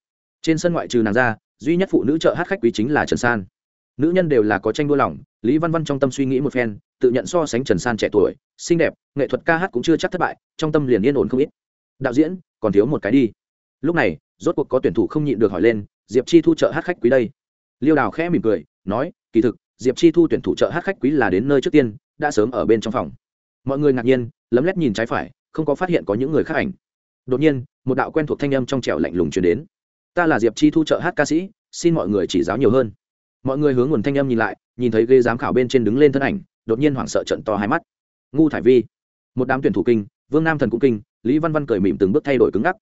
Trên sân ngoại trừ nàng ra duy nhất phụ nữ trợ hát khách quý chính là trần san. Nữ nhân đều là có tranh đua lòng, lý văn văn trong tâm suy nghĩ một phen, tự nhận so sánh trần san trẻ tuổi, xinh đẹp, nghệ thuật ca hát cũng chưa chắc thất bại, trong tâm liền yên ổn không ít. Đạo diễn, còn thiếu một cái đi. Lúc này, rốt cuộc có tuyển thủ không nhịn được hỏi lên, diệp chi thu trợ hát khách quý đây? Liêu đào khẽ mỉm cười, nói, kỳ thực, diệp chi thu tuyển thủ trợ hát khách quý là đến nơi trước tiên, đã sớm ở bên trong phòng. Mọi người ngạc nhiên, lấm lét nhìn trái phải, không có phát hiện có những người khác ảnh. Đột nhiên, một đạo quen thuộc thanh âm trong trẻo lạnh lùng chuyển đến ta là diệp chi thu trợ hát ca sĩ, xin mọi người chỉ giáo nhiều hơn. Mọi người hướng nguồn thanh âm nhìn lại, nhìn thấy ghế giám khảo bên trên đứng lên thân ảnh, đột nhiên hoảng sợ trận to hai mắt. Ngu thải vi, một đám tuyển thủ kinh, vương nam thần cũng kinh, lý văn văn cười mỉm từng bước thay đổi cứng ngắc.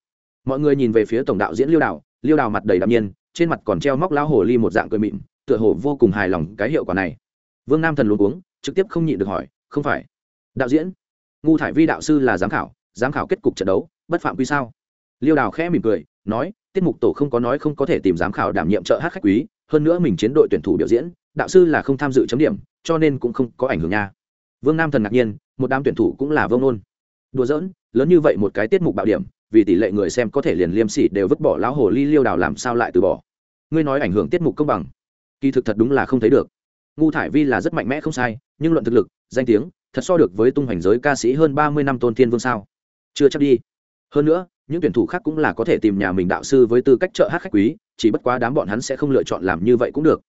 Mọi người nhìn về phía tổng đạo diễn liêu đào liêu đào mặt đầy đạm nhiên, trên mặt còn treo móc lao hồ ly một dạng cười mịn tựa hồ vô cùng hài lòng cái hiệu quả này. Vương nam thần luôn uống trực tiếp không nhịn được hỏi, không phải, đạo diễn, ngu thải vi đạo sư là giám khảo giám khảo kết cục trận đấu, bất phạm quy sao? Liêu đào khẽ mỉm cười, nói tiết mục tổ không có nói không có thể tìm giám khảo đảm nhiệm trợ hát khách quý, hơn nữa mình chiến đội tuyển thủ biểu diễn, đạo sư là không tham dự chấm điểm, cho nên cũng không có ảnh hưởng nha. Vương nam thần ngạc nhiên, một đám tuyển thủ cũng là vông nôn. Đùa giỡn, lớn như vậy một cái tiết mục bạo điểm, vì tỷ lệ người xem có thể liền liêm sỉ đều vứt bỏ lão hồ ly liêu đào làm sao lại từ bỏ. Ngươi nói ảnh hưởng tiết mục công bằng. Kỳ thực thật đúng là không thấy được. Ngu thải vi là rất mạnh mẽ không sai, nhưng luận thực lực, danh tiếng, thật so được với tung hoành giới ca sĩ hơn ba mươi năm tôn thiên vương sao? Chưa chắc đi. Hơn nữa những tuyển thủ khác cũng là có thể tìm nhà mình đạo sư với tư cách trợ hát khách quý, chỉ bất quá đám bọn hắn sẽ không lựa chọn làm như vậy cũng được.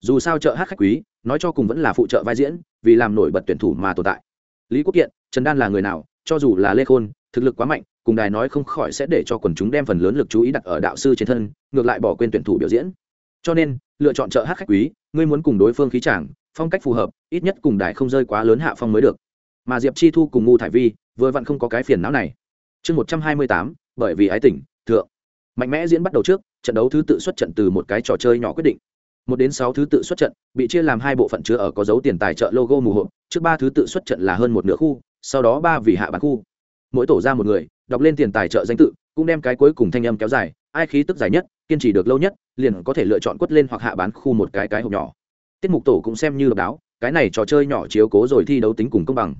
Dù sao trợ hát khách quý, nói cho cùng vẫn là phụ trợ vai diễn, vì làm nổi bật tuyển thủ mà tồn tại. Lý quốc kiện, trần đan là người nào, cho dù là lê khôn, thực lực quá mạnh, cùng đài nói không khỏi sẽ để cho quần chúng đem phần lớn lực chú ý đặt ở đạo sư trên thân, ngược lại bỏ quên tuyển thủ biểu diễn. Cho nên, lựa chọn trợ hát khách quý, ngươi muốn cùng đối phương khí trảng phong cách phù hợp, ít nhất cùng đài không rơi quá lớn hạ phong mới được. Mà diệp chi thu cùng ngu thải vi, vừa vặn không có cái phiền não này. Chương một trăm hai mươi tám bởi vì ái tình, thượng. Mạnh mẽ diễn bắt đầu trước trận đấu thứ tự xuất trận từ một cái trò chơi nhỏ quyết định. Một đến sáu thứ tự xuất trận bị chia làm hai bộ phận chứa ở có dấu tiền tài trợ logo mù hộp trước ba thứ tự xuất trận là hơn một nửa khu sau đó ba vì hạ bán khu. Mỗi tổ ra một người đọc lên tiền tài trợ danh tự cũng đem cái cuối cùng thanh âm kéo dài ai khí tức dài nhất kiên trì được lâu nhất liền có thể lựa chọn quất lên hoặc hạ bán khu một cái cái hộp nhỏ. Tiết mục tổ cũng xem như độc đáo cái này trò chơi nhỏ chiếu cố rồi thi đấu tính cùng công bằng.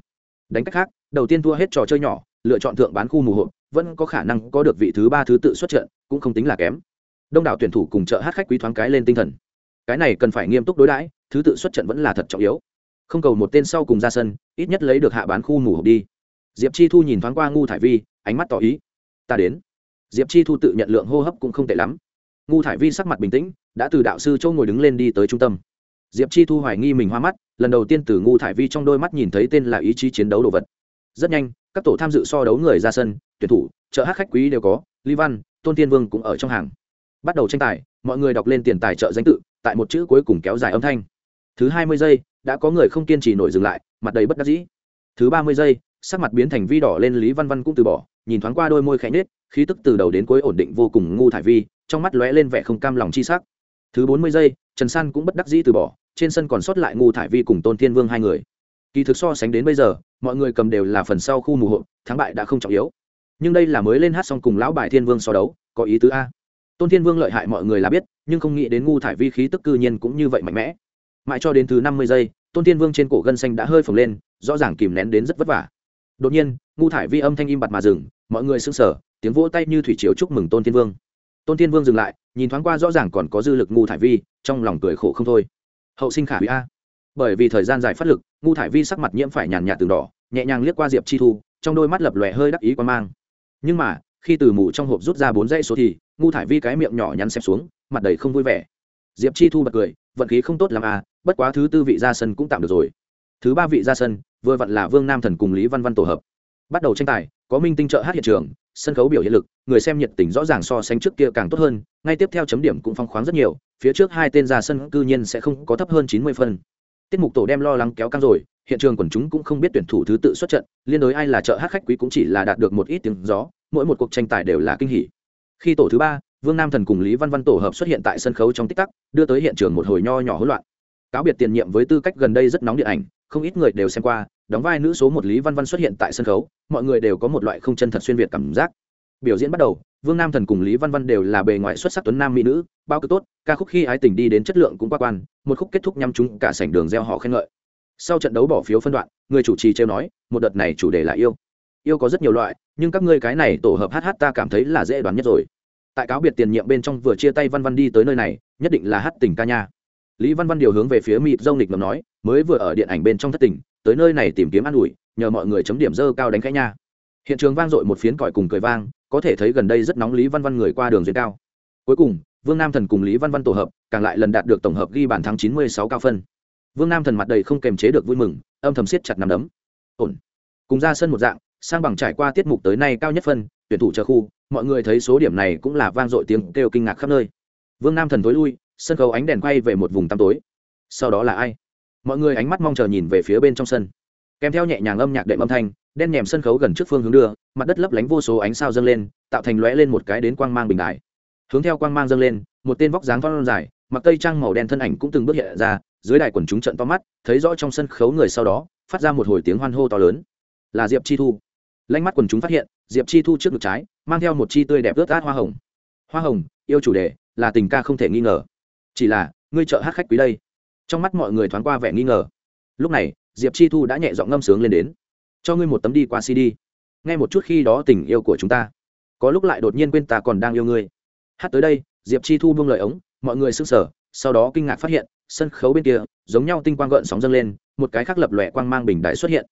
Đánh cách khác đầu tiên thua hết trò chơi nhỏ lựa chọn thượng bán khu mù hộp vẫn có khả năng có được vị thứ ba thứ tự xuất trận, cũng không tính là kém. Đông đảo tuyển thủ cùng chợ hát khách quý thoáng cái lên tinh thần. Cái này cần phải nghiêm túc đối đãi, thứ tự xuất trận vẫn là thật trọng yếu. Không cầu một tên sau cùng ra sân, ít nhất lấy được hạ bán khu mù hộp đi. Diệp chi thu nhìn thoáng qua ngu thải vi, ánh mắt tỏ ý. Ta đến. Diệp chi thu tự nhận lượng hô hấp cũng không tệ lắm. Ngu thải vi sắc mặt bình tĩnh, đã từ đạo sư châu ngồi đứng lên đi tới trung tâm. Diệp chi thu hoài nghi mình hoa mắt, lần đầu tiên từ ngu thải vi trong đôi mắt nhìn thấy tên là ý chí chiến đấu đồ vật. Rất nhanh các tổ tham dự so đấu người ra sân, tuyển thủ, chợ hát khách quý đều có ly văn, tôn tiên vương cũng ở trong hàng. Bắt đầu tranh tài, mọi người đọc lên tiền tài trợ danh tự, tại một chữ cuối cùng kéo dài âm thanh. Thứ hai mươi giây, đã có người không kiên trì nổi dừng lại, mặt đầy bất đắc dĩ. Thứ ba mươi giây, sắc mặt biến thành vi đỏ lên lý văn văn cũng từ bỏ, nhìn thoáng qua đôi môi khẽ nết khí tức từ đầu đến cuối ổn định vô cùng ngu thải vi, trong mắt lóe lên vẻ không cam lòng chi sắc. Thứ bốn mươi giây, trần san cũng bất đắc dĩ từ bỏ, trên sân còn sót lại ngu thải vi cùng tôn thiên vương hai người kỳ thực so sánh đến bây giờ, mọi người cầm đều là phần sau khu mù hộ thắng bại đã không trọng yếu. Nhưng đây là mới lên hát xong cùng lão bài thiên vương so đấu, có ý tứ a. Tôn thiên vương lợi hại mọi người là biết, nhưng không nghĩ đến ngu thải vi khí tức cư nhiên cũng như vậy mạnh mẽ. Mãi cho đến thứ năm mươi giây, tôn thiên vương trên cổ gân xanh đã hơi phồng lên, rõ ràng kìm nén đến rất vất vả. Đột nhiên, ngu thải vi âm thanh im bặt mà dừng, mọi người sững sờ, tiếng vỗ tay như thủy chiếu chúc mừng tôn thiên vương. Tôn thiên vương dừng lại, nhìn thoáng qua rõ ràng còn có dư lực ngu thải vi, trong lòng cười khổ không thôi. Hậu sinh khả hủy a. Bởi vì thời gian dài phát lực ngu thải vi sắc mặt nhiễm phải nhàn nhạt từng đỏ, nhẹ nhàng liếc qua diệp chi thu, trong đôi mắt lập lòe hơi đắc ý quan mang. Nhưng mà, khi từ mù trong hộp rút ra bốn dãy số thì, ngu thải vi cái miệng nhỏ nhắn xẹp xuống, mặt đầy không vui vẻ. Diệp chi thu bật cười, vận khí không tốt l à bất quá thứ tư vị ra sân cũng tạm được rồi. Thứ ba vị ra sân, vừa vặn là vương nam thần cùng lý văn văn tổ hợp. Bắt đầu tranh tài, có minh tinh trợ hát hiện trường, sân khấu biểu hiện lực, người xem nhiệt tình rõ ràng so sánh trước kia càng tốt hơn, ngay tiếp theo chấm điểm cũng phong khoáng rất nhiều, phía trước hai tên ra sân cư nhiên sẽ không có thấp hơn chín mươi phân tiết mục tổ đem lo lắng kéo căng rồi, hiện trường quần chúng cũng không biết tuyển thủ thứ tự xuất trận, liên đối ai là trợ hát khách quý cũng chỉ là đạt được một ít tiếng gió, mỗi một cuộc tranh tài đều là kinh hỉ. Khi tổ thứ ba, vương nam thần cùng lý văn văn tổ hợp xuất hiện tại sân khấu trong tích tắc, đưa tới hiện trường một hồi nho nhỏ hỗn loạn. Cáo biệt tiền nhiệm với tư cách gần đây rất nóng điện ảnh, không ít người đều xem qua, đóng vai nữ số một lý văn văn xuất hiện tại sân khấu, mọi người đều có một loại không chân thật xuyên việt cảm giác biểu diễn bắt đầu, vương nam thần cùng lý văn văn đều là bề ngoài xuất sắc tuấn nam mỹ nữ, bao cực tốt, ca khúc khi ái tình đi đến chất lượng cũng qua quan, một khúc kết thúc nhằm chúng cả sảnh đường gieo họ khen ngợi. Sau trận đấu bỏ phiếu phân đoạn, người chủ trì trêu nói, một đợt này chủ đề là yêu. Yêu có rất nhiều loại, nhưng các ngươi cái này tổ hợp hát hát ta cảm thấy là dễ đoán nhất rồi. Tại cáo biệt tiền nhiệm bên trong vừa chia tay văn văn đi tới nơi này, nhất định là hát tình ca nha. Lý văn văn điều hướng về phía mịt dâu nịch ngầm nói, mới vừa ở điện ảnh bên trong thất tình, tới nơi này tìm kiếm an ủi, nhờ mọi người chấm điểm dơ cao đánh khẽ nha hiện trường vang dội một phiến còi cùng cười vang, có thể thấy gần đây rất nóng lý văn văn người qua đường duyên cao. Cuối cùng, vương nam thần cùng lý văn văn tổ hợp, càng lại lần đạt được tổng hợp ghi bàn thắng chín mươi sáu cao phân. Vương nam thần mặt đầy không kềm chế được vui mừng, âm thầm siết chặt nằm đấm. Ổn. Cùng ra sân một dạng, sang bằng trải qua tiết mục tới nay cao nhất phân, tuyển thủ chờ khu, mọi người thấy số điểm này cũng là vang dội tiếng kêu kinh ngạc khắp nơi. Vương nam thần tối lui, sân khấu ánh đèn quay về một vùng tăm tối. Sau đó là ai? Mọi người ánh mắt mong chờ nhìn về phía bên trong sân. Kèm theo nhẹ nhàng âm nhạc đệm âm thanh đen nhèm sân khấu gần trước phương hướng đưa, mặt đất lấp lánh vô số ánh sao dâng lên, tạo thành lóe lên một cái đến quang mang bình đại hướng theo quang mang dâng lên, một tên vóc dáng con dài, mặc tây trang màu đen thân ảnh cũng từng bước hiện ra, dưới đài quần chúng trận to mắt, thấy rõ trong sân khấu người sau đó, phát ra một hồi tiếng hoan hô to lớn. Là diệp chi thu. Lanh mắt quần chúng phát hiện, diệp chi thu trước ngực trái, mang theo một chi tươi đẹp ướt át hoa hồng. Hoa hồng, yêu chủ đề, là tình ca không thể nghi ngờ. Chỉ là, ngươi chợ hát khách quý đây. Trong mắt mọi người thoáng qua vẻ nghi ngờ. Lúc này, diệp chi thu đã nhẹ giọng ngâm sướng lên đến cho ngươi một tấm đi qua cd nghe một chút khi đó tình yêu của chúng ta. Có lúc lại đột nhiên quên ta còn đang yêu ngươi. Hát tới đây, diệp chi thu buông lời ống, mọi người s ư n g sở sau đó kinh ngạc phát hiện, sân khấu bên kia, giống nhau tinh quang gợn sóng dâng lên, một cái khác lập lòe quang mang bình đài xuất hiện.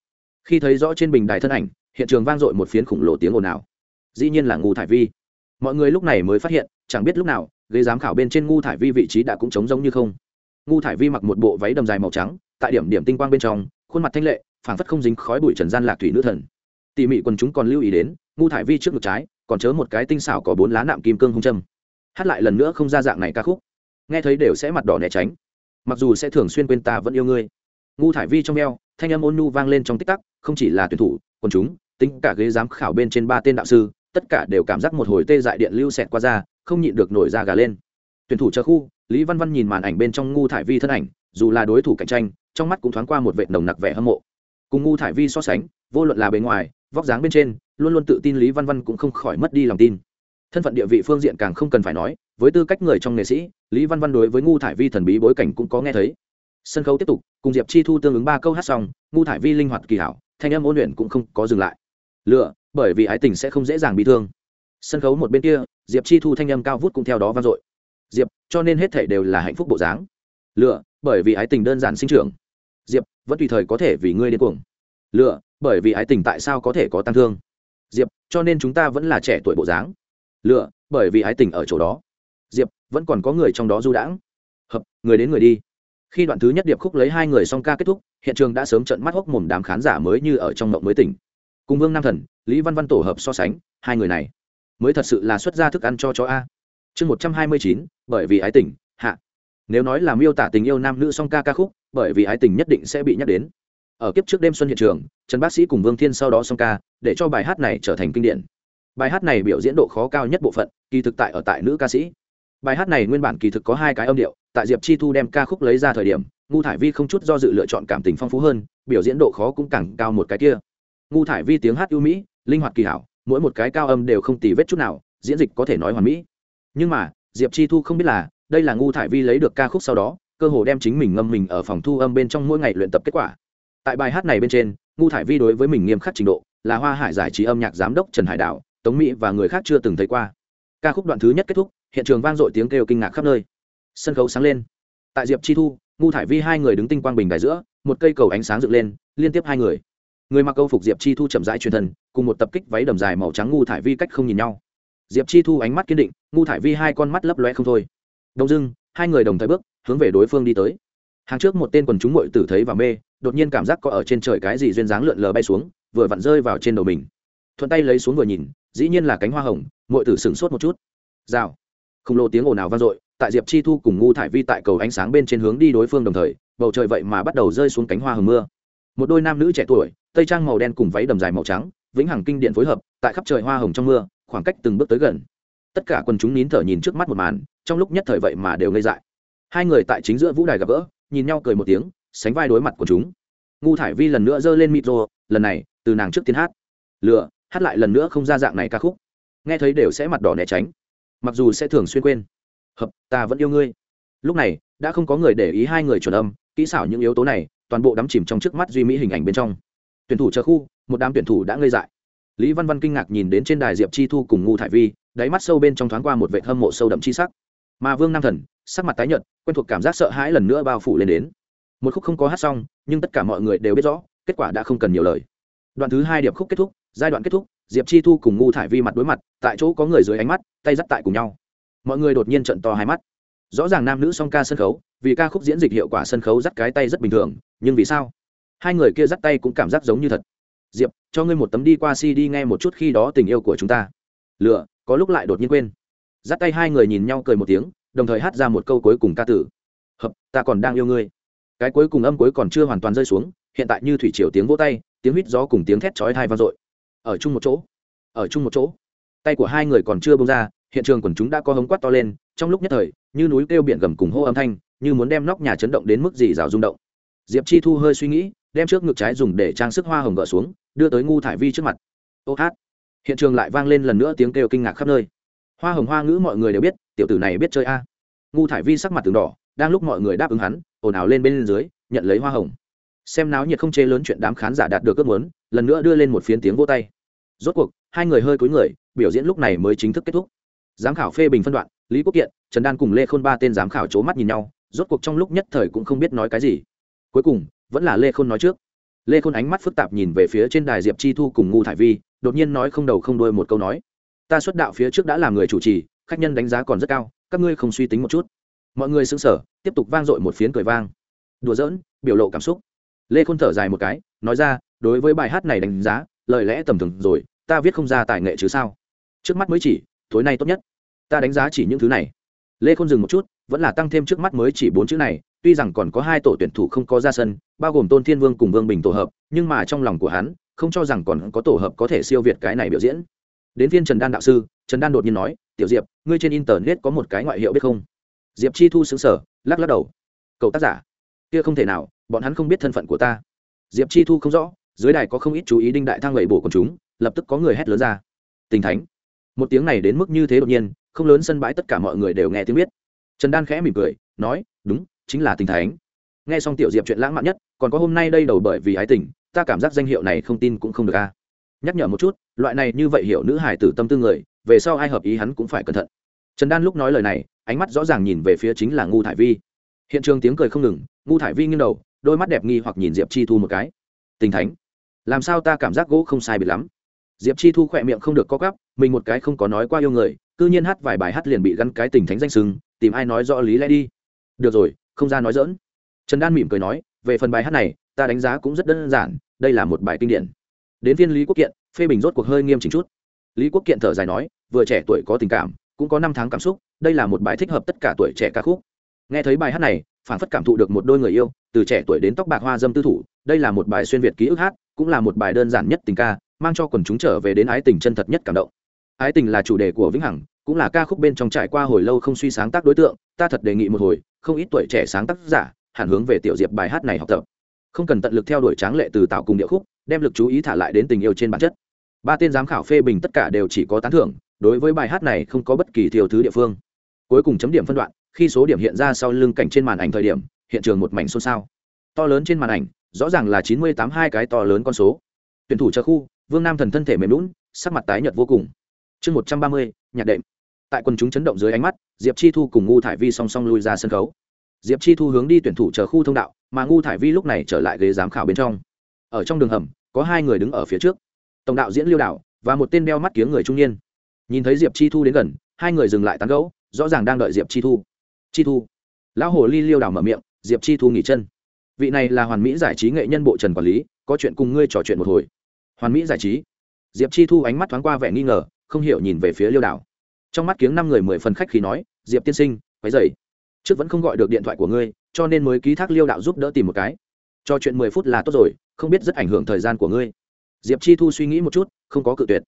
Khi thấy rõ trên bình đài thân ảnh, hiện trường vang dội một phiến khủng lộ tiếng ồn ào. Dĩ nhiên là ngu thải vi. Mọi người lúc này mới phát hiện, chẳng biết lúc nào, ghế giám khảo bên trên ngu thải vi vị trí đã cũng trống giống như không. Ngu thải vi mặc một bộ váy đầm dài màu trắng, tại điểm điểm tinh quang bên trong, khuôn mặt thanh lệ phảng phất không dính khói bụi trần gian lạc thủy nữ thần. Tỉ mỉ quần chúng còn lưu ý đến, ngu thải vi trước ngực trái, còn chớ một cái tinh xảo có bốn lá nạm kim cương hung châm. Hát lại lần nữa không ra dạng này ca khúc. Nghe thấy đều sẽ mặt đỏ né tránh. Mặc dù sẽ thường xuyên quên ta vẫn yêu ngươi. Ngu thải vi trong eo, thanh âm ôn nhu vang lên trong tích tắc, không chỉ là tuyển thủ, quần chúng, tính cả ghế giám khảo bên trên ba tên đạo sư, tất cả đều cảm giác một hồi tê dại điện lưu xẹt qua ra, không nhịn được nổi da gà lên. Tuyển thủ chờ khu, lý văn văn nhìn màn ảnh bên trong ngu thải vi thân ảnh, dù là đối thủ cạnh tranh, trong mắt cũng thoáng qua một vệ nồng nặc vẻ hâm mộ cùng ngu thải vi so sánh, vô luận là bề ngoài, vóc dáng bên trên, luôn luôn tự tin lý văn văn cũng không khỏi mất đi lòng tin. Thân phận địa vị phương diện càng không cần phải nói, với tư cách người trong nghệ sĩ, lý văn văn đối với ngu thải vi thần bí bối cảnh cũng có nghe thấy. Sân khấu tiếp tục, cùng diệp chi thu tương ứng ba câu hát xong, ngu thải vi linh hoạt kỳ hảo, thanh âm ôn luyện cũng không có dừng lại. Lựa, bởi vì ái tình sẽ không dễ dàng bị thương. Sân khấu một bên kia, diệp chi thu thanh âm cao vút cũng theo đó vang dội. Diệp, cho nên hết thể đều là hạnh phúc bộ dáng. Lựa, bởi vì ái tình đơn giản sinh trưởng diệp, vẫn tùy thời có thể vì ngươi điên cuồng. Lựa, bởi vì ái tình tại sao có thể có tăng thương? Diệp, cho nên chúng ta vẫn là trẻ tuổi bộ dáng. Lựa, bởi vì ái tình ở chỗ đó. Diệp, vẫn còn có người trong đó du đãng. Hợp, người đến người đi. Khi đoạn thứ nhất điệp khúc lấy hai người song ca kết thúc, hiện trường đã sớm trận mắt hốc mồm đám khán giả mới như ở trong mộng mới tỉnh. Cùng vương nam thần, lý văn văn tổ hợp so sánh, hai người này mới thật sự là xuất ra thức ăn cho chó a. Chương một trăm hai mươi chín, bởi vì ái tình, hạ. Nếu nói là miêu tả tình yêu nam nữ song ca ca khúc bởi vì ái tình nhất định sẽ bị nhắc đến. Ở kiếp trước đêm xuân hiện trường, trần bác sĩ cùng vương thiên sau đó song ca, để cho bài hát này trở thành kinh điển. Bài hát này biểu diễn độ khó cao nhất bộ phận, kỳ thực tại ở tại nữ ca sĩ. Bài hát này nguyên bản kỳ thực có hai cái âm điệu, tại diệp chi thu đem ca khúc lấy ra thời điểm, ngu thải vi không chút do dự lựa chọn cảm tình phong phú hơn, biểu diễn độ khó cũng càng cao một cái kia. Ngu thải vi tiếng hát ưu mỹ, linh hoạt kỳ hảo, mỗi một cái cao âm đều không tì vết chút nào, diễn dịch có thể nói hoàn mỹ. Nhưng mà, diệp chi thu không biết là, đây là ngu thải vi lấy được ca khúc sau đó cơ hồ đem chính mình ngâm mình ở phòng thu âm bên trong mỗi ngày luyện tập kết quả. Tại bài hát này bên trên ngu thải vi đối với mình nghiêm khắc trình độ, là hoa hải giải trí âm nhạc giám đốc trần hải đạo tống mỹ và người khác chưa từng thấy qua. Ca khúc đoạn thứ nhất kết thúc, hiện trường vang dội tiếng kêu kinh ngạc khắp nơi. Sân khấu sáng lên. Tại diệp chi thu ngu thải vi hai người đứng tinh quang bình đài giữa, một cây cầu ánh sáng dựng lên, liên tiếp hai người. Người mặc câu phục diệp chi thu chậm rãi truyền thần, cùng một tập kích váy đầm dài màu trắng ngu thải vi cách không nhìn nhau. Diệp chi thu ánh mắt kiên định ngu thải vi hai con mắt lấp loe không thôi. Đông dưng, hai người đồng thời bước hướng về đối phương đi tới. Hàng trước một tên quần chúng mội tử thấy và mê, đột nhiên cảm giác có ở trên trời cái gì duyên dáng lượn lờ bay xuống, vừa vặn rơi vào trên đầu mình. Thuận tay lấy xuống vừa nhìn, dĩ nhiên là cánh hoa hồng mội tử sửng sốt một chút. Rào. Khổng lồ tiếng ồn ào vang dội, tại diệp chi thu cùng ngu thải vi tại cầu ánh sáng bên trên hướng đi đối phương đồng thời, bầu trời vậy mà bắt đầu rơi xuống cánh hoa hồng mưa. Một đôi nam nữ trẻ tuổi, tây trang màu đen cùng váy đầm dài màu trắng, vĩnh hằng kinh điện phối hợp, tại khắp trời hoa hồng trong mưa, khoảng cách từng bước tới gần. Tất cả quần chúng nín thở nhìn trước mắt một màn, trong lúc nhất thời vậy mà đều ngây dại hai người tại chính giữa vũ đài gặp gỡ, nhìn nhau cười một tiếng, sánh vai đối mặt của chúng. Ngu thải vi lần nữa giơ lên micro lần này, từ nàng trước tiên hát. Lựa hát lại lần nữa không ra dạng này ca khúc. Nghe thấy đều sẽ mặt đỏ né tránh. Mặc dù sẽ thường xuyên quên. Hợp, ta vẫn yêu ngươi. Lúc này, đã không có người để ý hai người chuẩn âm, kỹ xảo những yếu tố này, toàn bộ đắm chìm trong trước mắt duy mỹ hình ảnh bên trong. Tuyển thủ chờ khu, một đám tuyển thủ đã ngây dại. Lý văn văn kinh ngạc nhìn đến trên đài diệp chi thu cùng ngu thải vi, đáy mắt sâu bên trong thoáng qua một vệ hâm mộ sâu đậm chi sắc. Mà vương nam thần sắc mặt tái nhợt, quen thuộc cảm giác sợ hãi lần nữa bao phủ lên đến. Một khúc không có hát xong, nhưng tất cả mọi người đều biết rõ, kết quả đã không cần nhiều lời. Đoạn thứ hai điệp khúc kết thúc, giai đoạn kết thúc, diệp chi thu cùng ngu thải vi mặt đối mặt, tại chỗ có người dưới ánh mắt, tay dắt tại cùng nhau. Mọi người đột nhiên trận to hai mắt. Rõ ràng nam nữ song ca sân khấu, vì ca khúc diễn dịch hiệu quả sân khấu dắt cái tay rất bình thường, nhưng vì sao? Hai người kia dắt tay cũng cảm giác giống như thật. Diệp, cho ngươi một tấm đi qua si đi nghe một chút khi đó tình yêu của chúng ta. Lựa có lúc lại đột nhiên quên. Dắt tay hai người nhìn nhau cười một tiếng đồng thời hát ra một câu cuối cùng ca tử. Hợp, ta còn đang yêu ngươi. Cái cuối cùng âm cuối còn chưa hoàn toàn rơi xuống, hiện tại như thủy triều tiếng vỗ tay, tiếng huýt gió cùng tiếng thét chói thai vang dội. Ở chung một chỗ, ở chung một chỗ. Tay của hai người còn chưa bông ra, hiện trường quần chúng đã có hống quát to lên, trong lúc nhất thời, như núi kêu biển gầm cùng hô âm thanh, như muốn đem nóc nhà chấn động đến mức gì rào rung động. Diệp chi thu hơi suy nghĩ, đem trước ngực trái dùng để trang sức hoa hồng gỡ xuống, đưa tới ngu thải vi trước mặt. Ô hát. Hiện trường lại vang lên lần nữa tiếng kêu kinh ngạc khắp nơi. Hoa hồng hoa ngữ mọi người đều biết tiểu tử này biết chơi a. Ngu thải vi sắc mặt từng đỏ, đang lúc mọi người đáp ứng hắn, ồn ào lên bên dưới, nhận lấy hoa hồng. Xem náo nhiệt không chê lớn chuyện đám khán giả đạt được ước muốn, lần nữa đưa lên một phiến tiếng vô tay. Rốt cuộc, hai người hơi cúi người, biểu diễn lúc này mới chính thức kết thúc. Giám khảo phê bình phân đoạn, lý quốc kiện, trần đan cùng lê khôn ba tên giám khảo c h ố mắt nhìn nhau, rốt cuộc trong lúc nhất thời cũng không biết nói cái gì. Cuối cùng, vẫn là lê khôn nói trước. Lê khôn ánh mắt phức tạp nhìn về phía trên đài diệp chi thu cùng ngu thải vi, đột nhiên nói không đầu không đuôi một câu nói. Ta xuất đạo phía trước đã là người chủ trì khách nhân đánh giá còn rất cao, các ngươi không suy tính một chút. Mọi người xứng sở tiếp tục vang dội một phiến cười vang. Đùa giỡn, biểu lộ cảm xúc. Lê khôn thở dài một cái, nói ra, đối với bài hát này đánh giá, lời lẽ tầm thường rồi, ta viết không ra tài nghệ chứ sao? Trước mắt mới chỉ, tối nay tốt nhất. Ta đánh giá chỉ những thứ này. Lê khôn dừng một chút, vẫn là tăng thêm trước mắt mới chỉ bốn chữ này, tuy rằng còn có hai tổ tuyển thủ không có ra sân, bao gồm tôn thiên vương cùng vương bình tổ hợp, nhưng mà trong lòng của hắn, không cho rằng còn có tổ hợp có thể siêu việt cái này biểu diễn. Đến viên trần đan đạo sư, trần đan đột nhiên nói tiểu diệp, ngươi trên internet có một cái ngoại hiệu biết không? Diệp chi thu xứng sở lắc lắc đầu. Cậu tác giả. Kia không thể nào, bọn hắn không biết thân phận của ta. Diệp chi thu không rõ, dưới đài có không ít chú ý đinh đại thang lẩy bổ của chúng, lập tức có người hét lớn ra. Tình thánh. Một tiếng này đến mức như thế đột nhiên, không lớn sân bãi tất cả mọi người đều nghe tiếng biết. Trần đan khẽ mỉm cười, nói, đúng, chính là tình thánh. Nghe xong tiểu diệp chuyện lãng mạn nhất, còn có hôm nay đây đầu bởi vì ái tình, ta cảm giác danh hiệu này không tin cũng không được a. Nhắc nhở một chút, loại này như vậy hiểu nữ hải tử tâm tư người về sau ai hợp ý hắn cũng phải cẩn thận. Trần đan lúc nói lời này, ánh mắt rõ ràng nhìn về phía chính là ngu thải vi. Hiện trường tiếng cười không ngừng, ngu thải vi nghiêng đầu, đôi mắt đẹp nghi hoặc nhìn diệp chi thu một cái. Tình thánh, làm sao ta cảm giác gỗ không sai bị lắm? Diệp chi thu khỏe miệng không được có gắp mình một cái không có nói qua yêu người, cư nhiên hát vài bài hát liền bị gắn cái tình thánh danh sừng, tìm ai nói rõ lý lẽ đi. Được rồi, không ra nói dỡn trần đan mỉm cười nói, về phần bài hát này, ta đánh giá cũng rất đơn giản, đây là một bài kinh điển. Đến viên lý quốc kiện, phê bình rốt cuộc hơi nghiêm chỉnh chút. Lý quốc kiện thở dài nói vừa trẻ tuổi có tình cảm, cũng có năm tháng cảm xúc, đây là một bài thích hợp tất cả tuổi trẻ ca khúc. Nghe thấy bài hát này phản phất cảm thụ được một đôi người yêu, từ trẻ tuổi đến tóc bạc hoa dâm tư thủ, đây là một bài xuyên việt ký ức hát, cũng là một bài đơn giản nhất tình ca, mang cho quần chúng trở về đến ái tình chân thật nhất cảm động. Ái tình là chủ đề của vĩnh hằng, cũng là ca khúc bên trong trải qua hồi lâu không suy sáng tác đối tượng, ta thật đề nghị một hồi, không ít tuổi trẻ sáng tác giả, hẳn hướng về tiểu diệp bài hát này học tập. Không cần tận lực theo đuổi tráng lệ từ tạo cùng điệu khúc, đem lực chú ý thả lại đến tình yêu trên bản chất. Ba tên giám khảo phê bình tất cả đều chỉ có tán thưởng đối với bài hát này không có bất kỳ thiếu thứ địa phương. Cuối cùng chấm điểm phân đoạn, khi số điểm hiện ra sau lưng cảnh trên màn ảnh thời điểm, hiện trường một mảnh xôn xao. To lớn trên màn ảnh, rõ ràng là chín mươi tám hai cái to lớn con số. Tuyển thủ chờ khu, vương nam thần thân thể mềm lún sắc mặt tái nhợt vô cùng. Chương một trăm ba mươi, nhạc đệm. Tại quần chúng chấn động dưới ánh mắt, diệp chi thu cùng ngu thải vi song song lui ra sân khấu. Diệp chi thu hướng đi tuyển thủ chờ khu thông đạo, mà ngu thải vi lúc này trở lại ghế giám khảo bên trong. Ở trong đường hầm, có hai người đứng ở phía trước. Tổng đạo diễn liêu đạo và một tên đeo mắt kiếng người trung niên nhìn thấy diệp chi thu đến gần, hai người dừng lại tán gẫu, rõ ràng đang đợi diệp chi thu. Chi thu. Lão hồ ly liêu Đào mở miệng, diệp chi thu nghỉ chân. Vị này là hoàn mỹ giải trí nghệ nhân bộ trần quản lý, có chuyện cùng ngươi trò chuyện một hồi. Hoàn mỹ giải trí? Diệp chi thu ánh mắt thoáng qua vẻ nghi ngờ, không hiểu nhìn về phía liêu đảo. Trong mắt kiếng năm người mười phần khách khi nói, diệp tiên sinh váy dày trước vẫn không gọi được điện thoại của ngươi, cho nên mới ký thác liêu đạo giúp đỡ tìm một cái. Cho chuyện mười phút là tốt rồi, không biết rất ảnh hưởng thời gian của ngươi. Diệp chi thu suy nghĩ một chút, không có cự tuyệt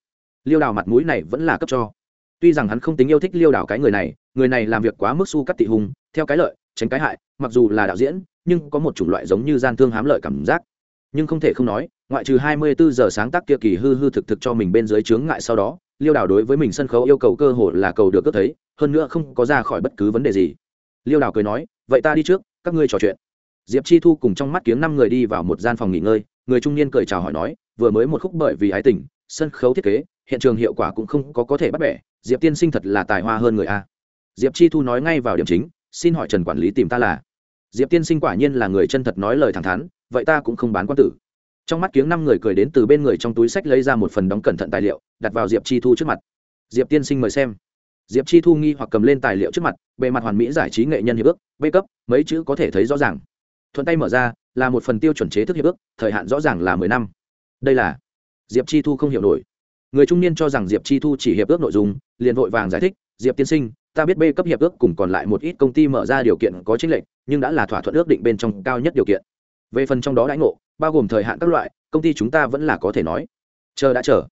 liêu đào mặt mũi này vẫn là cấp cho. Tuy rằng hắn không tính yêu thích liêu đào cái người này người này làm việc quá mức su cắt tị hùng, theo cái lợi, tránh cái hại, mặc dù là đạo diễn, nhưng có một chủng loại giống như gian thương hám lợi cảm giác. Nhưng không thể không nói, ngoại trừ hai mươi bốn giờ sáng tác kia kỳ hư hư thực thực cho mình bên dưới chướng ngại sau đó, liêu đào đối với mình sân khấu yêu cầu cơ hội là cầu được cất thấy, hơn nữa không có ra khỏi bất cứ vấn đề gì. Liêu đào cười nói, vậy ta đi trước, các ngươi trò chuyện. Diệp chi thu cùng trong mắt kiếng năm người đi vào một gian phòng nghỉ ngơi, người trung niên cười chào hỏi nói, vừa mới một khúc bởi vì ái tình, sân khấu thiết kế hiện trường hiệu quả cũng không có có thể bắt bẻ, diệp tiên sinh thật là tài hoa hơn người a. Diệp chi thu nói ngay vào điểm chính, xin hỏi trần quản lý tìm ta là? Diệp tiên sinh quả nhiên là người chân thật nói lời thẳng thắn, vậy ta cũng không bán quan tử. Trong mắt kiếng năm người cười đến từ bên người trong túi sách lấy ra một phần đóng cẩn thận tài liệu, đặt vào diệp chi thu trước mặt. Diệp tiên sinh mời xem. Diệp chi thu nghi hoặc cầm lên tài liệu trước mặt, bề mặt hoàn mỹ giải trí nghệ nhân hiệp ước b cấp, mấy chữ có thể thấy rõ ràng. Thuận tay mở ra, là một phần tiêu chuẩn chế thức hiệp ước, thời hạn rõ ràng là mười năm. Đây là? Diệp chi thu không hiểu nổi người trung niên cho rằng diệp chi thu chỉ hiệp ước nội dung, liền vội vàng giải thích, diệp tiên sinh, ta biết b cấp hiệp ước cùng còn lại một ít công ty mở ra điều kiện có chính lệnh nhưng đã là thỏa thuận ước định bên trong cao nhất điều kiện. Về phần trong đó đãi ngộ, bao gồm thời hạn các loại, công ty chúng ta vẫn là có thể nói. Chờ đã chờ.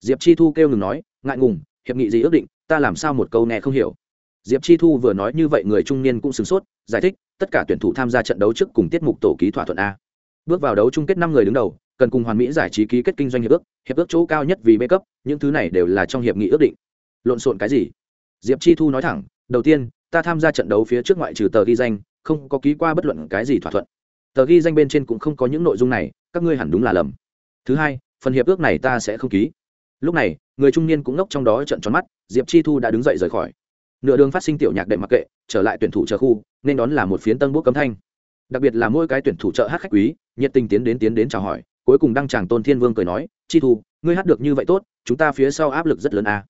Diệp chi thu kêu ngừng nói, ngại ngùng, hiệp nghị gì ước định, ta làm sao một câu nghe không hiểu. Diệp chi thu vừa nói như vậy người trung niên cũng sửng sốt, giải thích, tất cả tuyển thủ tham gia trận đấu trước cùng tiết mục tổ ký thỏa thuận a. Bước vào đấu chung kết năm người đứng đầu cần cùng hoàn mỹ giải trí ký kết kinh doanh hiệp ước hiệp ước chỗ cao nhất vì bê cấp, những thứ này đều là trong hiệp nghị ước định. Lộn xộn cái gì? Diệp chi thu nói thẳng, đầu tiên, ta tham gia trận đấu phía trước ngoại trừ tờ ghi danh, không có ký qua bất luận cái gì thỏa thuận. Tờ ghi danh bên trên cũng không có những nội dung này, các ngươi hẳn đúng là lầm. Thứ hai, phần hiệp ước này ta sẽ không ký. Lúc này, người trung niên cũng ngốc trong đó trận tròn mắt, diệp chi thu đã đứng dậy rời khỏi. Nửa đường phát sinh tiểu nhạc đệm mặc kệ, trở lại tuyển thủ trợ khu, nên đón là một phiến tân bút cấm thanh. Đặc biệt là mỗi cái tuyển thủ trợ hát khách quý, nhiệt tình tiến đến tiến đến chào hỏi cuối cùng đăng chàng tôn thiên vương cười nói, chi thu, ngươi hát được như vậy tốt, chúng ta phía sau áp lực rất lớn à.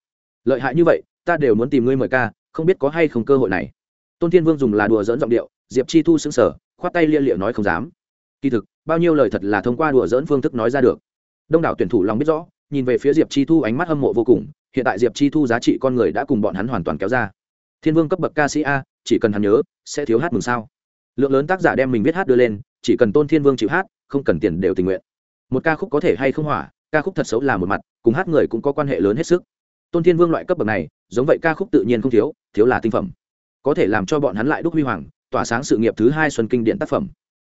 lợi hại như vậy, ta đều muốn tìm ngươi mời ca, không biết có hay không cơ hội này. Tôn thiên vương dùng là đùa dỡn giọng điệu, diệp chi thu xứng sở khoát tay lia liệu nói không dám. Kỳ thực, bao nhiêu lời thật là thông qua đùa dỡn phương thức nói ra được. Đông đảo tuyển thủ lòng biết rõ, nhìn về phía diệp chi thu ánh mắt hâm mộ vô cùng, hiện tại diệp chi thu giá trị con người đã cùng bọn hắn hoàn toàn kéo ra. Thiên vương cấp bậc ca sĩ a, chỉ cần hắn nhớ, sẽ thiếu hát mừng sao. Lượng lớn tác giả đem mình viết hát đưa lên, chỉ cần tôn thiên vương chịu hát, không cần tiền đều tình nguyện một ca khúc có thể hay không hỏa, ca khúc thật xấu là một mặt, cùng hát người cũng có quan hệ lớn hết sức. Tôn thiên vương loại cấp bậc này, giống vậy ca khúc tự nhiên không thiếu thiếu là tinh phẩm. Có thể làm cho bọn hắn lại đúc huy hoàng, tỏa sáng sự nghiệp thứ hai xuân kinh điện tác phẩm.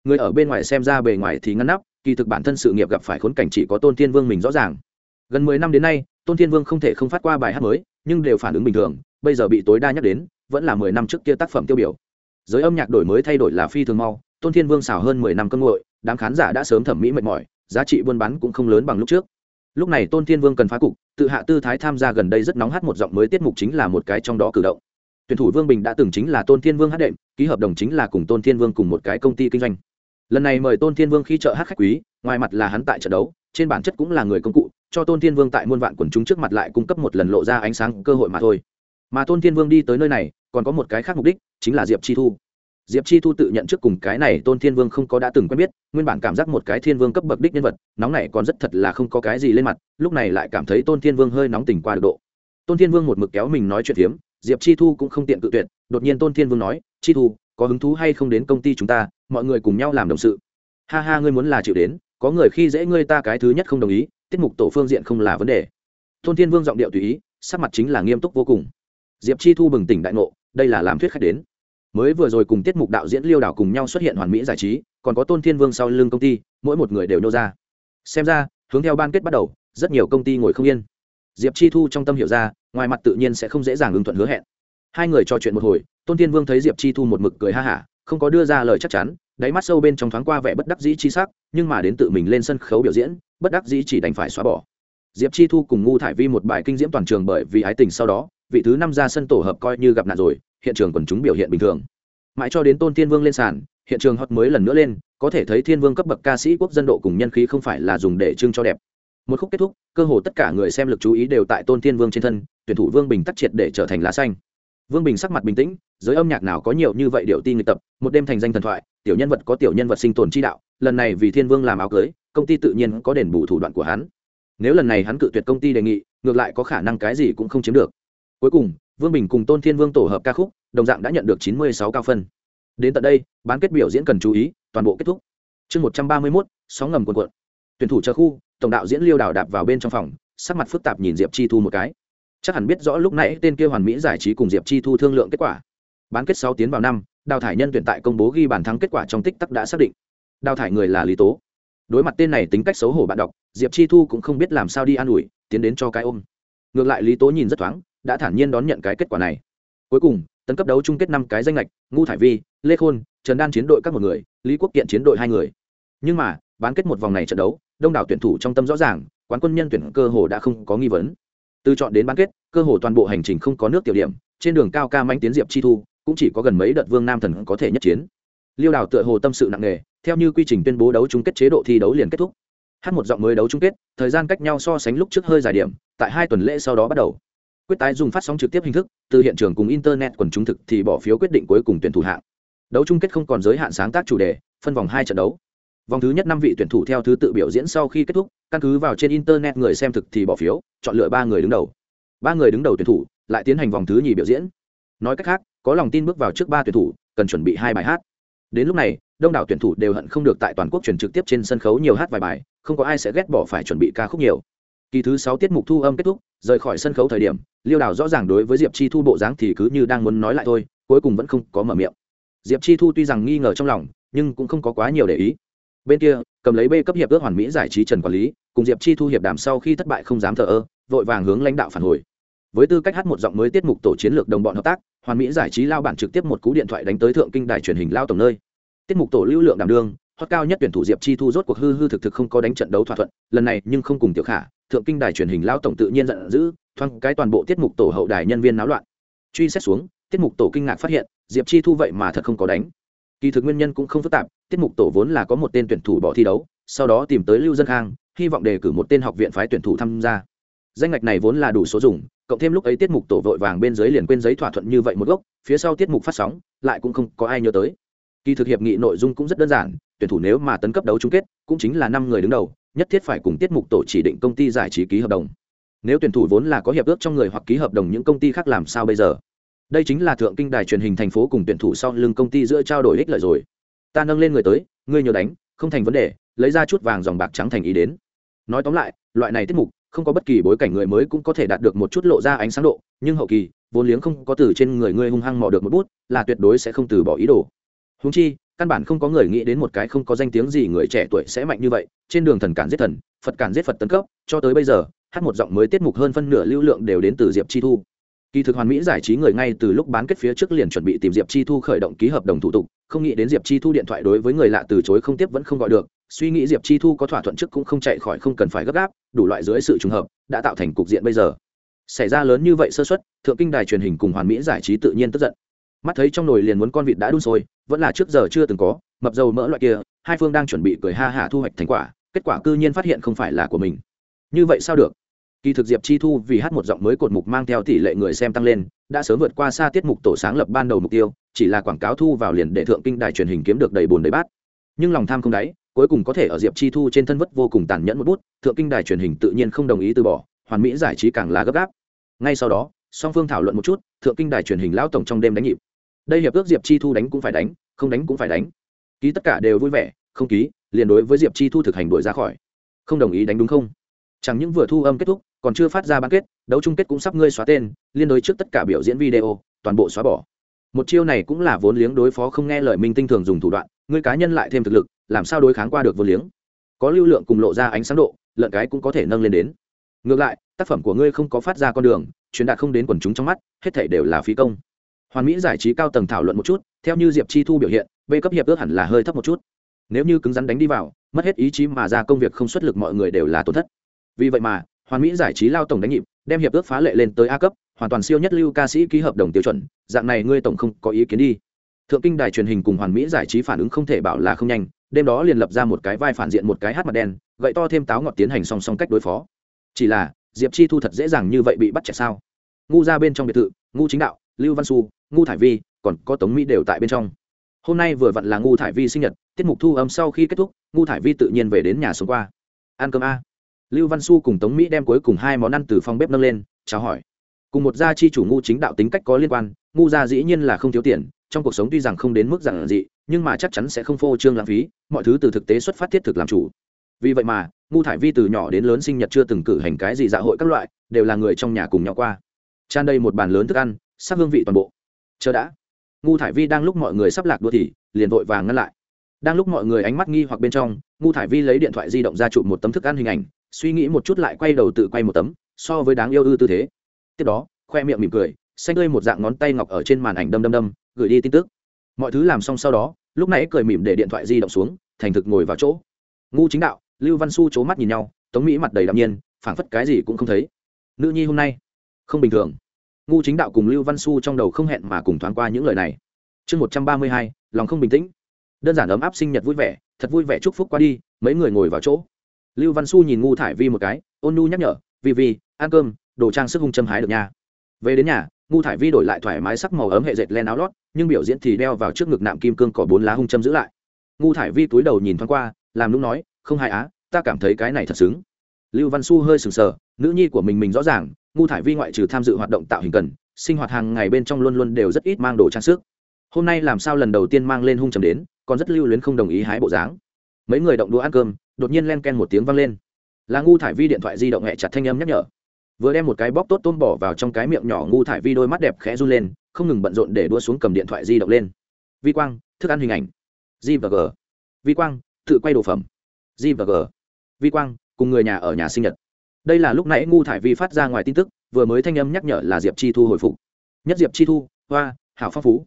Người ở bên ngoài xem ra bề ngoài thì ngăn nắp, kỳ thực bản thân sự nghiệp gặp phải khốn cảnh chỉ có tôn thiên vương mình rõ ràng. Gần mười năm đến nay, tôn thiên vương không thể không phát qua bài hát mới, nhưng đều phản ứng bình thường, bây giờ bị tối đa nhắc đến, vẫn là mười năm trước kia tác phẩm tiêu biểu. Giới âm nhạc đổi mới thay đổi là phi thường mau, tôn thiên vương xào hơn mười năm cân ngội đám khán giả đã sớm thẩm mỹ mệt mỏi giá trị buôn bán cũng không lớn bằng lúc trước. Lúc này tôn thiên vương cần phá cục, tự hạ tư thái tham gia gần đây rất nóng hát một giọng mới tiết mục chính là một cái trong đó cử động. Tuyển thủ vương bình đã từng chính là tôn thiên vương hát đệm, ký hợp đồng chính là cùng tôn thiên vương cùng một cái công ty kinh doanh. Lần này mời tôn thiên vương khi chợ hát khách quý, ngoài mặt là hắn tại trận đấu, trên bản chất cũng là người công cụ, cho tôn thiên vương tại muôn vạn quần chúng trước mặt lại cung cấp một lần lộ ra ánh sáng cơ hội mà thôi. Mà tôn thiên vương đi tới nơi này, còn có một cái khác mục đích, chính là diệp chi thu diệp chi thu tự nhận trước cùng cái này tôn thiên vương không có đã từng quen biết nguyên bản cảm giác một cái thiên vương cấp bậc đích nhân vật nóng này còn rất thật là không có cái gì lên mặt lúc này lại cảm thấy tôn thiên vương hơi nóng tình qua được độ. Tôn thiên vương một mực kéo mình nói chuyện hiếm, diệp chi thu cũng không tiện cự tuyệt đột nhiên tôn thiên vương nói chi thu có hứng thú hay không đến công ty chúng ta mọi người cùng nhau làm đồng sự. Ha ha ngươi muốn là chịu đến có người khi dễ ngươi ta cái thứ nhất không đồng ý tiết mục tổ phương diện không là vấn đề. Tôn thiên vương giọng điệu tùy ý sắc mặt chính là nghiêm túc vô cùng. Diệp chi thu bừng tỉnh đại ngộ đây là làm thuyết khách đến mới vừa rồi cùng tiết mục đạo diễn liêu đảo cùng nhau xuất hiện hoàn mỹ giải trí, còn có tôn thiên vương sau lưng công ty, mỗi một người đều nô ra. Xem ra, hướng theo ban kết bắt đầu, rất nhiều công ty ngồi không yên. Diệp chi thu trong tâm hiểu ra, ngoài mặt tự nhiên sẽ không dễ dàng ưng thuận hứa hẹn. Hai người trò chuyện một hồi, tôn thiên vương thấy diệp chi thu một mực cười ha hả, không có đưa ra lời chắc chắn, đáy mắt sâu bên trong thoáng qua vẻ bất đắc dĩ chi sắc, nhưng mà đến tự mình lên sân khấu biểu diễn, bất đắc dĩ chỉ đành phải xóa bỏ. Diệp chi thu cùng ngu thải vi một bài kinh diễm toàn trường bởi vì ái tình sau đó vị thứ năm ra sân tổ hợp coi như gặp nạn rồi, hiện trường quần chúng biểu hiện bình thường. Mãi cho đến tôn thiên vương lên sàn, hiện trường hot mới lần nữa lên, có thể thấy thiên vương cấp bậc ca sĩ quốc dân độ cùng nhân khí không phải là dùng để trưng cho đẹp. Một khúc kết thúc, cơ hồ tất cả người xem lực chú ý đều tại tôn thiên vương trên thân, tuyển thủ vương bình tắc triệt để trở thành lá xanh. Vương bình sắc mặt bình tĩnh, giới âm nhạc nào có nhiều như vậy điệu tin người tập, một đêm thành danh thần thoại, tiểu nhân vật có tiểu nhân vật sinh tồn chi đạo, lần này vì thiên vương làm áo cưới, công ty tự nhiên có đền bù thủ đoạn của hắn. Nếu lần này hắn cự tuyệt công ty đề nghị, ngược lại có khả năng cái gì cũng không chiếm được cuối cùng, vương bình cùng tôn thiên vương tổ hợp ca khúc, đồng dạng đã nhận được chín mươi sáu cao phân. Đến tận đây, bán kết biểu diễn cần chú ý, toàn bộ kết thúc. Chương một trăm ba mươi mốt, sóng ngầm cuộn cuộn. Tuyển thủ chờ khu, tổng đạo diễn liêu đào đạp vào bên trong phòng, sắc mặt phức tạp nhìn diệp chi thu một cái. Chắc hẳn biết rõ lúc nãy tên kia hoàn mỹ giải trí cùng diệp chi thu thương lượng kết quả. Bán kết sáu tiến vào năm, đào thải nhân tuyển tại công bố ghi bàn thắng kết quả trong tích tắc đã xác định. Đào thải người là lý tố. Đối mặt tên này tính cách xấu hổ bạn đọc, diệp chi thu cũng không biết làm sao đi an ủi, tiến đến cho cái ôm. Ngược lại lý tố nhìn rất thoáng đã thản nhiên đón nhận cái kết quả này. Cuối cùng, tấn cấp đấu chung kết năm cái danh lệch ngu thải vi, lê khôn, trần đan chiến đội các một người, lý quốc kiện chiến đội hai người. Nhưng mà, bán kết một vòng này trận đấu, đông đảo tuyển thủ trong tâm rõ ràng, quán quân nhân tuyển cơ hồ đã không có nghi vấn. Từ chọn đến bán kết, cơ hồ toàn bộ hành trình không có nước tiểu điểm, trên đường cao ca manh tiến diệp chi thu, cũng chỉ có gần mấy đợt vương nam thần có thể nhất chiến. Liêu đào tựa hồ tâm sự nặng nề, theo như quy trình tuyên bố đấu chung kết chế độ thi đấu liền kết thúc. Hát một giọng mới đấu chung kết, thời gian cách nhau so sánh lúc trước hơi dài điểm, tại hai tuần lễ sau đó bắt đầu quyết tái dùng phát sóng trực tiếp hình thức, từ hiện trường cùng internet quần chúng thực thì bỏ phiếu quyết định cuối cùng tuyển thủ hạng. Đấu chung kết không còn giới hạn sáng tác chủ đề, phân vòng hai trận đấu. Vòng thứ nhất năm vị tuyển thủ theo thứ tự biểu diễn sau khi kết thúc, căn cứ vào trên internet người xem thực thì bỏ phiếu, chọn lựa ba người đứng đầu. Ba người đứng đầu tuyển thủ lại tiến hành vòng thứ nhì biểu diễn. Nói cách khác, có lòng tin bước vào trước ba tuyển thủ, cần chuẩn bị hai bài hát. Đến lúc này, đông đảo tuyển thủ đều hận không được tại toàn quốc truyền trực tiếp trên sân khấu nhiều hát vài bài, không có ai sẽ ghét bỏ phải chuẩn bị ca khúc nhiều. Kỳ thứ sáu tiết mục thu âm kết thúc rời khỏi sân khấu thời điểm, liêu đào rõ ràng đối với diệp chi thu bộ dáng thì cứ như đang muốn nói lại thôi, cuối cùng vẫn không có mở miệng. Diệp chi thu tuy rằng nghi ngờ trong lòng, nhưng cũng không có quá nhiều để ý. Bên kia, cầm lấy b cấp hiệp ước hoàn mỹ giải trí trần quản lý, cùng diệp chi thu hiệp đàm sau khi thất bại không dám thờ ơ, vội vàng hướng lãnh đạo phản hồi. Với tư cách hát một giọng mới tiết mục tổ chiến lược đồng bọn hợp tác, hoàn mỹ giải trí lao bản trực tiếp một cú điện thoại đánh tới thượng kinh đài truyền hình lao tổng nơi. Tiết mục tổ lưu lượng đảm đương, hot cao nhất tuyển thủ diệp chi thu rốt cuộc hư hư thực thực không có đánh trận đấu thỏa thuận, lần này nhưng không cùng tiểu khả thượng kinh đài truyền hình lao tổng tự nhiên giận dữ, thoáng cái toàn bộ tiết mục tổ hậu đài nhân viên náo loạn. Truy xét xuống, tiết mục tổ kinh ngạc phát hiện, diệp chi thu vậy mà thật không có đánh. Kỳ thực nguyên nhân cũng không phức tạp, tiết mục tổ vốn là có một tên tuyển thủ bỏ thi đấu, sau đó tìm tới lưu dân khang, hy vọng đề cử một tên học viện phái tuyển thủ tham gia. Danh ngạch này vốn là đủ số dùng, cộng thêm lúc ấy tiết mục tổ vội vàng bên dưới liền quên giấy thỏa thuận như vậy một gốc, phía sau tiết mục phát sóng, lại cũng không có ai nhớ tới. Kỳ thực hiệp nghị nội dung cũng rất đơn giản, tuyển thủ nếu mà tấn cấp đấu chung kết, cũng chính là năm người đứng đầu nhất thiết phải cùng tiết mục tổ chỉ định công ty giải trí ký hợp đồng. Nếu tuyển thủ vốn là có hiệp ước trong người hoặc ký hợp đồng những công ty khác làm sao bây giờ? Đây chính là thượng kinh đài truyền hình thành phố cùng tuyển thủ sau lưng công ty giữa trao đổi ích lợi rồi. Ta nâng lên người tới, ngươi nhớ đánh, không thành vấn đề, lấy ra chút vàng dòng bạc trắng thành ý đến. Nói tóm lại, loại này tiết mục, không có bất kỳ bối cảnh người mới cũng có thể đạt được một chút lộ ra ánh sáng độ, nhưng hậu kỳ, vốn liếng không có từ trên người ngươi hung hăng mò được một bút, là tuyệt đối sẽ không từ bỏ ý đồ. Húng chi căn bản không có người nghĩ đến một cái không có danh tiếng gì người trẻ tuổi sẽ mạnh như vậy, trên đường thần cản giết thần, phật cản giết phật tấn cấp, cho tới bây giờ, hát một giọng mới tiết mục hơn phân nửa lưu lượng đều đến từ diệp chi thu. Kỳ thực hoàn mỹ giải trí người ngay từ lúc bán kết phía trước liền chuẩn bị tìm diệp chi thu khởi động ký hợp đồng thủ tục, không nghĩ đến diệp chi thu điện thoại đối với người lạ từ chối không tiếp vẫn không gọi được, suy nghĩ diệp chi thu có thỏa thuận trước cũng không chạy khỏi không cần phải gấp gáp, đủ loại dưới sự trùng hợp, đã tạo thành cục diện bây giờ. Xảy ra lớn như vậy sơ xuất thượng kinh đài truyền hình cùng hoàn mỹ giải trí tự nhiên tức giận mắt thấy trong nồi liền muốn con vịt đã đun sôi, vẫn là trước giờ chưa từng có, mập dầu mỡ loại kia, hai phương đang chuẩn bị cười ha hả thu hoạch thành quả, kết quả cư nhiên phát hiện không phải là của mình. Như vậy sao được? Kỳ thực diệp chi thu vì hát một giọng mới cột mục mang theo tỷ lệ người xem tăng lên, đã sớm vượt qua xa tiết mục tổ sáng lập ban đầu mục tiêu, chỉ là quảng cáo thu vào liền để thượng kinh đài truyền hình kiếm được đầy bồn đầy bát. Nhưng lòng tham không đáy, cuối cùng có thể ở diệp chi thu trên thân vất vô cùng tàn nhẫn một bút, thượng kinh đài truyền hình tự nhiên không đồng ý từ bỏ, hoàn mỹ giải trí càng là gấp gáp. Ngay sau đó, song phương thảo luận một chút, thượng kinh đài truyền hình lão tổng trong đêm đánh nhịp đây hiệp ước diệp chi thu đánh cũng phải đánh, không đánh cũng phải đánh. Ký tất cả đều vui vẻ, không ký, liền đối với diệp chi thu thực hành đuổi ra khỏi. Không đồng ý đánh đúng không? Chẳng những vừa thu âm kết thúc, còn chưa phát ra bán kết, đấu chung kết cũng sắp ngươi xóa tên, liên đối trước tất cả biểu diễn video, toàn bộ xóa bỏ. Một chiêu này cũng là vốn liếng đối phó không nghe lời minh tinh thường dùng thủ đoạn, ngươi cá nhân lại thêm thực lực, làm sao đối kháng qua được vốn liếng? Có lưu lượng cùng lộ ra ánh sáng độ lợn cái cũng có thể nâng lên đến. Ngược lại, tác phẩm của ngươi không có phát ra con đường, truyền đạt không đến quần chúng trong mắt, hết thể đều là phí công hoàn mỹ giải trí cao tầng thảo luận một chút, theo như diệp chi thu biểu hiện, b cấp hiệp ước hẳn là hơi thấp một chút. Nếu như cứng rắn đánh đi vào, mất hết ý chí mà ra công việc không xuất lực mọi người đều là tổn thất. Vì vậy mà, hoàn mỹ giải trí lao tổng đánh nhịp, đem hiệp ước phá lệ lên tới a cấp, hoàn toàn siêu nhất lưu ca sĩ ký hợp đồng tiêu chuẩn, dạng này ngươi tổng không có ý kiến đi. Thượng kinh đài truyền hình cùng hoàn mỹ giải trí phản ứng không thể bảo là không nhanh, đêm đó liền lập ra một cái vai phản diện một cái hát mặt đen, gậy to thêm táo ngọt tiến hành song song cách đối phó. Chỉ là, diệp chi thu thật dễ dàng như vậy bị bắt trẻ sao? Ngu ra bên trong biệt thự, ngu chính đạo, lưu văn su ngu thải vi, còn có tống mỹ đều tại bên trong. Hôm nay vừa vặn là ngu thải vi sinh nhật, tiết mục thu âm sau khi kết thúc, ngu thải vi tự nhiên về đến nhà sống qua. Ăn cơm a. Lưu văn su cùng tống mỹ đem cuối cùng hai món ăn từ phòng bếp nâng lên, chào hỏi. Cùng một gia chi chủ ngu chính đạo tính cách có liên quan, ngu gia dĩ nhiên là không thiếu tiền, trong cuộc sống tuy rằng không đến mức giản dị, nhưng mà chắc chắn sẽ không phô trương lãng phí, mọi thứ từ thực tế xuất phát thiết thực làm chủ. Vì vậy mà, ngu thải vi từ nhỏ đến lớn sinh nhật chưa từng cử hành cái gì dạ hội các loại, đều là người trong nhà cùng nhau qua. Tràn đầy một bàn lớn thức ăn, sắc hương vị toàn bộ chờ đã. Ngu thải vi đang lúc mọi người sắp lạc đua thì liền vội vàng ngăn lại. Đang lúc mọi người ánh mắt nghi hoặc bên trong, ngu thải vi lấy điện thoại di động ra chụp một tấm thức ăn hình ảnh, suy nghĩ một chút lại quay đầu tự quay một tấm, so với đáng yêu ư tư thế. Tiếp đó, khoe miệng mỉm cười, xanh tươi một dạng ngón tay ngọc ở trên màn ảnh đâm đâm đâm, gửi đi tin tức. Mọi thứ làm xong sau đó, lúc nãy cười mỉm để điện thoại di động xuống, thành thực ngồi vào chỗ. Ngu chính đạo, lưu văn su c mắt nhìn nhau, tống mỹ mặt đầy đạm nhiên, phảng phất cái gì cũng không thấy. Nữ nhi hôm nay, không bình thường ngu chính đạo cùng lưu văn su trong đầu không hẹn mà cùng thoáng qua những lời này. Chương một trăm ba mươi hai lòng không bình tĩnh. Đơn giản ấm áp sinh nhật vui vẻ thật vui vẻ chúc phúc qua đi mấy người ngồi vào chỗ. Lưu văn su nhìn ngu thải vi một cái ôn nu nhắc nhở vì vì, ăn cơm đồ trang sức hung châm hái được nha. Về đến nhà ngu thải vi đổi lại thoải mái sắc màu ấm hệ dệt len áo lót nhưng biểu diễn thì đeo vào trước ngực nạm kim cương cỏ bốn lá hung châm giữ lại. Ngu thải vi túi đầu nhìn thoáng qua làm lúc nói không hại á ta cảm thấy cái này thật xứng. Lưu văn su hơi sừng sờ nữ nhi của mình mình rõ ràng ngu thải vi ngoại trừ tham dự hoạt động tạo hình cần, sinh hoạt hàng ngày bên trong luôn luôn đều rất ít mang đồ trang sức. Hôm nay làm sao lần đầu tiên mang lên hung trầm đến, còn rất lưu luyến không đồng ý hái bộ dáng. Mấy người động đũa ăn cơm, đột nhiên len ken một tiếng vang lên. Là ngu thải vi điện thoại di động hẹ chặt thanh âm nhắc nhở. Vừa đem một cái bóc tốt tôm bỏ vào trong cái miệng nhỏ, ngu thải vi đôi mắt đẹp khẽ run lên, không ngừng bận rộn để đua xuống cầm điện thoại di động lên. Vi quang, thức ăn hình ảnh. G và g. Vi quang, tự quay đồ phẩm. G và g. Vi quang, cùng người nhà ở nhà sinh nhật đây là lúc nãy ngu thải vi phát ra ngoài tin tức, vừa mới thanh âm nhắc nhở là diệp chi thu hồi phục. Nhất diệp chi thu, hoa, hảo phong phú.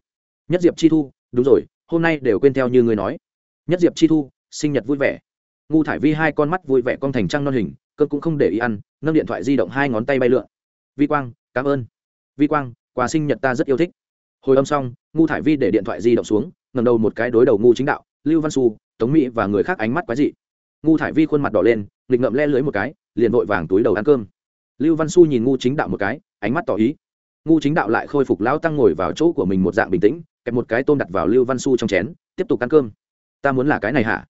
Nhất diệp chi thu, đúng rồi, hôm nay đều quên theo như người nói. Nhất diệp chi thu, sinh nhật vui vẻ. Ngu thải vi hai con mắt vui vẻ con thành trăng non hình, cơn cũng không để ý ăn, nâng điện thoại di động hai ngón tay bay lượn. Vi quang, cảm ơn. Vi quang, quà sinh nhật ta rất yêu thích. Hồi âm xong, ngu thải vi để điện thoại di động xuống ngầm đầu một cái đối đầu ngu chính đạo, lưu văn su tống mỹ và người khác ánh mắt quái dị. Ngu thải vi khuôn mặt đỏ lên, nghịch ngậm le lưới một cái liền vội vàng túi đầu ăn cơm. Lưu văn su nhìn ngu chính đạo một cái, ánh mắt tỏ ý. Ngu chính đạo lại khôi phục lão tăng ngồi vào chỗ của mình một dạng bình tĩnh, kẹp một cái tôm đặt vào lưu văn su trong chén, tiếp tục ăn cơm. Ta muốn là cái này hả?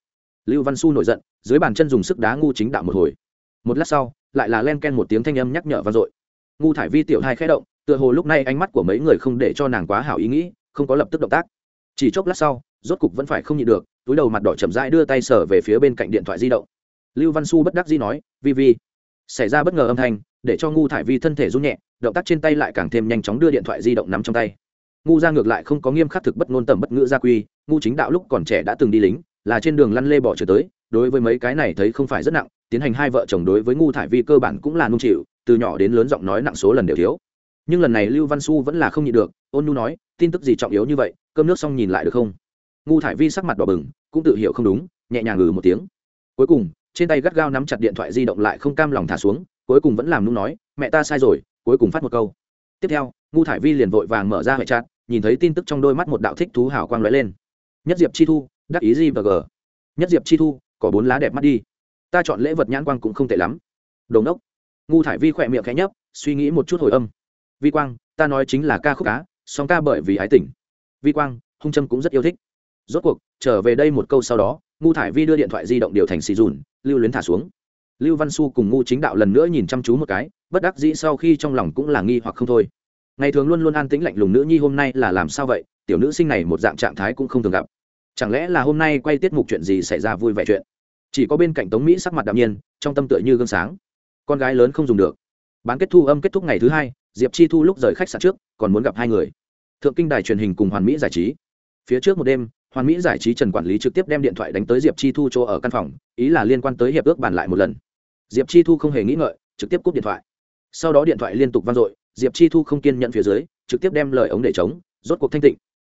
Lưu văn su nổi giận, dưới bàn chân dùng sức đá ngu chính đạo một hồi. Một lát sau, lại là len ken một tiếng thanh âm nhắc nhở vang dội. Ngu thải vi tiểu hai khẽ động, tựa hồ lúc này ánh mắt của mấy người không để cho nàng quá hảo ý nghĩ, không có lập tức động tác. Chỉ chốc lát sau, rốt cục vẫn phải không nhịn được, túi đầu mặt đỏ chậm rãi đưa tay sở về phía bên cạnh điện thoại di động lưu văn su bất đắc dĩ nói, vi vi. Xảy ra bất ngờ âm thanh, để cho ngu thải vi thân thể run nhẹ, động tác trên tay lại càng thêm nhanh chóng đưa điện thoại di động nắm trong tay. Ngu ra ngược lại không có nghiêm khắc thực bất ngôn tầm bất ngữ gia quy, ngu chính đạo lúc còn trẻ đã từng đi lính, là trên đường lăn lê bỏ trở tới, đối với mấy cái này thấy không phải rất nặng, tiến hành hai vợ chồng đối với ngu thải vi cơ bản cũng là nung chịu, từ nhỏ đến lớn giọng nói nặng số lần đều thiếu. Nhưng lần này lưu văn su vẫn là không nhịn được, ôn nu nói, tin tức gì trọng yếu như vậy, cơm nước xong nhìn lại được không? Ngu thải vi sắc mặt đỏ bừng, cũng tự hiểu không đúng, nhẹ nhàng ngừ một tiếng. Cuối cùng trên tay gắt gao nắm chặt điện thoại di động lại không cam lòng thả xuống, cuối cùng vẫn làm nung nói, mẹ ta sai rồi, cuối cùng phát một câu. Tiếp theo, ngu thải vi liền vội vàng mở ra hệ chat, nhìn thấy tin tức trong đôi mắt một đạo thích thú hào quang lóe lên. Nhất diệp chi thu, đắc ý gì và g. Nhất diệp chi thu, có bốn lá đẹp mắt đi. Ta chọn lễ vật nhãn quang cũng không tệ lắm. Đồn đốc. Ngu thải vi khỏe miệng khẽ nhấp, suy nghĩ một chút hồi âm. Vi quang, ta nói chính là ca khúc cá, song ca bởi vì ái tỉnh vi quang, hung trâm cũng rất yêu thích. Rốt cuộc, trở về đây một câu sau đó, ngu thải vi đưa điện thoại di động điều thành xì dùn lưu luyến thả xuống. Lưu văn su cùng ngu chính đạo lần nữa nhìn chăm chú một cái, bất đắc dĩ sau khi trong lòng cũng là nghi hoặc không thôi. Ngày thường luôn luôn an tĩnh lạnh lùng nữ nhi hôm nay là làm sao vậy, tiểu nữ sinh này một dạng trạng thái cũng không thường gặp. Chẳng lẽ là hôm nay quay tiết mục chuyện gì xảy ra vui vẻ chuyện? Chỉ có bên cạnh tống mỹ sắc mặt đạm nhiên, trong tâm tựa như gương sáng. Con gái lớn không dùng được. Bán kết thu âm kết thúc ngày thứ hai, diệp chi thu lúc rời khách sạn trước, còn muốn gặp hai người. Thượng kinh đài truyền hình cùng hoàn mỹ giải trí. Phía trước một đêm hoàn mỹ giải trí trần quản lý trực tiếp đem điện thoại đánh tới diệp chi thu chỗ ở căn phòng, ý là liên quan tới hiệp ước bàn lại một lần. Diệp chi thu không hề nghĩ ngợi, trực tiếp cúp điện thoại. Sau đó điện thoại liên tục vang dội, diệp chi thu không kiên nhận phía dưới, trực tiếp đem lời ống để chống, rốt cuộc thanh tịnh.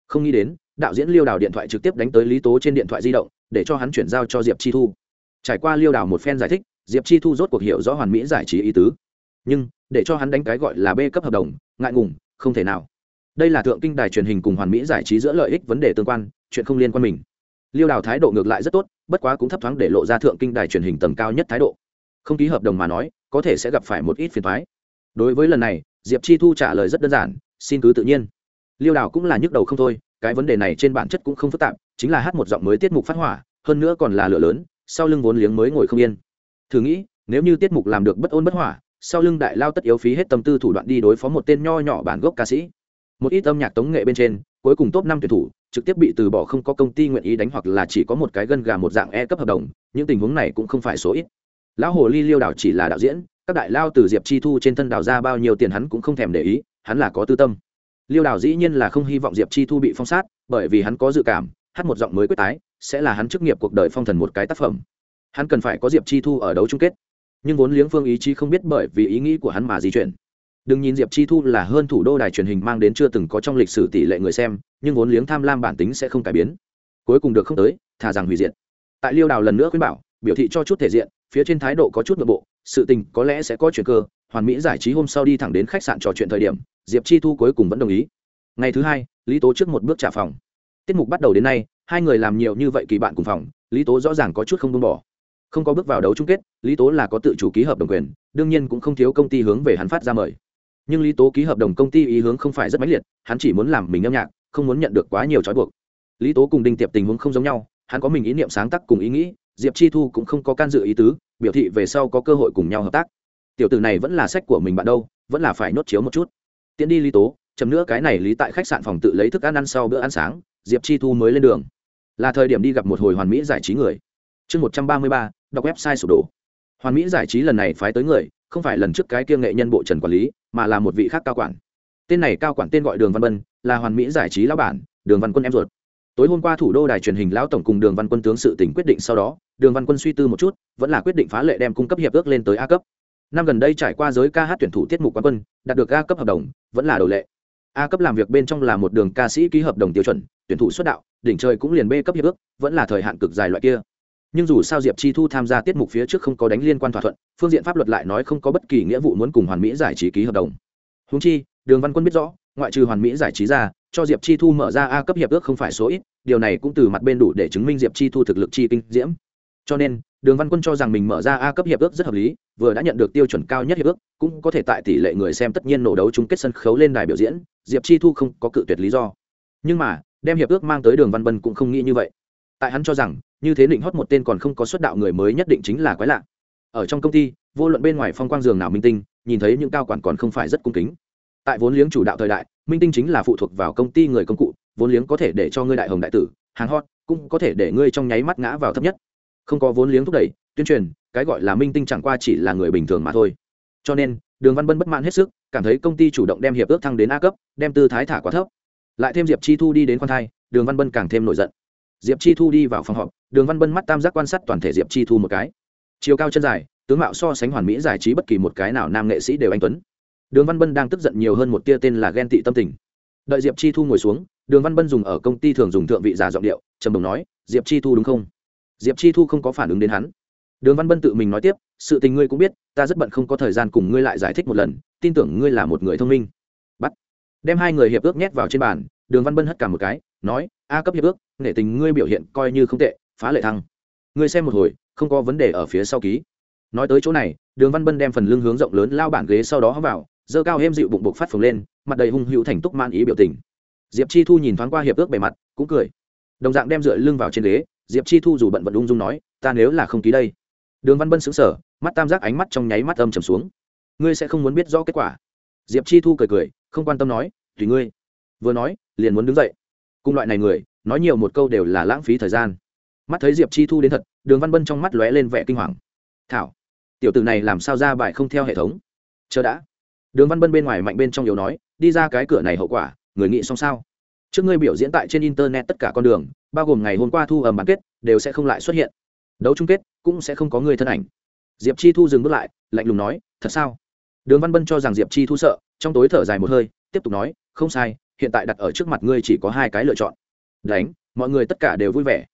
Không nghĩ đến, đạo diễn liêu đào điện thoại trực tiếp đánh tới lý tố trên điện thoại di động, để cho hắn chuyển giao cho diệp chi thu. Trải qua liêu đào một phen giải thích, diệp chi thu rốt cuộc hiểu rõ hoàn mỹ giải trí ý tứ. Nhưng, để cho hắn đánh cái gọi là b cấp hợp đồng, ngại ngùng, không thể nào. Đây là thượng kinh đài truyền hình cùng hoàn mỹ giải trí giữa lợi ích vấn đề tương quan chuyện không liên quan mình. Liêu đào thái độ ngược lại rất tốt, bất quá cũng thấp thoáng để lộ ra thượng kinh đài truyền hình tầng cao nhất thái độ. Không ký hợp đồng mà nói, có thể sẽ gặp phải một ít phiền thoái đối với lần này, diệp chi thu trả lời rất đơn giản, xin cứ tự nhiên. Liêu đào cũng là nhức đầu không thôi, cái vấn đề này trên bản chất cũng không phức tạp, chính là hát một giọng mới tiết mục phát hỏa, hơn nữa còn là lửa lớn, sau lưng vốn liếng mới ngồi không yên. Thử nghĩ, nếu như tiết mục làm được bất ôn bất hỏa, sau lưng đại lao tất yếu phí hết tâm tư thủ đoạn đi đối phó một tên nho nhỏ bản gốc ca sĩ. Một ít âm nhạc tống nghệ bên trên, cuối cùng top năm tuyển thủ trực tiếp bị từ bỏ không có công ty nguyện ý đánh hoặc là chỉ có một cái gân gà một dạng e cấp hợp đồng, những tình huống này cũng không phải số ít. Lão hồ ly liêu đảo chỉ là đạo diễn, các đại lao từ diệp chi thu trên thân đảo ra bao nhiêu tiền hắn cũng không thèm để ý, hắn là có tư tâm. Liêu đảo dĩ nhiên là không hy vọng diệp chi thu bị phong sát, bởi vì hắn có dự cảm, hát một giọng mới quyết tái, sẽ là hắn chức nghiệp cuộc đời phong thần một cái tác phẩm. Hắn cần phải có diệp chi thu ở đấu chung kết. Nhưng vốn liếng phương ý chí không biết bởi vì ý nghĩ của hắn mà di chuyển đừng nhìn diệp chi thu là hơn thủ đô đài truyền hình mang đến chưa từng có trong lịch sử tỷ lệ người xem, nhưng vốn liếng tham lam bản tính sẽ không cải biến. Cuối cùng được không tới thà rằng hủy diệt. Tại liêu đào lần nữa khuyên bảo, biểu thị cho chút thể diện, phía trên thái độ có chút nội bộ, sự tình có lẽ sẽ có chuyện cơ, hoàn mỹ giải trí hôm sau đi thẳng đến khách sạn trò chuyện thời điểm, diệp chi thu cuối cùng vẫn đồng ý. Ngày thứ hai, lý tố trước một bước trả phòng. Tiết mục bắt đầu đến nay, hai người làm nhiều như vậy kỳ bạn cùng phòng, lý tố rõ ràng có chút không buông bỏ. Không có bước vào đấu chung kết, lý tố là có tự chủ ký hợp đồng quyền, đương nhiên cũng không thiếu công ty hướng về hắn phát ra mời nhưng lý tố ký hợp đồng công ty ý hướng không phải rất mãnh liệt, hắn chỉ muốn làm mình âm nhạc, không muốn nhận được quá nhiều trói buộc. Lý tố cùng đinh tiệp tình huống không giống nhau, hắn có mình ý niệm sáng tác cùng ý nghĩ, diệp chi thu cũng không có can dự ý tứ, biểu thị về sau có cơ hội cùng nhau hợp tác. Tiểu tử này vẫn là sách của mình bạn đâu, vẫn là phải nốt chiếu một chút. Tiễn đi lý tố chấm nữa cái này lý tại khách sạn phòng tự lấy thức ăn ăn sau bữa ăn sáng, diệp chi thu mới lên đường. Là thời điểm đi gặp một hồi hoàn mỹ giải trí người. Chương một trăm ba mươi ba, đọc website sụp đổ. Hoàn mỹ giải trí lần này phái tới người, không phải lần trước cái kiêng nghệ nhân bộ trần quản lý mà là một vị khác cao quản. Tên này cao quản tên gọi đường văn bân, là hoàn mỹ giải trí lão bản, đường văn quân em ruột. Tối hôm qua thủ đô đài truyền hình lão tổng cùng đường văn quân tướng sự tỉnh quyết định sau đó, đường văn quân suy tư một chút, vẫn là quyết định phá lệ đem cung cấp hiệp ước lên tới a cấp. Năm gần đây trải qua giới ca hát tuyển thủ tiết mục quán quân, đạt được a cấp hợp đồng, vẫn là đầu lệ. A cấp làm việc bên trong là một đường ca sĩ ký hợp đồng tiêu chuẩn, tuyển thủ xuất đạo, đỉnh trời cũng liền b cấp hiệp ước, vẫn là thời hạn cực dài loại kia nhưng dù sao diệp chi thu tham gia tiết mục phía trước không có đánh liên quan thỏa thuận, phương diện pháp luật lại nói không có bất kỳ nghĩa vụ muốn cùng hoàn mỹ giải trí ký hợp đồng. Húng chi, đường văn quân biết rõ, ngoại trừ hoàn mỹ giải trí ra, cho diệp chi thu mở ra a cấp hiệp ước không phải số ít, điều này cũng từ mặt bên đủ để chứng minh diệp chi thu thực lực chi kinh diễm. Cho nên, đường văn quân cho rằng mình mở ra a cấp hiệp ước rất hợp lý, vừa đã nhận được tiêu chuẩn cao nhất hiệp ước, cũng có thể tại tỷ lệ người xem tất nhiên nổ đấu chung kết sân khấu lên đài biểu diễn, diệp chi thu không có cự tuyệt lý do. Nhưng mà, đem hiệp ước mang tới đường văn bân cũng không nghĩ như vậy. Tại hắn cho rằng như thế định hót một tên còn không có xuất đạo người mới nhất định chính là quái lạ. Ở trong công ty, vô luận bên ngoài phong quang giường nào minh tinh, nhìn thấy những cao quản còn không phải rất cung kính. Tại vốn liếng chủ đạo thời đại, minh tinh chính là phụ thuộc vào công ty người công cụ, vốn liếng có thể để cho ngươi đại hồng đại tử, hàng hot cũng có thể để ngươi trong nháy mắt ngã vào thấp nhất. Không có vốn liếng thúc đẩy, tuyên truyền, cái gọi là minh tinh chẳng qua chỉ là người bình thường mà thôi. Cho nên, đường văn bân bất mãn hết sức, cảm thấy công ty chủ động đem hiệp ước thăng đến a cấp, đem tư thái thả quá thấp. Lại thêm diệp chi thu đi đến khoan thai, đường văn bân càng thêm nổi giận diệp chi thu đi vào phòng họp, đường văn bân mắt tam giác quan sát toàn thể diệp chi thu một cái. Chiều cao chân dài, tướng mạo so sánh hoàn mỹ giải trí bất kỳ một cái nào nam nghệ sĩ đều anh tuấn. Đường văn bân đang tức giận nhiều hơn một tia tên là ghen tị tâm tình. Đợi diệp chi thu ngồi xuống, đường văn bân dùng ở công ty thường dùng thượng vị giả giọng điệu, trầm đồng nói, diệp chi thu đúng không? Diệp chi thu không có phản ứng đến hắn. Đường văn bân tự mình nói tiếp, sự tình ngươi cũng biết, ta rất bận không có thời gian cùng ngươi lại giải thích một lần, tin tưởng ngươi là một người thông minh. Bắt. Đem hai người hiệp ước nhét vào trên bàn, đường văn bân hất cả một cái, nói a cấp hiệp ước nể tình ngươi biểu hiện coi như không tệ, phá lệ thăng. Ngươi xem một hồi, không có vấn đề ở phía sau ký. Nói tới chỗ này, đường văn bân đem phần lưng hướng rộng lớn lao bản ghế sau đó vào dơ cao êm dịu bụng bục phát phồng lên, mặt đầy hung hữu thành túc man ý biểu tình. Diệp chi thu nhìn thoáng qua hiệp ước bề mặt, cũng cười. Đồng dạng đem dựa lưng vào trên ghế, diệp chi thu dù bận vận ung dung nói, ta nếu là không ký đây. Đường văn bân xứng sở mắt tam giác ánh mắt trong nháy mắt âm trầm xuống. Ngươi sẽ không muốn biết rõ kết quả. Diệp chi thu cười cười, không quan tâm nói, tùy ngươi. Vừa nói, liền muốn đứng dậy cùng loại này người, nói nhiều một câu đều là lãng phí thời gian. Mắt thấy diệp chi thu đến thật, đường văn bân trong mắt lóe lên vẻ kinh hoàng. Thảo, tiểu tử này làm sao ra bài không theo hệ thống? Chờ đã. Đường văn bân bên ngoài mạnh bên trong yếu nói, đi ra cái cửa này hậu quả, người nghĩ xong sao? Trước ngươi biểu diễn tại trên internet tất cả con đường, bao gồm ngày hôm qua thu ầm bán kết, đều sẽ không lại xuất hiện. Đấu chung kết, cũng sẽ không có người thân ảnh. Diệp chi thu dừng bước lại, lạnh lùng nói, thật sao? Đường văn bân cho rằng diệp chi thu sợ, trong tối thở dài một hơi, tiếp tục nói, không sai hiện tại đặt ở trước mặt ngươi chỉ có hai cái lựa chọn. Đánh, mọi người tất cả đều vui vẻ.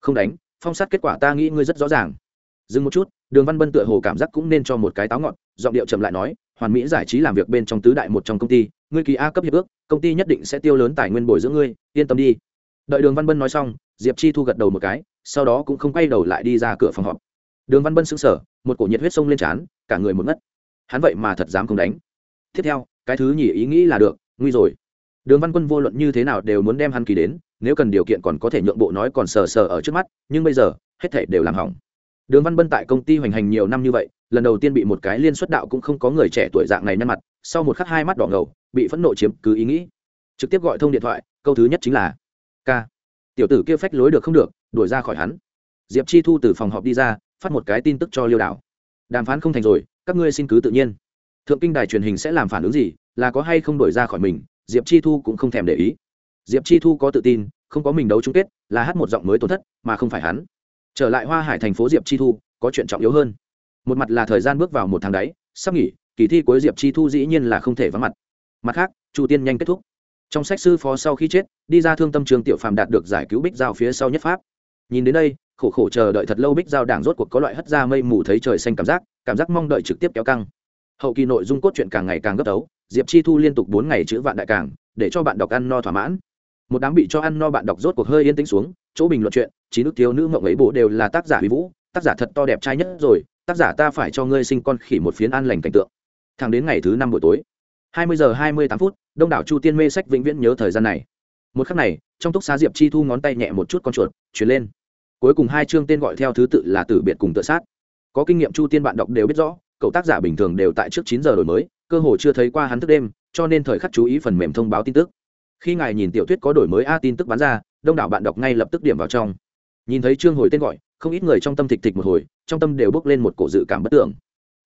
Không đánh, phong sát kết quả ta nghĩ ngươi rất rõ ràng. Dừng một chút, đường văn bân tựa hồ cảm giác cũng nên cho một cái táo ngọn, giọng điệu trầm lại nói, hoàn mỹ giải trí làm việc bên trong tứ đại một trong công ty, ngươi kỳ a cấp hiệp ước, công ty nhất định sẽ tiêu lớn tài nguyên bồi dưỡng ngươi, yên tâm đi. Đợi đường văn bân nói xong, diệp chi thu gật đầu một cái, sau đó cũng không quay đầu lại đi ra cửa phòng họp. Đường văn bân sững sở một cổ nhiệt huyết sông lên trán, cả người một ngất. Hắn vậy mà thật dám không đánh. Tiếp theo, cái thứ nhỉ ý nghĩ là được, nguy rồi đường văn quân vô luận như thế nào đều muốn đem hắn kỳ đến, nếu cần điều kiện còn có thể nhượng bộ nói còn sờ sờ ở trước mắt, nhưng bây giờ, hết thể đều làm hỏng. Đường văn bân tại công ty hoành hành nhiều năm như vậy, lần đầu tiên bị một cái liên xuất đạo cũng không có người trẻ tuổi dạng này nhăn mặt, sau một khắc hai mắt đỏ ngầu, bị phẫn nộ chiếm cứ ý nghĩ. Trực tiếp gọi thông điện thoại, câu thứ nhất chính là, k. Tiểu tử kia phách lối được không được, đuổi ra khỏi hắn. Diệp chi thu từ phòng họp đi ra, phát một cái tin tức cho liêu đảo. Đàm phán không thành rồi, các ngươi xin cứ tự nhiên. Thượng kinh đài truyền hình sẽ làm phản ứng gì, là có hay không đổi ra khỏi mình diệp chi thu cũng không thèm để ý. Diệp chi thu có tự tin, không có mình đấu chung kết, là hát một giọng mới tổn thất, mà không phải hắn. Trở lại hoa hải thành phố diệp chi thu, có chuyện trọng yếu hơn. Một mặt là thời gian bước vào một tháng đáy sắp nghỉ, kỳ thi cuối diệp chi thu dĩ nhiên là không thể vắng mặt. Mặt khác, chu tiên nhanh kết thúc. Trong sách sư phó sau khi chết, đi ra thương tâm trường tiểu phàm đạt được giải cứu bích giao phía sau nhất pháp. Nhìn đến đây, khổ khổ chờ đợi thật lâu bích giao đảng rốt cuộc có loại hất ra mây mù thấy trời xanh cảm giác cảm giác mong đợi trực tiếp kéo căng hậu kỳ nội dung cốt truyện càng ngày càng gấp tấu diệp chi thu liên tục bốn ngày chữ vạn đại càng, để cho bạn đọc ăn no thỏa mãn. Một đám bị cho ăn no bạn đọc rốt cuộc hơi yên tĩnh xuống, chỗ bình luận chuyện chín nước thiếu nữ mộng ấy bộ đều là tác giả huy vũ, tác giả thật to đẹp trai nhất rồi, tác giả ta phải cho ngươi sinh con khỉ một phiến an lành cảnh tượng. Thẳng đến ngày thứ năm buổi tối, hai mươi giờ hai mươi tám phút, đông đảo chu tiên mê sách vĩnh viễn nhớ thời gian này. Một khắc này, trong túc xá diệp chi thu ngón tay nhẹ một chút con chuột chuyển lên. Cuối cùng hai chương tên gọi theo thứ tự là tử biệt cùng tự sát. Có kinh nghiệm chu tiên bạn đọc đều biết rõ cậu tác giả bình thường đều tại trước chín giờ đổi mới, cơ hồ chưa thấy qua hắn thức đêm, cho nên thời khắc chú ý phần mềm thông báo tin tức. Khi ngài nhìn tiểu thuyết có đổi mới a tin tức bán ra, đông đảo bạn đọc ngay lập tức điểm vào trong. Nhìn thấy chương hồi tên gọi, không ít người trong tâm thịch thịch một hồi, trong tâm đều bước lên một cổ dự cảm bất tưởng.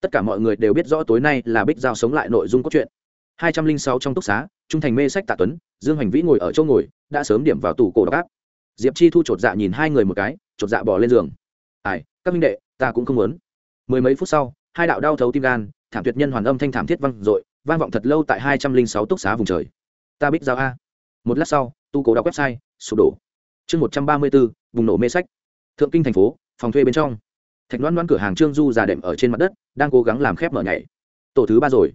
Tất cả mọi người đều biết rõ tối nay là bích giao sống lại nội dung cốt truyện. Hai trăm linh sáu trong túc xá, trung thành mê sách tạ tuấn, dương hành vĩ ngồi ở chỗ ngồi, đã sớm điểm vào tủ cổ đọc áp diệp chi thu chột dạ nhìn hai người một cái, chột dạ bỏ lên giường. Ai, các minh đệ, ta cũng không muốn. Mười mấy phút sau hai đạo đau thấu tim gan, thảm tuyệt nhân hoàn âm thanh thảm thiết vang dội, vang vọng thật lâu tại hai trăm linh sáu túc xá vùng trời. Ta bích giao a. Một lát sau, tu cố đọc website, sụp đổ. Chương một trăm ba mươi bốn vùng nổ mê sách. Thượng kinh thành phố, phòng thuê bên trong. Thạch đoán đoán cửa hàng trương du già đệm ở trên mặt đất, đang cố gắng làm khép mở nhảy. Tổ thứ ba rồi.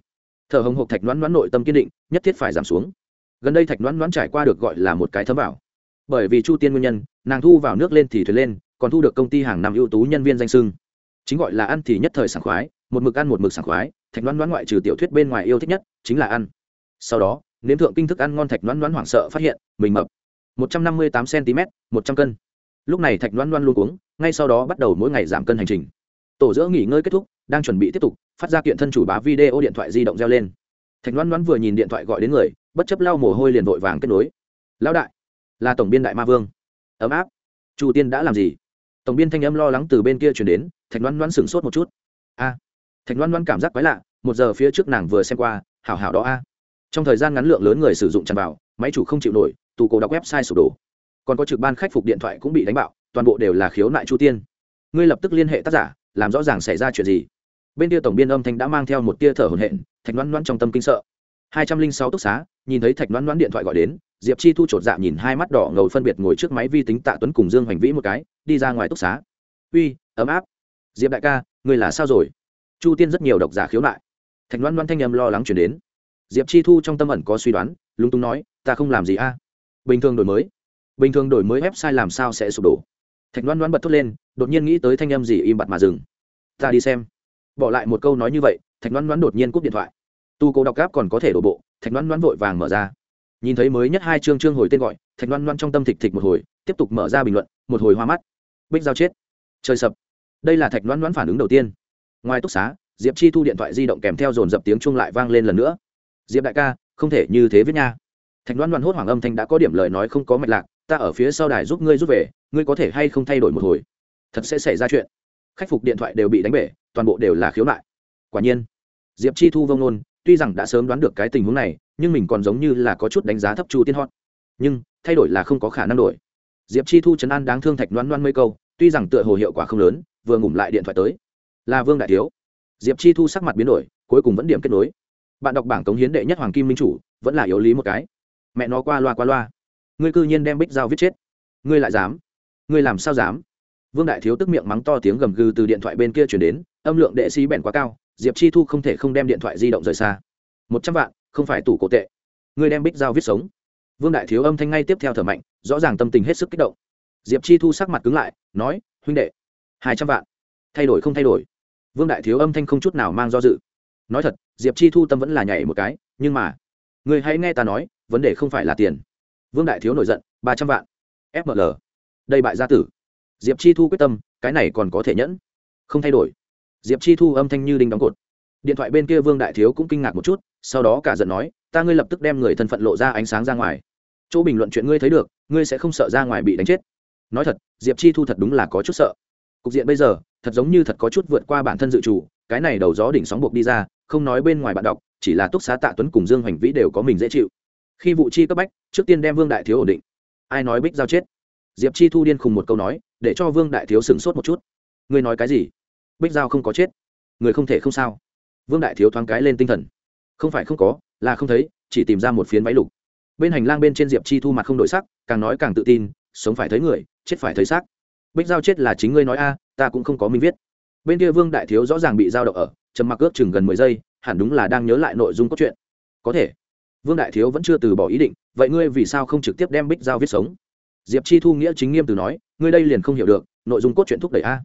Thở hồng hộc thạch đoán đoán nội tâm kiên định, nhất thiết phải giảm xuống. Gần đây thạch đoán đoán trải qua được gọi là một cái thấm vào. Bởi vì chu tiên nguyên nhân, nàng thu vào nước lên thì thuyền lên, còn thu được công ty hàng năm ưu tú nhân viên danh sưng chính gọi là ăn thì nhất thời sảng khoái, một mực ăn một mực sảng khoái, thạch loan loan ngoại trừ tiểu thuyết bên ngoài yêu thích nhất chính là ăn. Sau đó, nếm thượng kinh thức ăn ngon thạch loan loan hoảng sợ phát hiện, mình mập. Một trăm năm mươi tám cm một trăm cân. Lúc này thạch loan loan luôn uống ngay sau đó bắt đầu mỗi ngày giảm cân hành trình. Tổ giữa nghỉ ngơi kết thúc, đang chuẩn bị tiếp tục, phát ra kiện thân chủ bá video điện thoại di động reo lên. Thạch loan loan vừa nhìn điện thoại gọi đến người, bất chấp lau mồ hôi liền vội vàng kết nối. Lão đại, là tổng biên đại ma vương. Ấm áp. Chu tiên đã làm gì? Tổng biên thanh âm lo lắng từ bên kia chuyển đến thạch Loan Loan sửng sốt một chút. A, thạch Loan Loan cảm giác quái lạ, một giờ phía trước nàng vừa xem qua, hảo hảo đó a. Trong thời gian ngắn lượng lớn người sử dụng tràn vào, máy chủ không chịu nổi, tù cổ đọc website sụp đổ. Còn có trực ban khách phục điện thoại cũng bị đánh bạo, toàn bộ đều là khiếu nại chu tiên. Ngươi lập tức liên hệ tác giả, làm rõ ràng xảy ra chuyện gì. Bên kia tổng biên âm thanh đã mang theo một tia thở hổn hển, thạch Loan Loan trong tâm kinh sợ. Hai trăm linh sáu túc xá, nhìn thấy thạch Loan Loan điện thoại gọi đến, diệp chi thu chột dạ nhìn hai mắt đỏ ngầu phân biệt ngồi trước máy vi tính tạ tuấn cùng dương hoành vĩ một cái, đi ra ngoài túc xá. Uy, ấm áp diệp đại ca người là sao rồi? Chu tiên rất nhiều độc giả khiếu nại. Thạch Loan Loan thanh âm lo lắng chuyển đến. Diệp chi thu trong tâm ẩn có suy đoán, lúng túng nói, ta không làm gì a. Bình thường đổi mới. Bình thường đổi mới website làm sao sẽ sụp đổ? Thạch Loan Loan bật thốt lên, đột nhiên nghĩ tới thanh âm gì im bặt mà dừng. Ta đi xem. Bỏ lại một câu nói như vậy, thạch Loan Loan đột nhiên cúp điện thoại. Tu cố đọc gáp còn có thể đổ bộ, thạch Loan Loan vội vàng mở ra. Nhìn thấy mới nhất hai chương chương hồi tên gọi, thạch Loan Loan trong tâm thịch thịch một hồi, tiếp tục mở ra bình luận, một hồi hoa mắt. Bích giao chết. Trời sập đây là thạch đoán đoán phản ứng đầu tiên. Ngoài túc xá, diệp chi thu điện thoại di động kèm theo dồn dập tiếng chung lại vang lên lần nữa. Diệp đại ca, không thể như thế viết nha. Thạch đoán đoán hốt hoảng âm thanh đã có điểm lời nói không có mạch lạc, ta ở phía sau đài giúp ngươi rút về, ngươi có thể hay không thay đổi một hồi? Thật sẽ xảy ra chuyện. Khách phục điện thoại đều bị đánh bể, toàn bộ đều là khiếu nại. Quả nhiên, diệp chi thu vông nôn, tuy rằng đã sớm đoán được cái tình huống này, nhưng mình còn giống như là có chút đánh giá thấp chu tiên hot. Nhưng, thay đổi là không có khả năng đổi. Diệp chi thu chấn an đáng thương thạch đoán đoán mấy câu, tuy rằng tựa hồ hiệu quả không lớn vừa ngủm lại điện thoại tới. Là vương đại thiếu. Diệp chi thu sắc mặt biến đổi, cuối cùng vẫn điểm kết nối. Bạn đọc bảng cống hiến đệ nhất hoàng kim minh chủ, vẫn là yếu lý một cái. Mẹ nó qua loa qua loa. Ngươi cư nhiên đem bích dao viết chết. Ngươi lại dám. Ngươi làm sao dám? Vương đại thiếu tức miệng mắng to tiếng gầm gừ từ điện thoại bên kia chuyển đến, âm lượng đệ sĩ bèn quá cao, diệp chi thu không thể không đem điện thoại di động rời xa. Một trăm vạn, không phải tủ cổ tệ. Ngươi đem bích dao viết sống. Vương đại thiếu âm thanh ngay tiếp theo thở mạnh, rõ ràng tâm tình hết sức kích động. Diệp chi thu sắc mặt cứng lại, nói, huynh đệ hai trăm vạn. Thay đổi không thay đổi. Vương đại thiếu âm thanh không chút nào mang do dự. Nói thật, diệp chi thu tâm vẫn là nhảy một cái, nhưng mà, người hãy nghe ta nói, vấn đề không phải là tiền. Vương đại thiếu nổi giận, ba trăm vạn. Fml đây bại gia tử. Diệp chi thu quyết tâm, cái này còn có thể nhẫn. Không thay đổi. Diệp chi thu âm thanh như đinh đóng cột. Điện thoại bên kia vương đại thiếu cũng kinh ngạc một chút, sau đó cả giận nói, ta ngươi lập tức đem người thân phận lộ ra ánh sáng ra ngoài. Chỗ bình luận chuyện ngươi thấy được, ngươi sẽ không sợ ra ngoài bị đánh chết. Nói thật, diệp chi thu thật đúng là có chút sợ cục diện bây giờ, thật giống như thật có chút vượt qua bản thân dự chủ cái này đầu gió đỉnh sóng buộc đi ra, không nói bên ngoài bạn đọc, chỉ là túc xá tạ tuấn cùng dương hoành vĩ đều có mình dễ chịu. Khi vụ chi cấp bách, trước tiên đem vương đại thiếu ổn định. Ai nói bích giao chết? Diệp chi thu điên khùng một câu nói, để cho vương đại thiếu sửng sốt một chút. Ngươi nói cái gì? Bích giao không có chết. Người không thể không sao. Vương đại thiếu thoáng cái lên tinh thần. Không phải không có, là không thấy, chỉ tìm ra một phiến váy lục. Bên hành lang bên trên diệp chi thu mặt không đổi sắc, càng nói càng tự tin, sống phải thấy người, chết phải thấy xác bích giao chết là chính ngươi nói a, ta cũng không có minh viết. Bên kia vương đại thiếu rõ ràng bị giao động ở, trầm mặc ước chừng gần mười giây, hẳn đúng là đang nhớ lại nội dung cốt truyện. Có thể. Vương đại thiếu vẫn chưa từ bỏ ý định, vậy ngươi vì sao không trực tiếp đem bích giao viết sống? Diệp chi thu nghĩa chính nghiêm từ nói, ngươi đây liền không hiểu được, nội dung cốt truyện thúc đẩy a.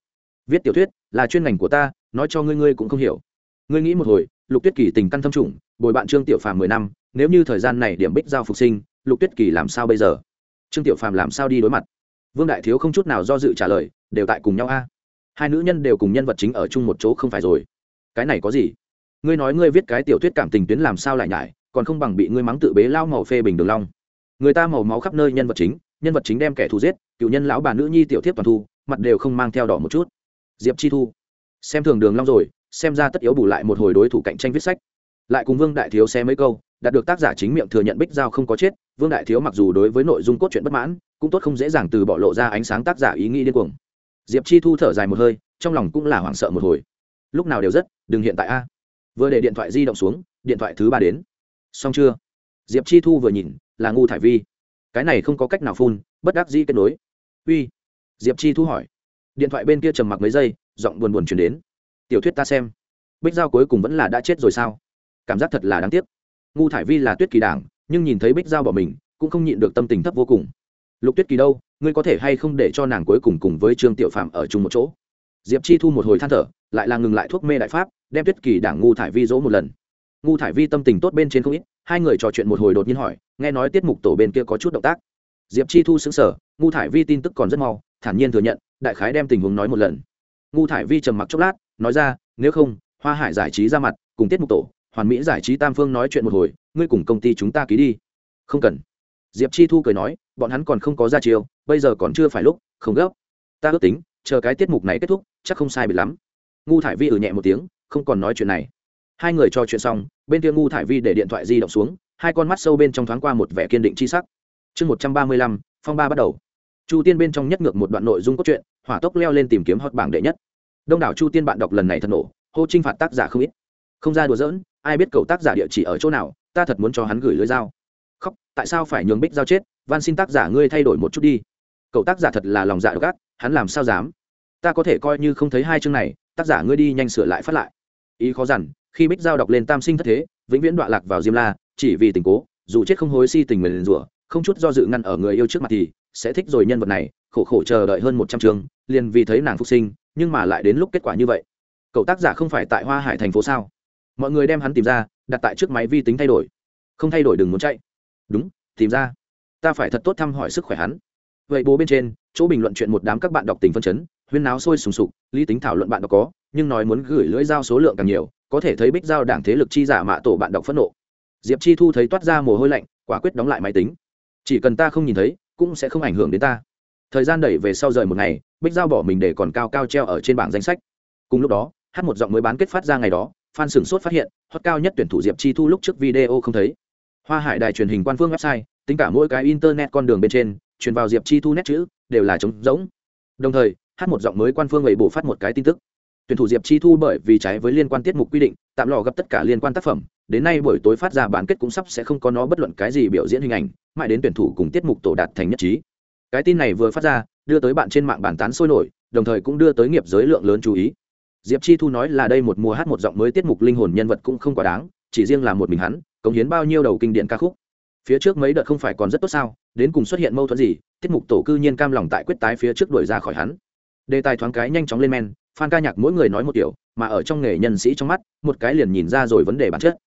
Viết tiểu thuyết là chuyên ngành của ta, nói cho ngươi ngươi cũng không hiểu. Ngươi nghĩ một hồi, lục tuyết kỳ tình căn thâm trùng, bồi bạn trương tiểu phàm mười năm, nếu như thời gian này điểm bích giao phục sinh, lục tuyết kỳ làm sao bây giờ? Trương tiểu phàm làm sao đi đối mặt? Vương đại thiếu không chút nào do dự trả lời, đều tại cùng nhau a. Hai nữ nhân đều cùng nhân vật chính ở chung một chỗ không phải rồi. Cái này có gì? Ngươi nói ngươi viết cái tiểu thuyết cảm tình tuyến làm sao lại nhải, còn không bằng bị ngươi mắng tự bế lao màu phê bình đường long. Người ta màu máu khắp nơi nhân vật chính, nhân vật chính đem kẻ thù giết, cựu nhân lão bà nữ nhi tiểu thiếp toàn thu, mặt đều không mang theo đỏ một chút. Diệp chi thu. Xem thường đường long rồi, xem ra tất yếu bù lại một hồi đối thủ cạnh tranh viết sách lại cùng vương đại thiếu xe mấy câu, đạt được tác giả chính miệng thừa nhận bích giao không có chết, vương đại thiếu mặc dù đối với nội dung cốt truyện bất mãn, cũng tốt không dễ dàng từ bỏ lộ ra ánh sáng tác giả ý nghĩ điên cuồng. Diệp chi thu thở dài một hơi, trong lòng cũng là hoảng sợ một hồi. Lúc nào đều rất, đừng hiện tại a. Vừa để điện thoại di động xuống, điện thoại thứ ba đến. Xong chưa? Diệp chi thu vừa nhìn, là ngu thải vi. Cái này không có cách nào phun, bất đắc dĩ kết nối. Uy. Diệp chi thu hỏi. Điện thoại bên kia trầm mặc mấy giây, giọng buồn buồn chuyển đến. Tiểu thuyết ta xem. Bích giao cuối cùng vẫn là đã chết rồi sao? Cảm giác thật là đáng tiếc. Ngu thải vi là tuyết kỳ đảng, nhưng nhìn thấy bích giao bỏ mình, cũng không nhịn được tâm tình thấp vô cùng. Lục tuyết kỳ đâu, ngươi có thể hay không để cho nàng cuối cùng cùng với trương tiểu phạm ở chung một chỗ? Diệp chi thu một hồi than thở, lại là ngừng lại thuốc mê đại pháp, đem tuyết kỳ đảng ngu thải vi dỗ một lần. Ngu thải vi tâm tình tốt bên trên không ít, hai người trò chuyện một hồi đột nhiên hỏi, nghe nói tiết mục tổ bên kia có chút động tác. Diệp chi thu xứng sở ngu thải vi tin tức còn rất mau, thản nhiên thừa nhận, đại khái đem tình huống nói một lần. Ngu thải vi trầm mặc chốc lát, nói ra, nếu không, hoa hải giải trí ra mặt, cùng tiết mục tổ hoàn mỹ giải trí tam phương nói chuyện một hồi, ngươi cùng công ty chúng ta ký đi. Không cần. Diệp chi thu cười nói, bọn hắn còn không có ra chiều bây giờ còn chưa phải lúc, không gấp. Ta ước tính, chờ cái tiết mục này kết thúc, chắc không sai bị lắm. Ngu thải vi ử ừ nhẹ một tiếng, không còn nói chuyện này. Hai người trò chuyện xong, bên kia ngu thải vi để điện thoại di động xuống, hai con mắt sâu bên trong thoáng qua một vẻ kiên định c h i sắc. Chương một trăm ba mươi lăm, phong ba bắt đầu. Chu tiên bên trong nhất ngược một đoạn nội dung cốt truyện, hỏa tốc leo lên tìm kiếm hot bảng đệ nhất. Đông đảo chu tiên bạn đọc lần này thật nổ hô t phạt tác giả không ít không ra đùa giỡn, ai biết cậu tác giả địa chỉ ở chỗ nào, ta thật muốn cho hắn gửi lưới dao. Khóc, tại sao phải nhường bích dao chết? Van xin tác giả ngươi thay đổi một chút đi. Cậu tác giả thật là lòng dạ gác hắn làm sao dám? Ta có thể coi như không thấy hai chương này, tác giả ngươi đi nhanh sửa lại phát lại. Ý khó dằn, khi bích giao đọc lên tam sinh thất thế, vĩnh viễn đoạn lạc vào diêm la, chỉ vì tình cố, dù chết không hối si tình mình rủa, không chút do dự ngăn ở người yêu trước mặt thì sẽ thích rồi nhân vật này, khổ khổ chờ đợi hơn một trăm chương, liền vì thấy nàng phục sinh, nhưng mà lại đến lúc kết quả như vậy. Cậu tác giả không phải tại hoa hải thành phố sao? Mọi người đem hắn tìm ra, đặt tại trước máy vi tính thay đổi. Không thay đổi đừng muốn chạy. Đúng, tìm ra. Ta phải thật tốt thăm hỏi sức khỏe hắn. Vậy bố bên trên, chỗ bình luận chuyện một đám các bạn đọc tình phân chấn, huyên náo sôi sùng sục, lý tính thảo luận bạn đọc có, nhưng nói muốn gửi lưỡi dao số lượng càng nhiều, có thể thấy bích giao đảng thế lực chi giả mạ tổ bạn đọc phẫn nộ. Diệp chi thu thấy toát ra mồ hôi lạnh, quả quyết đóng lại máy tính. Chỉ cần ta không nhìn thấy, cũng sẽ không ảnh hưởng đến ta. Thời gian đẩy về sau rời một ngày, bích giao bỏ mình để còn cao cao treo ở trên bảng danh sách. Cùng lúc đó, hát một giọng mới bán kết phát ra ngày đó phan sửng sốt phát hiện, hot cao nhất tuyển thủ diệp chi thu lúc trước video không thấy. Hoa hải đài truyền hình quan phương website, tính cả mỗi cái internet con đường bên trên, truyền vào diệp chi thu nét chữ, đều là trống rỗng. Đồng thời, hát một giọng mới quan phương lầy bổ phát một cái tin tức. Tuyển thủ diệp chi thu bởi vì trái với liên quan tiết mục quy định, tạm lò gặp tất cả liên quan tác phẩm, đến nay buổi tối phát ra bán kết cũng sắp sẽ không có nó bất luận cái gì biểu diễn hình ảnh, mãi đến tuyển thủ cùng tiết mục tổ đạt thành nhất trí. Cái tin này vừa phát ra, đưa tới bạn trên mạng bàn tán sôi nổi, đồng thời cũng đưa tới nghiệp giới lượng lớn chú ý diệp chi thu nói là đây một mùa hát một giọng mới tiết mục linh hồn nhân vật cũng không quá đáng, chỉ riêng là một mình hắn, cống hiến bao nhiêu đầu kinh điển ca khúc. Phía trước mấy đợt không phải còn rất tốt sao, đến cùng xuất hiện mâu thuẫn gì, tiết mục tổ cư nhiên cam lòng tại quyết tái phía trước đuổi ra khỏi hắn. Đề tài thoáng cái nhanh chóng lên men, fan ca nhạc mỗi người nói một kiểu, mà ở trong nghề nhân sĩ trong mắt, một cái liền nhìn ra rồi vấn đề bản chất.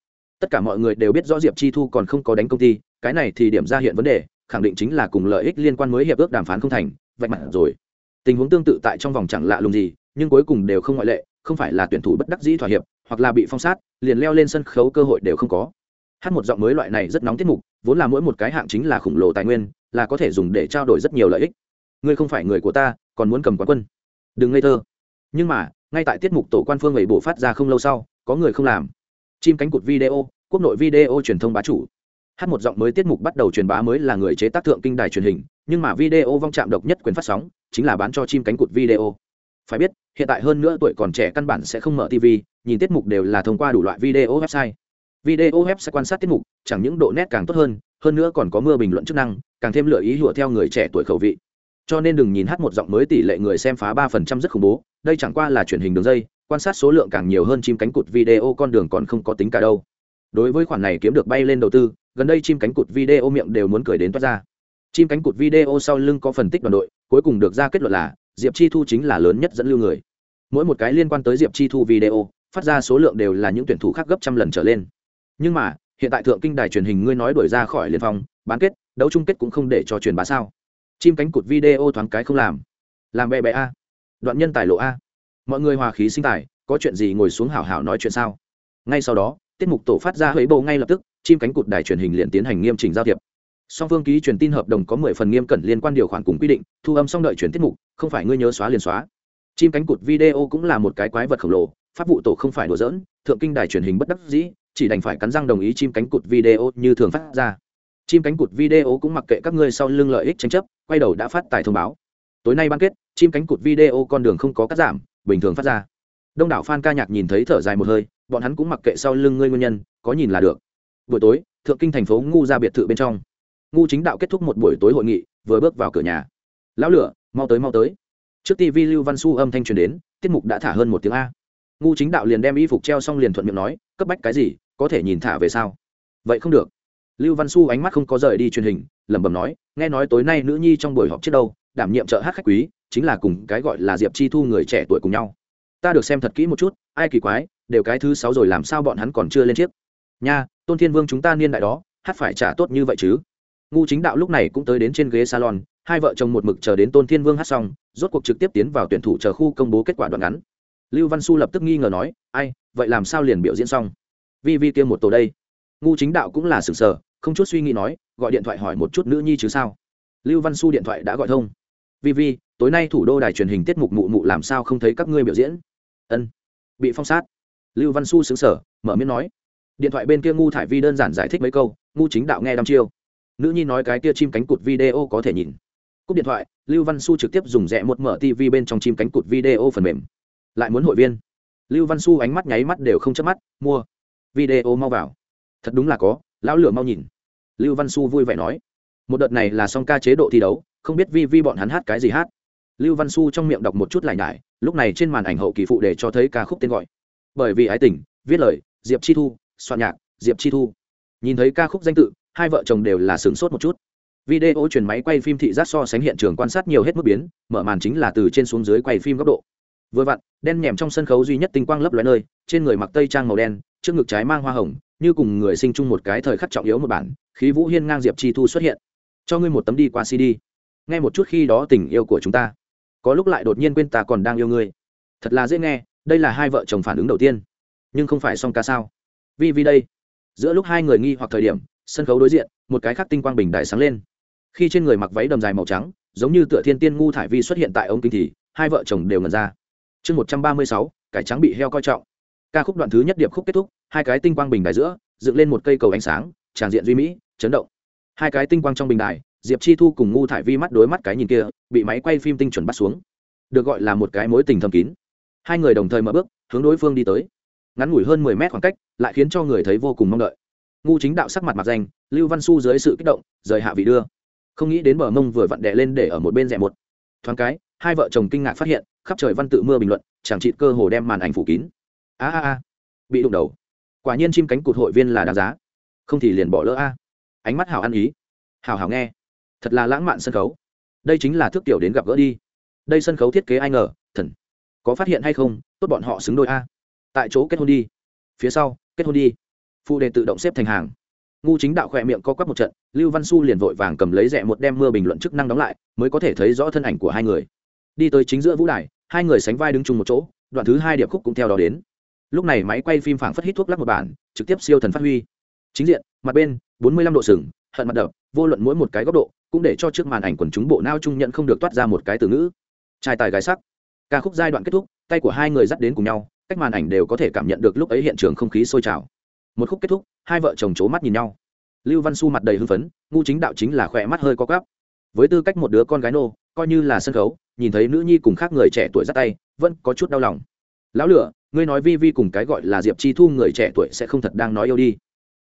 Tất cả mọi người đều biết rõ diệp chi thu còn không có đánh công ty, cái này thì điểm ra hiện vấn đề, khẳng định chính là cùng lợi ích liên quan mới hiệp ước đàm phán không thành, vạch mặt rồi. Tình huống tương tự tại trong vòng chẳng lạ lùng gì, nhưng cuối cùng đều không ngoại lệ không phải là tuyển thủ bất đắc dĩ thỏa hiệp, hoặc là bị phong sát, liền leo lên sân khấu cơ hội đều không có. Hát một giọng mới loại này rất nóng tiết mục, vốn là mỗi một cái hạng chính là khổng lồ tài nguyên, là có thể dùng để trao đổi rất nhiều lợi ích. Ngươi không phải người của ta, còn muốn cầm quán quân. Đừng ngây thơ. Nhưng mà, ngay tại tiết mục tổ quan phương ấy bổ phát ra không lâu sau, có người không làm. Chim cánh cụt video, quốc nội video truyền thông bá chủ. Hát một giọng mới tiết mục bắt đầu truyền bá mới là người chế tác thượng kinh đài truyền hình, nhưng mà video vong chạm độc nhất quyền phát sóng, chính là bán cho chim cánh cụt video phải biết, hiện tại hơn nữa tuổi còn trẻ căn bản sẽ không mở tv nhìn tiết mục đều là thông qua đủ loại video website. Video website quan sát tiết mục, chẳng những độ nét càng tốt hơn hơn nữa còn có mưa bình luận chức năng, càng thêm lựa ý hủa theo người trẻ tuổi khẩu vị. Cho nên đừng nhìn hát một giọng mới tỷ lệ người xem phá ba phần trăm rất khủng bố, đây chẳng qua là truyền hình đường dây, quan sát số lượng càng nhiều hơn chim cánh cụt video con đường còn không có tính cả đâu. Đối với khoản này kiếm được bay lên đầu tư, gần đây chim cánh cụt video miệng đều muốn cười đến toát ra. Chim cánh cụt video sau lưng có phân tích đoàn đội, cuối cùng được ra kết luận là diệp chi thu chính là lớn nhất dẫn lưu người. Mỗi một cái liên quan tới diệp chi thu video, phát ra số lượng đều là những tuyển thủ khác gấp trăm lần trở lên. Nhưng mà, hiện tại thượng kinh đài truyền hình ngươi nói đuổi ra khỏi liên phong, bán kết, đấu chung kết cũng không để cho truyền bá sao. Chim cánh cụt video thoáng cái không làm. Làm bè bè a. Đoạn nhân tài lộ a. Mọi người hòa khí sinh tài, có chuyện gì ngồi xuống hảo hảo nói chuyện sao? Ngay sau đó, tiết mục tổ phát ra hơi bầu ngay lập tức, chim cánh cụt đài truyền hình liền tiến hành nghiêm chỉnh giao thiệp song phương ký truyền tin hợp đồng có mười phần nghiêm cẩn liên quan điều khoản cùng quy định, thu âm xong đợi chuyển tiết mục, không phải ngươi nhớ xóa liền xóa. Chim cánh cụt video cũng là một cái quái vật khổng lồ, pháp vụ tổ không phải đùa dỡn thượng kinh đài truyền hình bất đắc dĩ, chỉ đành phải cắn răng đồng ý chim cánh cụt video như thường phát ra. Chim cánh cụt video cũng mặc kệ các ngươi sau lưng lợi ích tranh chấp, quay đầu đã phát tài thông báo. Tối nay ban kết, chim cánh cụt video con đường không có cắt giảm, bình thường phát ra. Đông đảo fan ca nhạc nhìn thấy thở dài một hơi, bọn hắn cũng mặc kệ sau lưng ngươi nguyên nhân, có nhìn là được. Buổi tối, thượng kinh thành phố ngu ra biệt thự bên trong ngu chính đạo kết thúc một buổi tối hội nghị, vừa bước vào cửa nhà. Lão lửa, mau tới mau tới. Trước tv lưu văn su âm thanh truyền đến, tiết mục đã thả hơn một tiếng a. Ngu chính đạo liền đem y phục treo xong liền thuận miệng nói, cấp bách cái gì, có thể nhìn thả về sao? Vậy không được. Lưu văn su ánh mắt không có rời đi truyền hình, lẩm bẩm nói, nghe nói tối nay nữ nhi trong buổi họp trước đâu, đảm nhiệm trợ hát khách quý, chính là cùng cái gọi là diệp chi thu người trẻ tuổi cùng nhau. Ta được xem thật kỹ một chút, ai kỳ quái, đều cái thứ sáu rồi làm sao bọn hắn còn chưa lên chiếc? Nha, tôn thiên vương chúng ta niên đại đó, hát phải trả tốt như vậy chứ ngu chính đạo lúc này cũng tới đến trên ghế salon, hai vợ chồng một mực chờ đến tôn thiên vương hát xong, rốt cuộc trực tiếp tiến vào tuyển thủ chờ khu công bố kết quả đoạn ngắn. Lưu văn su lập tức nghi ngờ nói, ai, vậy làm sao liền biểu diễn xong? Vi vi kia một tổ đây. Ngu chính đạo cũng là sừng sờ, không chút suy nghĩ nói, gọi điện thoại hỏi một chút nữ nhi chứ sao? Lưu văn su điện thoại đã gọi thông. Vi vi, tối nay thủ đô đài truyền hình tiết mục mụ mụ làm sao không thấy các ngươi biểu diễn? Ân. Bị phong sát. Lưu văn su xứng sở mở miệng nói. Điện thoại bên kia ngu thải vi đơn giản giải thích mấy câu, ngu chính đạo nghe đăm chiêu nữ nhi nói cái kia chim cánh cụt video có thể nhìn. Cúp điện thoại, lưu văn su trực tiếp dùng rẽ một mở tv bên trong chim cánh cụt video phần mềm. Lại muốn hội viên. Lưu văn su ánh mắt nháy mắt đều không chớp mắt, mua. Video mau vào. Thật đúng là có, lão lửa mau nhìn. Lưu văn su vui vẻ nói. Một đợt này là song ca chế độ thi đấu, không biết vi vi bọn hắn hát cái gì hát. Lưu văn su trong miệng đọc một chút lại nhải, lúc này trên màn ảnh hậu kỳ phụ để cho thấy ca khúc tên gọi. Bởi vì ái tình, viết lời, diệp chi thu, soạn nhạc, diệp chi thu. Nhìn thấy ca khúc danh tự hai vợ chồng đều là sửng sốt một chút. Video truyền máy quay phim thị giác so sánh hiện trường quan sát nhiều hết mức biến, mở màn chính là từ trên xuống dưới quay phim góc độ. Vừa vặn, đen nhèm trong sân khấu duy nhất tinh quang lấp lóe nơi, trên người mặc tây trang màu đen, trước ngực trái mang hoa hồng, như cùng người sinh chung một cái thời khắc trọng yếu một bản, khí vũ hiên ngang diệp chi thu xuất hiện. Cho ngươi một tấm đi qua cd. Nghe một chút khi đó tình yêu của chúng ta. Có lúc lại đột nhiên quên ta còn đang yêu ngươi. Thật là dễ nghe, đây là hai vợ chồng phản ứng đầu tiên. Nhưng không phải song ca sao? Vì vì đây, giữa lúc hai người nghi hoặc thời điểm sân khấu đối diện, một cái khác tinh quang bình đại sáng lên. Khi trên người mặc váy đầm dài màu trắng, giống như tựa thiên tiên ngu thải vi xuất hiện tại ống kính thì, hai vợ chồng đều ngần ra. Chương một trăm ba mươi sáu, cải trắng bị heo coi trọng. Ca khúc đoạn thứ nhất điệp khúc kết thúc, hai cái tinh quang bình đài giữa, dựng lên một cây cầu ánh sáng, tràn diện duy mỹ, chấn động. Hai cái tinh quang trong bình đài, diệp chi thu cùng ngu thải vi mắt đối mắt cái nhìn kia, bị máy quay phim tinh chuẩn bắt xuống. Được gọi là một cái mối tình thầm kín. Hai người đồng thời mở bước, hướng đối phương đi tới. Ngắn ngủi hơn mười mét khoảng cách, lại khiến cho người thấy vô cùng mong đợi ngu chính đạo sắc mặt mặt danh, lưu văn su dưới sự kích động, rời hạ vị đưa. Không nghĩ đến bờ mông vừa vặn đè lên để ở một bên rẻ một. Thoáng cái, hai vợ chồng kinh ngạc phát hiện, khắp trời văn tự mưa bình luận, chẳng trị cơ hồ đem màn ảnh phủ kín. A a a, bị đụng đầu. Quả nhiên chim cánh cụt hội viên là đáng giá. Không thì liền bỏ lỡ a. Ánh mắt hảo ăn ý. Hảo hảo nghe. Thật là lãng mạn sân khấu. Đây chính là thước tiểu đến gặp gỡ đi. Đây sân khấu thiết kế ai ngờ, thần. Có phát hiện hay không? Tốt bọn họ xứng đôi a. Tại chỗ kết hôn đi. Phía sau, kết hôn đi phụ đề tự động xếp thành hàng. Ngu chính đạo khỏe miệng co quắp một trận, lưu văn su liền vội vàng cầm lấy rẽ một đem mưa bình luận chức năng đóng lại, mới có thể thấy rõ thân ảnh của hai người. Đi tới chính giữa vũ đài, hai người sánh vai đứng chung một chỗ, đoạn thứ hai điệp khúc cũng theo đó đến. Lúc này máy quay phim phảng phất hít thuốc lắc một bản, trực tiếp siêu thần phát huy. Chính diện, mặt bên, bốn mươi lăm độ sừng, hận mặt đập, vô luận mỗi một cái góc độ, cũng để cho trước màn ảnh quần chúng bộ nao trung nhận không được toát ra một cái từ ngữ. Trai tài gái sắc. Ca khúc giai đoạn kết thúc, tay của hai người dắt đến cùng nhau, cách màn ảnh đều có thể cảm nhận được lúc ấy hiện trường không khí sôi trào một khúc kết thúc, hai vợ chồng c h ố mắt nhìn nhau. Lưu văn su mặt đầy hưng phấn, ngu chính đạo chính là khỏe mắt hơi có gắp với tư cách một đứa con gái nô, coi như là sân khấu, nhìn thấy nữ nhi cùng khác người trẻ tuổi dắt tay, vẫn có chút đau lòng. Lão lửa, ngươi nói vi vi cùng cái gọi là diệp chi thu người trẻ tuổi sẽ không thật đang nói yêu đi.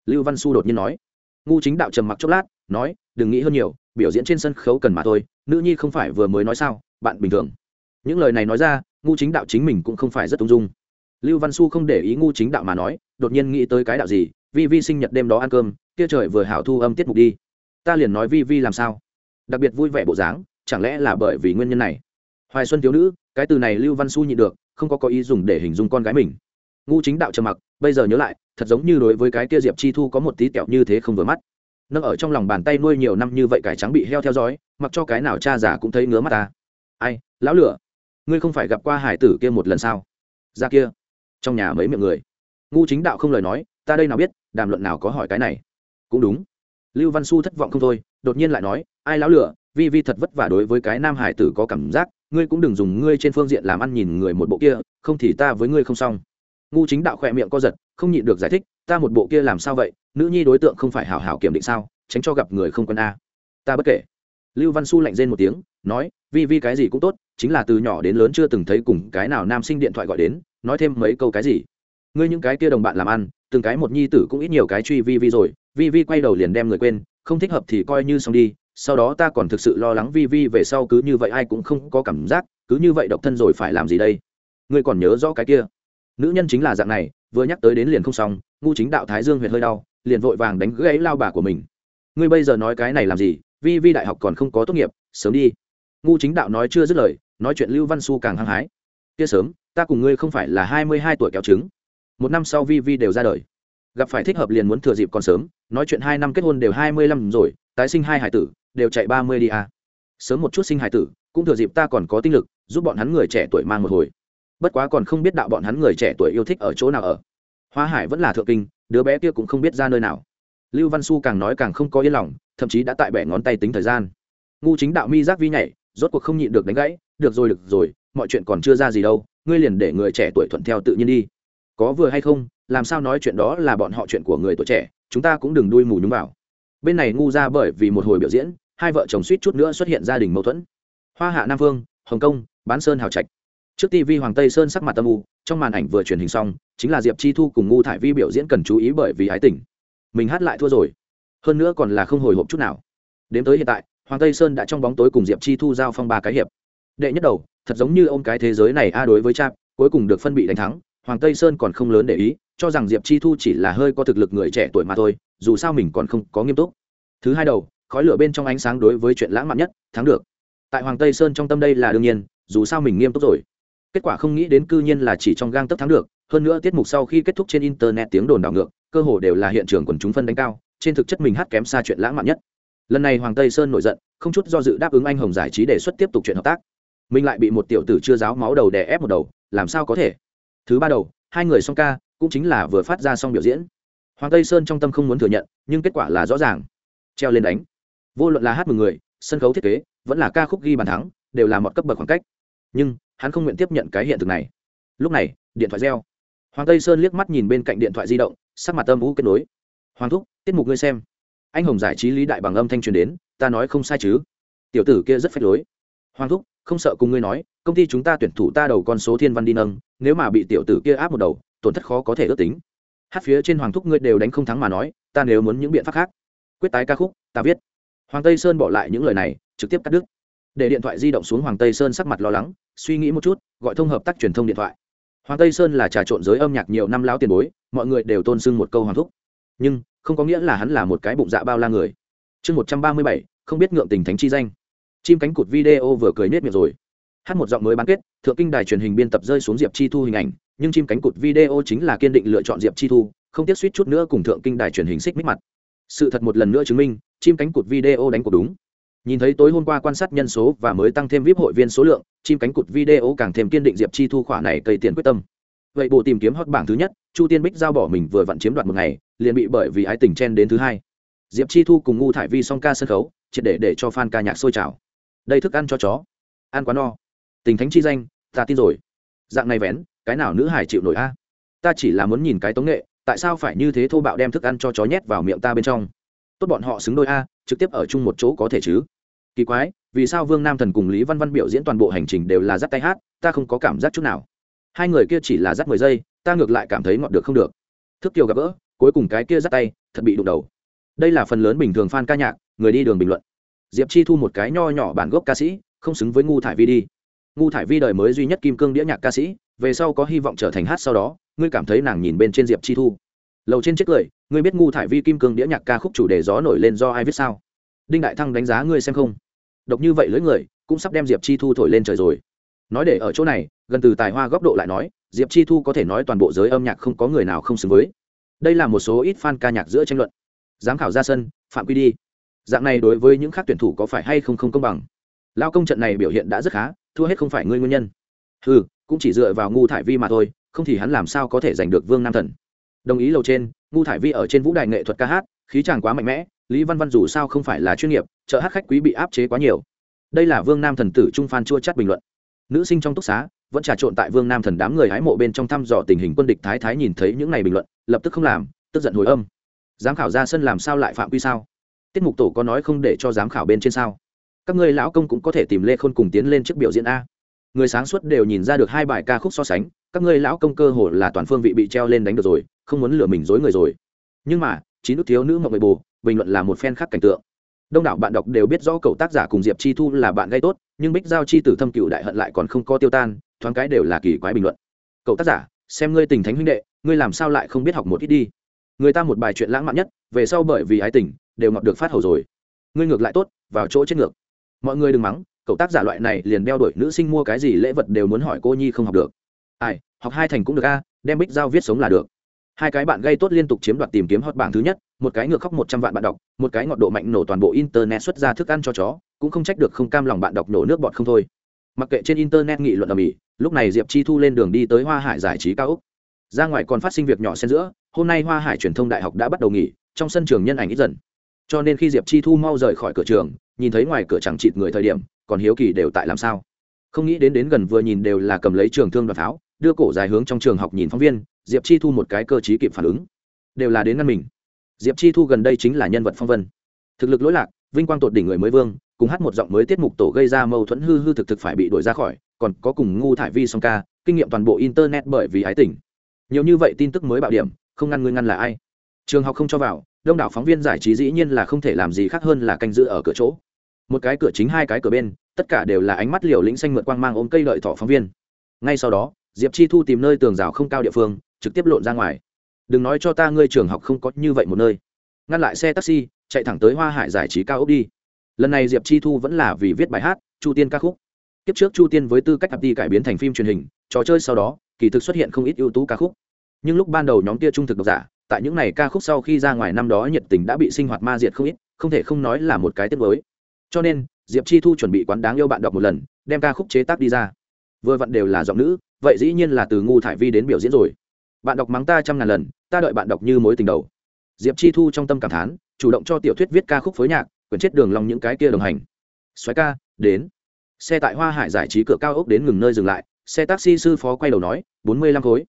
Lưu văn su đột nhiên nói. Ngu chính đạo trầm mặc chốc lát, nói, đừng nghĩ hơn nhiều, biểu diễn trên sân khấu cần mà thôi, nữ nhi không phải vừa mới nói sao, bạn bình thường. Những lời này nói ra, ngu chính đạo chính mình cũng không phải rất ung dung. Lưu văn su không để ý ngu chính đạo mà nói đột nhiên nghĩ tới cái đạo gì, vi vi sinh nhật đêm đó ăn cơm, kia trời vừa hảo thu âm tiết mục đi. Ta liền nói vi vi làm sao? Đặc biệt vui vẻ bộ dáng, chẳng lẽ là bởi vì nguyên nhân này? Hoài xuân thiếu nữ, cái từ này lưu văn su nhịn được, không có có ý dùng để hình dung con gái mình. Ngu chính đạo trầm mặc, bây giờ nhớ lại, thật giống như đối với cái kia diệp chi thu có một tí kẹo như thế không vừa mắt. Nâng ở trong lòng bàn tay nuôi nhiều năm như vậy cải trắng bị heo theo dõi, mặc cho cái nào cha già cũng thấy ngứa mắt ta. Ai, lão lửa, ngươi không phải gặp qua hải tử kia một lần sao? Ra kia, trong nhà mấy miệng người ngu chính đạo không lời nói, ta đây nào biết, đàm luận nào có hỏi cái này. Cũng đúng. Lưu văn su thất vọng không thôi, đột nhiên lại nói, ai lão lửa, vi vi thật vất vả đối với cái nam hải tử có cảm giác, ngươi cũng đừng dùng ngươi trên phương diện làm ăn nhìn người một bộ kia, không thì ta với ngươi không xong. Ngu chính đạo khỏe miệng co giật, không nhịn được giải thích, ta một bộ kia làm sao vậy, nữ nhi đối tượng không phải hảo hảo kiểm định sao, tránh cho gặp người không quân a. Ta bất kể. Lưu văn su lạnh rên một tiếng, nói, vi vi cái gì cũng tốt, chính là từ nhỏ đến lớn chưa từng thấy cùng cái nào nam sinh điện thoại gọi đến, nói thêm mấy câu cái gì ngươi những cái kia đồng bạn làm ăn, từng cái một nhi tử cũng ít nhiều cái truy vi vi rồi, vi vi quay đầu liền đem người quên, không thích hợp thì coi như xong đi, sau đó ta còn thực sự lo lắng vi vi về sau cứ như vậy ai cũng không có cảm giác, cứ như vậy độc thân rồi phải làm gì đây? Ngươi còn nhớ rõ cái kia? Nữ nhân chính là dạng này, vừa nhắc tới đến liền không xong, ngu chính đạo thái dương huyệt hơi đau, liền vội vàng đánh gãy lao bà của mình. Ngươi bây giờ nói cái này làm gì? Vi vi đại học còn không có tốt nghiệp, sớm đi. Ngu chính đạo nói chưa dứt lời, nói chuyện lưu văn su càng hăng hái. Kia sớm, ta cùng ngươi không phải là hai mươi hai tuổi kéo trứng một năm sau vi vi đều ra đời. Gặp phải thích hợp liền muốn thừa dịp còn sớm, nói chuyện hai năm kết hôn đều hai mươi lăm rồi, tái sinh hai hải tử, đều chạy ba mươi đi à. sớm một chút sinh hải tử, cũng thừa dịp ta còn có tinh lực, giúp bọn hắn người trẻ tuổi mang một hồi. Bất quá còn không biết đạo bọn hắn người trẻ tuổi yêu thích ở chỗ nào ở. Hoa hải vẫn là thượng kinh, đứa bé kia cũng không biết ra nơi nào. Lưu văn su càng nói càng không có yên lòng, thậm chí đã tại bẻ ngón tay tính thời gian. Ngu chính đạo mi giác vi nhảy, rốt cuộc không nhịn được đánh gãy, được rồi được rồi, mọi chuyện còn chưa ra gì đâu, ngươi liền để người trẻ tuổi thuận theo tự nhiên đi có vừa hay không, làm sao nói chuyện đó là bọn họ chuyện của người tuổi trẻ, chúng ta cũng đừng đuôi mù nhúng vào. Bên này ngu ra bởi vì một hồi biểu diễn, hai vợ chồng suýt chút nữa xuất hiện gia đình mâu thuẫn. Hoa hạ nam vương, hồng kông, bán sơn hào trạch. Trước tv hoàng tây sơn sắc mặt tâm u, trong màn ảnh vừa truyền hình xong, chính là diệp chi thu cùng ngu thải vi biểu diễn cần chú ý bởi vì ái tình. Mình hát lại thua rồi. Hơn nữa còn là không hồi hộp chút nào. Đến tới hiện tại, hoàng tây sơn đã trong bóng tối cùng diệp chi thu giao phong ba cái hiệp. Đệ nhất đầu, thật giống như ông cái thế giới này a đối với cha cuối cùng được phân bị đánh thắng hoàng tây sơn còn không lớn để ý, cho rằng diệp chi thu chỉ là hơi có thực lực người trẻ tuổi mà thôi, dù sao mình còn không có nghiêm túc. Thứ hai đầu, khói lửa bên trong ánh sáng đối với chuyện lãng mạn nhất, thắng được. Tại hoàng tây sơn trong tâm đây là đương nhiên, dù sao mình nghiêm túc rồi. Kết quả không nghĩ đến cư nhiên là chỉ trong gang tấp thắng được, hơn nữa tiết mục sau khi kết thúc trên internet tiếng đồn đảo ngược, cơ hồ đều là hiện trường quần chúng phân đánh cao, trên thực chất mình hát kém xa chuyện lãng mạn nhất. Lần này hoàng tây sơn nổi giận, không chút do dự đáp ứng anh hồng giải trí đề xuất tiếp tục chuyện hợp tác. Mình lại bị một tiểu tử chưa giáo máu đầu đè ép một đầu, làm sao có thể? Thứ ba đầu, hai người song ca, cũng chính là vừa phát ra xong biểu diễn. Hoàng tây sơn trong tâm không muốn thừa nhận, nhưng kết quả là rõ ràng. Treo lên đánh. Vô luận là hát mừng người, sân khấu thiết kế, vẫn là ca khúc ghi bàn thắng, đều là một cấp bậc khoảng cách. Nhưng, hắn không nguyện tiếp nhận cái hiện thực này. Lúc này, điện thoại reo. Hoàng tây sơn liếc mắt nhìn bên cạnh điện thoại di động, sắc mặt âm vũ kết nối. Hoàng thúc, tiết mục ngươi xem. Anh hồng giải trí lý đại bằng âm thanh truyền đến, ta nói không sai chứ. Tiểu tử kia rất phách lối. Hoàng thúc không sợ cùng ngươi nói, công ty chúng ta tuyển thủ ta đầu con số thiên văn đi nâng, nếu mà bị tiểu tử kia áp một đầu, tổn thất khó có thể ước tính. Hát phía trên hoàng thúc ngươi đều đánh không thắng mà nói, ta nếu muốn những biện pháp khác. Quyết tái ca khúc, ta viết. Hoàng tây sơn bỏ lại những lời này, trực tiếp cắt đứt. Để điện thoại di động xuống hoàng tây sơn sắc mặt lo lắng, suy nghĩ một chút, gọi thông hợp tác truyền thông điện thoại. Hoàng tây sơn là trà trộn giới âm nhạc nhiều năm lão tiền bối, mọi người đều tôn sưng một câu hoàng thúc. Nhưng, không có nghĩa là hắn là một cái bụng dạ bao la người. Chương một trăm ba mươi bảy, không biết ngượng tình thánh chi danh chim cánh cụt video vừa cười nết miệng rồi. Hát một giọng mới bán kết, thượng kinh đài truyền hình biên tập rơi xuống diệp chi thu hình ảnh, nhưng chim cánh cụt video chính là kiên định lựa chọn diệp chi thu, không tiếc suýt chút nữa cùng thượng kinh đài truyền hình xích mích mặt. Sự thật một lần nữa chứng minh, chim cánh cụt video đánh cuộc đúng. Nhìn thấy tối hôm qua quan sát nhân số và mới tăng thêm vip hội viên số lượng, chim cánh cụt video càng thêm kiên định diệp chi thu khỏa này cây tiền quyết tâm. Vậy bộ tìm kiếm hot bảng thứ nhất, chu tiên bích giao bỏ mình vừa vặn chiếm đoạt một ngày, liền bị bởi vì ái tình chen đến thứ hai. Diệp chi thu cùng ngu thải vi song ca sân khấu, triệt để để cho fan ca nhạc sôi trào đây thức ăn cho chó. Ăn quá no. Tình thánh chi danh, ta tin rồi. Dạng này vén, cái nào nữ hải chịu nổi a? Ta chỉ là muốn nhìn cái tống nghệ, tại sao phải như thế thô bạo đem thức ăn cho chó nhét vào miệng ta bên trong? Tốt bọn họ xứng đôi a, trực tiếp ở chung một chỗ có thể chứ? Kỳ quái, vì sao vương nam thần cùng lý văn văn biểu diễn toàn bộ hành trình đều là dắt tay hát, ta không có cảm giác chút nào. Hai người kia chỉ là dắt mười giây, ta ngược lại cảm thấy ngọt được không được. Thức kiều gặp gỡ, cuối cùng cái kia dắt tay, thật bị đụng đầu. Đây là phần lớn bình thường fan ca nhạc, người đi đường bình luận diệp chi thu một cái nho nhỏ bản gốc ca sĩ, không xứng với ngu thải vi đi. Ngu thải vi đời mới duy nhất kim cương đĩa nhạc ca sĩ, về sau có hy vọng trở thành hát sau đó, ngươi cảm thấy nàng nhìn bên trên diệp chi thu. Lầu trên chiếc cười, ngươi biết ngu thải vi kim cương đĩa nhạc ca khúc chủ đề gió nổi lên do ai viết sao? Đinh đại thăng đánh giá ngươi xem không? Độc như vậy lưỡi người, cũng sắp đem diệp chi thu thổi lên trời rồi. Nói để ở chỗ này, gần từ tài hoa góc độ lại nói, diệp chi thu có thể nói toàn bộ giới âm nhạc không có người nào không xứng với. Đây là một số ít fan ca nhạc giữa tranh luận. Giám khảo ra sân, phạm quy đi dạng này đối với những khác tuyển thủ có phải hay không không công bằng? Lao công trận này biểu hiện đã rất khá, thua hết không phải ngươi nguyên nhân. Ừ cũng chỉ dựa vào ngu thải vi mà thôi, không thì hắn làm sao có thể giành được vương nam thần? Đồng ý lầu trên, ngu thải vi ở trên vũ đài nghệ thuật ca hát, khí chàng quá mạnh mẽ, lý văn văn dù sao không phải là chuyên nghiệp chợ hát khách quý bị áp chế quá nhiều. Đây là vương nam thần tử trung phan chua chắt bình luận. Nữ sinh trong túc xá, vẫn trà trộn tại vương nam thần đám người hái mộ bên trong thăm dò tình hình quân địch thái thái nhìn thấy những này bình luận, lập tức không làm, tức giận hồi âm. Giám khảo ra sân làm sao lại phạm quy sao? Tiết mục tổ có nói không để cho giám khảo bên trên sao? Các ngươi lão công cũng có thể tìm lê khôn cùng tiến lên trước biểu diễn a. Người sáng suốt đều nhìn ra được hai bài ca khúc so sánh, các ngươi lão công cơ hồ là toàn phương vị bị treo lên đánh được rồi, không muốn lừa mình dối người rồi. Nhưng mà, chín nước thiếu nữ mộng bề bù bình luận là một phen khác cảnh tượng. Đông đảo bạn đọc đều biết rõ cậu tác giả cùng diệp chi thu là bạn gây tốt, nhưng bích giao chi tử thâm cựu đại hận lại còn không có tiêu tan, thoáng cái đều là kỳ quái bình luận. Cậu tác giả, xem ngươi tình thánh huynh đệ, ngươi làm sao lại không biết học một ít đi? Người ta một bài chuyện lãng mạn nhất, về sau bởi vì ái tình đều ngọt được phát hầu rồi. Ngươi ngược lại tốt, vào chỗ chết ngược. Mọi người đừng mắng, cậu tác giả loại này liền đeo đuổi nữ sinh mua cái gì lễ vật đều muốn hỏi cô nhi không học được. Ai, học hai thành cũng được a, đem bích giao viết sống là được. Hai cái bạn gây tốt liên tục chiếm đoạt tìm kiếm hot bảng thứ nhất, một cái ngược khóc một trăm vạn bạn đọc, một cái ngọt độ mạnh nổ toàn bộ internet xuất ra thức ăn cho chó, cũng không trách được không cam lòng bạn đọc nổ nước bọt không thôi. Mặc kệ trên internet nghị luận ở mỹ lúc này diệp chi thu lên đường đi tới hoa hải giải trí cao úc. Ra ngoài còn phát sinh việc nhỏ xen giữa, hôm nay hoa hải truyền thông đại học đã bắt đầu nghỉ, trong sân trường nhân ảnh ít dần cho nên khi diệp chi thu mau rời khỏi cửa trường, nhìn thấy ngoài cửa chẳng chịt người thời điểm, còn hiếu kỳ đều tại làm sao? Không nghĩ đến đến gần vừa nhìn đều là cầm lấy trường thương đoạt pháo, đưa cổ dài hướng trong trường học nhìn phóng viên, diệp chi thu một cái cơ chí kịp phản ứng. Đều là đến ngăn mình. Diệp chi thu gần đây chính là nhân vật phong vân. Thực lực lỗi lạc, vinh quang tột đỉnh người mới vương, cùng hát một giọng mới tiết mục tổ gây ra mâu thuẫn hư hư thực thực phải bị đuổi ra khỏi, còn có cùng ngu thải vi song ca, kinh nghiệm toàn bộ internet bởi vì ái tình. Nhiều như vậy tin tức mới bạo điểm, không ngăn ngươi ngăn là ai? Trường học không cho vào đông đảo phóng viên giải trí dĩ nhiên là không thể làm gì khác hơn là canh giữ ở cửa chỗ. Một cái cửa chính, hai cái cửa bên, tất cả đều là ánh mắt liều lĩnh xanh mượt quang mang ôm cây lợi thỏ phóng viên. Ngay sau đó, diệp chi thu tìm nơi tường rào không cao địa phương, trực tiếp lộn ra ngoài. Đừng nói cho ta ngươi trường học không có như vậy một nơi. Ngăn lại xe taxi, chạy thẳng tới hoa hải giải trí cao ốc đi. Lần này diệp chi thu vẫn là vì viết bài hát, chu tiên ca khúc. Kiếp trước chu tiên với tư cách ập đi cải biến thành phim truyền hình, trò chơi sau đó, kỳ thực xuất hiện không ít ưu tú ca khúc. Nhưng lúc ban đầu nhóm kia trung thực độc giả tại những ngày ca khúc sau khi ra ngoài năm đó nhiệt tình đã bị sinh hoạt ma diệt không ít, không thể không nói là một cái tiết mới cho nên, diệp chi thu chuẩn bị quán đáng yêu bạn đọc một lần, đem ca khúc chế tác đi ra. Vừa vặn đều là giọng nữ, vậy dĩ nhiên là từ ngu thải vi đến biểu diễn rồi. Bạn đọc mắng ta trăm ngàn lần, ta đợi bạn đọc như mối tình đầu. Diệp chi thu trong tâm cảm thán, chủ động cho tiểu thuyết viết ca khúc phối nhạc, quyển chết đường lòng những cái kia đồng hành. Xoáy ca, đến. Xe tại hoa hải giải trí cửa cao ốc đến ngừng nơi dừng lại, xe taxi sư phó quay đầu nói, bốn mươi lăm khối.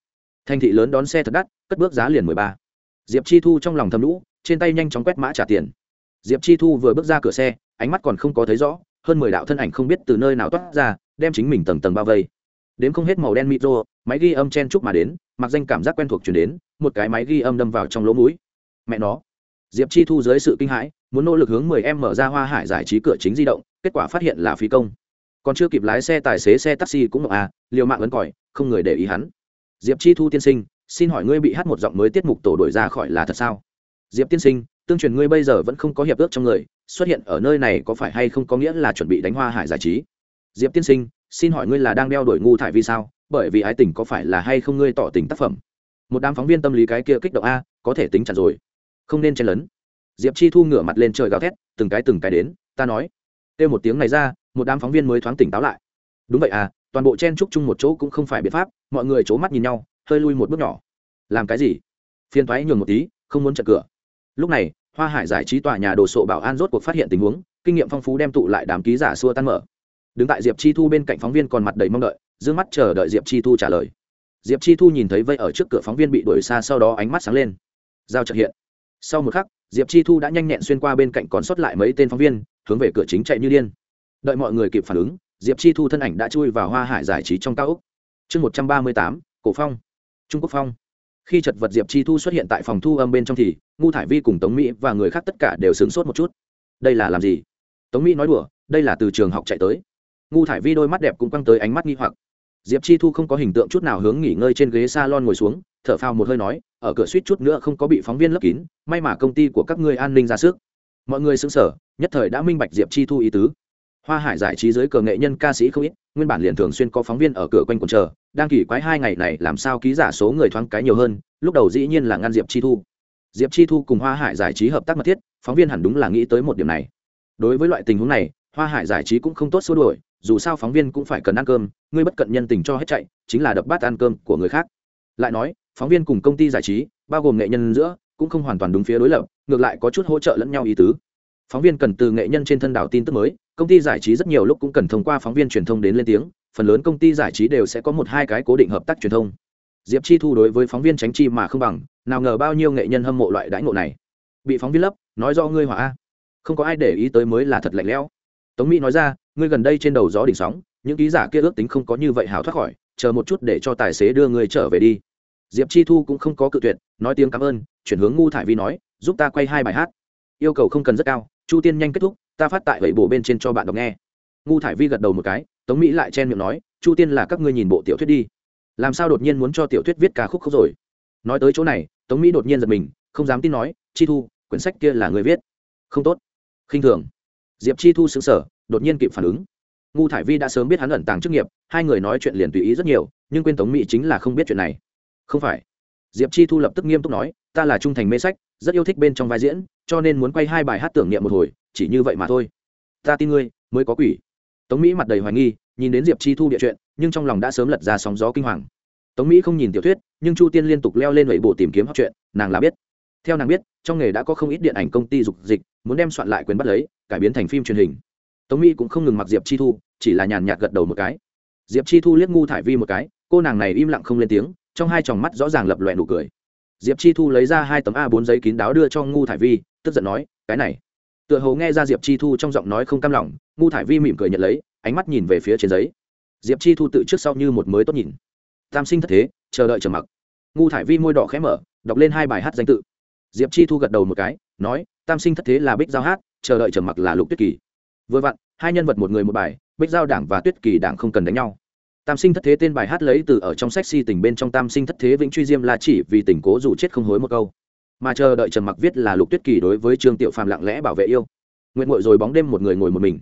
Thành thị lớn đón xe thật đắt, cất bước giá liền mười ba diệp chi thu trong lòng thầm lũ, trên tay nhanh chóng quét mã trả tiền. Diệp chi thu vừa bước ra cửa xe, ánh mắt còn không có thấy rõ, hơn mười đạo thân ảnh không biết từ nơi nào toát ra, đem chính mình tầng tầng bao vây. Đến không hết màu đen micro máy ghi âm chen chúc mà đến, mặc danh cảm giác quen thuộc chuyển đến, một cái máy ghi âm đâm vào trong lỗ mũi. Mẹ nó. Diệp chi thu dưới sự kinh hãi, muốn nỗ lực hướng mười em mở ra hoa hải giải trí cửa chính di động, kết quả phát hiện là phí công. Còn chưa kịp lái xe, tài xế xe taxi cũng ngọc à liều mạng ấn còi, không người để ý hắn. Diệp chi thu tiên sinh xin hỏi ngươi bị hát một giọng mới tiết mục tổ đổi ra khỏi là thật sao? Diệp tiên sinh, tương truyền ngươi bây giờ vẫn không có hiệp ước trong người, xuất hiện ở nơi này có phải hay không có nghĩa là chuẩn bị đánh hoa hải giải trí? Diệp tiên sinh, xin hỏi ngươi là đang đeo đổi ngu thải vì sao? Bởi vì ái tình có phải là hay không ngươi tỏ tình tác phẩm? Một đám phóng viên tâm lý cái kia kích động a, có thể tính chặt rồi. Không nên chen lấn. Diệp chi thu ngửa mặt lên trời gào thét, từng cái từng cái đến, ta nói. Kêu một tiếng này ra, một đám phóng viên mới thoáng tỉnh táo lại. Đúng vậy à toàn bộ chen chúc chung một chỗ cũng không phải biện pháp, mọi người c h ố mắt nhìn nhau hơi lui một bước nhỏ. Làm cái gì? Phiên thoái nhường một tí, không muốn chặt cửa. Lúc này, hoa hải giải trí tòa nhà đồ sộ bảo an rốt cuộc phát hiện tình huống, kinh nghiệm phong phú đem tụ lại đám ký giả xua tan mở. Đứng tại diệp chi thu bên cạnh phóng viên còn mặt đầy mong đợi d ư ơ n g mắt chờ đợi diệp chi thu trả lời. Diệp chi thu nhìn thấy vây ở trước cửa phóng viên bị đuổi xa sau đó ánh mắt sáng lên. Giao trợ hiện. Sau một khắc, diệp chi thu đã nhanh nhẹn xuyên qua bên cạnh còn sót lại mấy tên phóng viên, hướng về cửa chính chạy như điên. Đợi mọi người kịp phản ứng, diệp chi thu thân ảnh đã chui vào hoa hải giải trí trong cao úc chương một trăm ba mươi tám, cổ phong trung quốc phong. Khi chật vật diệp chi thu xuất hiện tại phòng thu âm bên trong thì, ngu thải vi cùng tống mỹ và người khác tất cả đều sửng sốt một chút. Đây là làm gì? Tống mỹ nói đùa, đây là từ trường học chạy tới. Ngu thải vi đôi mắt đẹp cũng căng tới ánh mắt nghi hoặc. Diệp chi thu không có hình tượng chút nào hướng nghỉ ngơi trên ghế s a lon ngồi xuống, thở phào một hơi nói, ở cửa suýt chút nữa không có bị phóng viên lấp kín, may mà công ty của các ngươi an ninh ra sức. Mọi người xứng sở nhất thời đã minh bạch diệp chi thu ý tứ hoa hải giải trí giới cờ nghệ nhân ca sĩ không ít, nguyên bản liền thường xuyên có phóng viên ở cửa quanh quần chờ, đang kỳ quái hai ngày này làm sao ký giả số người thoáng cái nhiều hơn, lúc đầu dĩ nhiên là ngăn diệp chi thu. Diệp chi thu cùng hoa hải giải trí hợp tác mật thiết, phóng viên hẳn đúng là nghĩ tới một điểm này. Đối với loại tình huống này, hoa hải giải trí cũng không tốt xua đuổi, dù sao phóng viên cũng phải cần ăn cơm ngươi bất cận nhân tình cho hết chạy, chính là đập bát ăn cơm của người khác. Lại nói, phóng viên cùng công ty giải trí, bao gồm nghệ nhân giữa, cũng không hoàn toàn đúng phía đối lập, ngược lại có chút hỗ trợ lẫn nhau ý tứ. Phóng viên cần từ nghệ nhân trên thân đảo tin tức mới công ty giải trí rất nhiều lúc cũng cần thông qua phóng viên truyền thông đến lên tiếng, phần lớn công ty giải trí đều sẽ có một hai cái cố định hợp tác truyền thông. Diệp chi thu đối với phóng viên tránh chi mà không bằng, nào ngờ bao nhiêu nghệ nhân hâm mộ loại đãi ngộ này. Bị phóng viên lấp, nói do ngươi hỏa không có ai để ý tới mới là thật lạnh lẽo. Tống mỹ nói ra, ngươi gần đây trên đầu gió đỉnh sóng, những ký giả kia ước tính không có như vậy hào thoát khỏi, chờ một chút để cho tài xế đưa ngươi trở về đi. Diệp chi thu cũng không có cự tuyệt, nói tiếng cảm ơn, chuyển hướng ngu thải vi nói, giúp ta quay hai bài hát. Yêu cầu không cần rất cao, chu tiên nhanh kết thúc ta phát tại vậy bộ bên trên cho bạn đọc nghe. Ngu thải vi gật đầu một cái, tống mỹ lại chen miệng nói, chu tiên là các ngươi nhìn bộ tiểu thuyết đi. Làm sao đột nhiên muốn cho tiểu thuyết viết ca khúc không rồi? Nói tới chỗ này, tống mỹ đột nhiên giật mình, không dám tin nói, chi thu, quyển sách kia là người viết. Không tốt. Khinh thường. Diệp chi thu xứng sở đột nhiên kịp phản ứng. Ngu thải vi đã sớm biết hắn ẩn tàng chức nghiệp, hai người nói chuyện liền tùy ý rất nhiều, nhưng quên tống mỹ chính là không biết chuyện này. Không phải. Diệp chi thu lập tức nghiêm túc nói, ta là trung thành mê sách, rất yêu thích bên trong vai diễn, cho nên muốn quay hai bài hát tưởng niệm một hồi chỉ như vậy mà thôi. Ta tin ngươi, mới có quỷ. Tống mỹ mặt đầy hoài nghi, nhìn đến diệp chi thu địa chuyện, nhưng trong lòng đã sớm lật ra sóng gió kinh hoàng. Tống mỹ không nhìn tiểu thuyết, nhưng chu tiên liên tục leo lên lẩy bộ tìm kiếm học chuyện, nàng là biết. Theo nàng biết, trong nghề đã có không ít điện ảnh công ty dục dịch, muốn đem soạn lại quyền bắt lấy, cải biến thành phim truyền hình. Tống mỹ cũng không ngừng mặc diệp chi thu, chỉ là nhàn nhạt gật đầu một cái. Diệp chi thu liếc ngu thải vi một cái, cô nàng này im lặng không lên tiếng, trong hai tròng mắt rõ ràng lập loẹ nụ cười. Diệp chi thu lấy ra hai tấm a bốn giấy kín đáo đưa cho ngu thải vi, tức giận nói, cái này tựa hồ nghe ra diệp chi thu trong giọng nói không cam lòng, ngu thải vi mỉm cười nhận lấy, ánh mắt nhìn về phía trên giấy. Diệp chi thu tự trước sau như một mới tốt nhìn. Tam sinh thất thế, chờ đợi chờ mặc. Ngu thải vi môi đỏ khẽ mở, đọc lên hai bài hát danh tự. Diệp chi thu gật đầu một cái, nói, tam sinh thất thế là bích giao hát, chờ đợi chờ mặc là lục tuyết kỳ. Vừa vặn, hai nhân vật một người một bài, bích giao đảng và tuyết kỳ đảng không cần đánh nhau. Tam sinh thất thế tên bài hát lấy từ ở trong sách si tình bên trong tam sinh thất thế vĩnh truy diêm là chỉ vì tình cố dù chết không hối một câu mà chờ đợi trầm mặc viết là lục tuyết kỳ đối với trương tiểu phàm lặng lẽ bảo vệ yêu. Nguyện ngồi rồi bóng đêm một người ngồi một mình.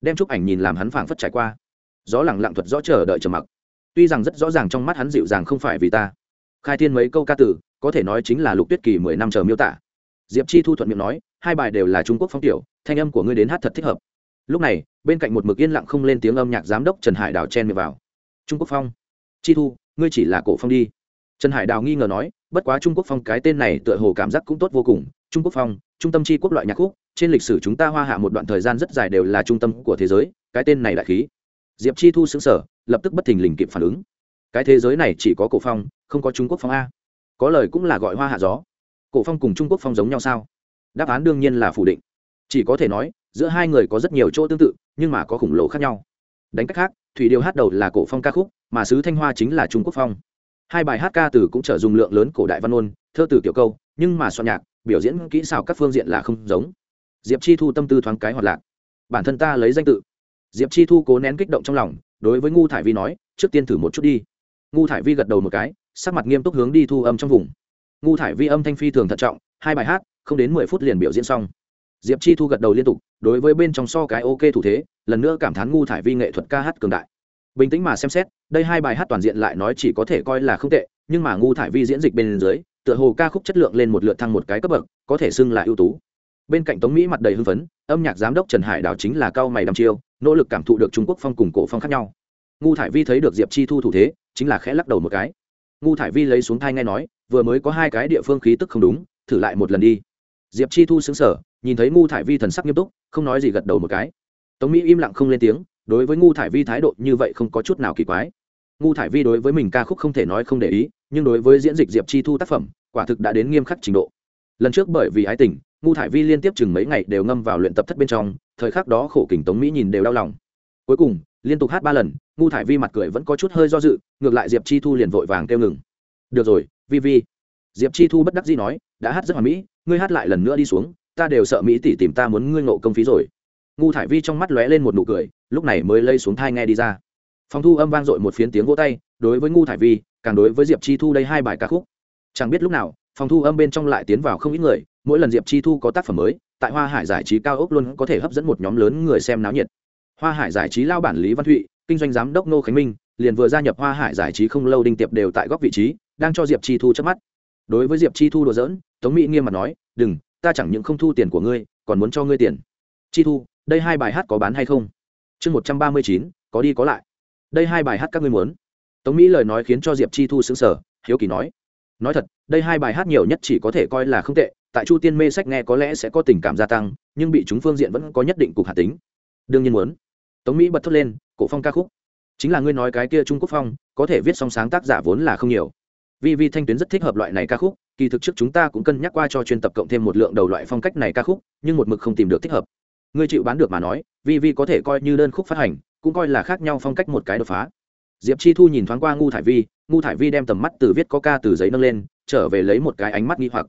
Đem chụp ảnh nhìn làm hắn phảng phất trải qua. Gió lẳng lặng thuật rõ chờ đợi trầm mặc. Tuy rằng rất rõ ràng trong mắt hắn dịu dàng không phải vì ta. Khai thiên mấy câu ca tử, có thể nói chính là lục tuyết kỳ mười năm chờ miêu tả. Diệp chi thu thuận miệng nói, hai bài đều là trung quốc phong tiểu, thanh âm của ngươi đến hát thật thích hợp. Lúc này, bên cạnh một mực yên lặng không lên tiếng âm nhạc giám đốc trần hải đào chen miệng vào. Trung quốc phong. Chi thu, ngươi chỉ là cổ phong đi trần hải đào nghi ngờ nói, bất quá trung quốc phong cái tên này tựa hồ cảm giác cũng tốt vô cùng. Trung quốc phong, trung tâm chi quốc loại nhạc khúc, trên lịch sử chúng ta hoa hạ một đoạn thời gian rất dài đều là trung tâm của thế giới, cái tên này đại khí. Diệp chi thu xứng sở lập tức bất thình lình kịp phản ứng. Cái thế giới này chỉ có cổ phong, không có trung quốc phong a. Có lời cũng là gọi hoa hạ gió. Cổ phong cùng trung quốc phong giống nhau sao? Đáp án đương nhiên là phủ định. Chỉ có thể nói, giữa hai người có rất nhiều chỗ tương tự, nhưng mà có khủng lồ khác nhau. Đánh cách khác, thủy điều hát đầu là cổ phong ca khúc, mà sứ thanh hoa chính là trung quốc phong hai bài hát ca từ cũng trở dùng lượng lớn cổ đại văn ôn thơ từ kiểu câu, nhưng mà soạn nhạc, biểu diễn kỹ xảo các phương diện là không giống. Diệp chi thu tâm tư thoáng cái hoạt lạc. Bản thân ta lấy danh tự. Diệp chi thu cố nén kích động trong lòng, đối với ngu thải vi nói, trước tiên thử một chút đi. Ngu thải vi gật đầu một cái, sắc mặt nghiêm túc hướng đi thu âm trong vùng. Ngu thải vi âm thanh phi thường thận trọng, hai bài hát, không đến mười phút liền biểu diễn xong. Diệp chi thu gật đầu liên tục, đối với bên trong so cái ok thủ thế, lần nữa cảm thán ngu thải vi nghệ thuật ca hát cường đại bình tĩnh mà xem xét, đây hai bài hát toàn diện lại nói chỉ có thể coi là không tệ, nhưng mà ngu thải vi diễn dịch bên dưới, tựa hồ ca khúc chất lượng lên một lượt thăng một cái cấp bậc, có thể xưng là ưu tú. Bên cạnh tống mỹ mặt đầy hưng phấn, âm nhạc giám đốc trần hải đào chính là cao mày đăm chiêu, nỗ lực cảm thụ được trung quốc phong cùng cổ phong khác nhau. Ngu thải vi thấy được diệp chi thu thủ thế, chính là khẽ lắc đầu một cái. Ngu thải vi lấy xuống thai nghe nói, vừa mới có hai cái địa phương khí tức không đúng, thử lại một lần đi. Diệp chi thu xứng sở nhìn thấy ngu thải vi thần sắc nghiêm túc, không nói gì gật đầu một cái. Tống mỹ im lặng không lên tiếng đối với ngu thải vi thái độ như vậy không có chút nào kỳ quái. Ngu thải vi đối với mình ca khúc không thể nói không để ý, nhưng đối với diễn dịch diệp chi thu tác phẩm, quả thực đã đến nghiêm khắc trình độ. Lần trước bởi vì ái tình, ngu thải vi liên tiếp chừng mấy ngày đều ngâm vào luyện tập thất bên trong, thời khắc đó khổ kình tống mỹ nhìn đều đau lòng. Cuối cùng, liên tục hát ba lần, ngu thải vi mặt cười vẫn có chút hơi do dự, ngược lại diệp chi thu liền vội vàng kêu ngừng. Được rồi, vi vi. Diệp chi thu bất đắc dĩ nói, đã hát rất hoàn mỹ, ngươi hát lại lần nữa đi xuống, ta đều sợ mỹ tỷ tìm ta muốn ngươi ngộ công phí rồi ngu thải vi trong mắt lóe lên một nụ cười, lúc này mới lây xuống thai nghe đi ra. Phòng thu âm vang dội một phiến tiếng vỗ tay, đối với ngu thải vi, càng đối với diệp chi thu đây hai bài ca khúc. Chẳng biết lúc nào, phòng thu âm bên trong lại tiến vào không ít người, mỗi lần diệp chi thu có tác phẩm mới, tại hoa hải giải trí cao ốc luôn có thể hấp dẫn một nhóm lớn người xem náo nhiệt. Hoa hải giải trí lao bản lý văn thụy, kinh doanh giám đốc nô khánh minh, liền vừa gia nhập hoa hải giải trí không lâu đinh tiệp đều tại góc vị trí, đang cho diệp chi thu chớp mắt. Đối với diệp chi thu đùa giỡn, tống mỹ nghiêm mặt nói, đừng, ta chẳng những không thu tiền của ngươi, còn muốn cho ngươi tiền. Chi thu đây hai bài hát có bán hay không? Chương một trăm ba mươi chín, có đi có lại. Đây hai bài hát các ngươi muốn. Tống mỹ lời nói khiến cho diệp chi thu xứng sở hiếu kỳ nói. Nói thật, đây hai bài hát nhiều nhất chỉ có thể coi là không tệ, tại chu tiên mê sách nghe có lẽ sẽ có tình cảm gia tăng, nhưng bị chúng phương diện vẫn có nhất định cục hạ tính. Đương nhiên muốn. Tống mỹ bật thốt lên, cổ phong ca khúc. Chính là ngươi nói cái kia trung quốc phong, có thể viết song sáng tác giả vốn là không nhiều. Vì vì thanh tuyến rất thích hợp loại này ca khúc, kỳ thực trước chúng ta cũng cân nhắc qua cho chuyên tập cộng thêm một lượng đầu loại phong cách này ca khúc, nhưng một mực không tìm được thích hợp ngươi chịu bán được mà nói vì vì có thể coi như đơn khúc phát hành, cũng coi là khác nhau phong cách một cái đột phá. Diệp chi thu nhìn thoáng qua ngu thải vi, ngu thải vi đem tầm mắt từ viết có ca từ giấy nâng lên, trở về lấy một cái ánh mắt nghi hoặc.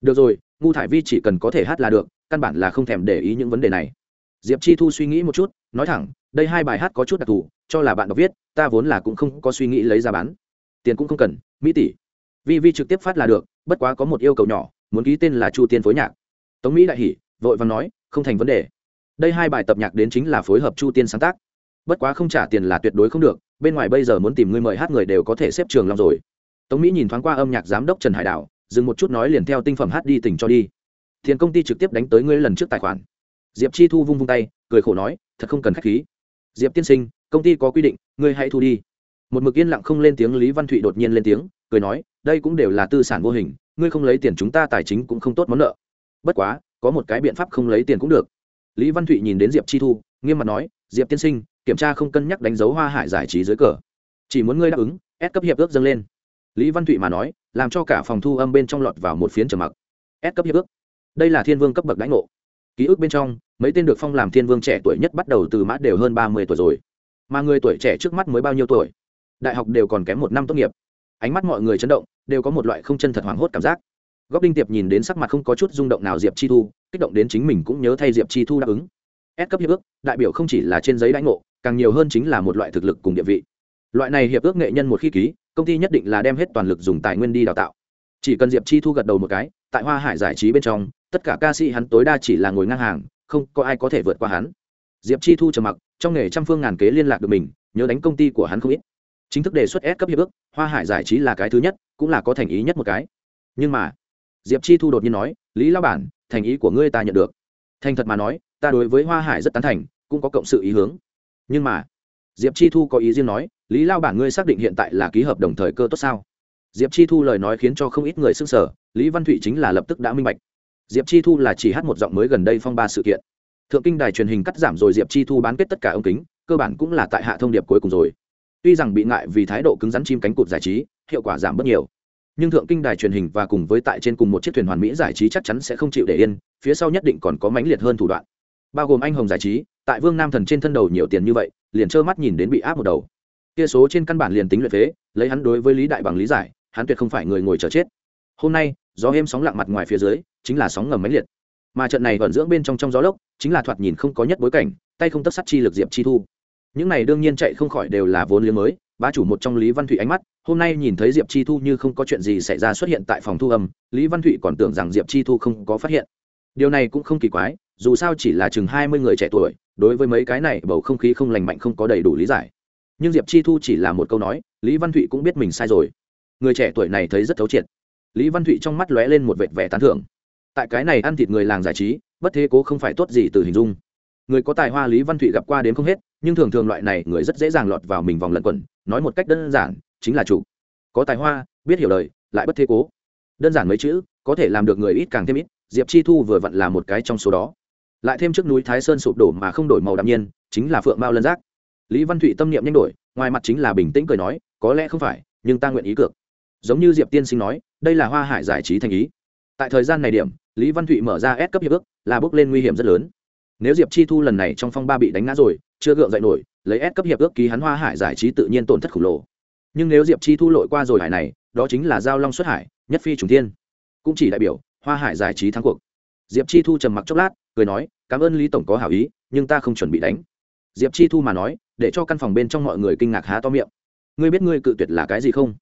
Được rồi, ngu thải vi chỉ cần có thể hát là được, căn bản là không thèm để ý những vấn đề này. Diệp chi thu suy nghĩ một chút, nói thẳng, đây hai bài hát có chút đặc thù, cho là bạn đọc viết, ta vốn là cũng không có suy nghĩ lấy ra bán. Tiền cũng không cần, mỹ tỷ. Vi vi trực tiếp phát là được, bất quá có một yêu cầu nhỏ, muốn ký tên là chu tiên phối nhạc. Tống mỹ đại hỉ, vội vàng nói, không thành vấn đề đây hai bài tập nhạc đến chính là phối hợp chu tiên sáng tác. Bất quá không trả tiền là tuyệt đối không được, bên ngoài bây giờ muốn tìm người mời hát người đều có thể xếp trường long rồi. Tống mỹ nhìn thoáng qua âm nhạc giám đốc trần hải đảo, dừng một chút nói liền theo tinh phẩm hát đi tỉnh cho đi. Thiền công ty trực tiếp đánh tới ngươi lần trước tài khoản. Diệp chi thu vung vung tay, cười khổ nói, thật không cần k h á c h khí. Diệp tiên sinh, công ty có quy định, ngươi hãy thu đi. Một mực yên lặng không lên tiếng lý văn thụy đột nhiên lên tiếng, cười nói, đây cũng đều là tư sản vô hình, ngươi không lấy tiền chúng ta tài chính cũng không tốt món nợ. Bất quá, có một cái biện pháp không lấy tiền cũng được lý văn thụy nhìn đến diệp chi thu, nghiêm mặt nói, diệp tiên sinh, kiểm tra không cân nhắc đánh dấu hoa hải giải trí dưới cờ. Chỉ muốn ngươi đáp ứng ép cấp hiệp ước dâng lên. Lý văn thụy mà nói, làm cho cả phòng thu âm bên trong lọt vào một phiến trầm mặc. Ép cấp hiệp ước? Đây là thiên vương cấp bậc đánh ngộ. Ký ức bên trong, mấy tên được phong làm thiên vương trẻ tuổi nhất bắt đầu từ mã đều hơn ba mươi tuổi rồi. Mà người tuổi trẻ trước mắt mới bao nhiêu tuổi? Đại học đều còn kém một năm tốt nghiệp. Ánh mắt mọi người chấn động, đều có một loại không chân thật hoảng hốt cảm giác góc đinh tiệp nhìn đến sắc mặt không có chút rung động nào diệp chi thu, kích động đến chính mình cũng nhớ thay diệp chi thu đáp ứng. S cấp hiệp ước, đại biểu không chỉ là trên giấy đãi ngộ, càng nhiều hơn chính là một loại thực lực cùng địa vị. Loại này hiệp ước nghệ nhân một khi ký, công ty nhất định là đem hết toàn lực dùng tài nguyên đi đào tạo. Chỉ cần diệp chi thu gật đầu một cái, tại hoa hải giải trí bên trong, tất cả ca sĩ hắn tối đa chỉ là ngồi ngang hàng, không có ai có thể vượt qua hắn. Diệp chi thu trầm mặc, trong nghề trăm phương ngàn kế liên lạc được mình, nhớ đánh công ty của hắn không ít. Chính thức đề xuất S cấp hiệp ước, hoa hải giải trí là cái thứ nhất, cũng là có thành ý nhất một cái. Nhưng mà diệp chi thu đột nhiên nói, lý lao bản, thành ý của ngươi ta nhận được. Thành thật mà nói, ta đối với hoa hải rất tán thành, cũng có cộng sự ý hướng. Nhưng mà, diệp chi thu có ý riêng nói, lý lao bản ngươi xác định hiện tại là ký hợp đồng thời cơ tốt sao? Diệp chi thu lời nói khiến cho không ít người s ư n g sở lý văn thụy chính là lập tức đã minh bạch. Diệp chi thu là chỉ hát một giọng mới gần đây phong ba sự kiện. Thượng kinh đài truyền hình cắt giảm rồi diệp chi thu bán kết tất cả ống kính, cơ bản cũng là tại hạ thông điệp cuối cùng rồi. Tuy rằng bị ngại vì thái độ cứng rắn chim cánh cụt giải trí, hiệu quả giảm bớt nhiều nhưng thượng kinh đài truyền hình và cùng với tại trên cùng một chiếc thuyền hoàn mỹ giải trí chắc chắn sẽ không chịu để yên, phía sau nhất định còn có mãnh liệt hơn thủ đoạn. Bao gồm anh hồng giải trí, tại vương nam thần trên thân đầu nhiều tiền như vậy, liền trơ mắt nhìn đến bị áp một đầu. Kia số trên căn bản liền tính luyện phế, lấy hắn đối với lý đại bằng lý giải, hắn tuyệt không phải người ngồi chờ chết. Hôm nay, gió êm sóng lặng mặt ngoài phía dưới, chính là sóng ngầm mãnh liệt. Mà trận này vẫn dưỡng bên trong trong gió lốc, chính là thoạt nhìn không có nhất bối cảnh, tay không tất sắt chi lực diệp chi thu. Những này đương nhiên chạy không khỏi đều là vốn liếng mới bá chủ một trong lý văn thụy ánh mắt, hôm nay nhìn thấy diệp chi thu như không có chuyện gì xảy ra xuất hiện tại phòng thu âm, lý văn thụy còn tưởng rằng diệp chi thu không có phát hiện. Điều này cũng không kỳ quái, dù sao chỉ là chừng hai mươi người trẻ tuổi, đối với mấy cái này bầu không khí không lành mạnh không có đầy đủ lý giải. Nhưng diệp chi thu chỉ là một câu nói, lý văn thụy cũng biết mình sai rồi. Người trẻ tuổi này thấy rất thấu triệt. Lý văn thụy trong mắt lóe lên một vệt vẻ tán thưởng. Tại cái này ăn thịt người làng giải trí, bất thế cố không phải tốt gì từ hình dung. Người có tài hoa lý văn thụy gặp qua đến không hết nhưng thường thường loại này người rất dễ dàng lọt vào mình vòng lẩn quẩn, nói một cách đơn giản, chính là chủ. Có tài hoa, biết hiểu lời lại bất thế cố. Đơn giản mấy chữ, có thể làm được người ít càng thêm ít, diệp chi thu vừa vặn là một cái trong số đó. Lại thêm trước núi thái sơn sụp đổ mà không đổi màu đạm nhiên, chính là phượng mao lân giác. Lý văn thụy tâm niệm nhanh đổi, ngoài mặt chính là bình tĩnh cười nói, có lẽ không phải, nhưng ta nguyện ý cược. Giống như diệp tiên sinh nói, đây là hoa hải giải trí thành ý. Tại thời gian này điểm, lý văn thụy mở ra ép cấp hiệp ước, là bước lên nguy hiểm rất lớn nếu diệp chi thu lần này trong phong ba bị đánh ngã rồi, chưa gượng dậy nổi, lấy ép cấp hiệp ước ký hắn hoa hải giải trí tự nhiên tổn thất khổng lồ. Nhưng nếu diệp chi thu lội qua rồi hải này, đó chính là giao long xuất hải, nhất phi trùng thiên. Cũng chỉ đại biểu, hoa hải giải trí thắng cuộc. Diệp chi thu trầm mặc chốc lát, cười nói, cảm ơn lý tổng có hảo ý, nhưng ta không chuẩn bị đánh. Diệp chi thu mà nói, để cho căn phòng bên trong mọi người kinh ngạc há to miệng. Ngươi biết ngươi cự tuyệt là cái gì không?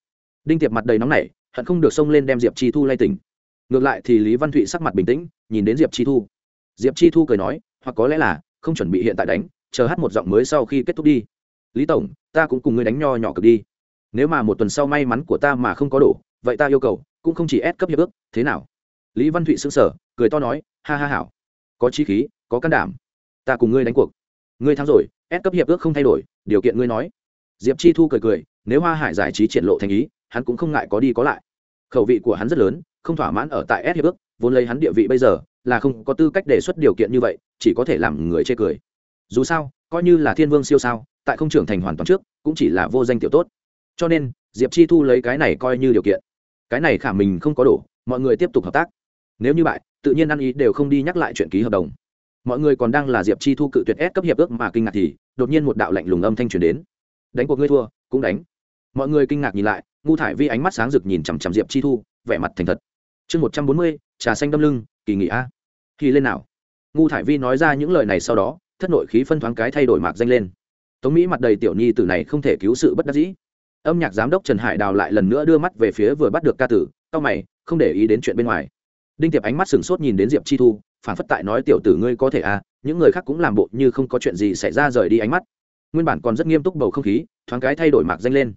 Đinh tiệp mặt đầy nóng nảy, hận không được xông lên đem diệp chi thu lay tỉnh. Ngược lại thì lý văn thụy sắc mặt bình tĩnh, nhìn đến diệp chi thu. Diệp chi thu cười nói hoặc có lẽ là không chuẩn bị hiện tại đánh chờ hát một giọng mới sau khi kết thúc đi. Lý tổng ta cũng cùng ngươi đánh nho nhỏ cực đi. Nếu mà một tuần sau may mắn của ta mà không có đủ vậy ta yêu cầu cũng không chỉ ép cấp hiệp ước thế nào? Lý văn thụy sững sở cười to nói ha ha hảo. Có chi khí có can đảm. Ta cùng ngươi đánh cuộc. Ngươi thắng rồi ép cấp hiệp ước không thay đổi điều kiện ngươi nói. Diệp chi thu cười cười nếu hoa hải giải trí triển lộ thành ý hắn cũng không ngại có đi có lại. Khẩu vị của hắn rất lớn không thỏa mãn ở tại ép hiệp ước, vốn lấy hắn địa vị bây giờ, là không có tư cách đề xuất điều kiện như vậy, chỉ có thể làm người chê cười. Dù sao, coi như là Thiên Vương siêu sao, tại không trưởng thành hoàn toàn trước cũng chỉ là vô danh tiểu tốt. Cho nên diệp chi thu lấy cái này coi như điều kiện. Cái này khả mình không có đủ mọi người tiếp tục hợp tác. Nếu như bại, tự nhiên ăn ý đều không đi nhắc lại chuyện ký hợp đồng. Mọi người còn đang là diệp chi thu cự tuyệt ép cấp hiệp ước mà kinh ngạc thì đột nhiên một đạo lạnh lùng âm thanh truyền đến. Đánh cuộc ngươi thua cũng đánh. Mọi người kinh ngạc nhìn lại ngu thải vi ánh mắt sáng rực nhìn chằm chằm diệp chi thu vẻ mặt thành thật. Chương một trăm bốn mươi trà xanh đâm lưng kỳ nghỉ a khi lên nào. Ngu thải vi nói ra những lời này sau đó, thất nội khí phân thoáng cái thay đổi mạc danh lên. Tống mỹ mặt đầy tiểu nhi tử này không thể cứu sự bất đắc dĩ. Âm nhạc giám đốc trần hải đào lại lần nữa đưa mắt về phía vừa bắt được ca tử tao mày, không để ý đến chuyện bên ngoài. Đinh tiệp ánh mắt sừng sốt nhìn đến diệp chi thu phản phất tại nói tiểu tử ngươi có thể à những người khác cũng làm bộ như không có chuyện gì xảy ra rời đi ánh mắt. Nguyên bản còn rất nghiêm túc bầu không khí, thoáng cái thay đổi mạc danh lên.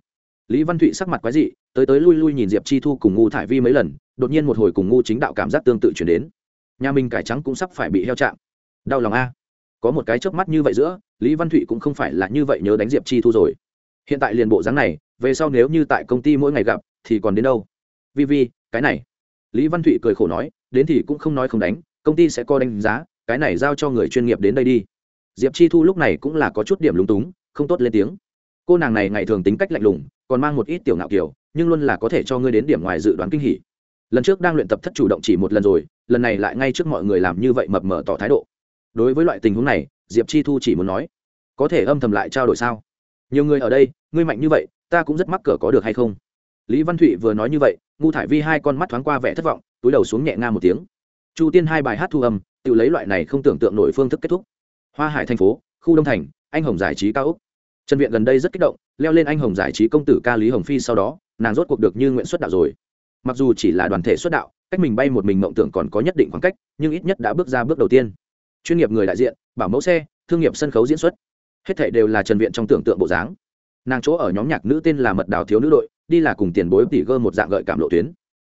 Lý văn thụy sắc mặt quái dị, tới tới lui lui nhìn diệp chi thu cùng ngu thải vi mấy lần, đột nhiên một hồi cùng ngu chính đạo cảm giác tương tự chuyển đến nhà mình cải trắng cũng sắp phải bị heo chạm. Đau lòng a. Có một cái chớp mắt như vậy giữa, lý văn thụy cũng không phải là như vậy nhớ đánh diệp chi thu rồi. Hiện tại liền bộ dáng này, về sau nếu như tại công ty mỗi ngày gặp, thì còn đến đâu? Vi vi, cái này. Lý văn thụy cười khổ nói, đến thì cũng không nói không đánh, công ty sẽ co đánh giá, cái này giao cho người chuyên nghiệp đến đây đi. Diệp chi thu lúc này cũng là có chút điểm lúng túng, không tốt lên tiếng. Cô nàng này ngày thường tính cách lạnh lùng, còn mang một ít tiểu ngạo kiểu, nhưng luôn là có thể cho ngươi đến điểm ngoài dự đoán kinh hỉ lần trước đang luyện tập thất chủ động chỉ một lần rồi, lần này lại ngay trước mọi người làm như vậy mập mờ tỏ thái độ. Đối với loại tình huống này, diệp chi thu chỉ muốn nói, có thể âm thầm lại trao đổi sao? Nhiều người ở đây, ngươi mạnh như vậy, ta cũng rất mắc cỡ có được hay không? Lý văn thụy vừa nói như vậy, ngu thải vi hai con mắt thoáng qua vẻ thất vọng, túi đầu xuống nhẹ nga một tiếng. Chu tiên hai bài hát thu âm, tự lấy loại này không tưởng tượng nổi phương thức kết thúc. Hoa hải thành phố, khu đông thành, anh hồng giải trí cao úc. Trần viện gần đây rất kích động, leo lên anh hồng giải trí công tử ca lý hồng phi sau đó, nàng rốt cuộc được như nguyện xuất đạo rồi mặc dù chỉ là đoàn thể xuất đạo, cách mình bay một mình mộng tưởng còn có nhất định khoảng cách, nhưng ít nhất đã bước ra bước đầu tiên. Chuyên nghiệp người đại diện, bảo mẫu xe, thương nghiệp sân khấu diễn xuất. Hết thảy đều là trần viện trong tưởng tượng bộ dáng. Nàng chỗ ở nhóm nhạc nữ tên là mật đào thiếu nữ đội, đi là cùng tiền bối tỷ gơ một dạng gợi cảm lộ tuyến.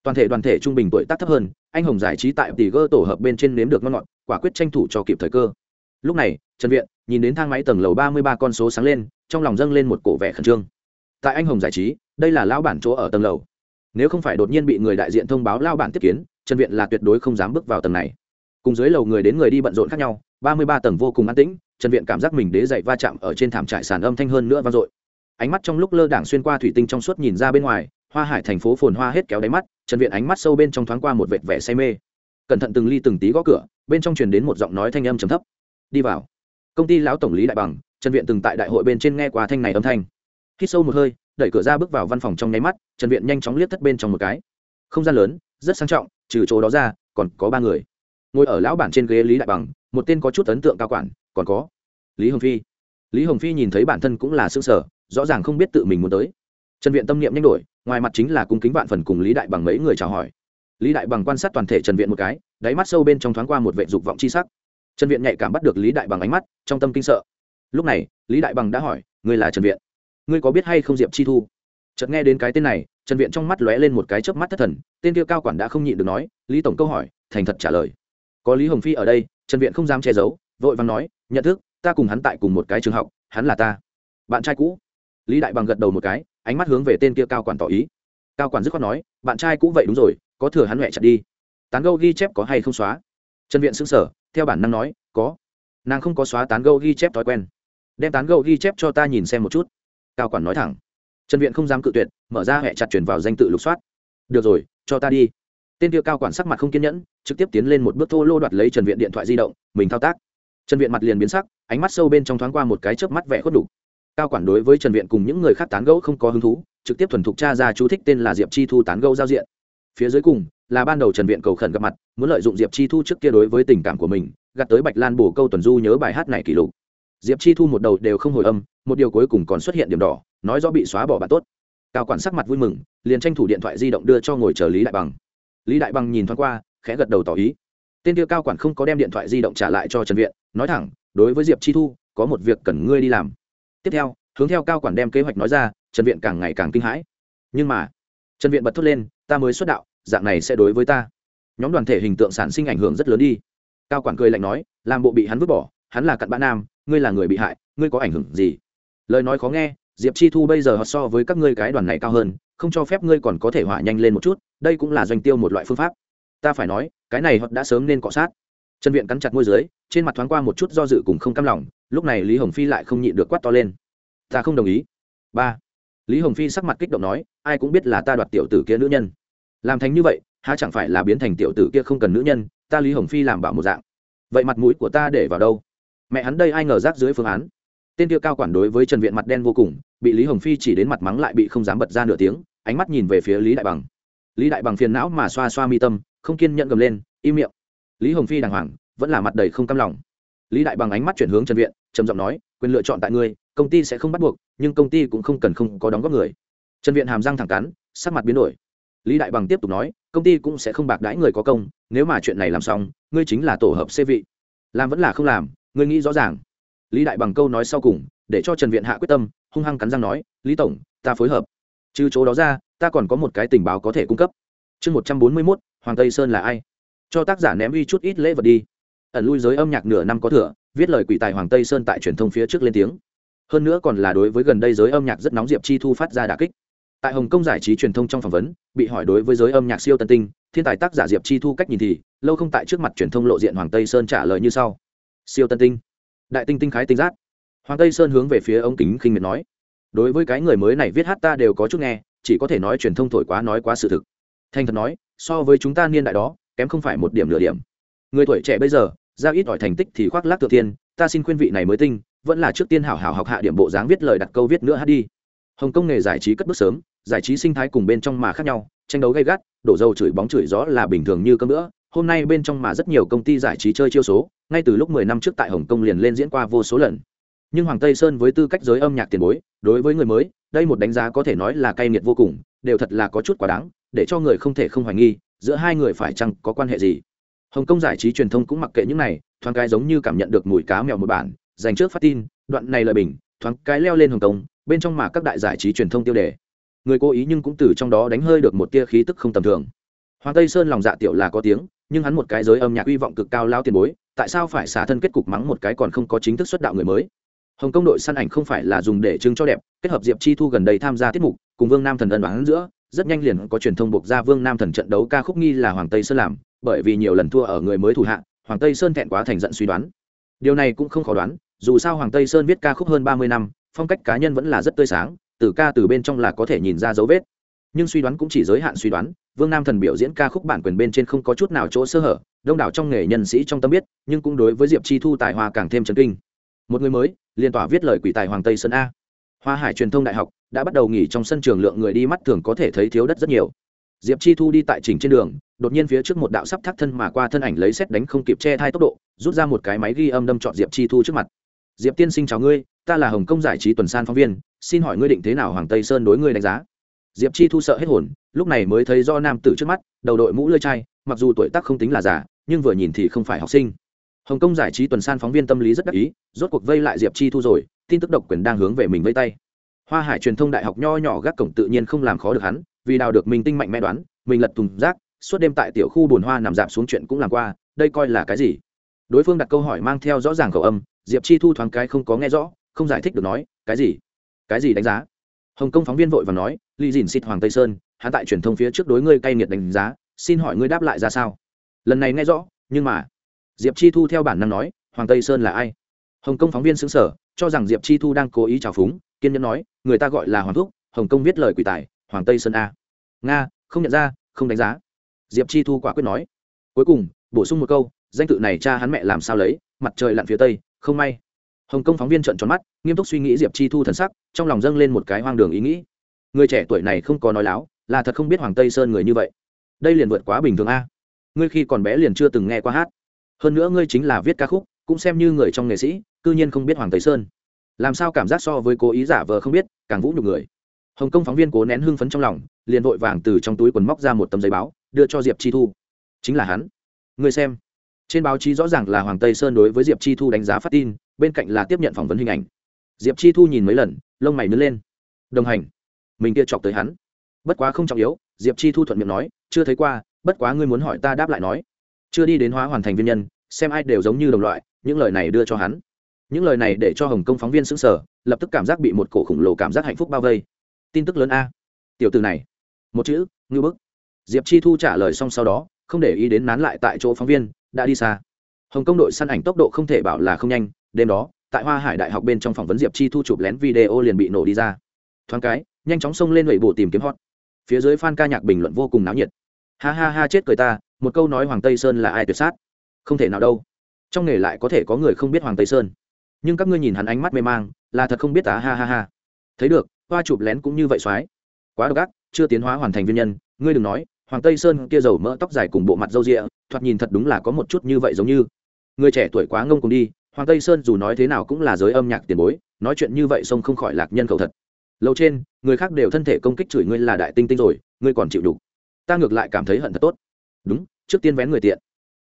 Toàn thể đoàn thể trung bình tuổi tác thấp hơn, anh hồng giải trí tại tỷ gơ tổ hợp bên trên nếm được ngon ngọt, quả quyết tranh thủ cho kịp thời cơ. Lúc này, trần viện nhìn đến thang máy tầng lầu ba mươi ba con số sáng lên, trong lòng dâng lên một cổ vẻ khẩn trương. Tại anh hồng giải trí, đây là lão bản chỗ ở tầng lầu nếu không phải đột nhiên bị người đại diện thông báo lao bản tiếp kiến, trần viện là tuyệt đối không dám bước vào tầng này. Cùng dưới lầu người đến người đi bận rộn khác nhau, ba mươi ba tầng vô cùng an tĩnh, trần viện cảm giác mình đế dậy va chạm ở trên thảm trải sàn âm thanh hơn nữa vang dội. Ánh mắt trong lúc lơ đảng xuyên qua thủy tinh trong suốt nhìn ra bên ngoài, hoa hải thành phố phồn hoa hết kéo đáy mắt, trần viện ánh mắt sâu bên trong thoáng qua một vệt vẻ say mê. Cẩn thận từng ly từng tí gõ cửa, bên trong truyền đến một giọng nói thanh âm trầm thấp. Đi vào. Công ty lão tổng lý đại bằng, trần viện từng tại đại hội bên trên nghe qua thanh này âm thanh. Hít sâu một hơi đẩy cửa ra bước vào văn phòng trong nháy mắt, trần viện nhanh chóng liếc thất bên trong một cái. Không gian lớn, rất sang trọng, trừ chỗ đó ra, còn có ba người. Ngồi ở lão bản trên ghế lý đại bằng, một tên có chút ấn tượng cao quản, còn có lý hồng phi. Lý hồng phi nhìn thấy bản thân cũng là xương sở rõ ràng không biết tự mình muốn tới. Trần viện tâm niệm nhanh đổi, ngoài mặt chính là cung kính vạn phần cùng lý đại bằng mấy người chào hỏi. Lý đại bằng quan sát toàn thể trần viện một cái, đáy mắt sâu bên trong thoáng qua một vệ dục vọng chi sắc. Trần viện nhạy cảm bắt được lý đại bằng ánh mắt, trong tâm kinh sợ. Lúc này, lý đại bằng đã hỏi, ngươi là trần viện? Ngươi có biết hay không diệp chi thu? Chợt nghe đến cái tên này, trần viện trong mắt lóe lên một cái chớp mắt thất thần, tên kia cao quản đã không nhịn được nói, lý tổng câu hỏi, thành thật trả lời. Có lý hồng phi ở đây, trần viện không dám che giấu, vội vàng nói, nhận thức, ta cùng hắn tại cùng một cái trường học, hắn là ta. Bạn trai cũ. Lý đại bằng gật đầu một cái, ánh mắt hướng về tên kia cao quản tỏ ý. Cao quản dứt khoát nói, bạn trai cũ vậy đúng rồi, có thừa hắn mẹ chặt đi. Tán gâu ghi chép có hay không xóa? Trần viện xứng sở theo bản năng nói, có. Nàng không có xóa tán gâu ghi chép thói quen. Đem tán gâu ghi chép cho ta nhìn xem một chút cao quản nói thẳng. Trần viện không dám cự tuyệt, mở ra hẹ chặt chuyển vào danh tự lục soát. Được rồi, cho ta đi. Tên kia cao quản sắc mặt không kiên nhẫn, trực tiếp tiến lên một bước thô lô đoạt lấy trần viện điện thoại di động, mình thao tác. Trần viện mặt liền biến sắc, ánh mắt sâu bên trong thoáng qua một cái chớp mắt vẽ khuất đục cao quản đối với trần viện cùng những người khác tán gẫu không có hứng thú, trực tiếp thuần thục tra ra chú thích tên là diệp chi thu tán gẫu giao diện. Phía dưới cùng, là ban đầu trần viện cầu khẩn gặp mặt, muốn lợi dụng diệp chi thu trước kia đối với tình cảm của mình, gạt tới bạch lan bổ câu tuần du nhớ bài hát này kỷ lục diệp chi thu một đầu đều không hồi âm, một điều cuối cùng còn xuất hiện điểm đỏ, nói rõ bị xóa bỏ bạn tốt. Cao quản sắc mặt vui mừng, liền tranh thủ điện thoại di động đưa cho ngồi chờ lý đại bằng. Lý đại bằng nhìn thoáng qua, khẽ gật đầu tỏ ý. Tên tiêu cao quản không có đem điện thoại di động trả lại cho trần viện, nói thẳng, đối với diệp chi thu, có một việc cần ngươi đi làm. Tiếp theo, hướng theo cao quản đem kế hoạch nói ra, trần viện càng ngày càng kinh hãi. Nhưng mà, trần viện bật thốt lên, ta mới xuất đạo, dạng này sẽ đối với ta. Nhóm đoàn thể hình tượng sản sinh ảnh hưởng rất lớn đi. Cao quản cười lạnh nói, làm bộ bị hắn vứt bỏ, hắn là cặn bã nam ngươi là người bị hại, ngươi có ảnh hưởng gì? Lời nói khó nghe, diệp chi thu bây giờ họ so với các ngươi cái đoàn này cao hơn, không cho phép ngươi còn có thể hỏa nhanh lên một chút, đây cũng là doanh tiêu một loại phương pháp. Ta phải nói, cái này họ đã sớm nên cọ sát. Trần viện cắn chặt môi dưới, trên mặt thoáng qua một chút do dự cùng không cam lòng, lúc này lý hồng phi lại không nhịn được quát to lên. Ta không đồng ý. Ba. Lý hồng phi sắc mặt kích động nói, ai cũng biết là ta đoạt tiểu tử kia nữ nhân. Làm thành như vậy, há chẳng phải là biến thành tiểu tử kia không cần nữ nhân, ta lý hồng phi làm bảo một dạng. Vậy mặt mũi của ta để vào đâu? Mẹ hắn đây ai ngờ rác dưới phương án. Tên tiêu cao quản đối với trần viện mặt đen vô cùng, bị lý hồng phi chỉ đến mặt mắng lại bị không dám bật ra nửa tiếng, ánh mắt nhìn về phía lý đại bằng. Lý đại bằng phiền não mà xoa xoa mi tâm, không kiên nhận gầm lên, im miệng. Lý hồng phi đàng hoàng, vẫn là mặt đầy không cam lòng. Lý đại bằng ánh mắt chuyển hướng trần viện, trầm giọng nói, quyền lựa chọn tại ngươi, công ty sẽ không bắt buộc, nhưng công ty cũng không cần không có đóng góp người. Trần viện hàm răng thẳng cắn, sắc mặt biến đổi. Lý đại bằng tiếp tục nói, công ty cũng sẽ không bạc đãi người có công, nếu mà chuyện này làm xong, ngươi chính là tổ hợp xê vị. Làm vẫn là không làm ngươi nghĩ rõ ràng. Lý đại bằng câu nói sau cùng, để cho trần viện hạ quyết tâm, hung hăng cắn răng nói, lý tổng, ta phối hợp. Trừ chỗ đó ra, ta còn có một cái tình báo có thể cung cấp. Chương một trăm bốn mươi mốt, hoàng tây sơn là ai? Cho tác giả ném uy chút ít lễ vật đi. Ẩn lui giới âm nhạc nửa năm có thừa, viết lời quỷ tài hoàng tây sơn tại truyền thông phía trước lên tiếng. Hơn nữa còn là đối với gần đây giới âm nhạc rất nóng diệp chi thu phát ra đà kích. Tại hồng kông giải trí truyền thông trong phỏng vấn, bị hỏi đối với giới âm nhạc siêu tân tinh, thiên tài tác giả diệp chi thu cách nhìn thì, lâu không tại trước mặt truyền thông lộ diện hoàng tây sơn trả lời như sau siêu tân tinh. Đại tinh tinh khái tinh giác. Hoàng tây sơn hướng về phía ông kính khinh miệt nói. Đối với cái người mới này viết hát ta đều có chút nghe, chỉ có thể nói truyền thông thổi quá nói quá sự thực. Thành thật nói, so với chúng ta niên đại đó, kém không phải một điểm nửa điểm. Người tuổi trẻ bây giờ, ra ít ỏi thành tích thì khoác lác tự tiên ta xin khuyên vị này mới tinh, vẫn là trước tiên hảo hảo học hạ điểm bộ dáng viết lời đặt câu viết nữa hát đi. Hồng kông nghề giải trí cất bước sớm, giải trí sinh thái cùng bên trong mà khác nhau, tranh đấu gay gắt, đổ dầu chửi bóng chửi gió là bình thường như cơm nữa hôm nay bên trong mà rất nhiều công ty giải trí chơi chiêu số, ngay từ lúc mười năm trước tại hồng kông liền lên diễn qua vô số lần. Nhưng hoàng tây sơn với tư cách giới âm nhạc tiền bối, đối với người mới, đây một đánh giá có thể nói là cay nghiệt vô cùng, đều thật là có chút quá đáng, để cho người không thể không hoài nghi, giữa hai người phải chăng có quan hệ gì. Hồng kông giải trí truyền thông cũng mặc kệ những này, thoáng cái giống như cảm nhận được mùi cá mèo một bản, dành trước phát tin, đoạn này lời bình, thoáng cái leo lên hồng kông, bên trong mà các đại giải trí truyền thông tiêu đề. Người cố ý nhưng cũng từ trong đó đánh hơi được một tia khí tức không tầm thường. Hoàng tây sơn lòng dạ tiểu là có tiếng nhưng hắn một cái giới âm nhạc hy vọng cực cao lao tiền bối, tại sao phải xả thân kết cục mắng một cái còn không có chính thức xuất đạo người mới? Hồng Công đội săn ảnh không phải là dùng để trưng cho đẹp, kết hợp diệp chi thu gần đây tham gia tiết mục, cùng vương nam thần ân đoán giữa, rất nhanh liền có truyền thông buộc ra vương nam thần trận đấu ca khúc nghi là hoàng tây sơn làm, bởi vì nhiều lần thua ở người mới thủ hạ, hoàng tây sơn thẹn quá thành giận suy đoán. Điều này cũng không khó đoán, dù sao hoàng tây sơn viết ca khúc hơn ba mươi năm, phong cách cá nhân vẫn là rất tươi sáng, từ ca từ bên trong là có thể nhìn ra dấu vết. Nhưng suy đoán cũng chỉ giới hạn suy đoán vương nam thần biểu diễn ca khúc bản quyền bên trên không có chút nào chỗ sơ hở, đông đảo trong nghề nhân sĩ trong tâm biết, nhưng cũng đối với diệp chi thu tài hoa càng thêm chấn kinh. Một người mới liên tỏa viết lời quỷ tài hoàng tây sơn a. Hoa hải truyền thông đại học đã bắt đầu nghỉ trong sân trường lượng người đi mắt thường có thể thấy thiếu đất rất nhiều. Diệp chi thu đi tại chỉnh trên đường, đột nhiên phía trước một đạo sắp thác thân mà qua thân ảnh lấy xét đánh không kịp che thai tốc độ, rút ra một cái máy ghi âm đâm chọn diệp chi thu trước mặt. Diệp tiên sinh chào ngươi, ta là hồng kông giải trí tuần san phóng viên, xin hỏi ngươi định thế nào hoàng tây sơn đối ngươi đánh giá? Diệp chi thu sợ hết hồn, lúc này mới thấy do nam tử trước mắt, đầu đội mũ lơi chai, mặc dù tuổi tác không tính là già, nhưng vừa nhìn thì không phải học sinh. Hồng kông giải trí tuần san phóng viên tâm lý rất đắc ý, rốt cuộc vây lại diệp chi thu rồi, tin tức độc quyền đang hướng về mình vây tay. Hoa hải truyền thông đại học nho nhỏ gác cổng tự nhiên không làm khó được hắn, vì đào được mình tinh mạnh mẽ đoán, mình lật thùng rác, suốt đêm tại tiểu khu bồn hoa nằm dạp xuống chuyện cũng làm qua, đây coi là cái gì? Đối phương đặt câu hỏi mang theo rõ ràng khẩu âm, diệp chi thu thoáng cái không có nghe rõ, không giải thích được nói, cái gì? Cái gì đánh giá? Hồng kông phóng viên vội và nói ly dìn xịt hoàng tây sơn, hắn tại truyền thông phía trước đối ngươi cay nghiệt đánh giá, xin hỏi ngươi đáp lại ra sao? Lần này nghe rõ, nhưng mà, diệp chi thu theo bản năng nói, hoàng tây sơn là ai? Hồng kông phóng viên xứng sở cho rằng diệp chi thu đang cố ý trào phúng, kiên nhẫn nói, người ta gọi là hoàng thúc, hồng kông viết lời quỷ tài, hoàng tây sơn a. Nga, không nhận ra, không đánh giá. Diệp chi thu quả quyết nói. Cuối cùng, bổ sung một câu, danh tự này cha hắn mẹ làm sao lấy, mặt trời lặn phía tây, không may hồng kông phóng viên trợn tròn mắt, nghiêm túc suy nghĩ diệp chi thu thần sắc, trong lòng dâng lên một cái hoang đường ý nghĩ. Người trẻ tuổi này không có nói láo, là thật không biết hoàng tây sơn người như vậy. Đây liền vượt quá bình thường a. Ngươi khi còn bé liền chưa từng nghe qua hát. Hơn nữa ngươi chính là viết ca khúc, cũng xem như người trong nghệ sĩ, cư nhiên không biết hoàng tây sơn. Làm sao cảm giác so với cố ý giả vờ không biết, càng vũ nhục người. Hồng kông phóng viên cố nén hưng phấn trong lòng, liền vội vàng từ trong túi quần móc ra một tấm giấy báo, đưa cho diệp chi thu. Chính là hắn. Ngươi xem trên báo chí rõ ràng là hoàng tây sơn đối với diệp chi thu đánh giá phát tin, bên cạnh là tiếp nhận phỏng vấn hình ảnh. Diệp chi thu nhìn mấy lần, lông mày nứt lên. Đồng hành, mình kia chọc tới hắn. Bất quá không trọng yếu, diệp chi thu thuận miệng nói, chưa thấy qua, bất quá ngươi muốn hỏi ta đáp lại nói. Chưa đi đến hóa hoàn thành viên nhân, xem ai đều giống như đồng loại, những lời này đưa cho hắn. Những lời này để cho hồng kông phóng viên xứng sở lập tức cảm giác bị một cổ khổng lồ cảm giác hạnh phúc bao vây. Tin tức lớn a. Tiểu từ này. Một chữ ngư bức. Diệp chi thu trả lời xong sau đó, không để ý đến nán lại tại chỗ phóng viên đã đi xa. Hồng kông đội săn ảnh tốc độ không thể bảo là không nhanh, đêm đó, tại hoa hải đại học bên trong phỏng vấn diệp chi thu chụp lén video liền bị nổ đi ra. Thoáng cái, nhanh chóng xông lên lẩy bộ tìm kiếm hot. Phía dưới fan ca nhạc bình luận vô cùng náo nhiệt. Ha ha ha, chết cười ta, một câu nói hoàng tây sơn là ai tuyệt sát? Không thể nào đâu. Trong nghề lại có thể có người không biết hoàng tây sơn. Nhưng các ngươi nhìn hắn ánh mắt mê mang, là thật không biết tá ha ha ha. Thấy được, hoa chụp lén cũng như vậy soái quá độc ác, chưa tiến hóa hoàn thành viên nhân, ngươi đừng nói hoàng tây sơn kia dầu mỡ tóc dài cùng bộ mặt râu rịa, thoạt nhìn thật đúng là có một chút như vậy giống như. Người trẻ tuổi quá ngông cùng đi, hoàng tây sơn dù nói thế nào cũng là giới âm nhạc tiền bối, nói chuyện như vậy sông không khỏi lạc nhân khẩu thật. Lâu trên, người khác đều thân thể công kích chửi ngươi là đại tinh tinh rồi, ngươi còn chịu đủ. Ta ngược lại cảm thấy hận thật tốt. Đúng, trước tiên vén người tiện.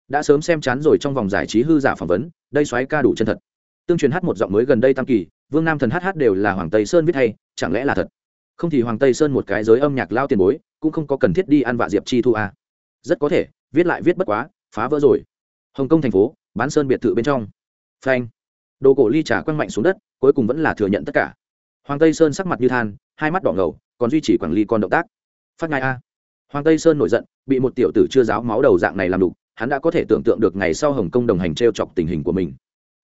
Đã sớm xem chán rồi trong vòng giải trí hư giả phỏng vấn, đây xoáy ca đủ chân thật. Tương truyền hát một giọng mới gần đây tam kỳ, vương nam thần hát hát đều là hoàng tây sơn viết hay, chẳng lẽ là thật? Không thì hoàng tây sơn một cái giới âm nhạc lao tiền bối cũng không có cần thiết đi ăn vạ diệp chi thu à. rất có thể, viết lại viết bất quá, phá vỡ rồi. Hồng kông thành phố, bán sơn biệt thự bên trong. Phanh. Đồ cổ ly trà quăng mạnh xuống đất, cuối cùng vẫn là thừa nhận tất cả. Hoàng tây sơn sắc mặt như than, hai mắt đỏ ngầu, còn duy trì quản ly con động tác. Phát ngai a. Hoàng tây sơn nổi giận, bị một tiểu tử chưa giáo máu đầu dạng này làm đục, hắn đã có thể tưởng tượng được ngày sau hồng kông đồng hành t r e o chọc tình hình của mình.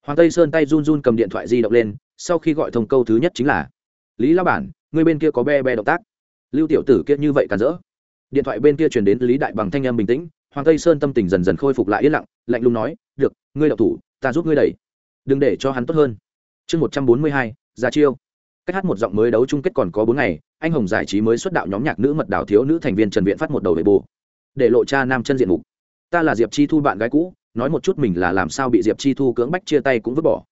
Hoàng tây sơn tay run run cầm điện thoại di động lên, sau khi gọi thông câu thứ nhất chính là, lý lao bản, người bên kia có be be động tác lưu tiểu tử kia như vậy càn rỡ. Điện thoại bên kia truyền đến lý đại bằng thanh em bình tĩnh, hoàng tây sơn tâm tình dần dần khôi phục lại yên lặng, lạnh lùng nói, được, ngươi đậu thủ, ta giúp ngươi đẩy. Đừng để cho hắn tốt hơn. Chương một trăm bốn mươi hai ra chiêu. Cách hát một giọng mới đấu chung kết còn có bốn ngày, anh hồng giải trí mới xuất đạo nhóm nhạc nữ mật đảo thiếu nữ thành viên trần viện phát một đầu về bù. Để lộ cha nam chân diện mục. Ta là diệp chi thu bạn gái cũ, nói một chút mình là làm sao bị diệp chi thu cưỡng bách chia tay cũng vứt bỏ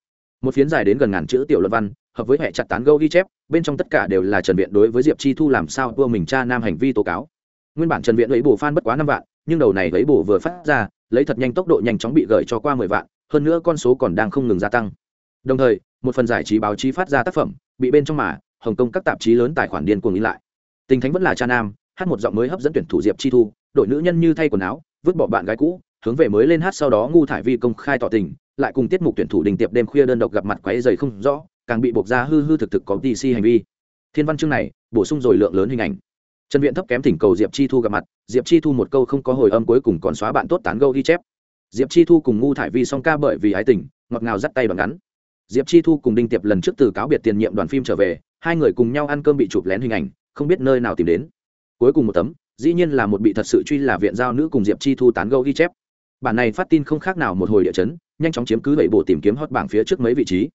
một phiến dài đến gần ngàn chữ tiểu luận văn, hợp với hệ chặt tán gâu ghi chép, bên trong tất cả đều là trần viện đối với diệp chi thu làm sao đua mình cha nam hành vi tố cáo. Nguyên bản trần viện lấy bù phan bất quá năm vạn, nhưng đầu này lấy bù vừa phát ra, lấy thật nhanh tốc độ nhanh chóng bị gửi cho qua mười vạn, hơn nữa con số còn đang không ngừng gia tăng. Đồng thời, một phần giải trí báo chí phát ra tác phẩm, bị bên trong mà, hồng kông các tạp chí lớn tài khoản điên cuồng ý lại. Tình thánh vẫn là cha nam, hát một giọng mới hấp dẫn tuyển thủ diệp chi thu, đội nữ nhân như thay quần áo, vứt bỏ bạn gái cũ, hướng về mới lên hát sau đó ngu thải vi công khai tỏ tình lại cùng tiết mục tuyển thủ đình tiệp đêm khuya đơn độc gặp mặt quấy dày không rõ, càng bị buộc ra hư hư thực thực có dc hành vi. Thiên văn chương này, bổ sung rồi lượng lớn hình ảnh. Trần viện thấp kém thỉnh cầu diệp chi thu gặp mặt, diệp chi thu một câu không có hồi âm cuối cùng còn xóa bạn tốt tán gâu ghi chép. Diệp chi thu cùng ngu thải vi song ca bởi vì ái tình, ngọt ngào dắt tay bằng ngắn. Diệp chi thu cùng đinh tiệp lần trước từ cáo biệt tiền nhiệm đoàn phim trở về, hai người cùng nhau ăn cơm bị chụp lén hình ảnh, không biết nơi nào tìm đến. Cuối cùng một tấm, dĩ nhiên là một bị thật sự truy là viện giao nữ cùng diệp chi thu tán gâu ghi chép bản này phát tin không khác nào một hồi địa chấn, nhanh chóng chiếm cứ vậy bộ tìm kiếm hot bảng phía trước mấy vị trí.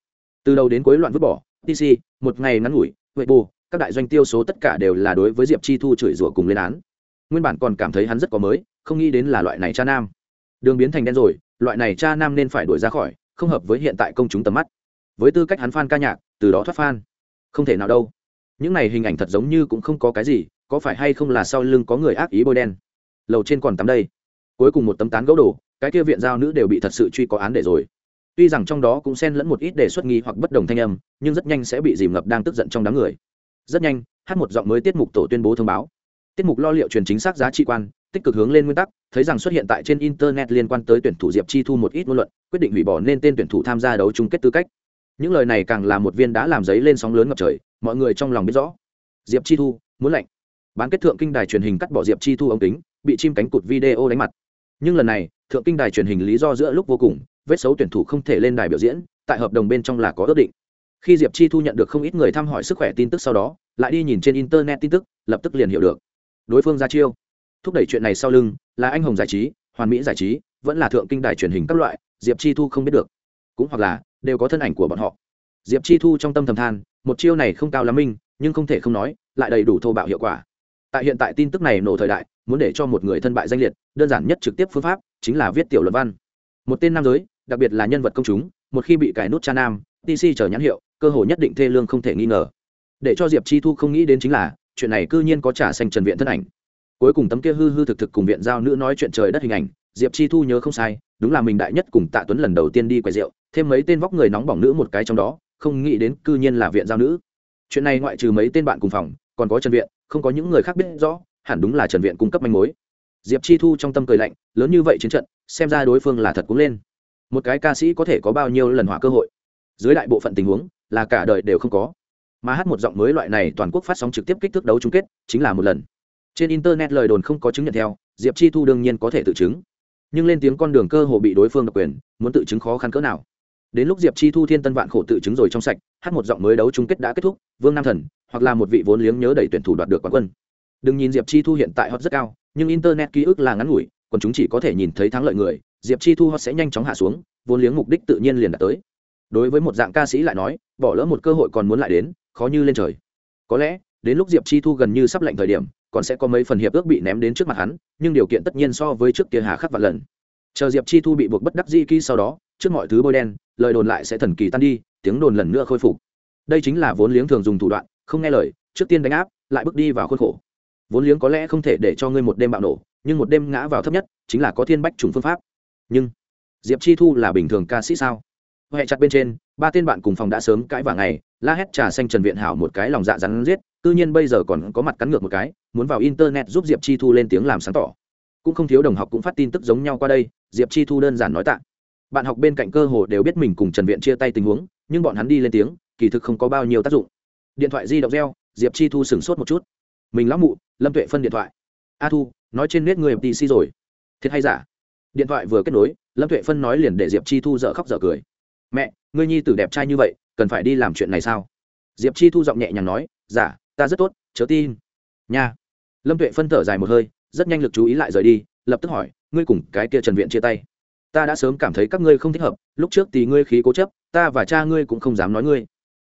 Từ đầu đến cuối loạn vứt bỏ tc một ngày ngắn ngủi vậy bù các đại doanh tiêu số tất cả đều là đối với diệp chi thu chửi rủa cùng lên án. Nguyên bản còn cảm thấy hắn rất có mới, không nghĩ đến là loại này cha nam. Đường biến thành đen rồi, loại này cha nam nên phải đuổi ra khỏi, không hợp với hiện tại công chúng tầm mắt. Với tư cách hắn fan ca nhạc, từ đó thoát fan. Không thể nào đâu. Những này hình ảnh thật giống như cũng không có cái gì, có phải hay không là sau lưng có người ác ý bôi đen. Lầu trên còn tắm đây cuối cùng một tấm tán gấu đồ, cái kia viện giao nữ đều bị thật sự truy có án để rồi. Tuy rằng trong đó cũng xen lẫn một ít đề xuất nghi hoặc bất đồng thanh âm, nhưng rất nhanh sẽ bị dìm ngập đang tức giận trong đám người. Rất nhanh, hát một giọng mới tiết mục tổ tuyên bố thông báo. Tiết mục lo liệu truyền chính xác giá trị quan, tích cực hướng lên nguyên tắc, thấy rằng xuất hiện tại trên internet liên quan tới tuyển thủ diệp chi thu một ít ngôn luận, quyết định hủy bỏ nên tên tuyển thủ tham gia đấu chung kết tư cách. Những lời này càng là một viên đá làm giấy lên sóng lớn ngập trời, mọi người trong lòng biết rõ. Diệp chi thu, muốn lạnh. Bán kết thượng kinh đài truyền hình cắt bỏ diệp chi thu ống kính, bị chim cánh cụt video đánh mặt nhưng lần này, thượng kinh đài truyền hình lý do giữa lúc vô cùng, vết xấu tuyển thủ không thể lên đài biểu diễn, tại hợp đồng bên trong là có ước định. Khi diệp chi thu nhận được không ít người thăm hỏi sức khỏe tin tức sau đó, lại đi nhìn trên internet tin tức, lập tức liền hiểu được. Đối phương ra chiêu. Thúc đẩy chuyện này sau lưng, là anh hồng giải trí, hoàn mỹ giải trí, vẫn là thượng kinh đài truyền hình các loại, diệp chi thu không biết được. Cũng hoặc là, đều có thân ảnh của bọn họ. Diệp chi thu trong tâm thầm than, một chiêu này không cao lắm minh, nhưng không thể không nói, lại đầy đủ thô bạo hiệu quả tại hiện tại tin tức này nổ thời đại, muốn để cho một người thân bại danh liệt, đơn giản nhất trực tiếp phương pháp chính là viết tiểu luận văn. Một tên nam giới, đặc biệt là nhân vật công chúng, một khi bị cài nút cha nam tc chờ nhãn hiệu, cơ hội nhất định thê lương không thể nghi ngờ. Để cho diệp chi thu không nghĩ đến chính là, chuyện này cư nhiên có trả xanh trần viện thân ảnh. Cuối cùng tấm kia hư hư thực thực cùng viện giao nữ nói chuyện trời đất hình ảnh, diệp chi thu nhớ không sai, đúng là mình đại nhất cùng tạ tuấn lần đầu tiên đi quầy rượu, thêm mấy tên vóc người nóng bỏng nữ một cái trong đó, không nghĩ đến cư nhiên là viện giao nữ. Chuyện này ngoại trừ mấy tên bạn cùng phòng, còn có trần viện không có những người khác biết rõ, hẳn đúng là trần viện cung cấp manh mối. Diệp chi thu trong tâm cười lạnh, lớn như vậy chiến trận, xem ra đối phương là thật cũng lên. Một cái ca sĩ có thể có bao nhiêu lần hỏa cơ hội? Dưới đại bộ phận tình huống, là cả đời đều không có. Mà hát một giọng mới loại này toàn quốc phát sóng trực tiếp kích thước đấu chung kết, chính là một lần. Trên internet lời đồn không có chứng nhận theo, diệp chi thu đương nhiên có thể tự chứng. Nhưng lên tiếng con đường cơ hồ bị đối phương độc quyền, muốn tự chứng khó khăn cỡ nào? Đến lúc diệp chi thu thiên tân vạn khổ tự chứng rồi trong sạch, hát một giọng mới đấu chung kết đã kết thúc, vương nam thần, hoặc là một vị vốn liếng nhớ đầy tuyển thủ đoạt được quán quân. Đừng nhìn diệp chi thu hiện tại hot rất cao, nhưng internet ký ức là ngắn ngủi, còn chúng chỉ có thể nhìn thấy thắng lợi người, diệp chi thu hot sẽ nhanh chóng hạ xuống, vốn liếng mục đích tự nhiên liền đã tới. Đối với một dạng ca sĩ lại nói, bỏ lỡ một cơ hội còn muốn lại đến, khó như lên trời. Có lẽ, đến lúc diệp chi thu gần như sắp lệnh thời điểm, còn sẽ có mấy phần hiệp ước bị ném đến trước mặt hắn, nhưng điều kiện tất nhiên so với trước kia hà khắc vạn lần. Chờ diệp chi thu bị buộc bất đắc di ký sau đó, trước mọi thứ bôi đen lời đồn lại sẽ thần kỳ tan đi, tiếng đồn lần nữa khôi phục. Đây chính là vốn liếng thường dùng thủ đoạn, không nghe lời, trước tiên đánh áp, lại bước đi vào khuôn khổ. Vốn liếng có lẽ không thể để cho ngươi một đêm bạo nổ, nhưng một đêm ngã vào thấp nhất chính là có thiên bách trùng phương pháp. Nhưng, diệp chi thu là bình thường ca sĩ sao? Huệ chặt bên trên, ba tên bạn cùng phòng đã sớm cãi vả ngày, la hét trà xanh trần viện hảo một cái lòng dạ rắn giết, tự nhiên bây giờ còn có mặt cắn ngược một cái, muốn vào internet giúp diệp chi thu lên tiếng làm sáng tỏ. Cũng không thiếu đồng học cũng phát tin tức giống nhau qua đây, diệp chi thu đơn giản nói tạ bạn học bên cạnh cơ hồ đều biết mình cùng trần viện chia tay tình huống, nhưng bọn hắn đi lên tiếng, kỳ thực không có bao nhiêu tác dụng. Điện thoại di động reo, diệp chi thu sửng sốt một chút. Mình lão mụ, lâm tuệ phân điện thoại. A thu, nói trên nết người mtc rồi. Thiệt hay giả? Điện thoại vừa kết nối, lâm tuệ phân nói liền để diệp chi thu dở khóc dở cười. Mẹ, ngươi nhi tử đẹp trai như vậy, cần phải đi làm chuyện này sao? Diệp chi thu giọng nhẹ nhàng nói, giả, ta rất tốt, chớ tin. Nha. Lâm tuệ phân thở dài một hơi, rất nhanh lực chú ý lại rời đi, lập tức hỏi, ngươi cùng cái kia trần viện chia tay ta đã sớm cảm thấy các ngươi không thích hợp, lúc trước thì ngươi khí cố chấp, ta và cha ngươi cũng không dám nói ngươi.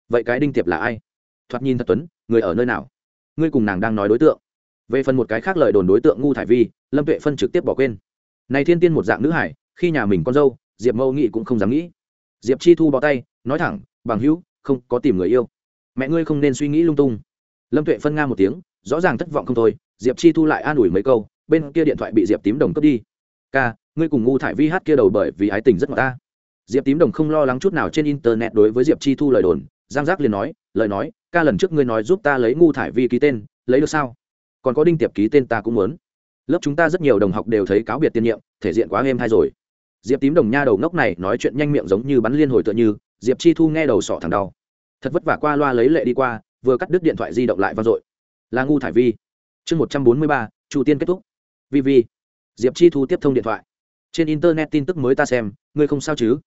Vậy cái đinh tiệp là ai? Thoạt nhìn thật tuấn, người ở nơi nào? Ngươi cùng nàng đang nói đối tượng. Về phần một cái khác lời đồn đối tượng ngu thải vi, lâm tuệ phân trực tiếp bỏ quên. Này thiên tiên một dạng nữ hải, khi nhà mình con dâu, diệp mâu nghị cũng không dám nghĩ. Diệp chi thu bỏ tay, nói thẳng, bằng hữu, không có tìm người yêu. Mẹ ngươi không nên suy nghĩ lung tung. Lâm tuệ phân nga một tiếng, rõ ràng thất vọng không thôi, diệp chi thu lại an ủi mấy câu, bên kia điện thoại bị diệp tím đồng cướp đi. Ca ngươi cùng ngu thải vi hát kia đầu bởi vì ái tình rất ngọt ta. Diệp tím đồng không lo lắng chút nào trên internet đối với diệp chi thu lời đồn, giang giác liền nói, lời nói, ca lần trước ngươi nói giúp ta lấy ngu thải vi ký tên, lấy được sao? Còn có đinh tiệp ký tên ta cũng muốn. Lớp chúng ta rất nhiều đồng học đều thấy cáo biệt tiên nhiệm, thể diện quá êm hay rồi. Diệp tím đồng nha đầu ngốc này nói chuyện nhanh miệng giống như bắn liên hồi tựa như, diệp chi thu nghe đầu sọ thằng đau. Thật vất vả qua loa lấy lệ đi qua, vừa cắt đứt điện thoại di động lại vang dội. Là ngu thải vi. Chương một trăm bốn mươi ba, chu tiên kết thúc. Vi vi. Diệp chi thu tiếp thông điện thoại trên internet tin tức mới ta xem, ngươi không sao chứ?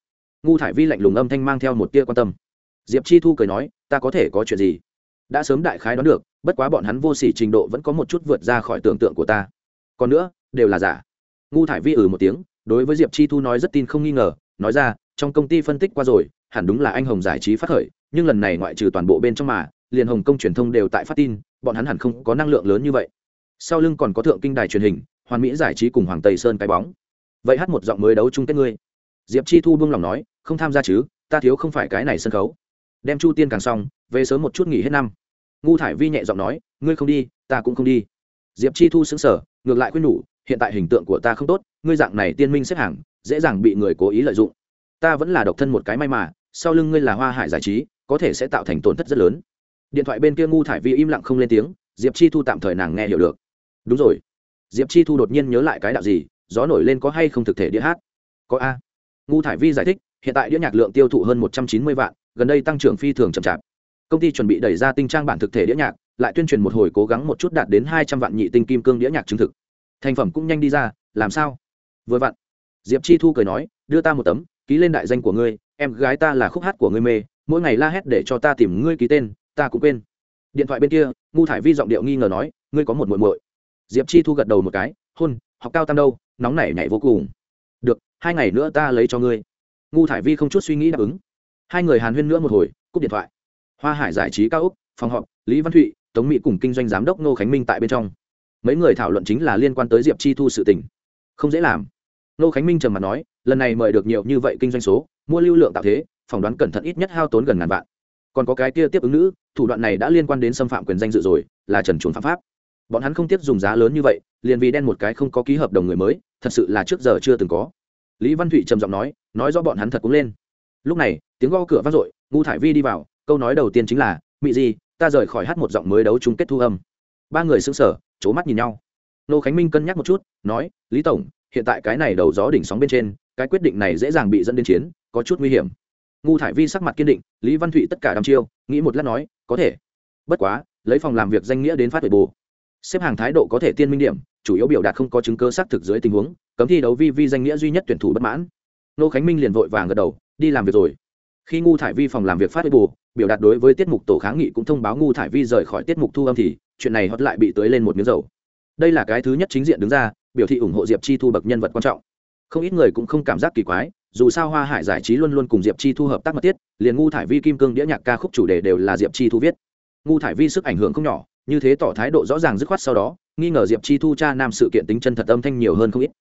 Ngu thải vi lạnh lùng âm thanh mang theo một tia quan tâm. Diệp chi thu cười nói, ta có thể có chuyện gì? Đã sớm đại khái đoán được, bất quá bọn hắn vô s ỉ trình độ vẫn có một chút vượt ra khỏi tưởng tượng của ta. Còn nữa, đều là giả. Ngu thải vi ừ một tiếng, đối với diệp chi thu nói rất tin không nghi ngờ, nói ra, trong công ty phân tích qua rồi, hẳn đúng là anh hồng giải trí phát khởi, nhưng lần này ngoại trừ toàn bộ bên trong mà, liền hồng công truyền thông đều tại phát tin, bọn hắn hẳn không có năng lượng lớn như vậy. Sau lưng còn có thượng kinh đài truyền hình, hoàn mỹ giải trí cùng hoàng tây sơn cái bóng vậy hát một giọng mới đấu chung kết ngươi. Diệp chi thu buông lòng nói, không tham gia chứ, ta thiếu không phải cái này sân khấu. Đem chu tiên càng xong, về sớm một chút nghỉ hết năm. Ngu thải vi nhẹ giọng nói, ngươi không đi, ta cũng không đi. Diệp chi thu xứng sở ngược lại khuyên nhủ, hiện tại hình tượng của ta không tốt, ngươi dạng này tiên minh xếp hàng, dễ dàng bị người cố ý lợi dụng. Ta vẫn là độc thân một cái may mà, sau lưng ngươi là hoa hải giải trí, có thể sẽ tạo thành tổn thất rất lớn. Điện thoại bên kia ngu thải vi im lặng không lên tiếng, diệp chi thu tạm thời nàng nghe hiểu được. Đúng rồi. Diệp chi thu đột nhiên nhớ lại cái đạo gì gió nổi lên có hay không thực thể đĩa hát? Có a. Ngu thải vi giải thích, hiện tại đĩa nhạc lượng tiêu thụ hơn một trăm chín mươi vạn, gần đây tăng trưởng phi thường chậm chạp. Công ty chuẩn bị đẩy ra tinh trang bản thực thể đĩa nhạc, lại tuyên truyền một hồi cố gắng một chút đạt đến hai trăm vạn nhị tinh kim cương đĩa nhạc chứng thực. Thành phẩm cũng nhanh đi ra, làm sao? Vừa vặn, diệp chi thu cười nói, đưa ta một tấm, ký lên đại danh của ngươi, em gái ta là khúc hát của ngươi mê, mỗi ngày la hét để cho ta tìm ngươi ký tên, ta cũng quên. Điện thoại bên kia, ngu thải vi giọng điệu nghi ngờ nói, ngươi có một muội muội. Diệp chi thu gật đầu một cái, hôn, học cao tam đâu? Nóng nảy nhảy vô cùng. Được, hai ngày nữa ta lấy cho ngươi. Ngu thải vi không chút suy nghĩ đáp ứng. Hai người hàn huyên nữa một hồi, cúp điện thoại. Hoa hải giải trí cao úc, phòng họp, lý văn thụy, tống mỹ cùng kinh doanh giám đốc Ngô khánh minh tại bên trong. Mấy người thảo luận chính là liên quan tới diệp chi thu sự tình. Không dễ làm. Ngô khánh minh trầm mặt nói, lần này mời được nhiều như vậy kinh doanh số, mua lưu lượng tạo thế, phỏng đoán cẩn thận ít nhất hao tốn gần ngàn vạn. Còn có cái kia tiếp ứng nữ, thủ đoạn này đã liên quan đến xâm phạm quyền danh dự rồi, là trần chuồn phạm pháp bọn hắn không tiếp dùng giá lớn như vậy, liền vì đen một cái không có ký hợp đồng người mới, thật sự là trước giờ chưa từng có. Lý văn thụy trầm giọng nói nói rõ bọn hắn thật cũng lên. Lúc này, tiếng go cửa vang dội ngu thải vi đi vào, câu nói đầu tiên chính là, mị gì, ta rời khỏi hát một giọng mới đấu chung kết thu âm. Ba người xứng sở c h ố mắt nhìn nhau. Nô khánh minh cân nhắc một chút, nói, lý tổng, hiện tại cái này đầu gió đỉnh sóng bên trên, cái quyết định này dễ dàng bị dẫn đến chiến, có chút nguy hiểm. Ngu thải vi sắc mặt kiên định, lý văn thụy tất cả đăm chiêu, nghĩ một lát nói, có thể. Bất quá, lấy phòng làm việc danh nghĩa đến phát huệ bù xếp hàng thái độ có thể tiên minh điểm, chủ yếu biểu đạt không có chứng cơ xác thực dưới tình huống, cấm thi đấu vi vi danh nghĩa duy nhất tuyển thủ bất mãn. Nô khánh minh liền vội vàng gật đầu, đi làm việc rồi. Khi ngu thải vi phòng làm việc phát với bù, biểu đạt đối với tiết mục tổ kháng nghị cũng thông báo ngu thải vi rời khỏi tiết mục thu âm thì, chuyện này hót lại bị tới lên một miếng dầu. Đây là cái thứ nhất chính diện đứng ra, biểu thị ủng hộ diệp chi thu bậc nhân vật quan trọng. Không ít người cũng không cảm giác kỳ quái, dù sao hoa hải giải trí luôn luôn cùng diệp chi thu hợp tác mật thiết, liền ngu thải vi kim cương đĩa nhạc ca khúc chủ đề đều là diệp chi thu viết. Ngu thải vi sức ảnh hưởng không nhỏ như thế tỏ thái độ rõ ràng dứt khoát sau đó, nghi ngờ diệp chi thu cha nam sự kiện tính chân thật âm thanh nhiều hơn không ít.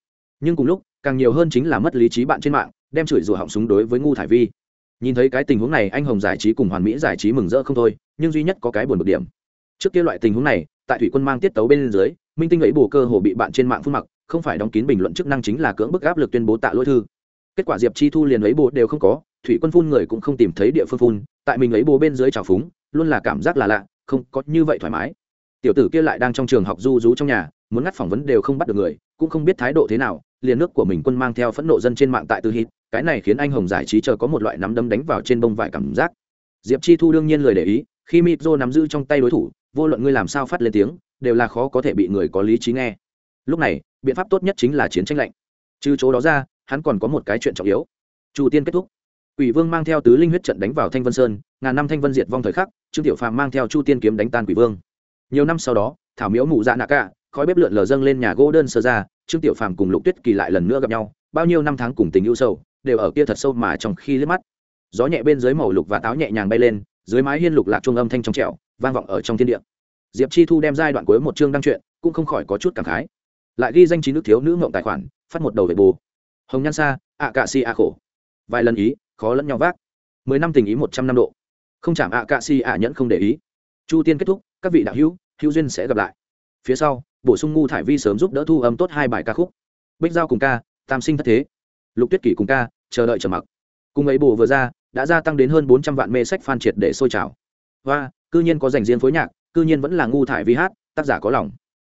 Nhưng cùng lúc, càng nhiều hơn chính là mất lý trí bạn trên mạng, đem chửi rủa họng súng đối với ngu thải vi. Nhìn thấy cái tình huống này, anh hồng giải trí cùng hoàn mỹ giải trí mừng rỡ không thôi, nhưng duy nhất có cái buồn bực điểm. Trước kia loại tình huống này, tại thủy quân mang tiết tấu bên dưới, minh tinh ấy bù cơ hồ bị bạn trên mạng phun mặc, không phải đóng kín bình luận chức năng chính là cưỡng bức áp lực tuyên bố tạ lỗi thư. Kết quả diệp chi thu liền ấy bù đều không có, thủy quân phun người cũng không tìm thấy địa phương phun, tại mình ấy bù bên dưới trào phúng, luôn là cảm giác là lạ không có như vậy thoải mái. Tiểu tử kia lại đang trong trường học du rú trong nhà muốn ngắt phỏng vấn đều không bắt được người cũng không biết thái độ thế nào liền nước của mình quân mang theo phẫn nộ dân trên mạng tại tư hít cái này khiến anh hồng giải trí chờ có một loại nắm đấm đánh vào trên bông vải cảm giác. Diệp chi thu đương nhiên lời để ý khi mitro nắm giữ trong tay đối thủ vô luận ngươi làm sao phát lên tiếng đều là khó có thể bị người có lý trí nghe. Lúc này biện pháp tốt nhất chính là chiến tranh lạnh. Trừ chỗ đó ra hắn còn có một cái chuyện trọng yếu. Chu tiên kết thúc. Quỷ Vương mang theo tứ linh huyết trận đánh vào Thanh Vân Sơn, ngàn năm Thanh Vân diệt vong thời khắc, Trương Tiểu Phàm mang theo Chu Tiên kiếm đánh tan Quỷ Vương. Nhiều năm sau đó, thảo miếu mụ dạ nạ cả, khói bếp lượn lờ dâng lên nhà gỗ đơn sơ ra, Trương Tiểu Phàm cùng Lục Tuyết Kỳ lại lần nữa gặp nhau, bao nhiêu năm tháng cùng tình yêu sâu, đều ở kia thật sâu mà trong khi liếc mắt. Gió nhẹ bên dưới màu lục và táo nhẹ nhàng bay lên, dưới mái hiên lục lạc trung âm thanh trong trẻo, vang vọng ở trong thiên địa. Diệp Chi Thu đem giai đoạn cuối một chương đăng truyện, cũng không khỏi có chút cảm khái. Lại ghi danh trí nước thiếu nữ ngậm tài khoản, phát một đầu về bù. Hồng Nhan Sa, ạ cạ si a khổ. Vài lần ý, khó lẫn nhau vác mười năm tình ý một trăm năm độ không chạm ạ cạ si ạ nhẫn không để ý. Chu tiên kết thúc, các vị đạo hữu hữu duyên sẽ gặp lại. Phía sau, bổ sung ngu thải vi sớm giúp đỡ thu âm tốt hai bài ca khúc. Bích giao cùng ca, tam sinh thất thế. Lục tuyết kỷ cùng ca, chờ đợi trở mặc. Cùng ấy bổ vừa ra, đã gia tăng đến hơn bốn trăm vạn mê sách phan triệt để sôi trào. Và cư nhiên có dành riêng phối nhạc, cư nhiên vẫn là ngu thải vi hát, tác giả có lòng.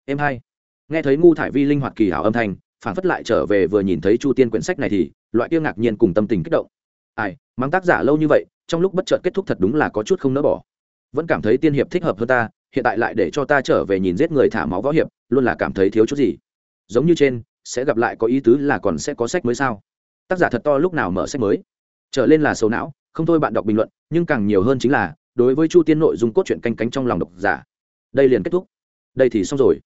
Em hai. Nghe thấy ngu thải vi linh hoạt kỳ hảo âm thanh, phản phất lại trở về vừa nhìn thấy chu tiên quyển sách này thì, loại kia ngạc nhiên cùng tâm tình kích động. Ai mang tác giả lâu như vậy trong lúc bất chợt kết thúc thật đúng là có chút không nỡ bỏ. Vẫn cảm thấy tiên hiệp thích hợp hơn ta hiện tại lại để cho ta trở về nhìn giết người thả máu võ hiệp luôn là cảm thấy thiếu chút gì. Giống như trên sẽ gặp lại có ý tứ là còn sẽ có sách mới sao? Tác giả thật to lúc nào mở sách mới? Trở lên là sầu não không thôi bạn đọc bình luận nhưng càng nhiều hơn chính là đối với chu tiên nội dung cốt truyện canh cánh trong lòng độc giả. Đây liền kết thúc. Đây thì xong rồi.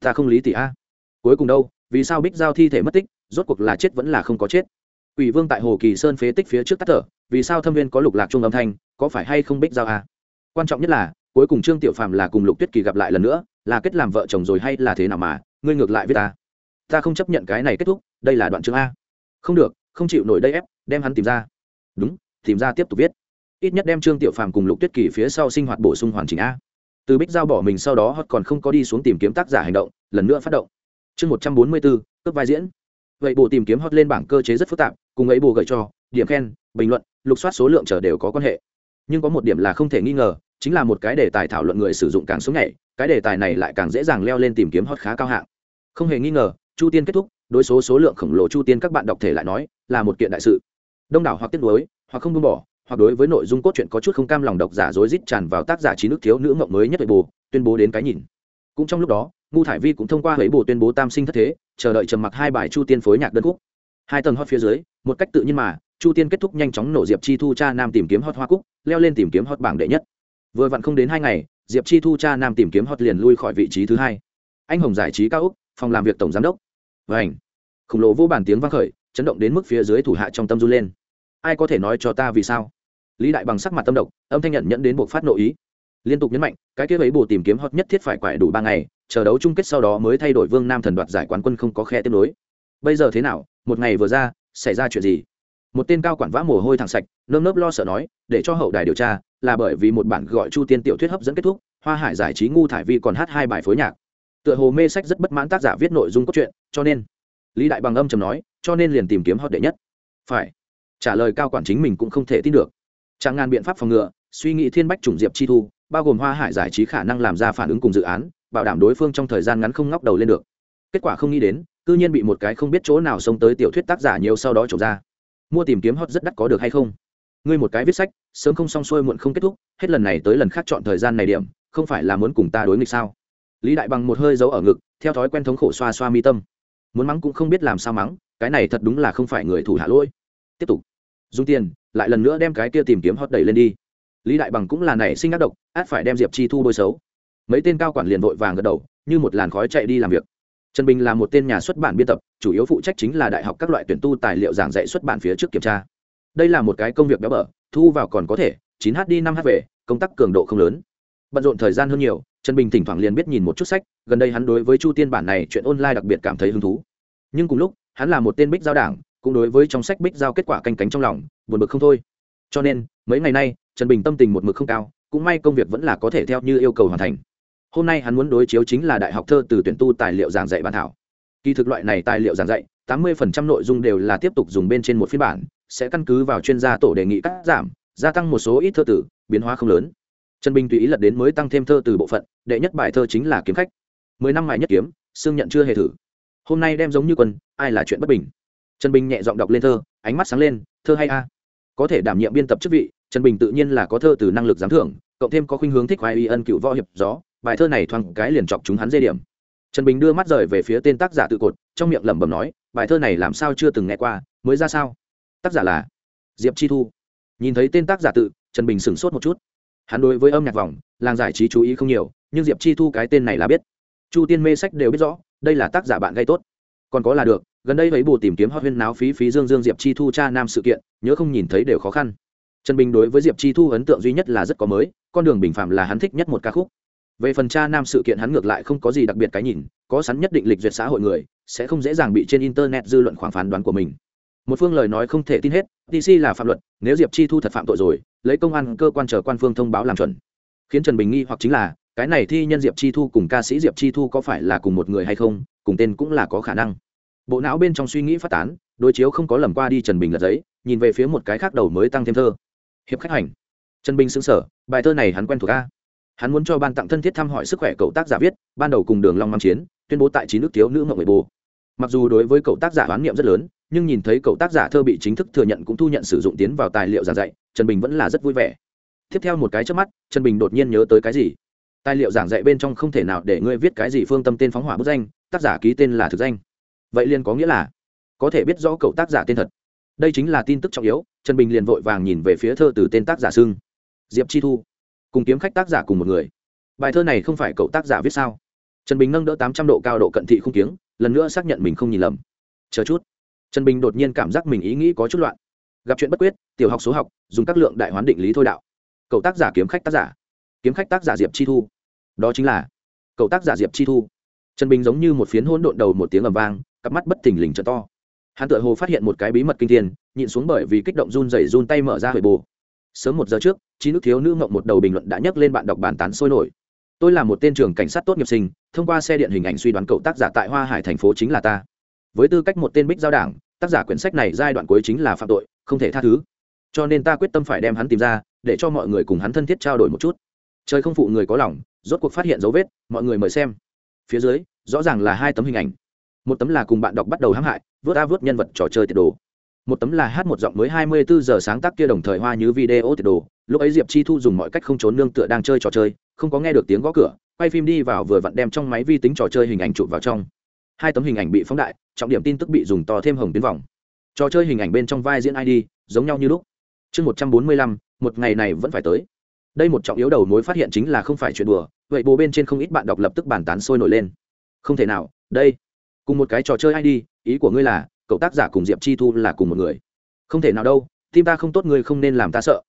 Ta không lý tỷ a. Cuối cùng đâu vì sao bích giao thi thể mất tích rốt cuộc là chết vẫn là không có chết? Quỷ Vương tại Hồ Kỳ Sơn phế tích phía trước tắt thở, vì sao Thâm Viên có lục lạc trung âm thanh, có phải hay không bích giao à? Quan trọng nhất là, cuối cùng Trương Tiểu Phàm là cùng Lục Tuyết Kỳ gặp lại lần nữa, là kết làm vợ chồng rồi hay là thế nào mà, ngươi ngược lại với ta. Ta không chấp nhận cái này kết thúc, đây là đoạn chương a. Không được, không chịu nổi đây ép, đem hắn tìm ra. Đúng, tìm ra tiếp tục viết. Ít nhất đem Trương Tiểu Phàm cùng Lục Tuyết Kỳ phía sau sinh hoạt bổ sung hoàn chỉnh a. Từ Bích Giao bỏ mình sau đó hot còn không có đi xuống tìm kiếm tác giả hành động, lần nữa phát động. Chương một trăm bốn mươi bốn cấp vai diễn vậy bộ tìm kiếm hot lên bảng cơ chế rất phức tạp cùng ấy bộ gợi cho điểm khen bình luận lục soát số lượng chờ đều có quan hệ. Nhưng có một điểm là không thể nghi ngờ, chính là một cái đề tài thảo luận người sử dụng càng xuống nhảy cái đề tài này lại càng dễ dàng leo lên tìm kiếm hot khá cao hạng. Không hề nghi ngờ, chu tiên kết thúc, đối số số lượng khổng lồ chu tiên các bạn đọc thể lại nói, là một kiện đại sự. Đông đảo hoặc tiếc nuối, hoặc không buông bỏ, hoặc đối với nội dung cốt truyện có chút không cam lòng độc giả rối rít tràn vào tác giả trí nước thiếu nữ mộng mới nhất về bù tuyên bố đến cái nhìn. Cũng trong lúc đó, ngu thải vi cũng thông qua ấy bù tuyên bố tam sinh thất thế, chờ đợi trầm mặc hai bài chu tiên phối nhạc đơn khúc. Hai tầng hot phía dưới, một cách tự nhiên mà chu tiên kết thúc nhanh chóng nổ diệp chi thu cha nam tìm kiếm hot hoa cúc, leo lên tìm kiếm hot bảng đệ nhất. Vừa vặn không đến hai ngày, diệp chi thu cha nam tìm kiếm hot liền lui khỏi vị trí thứ hai. Anh hồng giải trí cao úc, phòng làm việc tổng giám đốc. Và ảnh khổng lồ vô bản tiếng vang khởi, chấn động đến mức phía dưới thủ hạ trong tâm run lên. Ai có thể nói cho ta vì sao? Lý đại bằng sắc mặt tâm độc, âm thanh nhận nhận đến buộc phát nội ý. Liên tục nhấn mạnh, cái kế ấy bù tìm kiếm hot nhất thiết phải quải đủ ba ngày, chờ đấu chung kết sau đó mới thay đổi vương nam thần đoạt giải quán quân không có khe tiếp nối. Bây giờ thế nào? Một ngày vừa ra, xảy ra chuyện gì? Một tên cao quản vã mồ hôi thẳng sạch, nơm nớp lo sợ nói, để cho hậu đài điều tra, là bởi vì một bản gọi chu tiên tiểu thuyết hấp dẫn kết thúc, hoa hải giải trí ngu thải vi còn hát hai bài phối nhạc. Tựa hồ mê sách rất bất mãn tác giả viết nội dung cốt truyện, cho nên lý đại bằng âm trầm nói, cho nên liền tìm kiếm hot đệ nhất. Phải. Trả lời cao quản chính mình cũng không thể tin được. Chẳng ngàn biện pháp phòng ngừa, suy nghĩ thiên bách chủng diệp chi thu, bao gồm hoa hải giải trí khả năng làm ra phản ứng cùng dự án, bảo đảm đối phương trong thời gian ngắn không ngóc đầu lên được. Kết quả không nghĩ đến, cư nhiên bị một cái không biết chỗ nào xông tới tiểu thuyết tác giả nhiều sau đó trộm ra mua tìm kiếm hot rất đắt có được hay không? Ngươi một cái viết sách, sớm không xong xuôi muộn không kết thúc, hết lần này tới lần khác chọn thời gian này điểm, không phải là muốn cùng ta đối nghịch sao? Lý đại bằng một hơi giấu ở ngực, theo thói quen thống khổ xoa xoa mi tâm. Muốn mắng cũng không biết làm sao mắng, cái này thật đúng là không phải người thủ hạ lỗi. Tiếp tục. Dùng tiền, lại lần nữa đem cái kia tìm kiếm hót đẩy lên đi. Lý đại bằng cũng là nảy sinh ác độc, át phải đem diệp chi thu bôi xấu. Mấy tên cao quản liền vội vàng gật đầu, như một làn khói chạy đi làm việc trần bình là một tên nhà xuất bản biên tập, chủ yếu phụ trách chính là đại học các loại tuyển tu tài liệu giảng dạy xuất bản phía trước kiểm tra. Đây là một cái công việc béo bở, thu vào còn có thể, chín h đi năm h về, công tác cường độ không lớn. Bận rộn thời gian hơn nhiều, trần bình thỉnh thoảng liền biết nhìn một chút sách, gần đây hắn đối với chu tiên bản này chuyện online đặc biệt cảm thấy hứng thú. Nhưng cùng lúc, hắn là một tên bích giao đảng, cũng đối với trong sách bích giao kết quả canh cánh trong lòng, buồn bực không thôi. Cho nên, mấy ngày nay, trần bình tâm tình một mực không cao, cũng may công việc vẫn là có thể theo như yêu cầu hoàn thành hôm nay hắn muốn đối chiếu chính là đại học thơ từ tuyển tu tài liệu giảng dạy bản thảo. Kỳ thực loại này tài liệu giảng dạy, tám mươi nội dung đều là tiếp tục dùng bên trên một phiên bản, sẽ căn cứ vào chuyên gia tổ đề nghị cắt giảm, gia tăng một số ít thơ tử, biến hóa không lớn. Trần bình tùy ý lật đến mới tăng thêm thơ từ bộ phận, đệ nhất bài thơ chính là kiếm khách. Mười năm mài nhất kiếm xương nhận chưa hề thử. Hôm nay đem giống như quân ai là chuyện bất bình? Trần bình nhẹ giọng đọc lên thơ, ánh mắt sáng lên, thơ hay a? Có thể đảm nhiệm biên tập chức vị, trần bình tự nhiên là có thơ từ năng lực giám thưởng, cộng thêm có khuynh hướng thích hoài y ân cựu võ hiệp gió bài thơ này thoáng cái liền chọc chúng hắn dây điểm. Trần bình đưa mắt rời về phía tên tác giả tự cột, trong miệng lẩm bẩm nói, bài thơ này làm sao chưa từng nghe qua, mới ra sao? Tác giả là diệp chi thu. Nhìn thấy tên tác giả tự, trần bình sửng sốt một chút. Hắn đối với âm nhạc vòng, làng giải trí chú ý không nhiều, nhưng diệp chi thu cái tên này là biết. Chu tiên mê sách đều biết rõ, đây là tác giả bạn gây tốt. Còn có là được, gần đây thấy bù tìm kiếm hot huyên náo phí phí dương dương diệp chi thu cha nam sự kiện, nhớ không nhìn thấy đều khó khăn. Trần bình đối với diệp chi thu ấn tượng duy nhất là rất có mới, con đường bình phạm là hắn thích nhất một ca khúc về phần cha nam sự kiện hắn ngược lại không có gì đặc biệt cái nhìn, có sẵn nhất định lịch duyệt xã hội người, sẽ không dễ dàng bị trên internet dư luận khoảng phán đoán của mình. Một phương lời nói không thể tin hết dc là phạm luật, nếu diệp chi thu thật phạm tội rồi, lấy công an, cơ quan chờ quan phương thông báo làm chuẩn. Khiến trần bình nghi hoặc chính là, cái này thi nhân diệp chi thu cùng ca sĩ diệp chi thu có phải là cùng một người hay không, cùng tên cũng là có khả năng. Bộ não bên trong suy nghĩ phát tán, đối chiếu không có lầm qua đi trần bình lật giấy, nhìn về phía một cái khác đầu mới tăng thêm thơ. Hiệp khách hành. Trần bình xứng sở bài thơ này hắn quen thuộc ca hắn muốn cho ban tặng thân thiết thăm hỏi sức khỏe cậu tác giả viết, ban đầu cùng đường long mang chiến, tuyên bố tại chín nước thiếu nữ mộng người bồ. Mặc dù đối với cậu tác giả oán niệm rất lớn, nhưng nhìn thấy cậu tác giả thơ bị chính thức thừa nhận cũng thu nhận sử dụng tiến vào tài liệu giảng dạy, trần bình vẫn là rất vui vẻ. Tiếp theo một cái trước mắt, trần bình đột nhiên nhớ tới cái gì? Tài liệu giảng dạy bên trong không thể nào để ngươi viết cái gì phương tâm tên phóng hỏa bức danh, tác giả ký tên là thực danh. Vậy liền có nghĩa là, có thể biết rõ cậu tác giả tên thật. Đây chính là tin tức trọng yếu, trần bình liền vội vàng nhìn về phía thơ từ tên tác giả xưng diệp chi thu cùng kiếm khách tác giả cùng một người. Bài thơ này không phải cậu tác giả viết sao? Trần bình nâng đỡ tám trăm độ cao độ cận thị không kiếng, lần nữa xác nhận mình không nhìn lầm. Chờ chút. Trần bình đột nhiên cảm giác mình ý nghĩ có chút loạn. Gặp chuyện bất quyết, tiểu học số học, dùng các lượng đại hoán định lý thôi đạo. Cậu tác giả kiếm khách tác giả. Kiếm khách tác giả diệp chi thu. Đó chính là cậu tác giả diệp chi thu. Trần bình giống như một phiến hôn độn đầu một tiếng ầm vang, cặp mắt bất thình lình trợ to. Hắn tự hồ phát hiện một cái bí mật kinh thiên, nhịn xuống bởi vì kích động run rẩy run tay mở ra huệ bồ sớm một giờ trước chín nước thiếu nữ ngộng một đầu bình luận đã nhắc lên bạn đọc bàn tán sôi nổi. Tôi là một tên trường cảnh sát tốt nghiệp sinh, thông qua xe điện hình ảnh suy đoán cậu tác giả tại hoa hải thành phố chính là ta. Với tư cách một tên bích giao đảng, tác giả quyển sách này giai đoạn cuối chính là phạm tội, không thể tha thứ. Cho nên ta quyết tâm phải đem hắn tìm ra, để cho mọi người cùng hắn thân thiết trao đổi một chút. Trời không phụ người có lòng, rốt cuộc phát hiện dấu vết, mọi người mời xem. Phía dưới, rõ ràng là hai tấm hình ảnh. Một tấm là cùng bạn đọc bắt đầu hãm hại, vớt a vớt nhân vật trò chơi tiệt đồ một tấm là hát một giọng mới hai mươi bốn giờ sáng tác kia đồng thời hoa như video tiệt đồ. Lúc ấy diệp chi thu dùng mọi cách không trốn nương tựa đang chơi trò chơi, không có nghe được tiếng gõ cửa, quay phim đi vào vừa vặn đem trong máy vi tính trò chơi hình ảnh chụp vào trong. Hai tấm hình ảnh bị phóng đại, trọng điểm tin tức bị dùng to thêm hồng tiến vòng. Trò chơi hình ảnh bên trong vai diễn id giống nhau như lúc. Chương một trăm bốn mươi lăm, một ngày này vẫn phải tới. Đây một trọng yếu đầu mối phát hiện chính là không phải chuyện đùa, vậy bố bên trên không ít bạn đọc lập tức bàn tán sôi nổi lên. Không thể nào, đây, cùng một cái trò chơi id ý của ngươi là cậu tác giả cùng diệp chi thu là cùng một người. Không thể nào đâu tim ta không tốt, ngươi không nên làm ta sợ.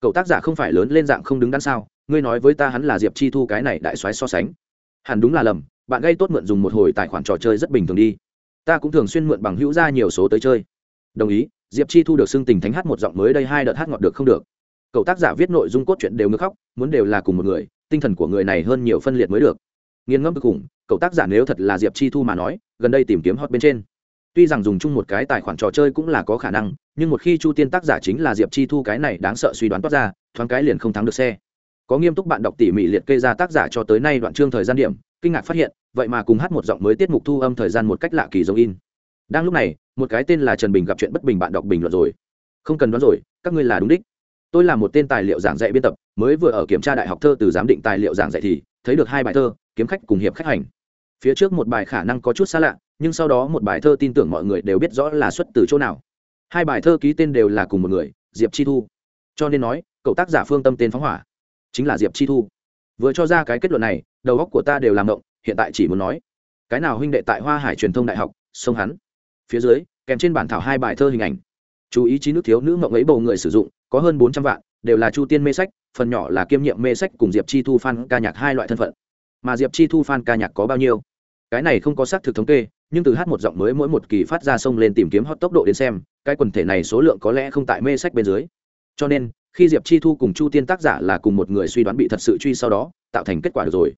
Cậu tác giả không phải lớn lên dạng không đứng đắn sao? Ngươi nói với ta hắn là diệp chi thu, cái này đại soái so sánh. Hẳn đúng là lầm, bạn gây tốt mượn dùng một hồi tài khoản trò chơi rất bình thường đi. Ta cũng thường xuyên mượn bằng hữu ra nhiều số tới chơi. Đồng ý, diệp chi thu được xưng tình thánh hát một giọng mới đây, hai đợt hát ngọt được không được. Cậu tác giả viết nội dung cốt truyện đều ngứa khóc, muốn đều là cùng một người, tinh thần của người này hơn nhiều phân liệt mới được. Nghiên ngẫm cùng cậu tác giả nếu thật là diệp chi thu mà nói, gần đây tìm kiếm hot bên trên tuy rằng dùng chung một cái tài khoản trò chơi cũng là có khả năng, nhưng một khi chu tiên tác giả chính là diệp chi thu cái này đáng sợ suy đoán toát ra, thoáng cái liền không thắng được xe. Có nghiêm túc bạn đọc tỉ mỉ liệt kê ra tác giả cho tới nay đoạn chương thời gian điểm, kinh ngạc phát hiện, vậy mà cùng hát một giọng mới tiết mục thu âm thời gian một cách lạ kỳ giống in. Đang lúc này, một cái tên là trần bình gặp chuyện bất bình bạn đọc bình luận rồi. Không cần đoán rồi, các ngươi là đúng đích. Tôi là một tên tài liệu giảng dạy biên tập, mới vừa ở kiểm tra đại học thơ từ giám định tài liệu giảng dạy thì, thấy được hai bài thơ, kiếm khách cùng hiệp khách hành. Phía trước một bài khả năng có chút xa lạ nhưng sau đó một bài thơ tin tưởng mọi người đều biết rõ là xuất từ chỗ nào. Hai bài thơ ký tên đều là cùng một người, diệp chi thu. Cho nên nói, cậu tác giả phương tâm tên phóng hỏa, chính là diệp chi thu. Vừa cho ra cái kết luận này, đầu óc của ta đều làm động, hiện tại chỉ muốn nói, cái nào huynh đệ tại hoa hải truyền thông đại học, sông hắn. Phía dưới, kèm trên bản thảo hai bài thơ hình ảnh. Chú ý trí nước thiếu nữ mộng ấy bầu người sử dụng, có hơn bốn trăm vạn, đều là chu tiên mê sách, phần nhỏ là kiêm nhiệm mê sách cùng diệp chi thu f ca nhạc hai loại thân phận. Mà diệp chi thu f ca nhạc có bao nhiêu? Cái này không có xác thực thống kê nhưng từ hát một giọng mới mỗi một kỳ phát ra sông lên tìm kiếm hot tốc độ đến xem, cái quần thể này số lượng có lẽ không tại mê sách bên dưới. Cho nên, khi diệp chi thu cùng chu tiên tác giả là cùng một người suy đoán bị thật sự truy sau đó, tạo thành kết quả được rồi.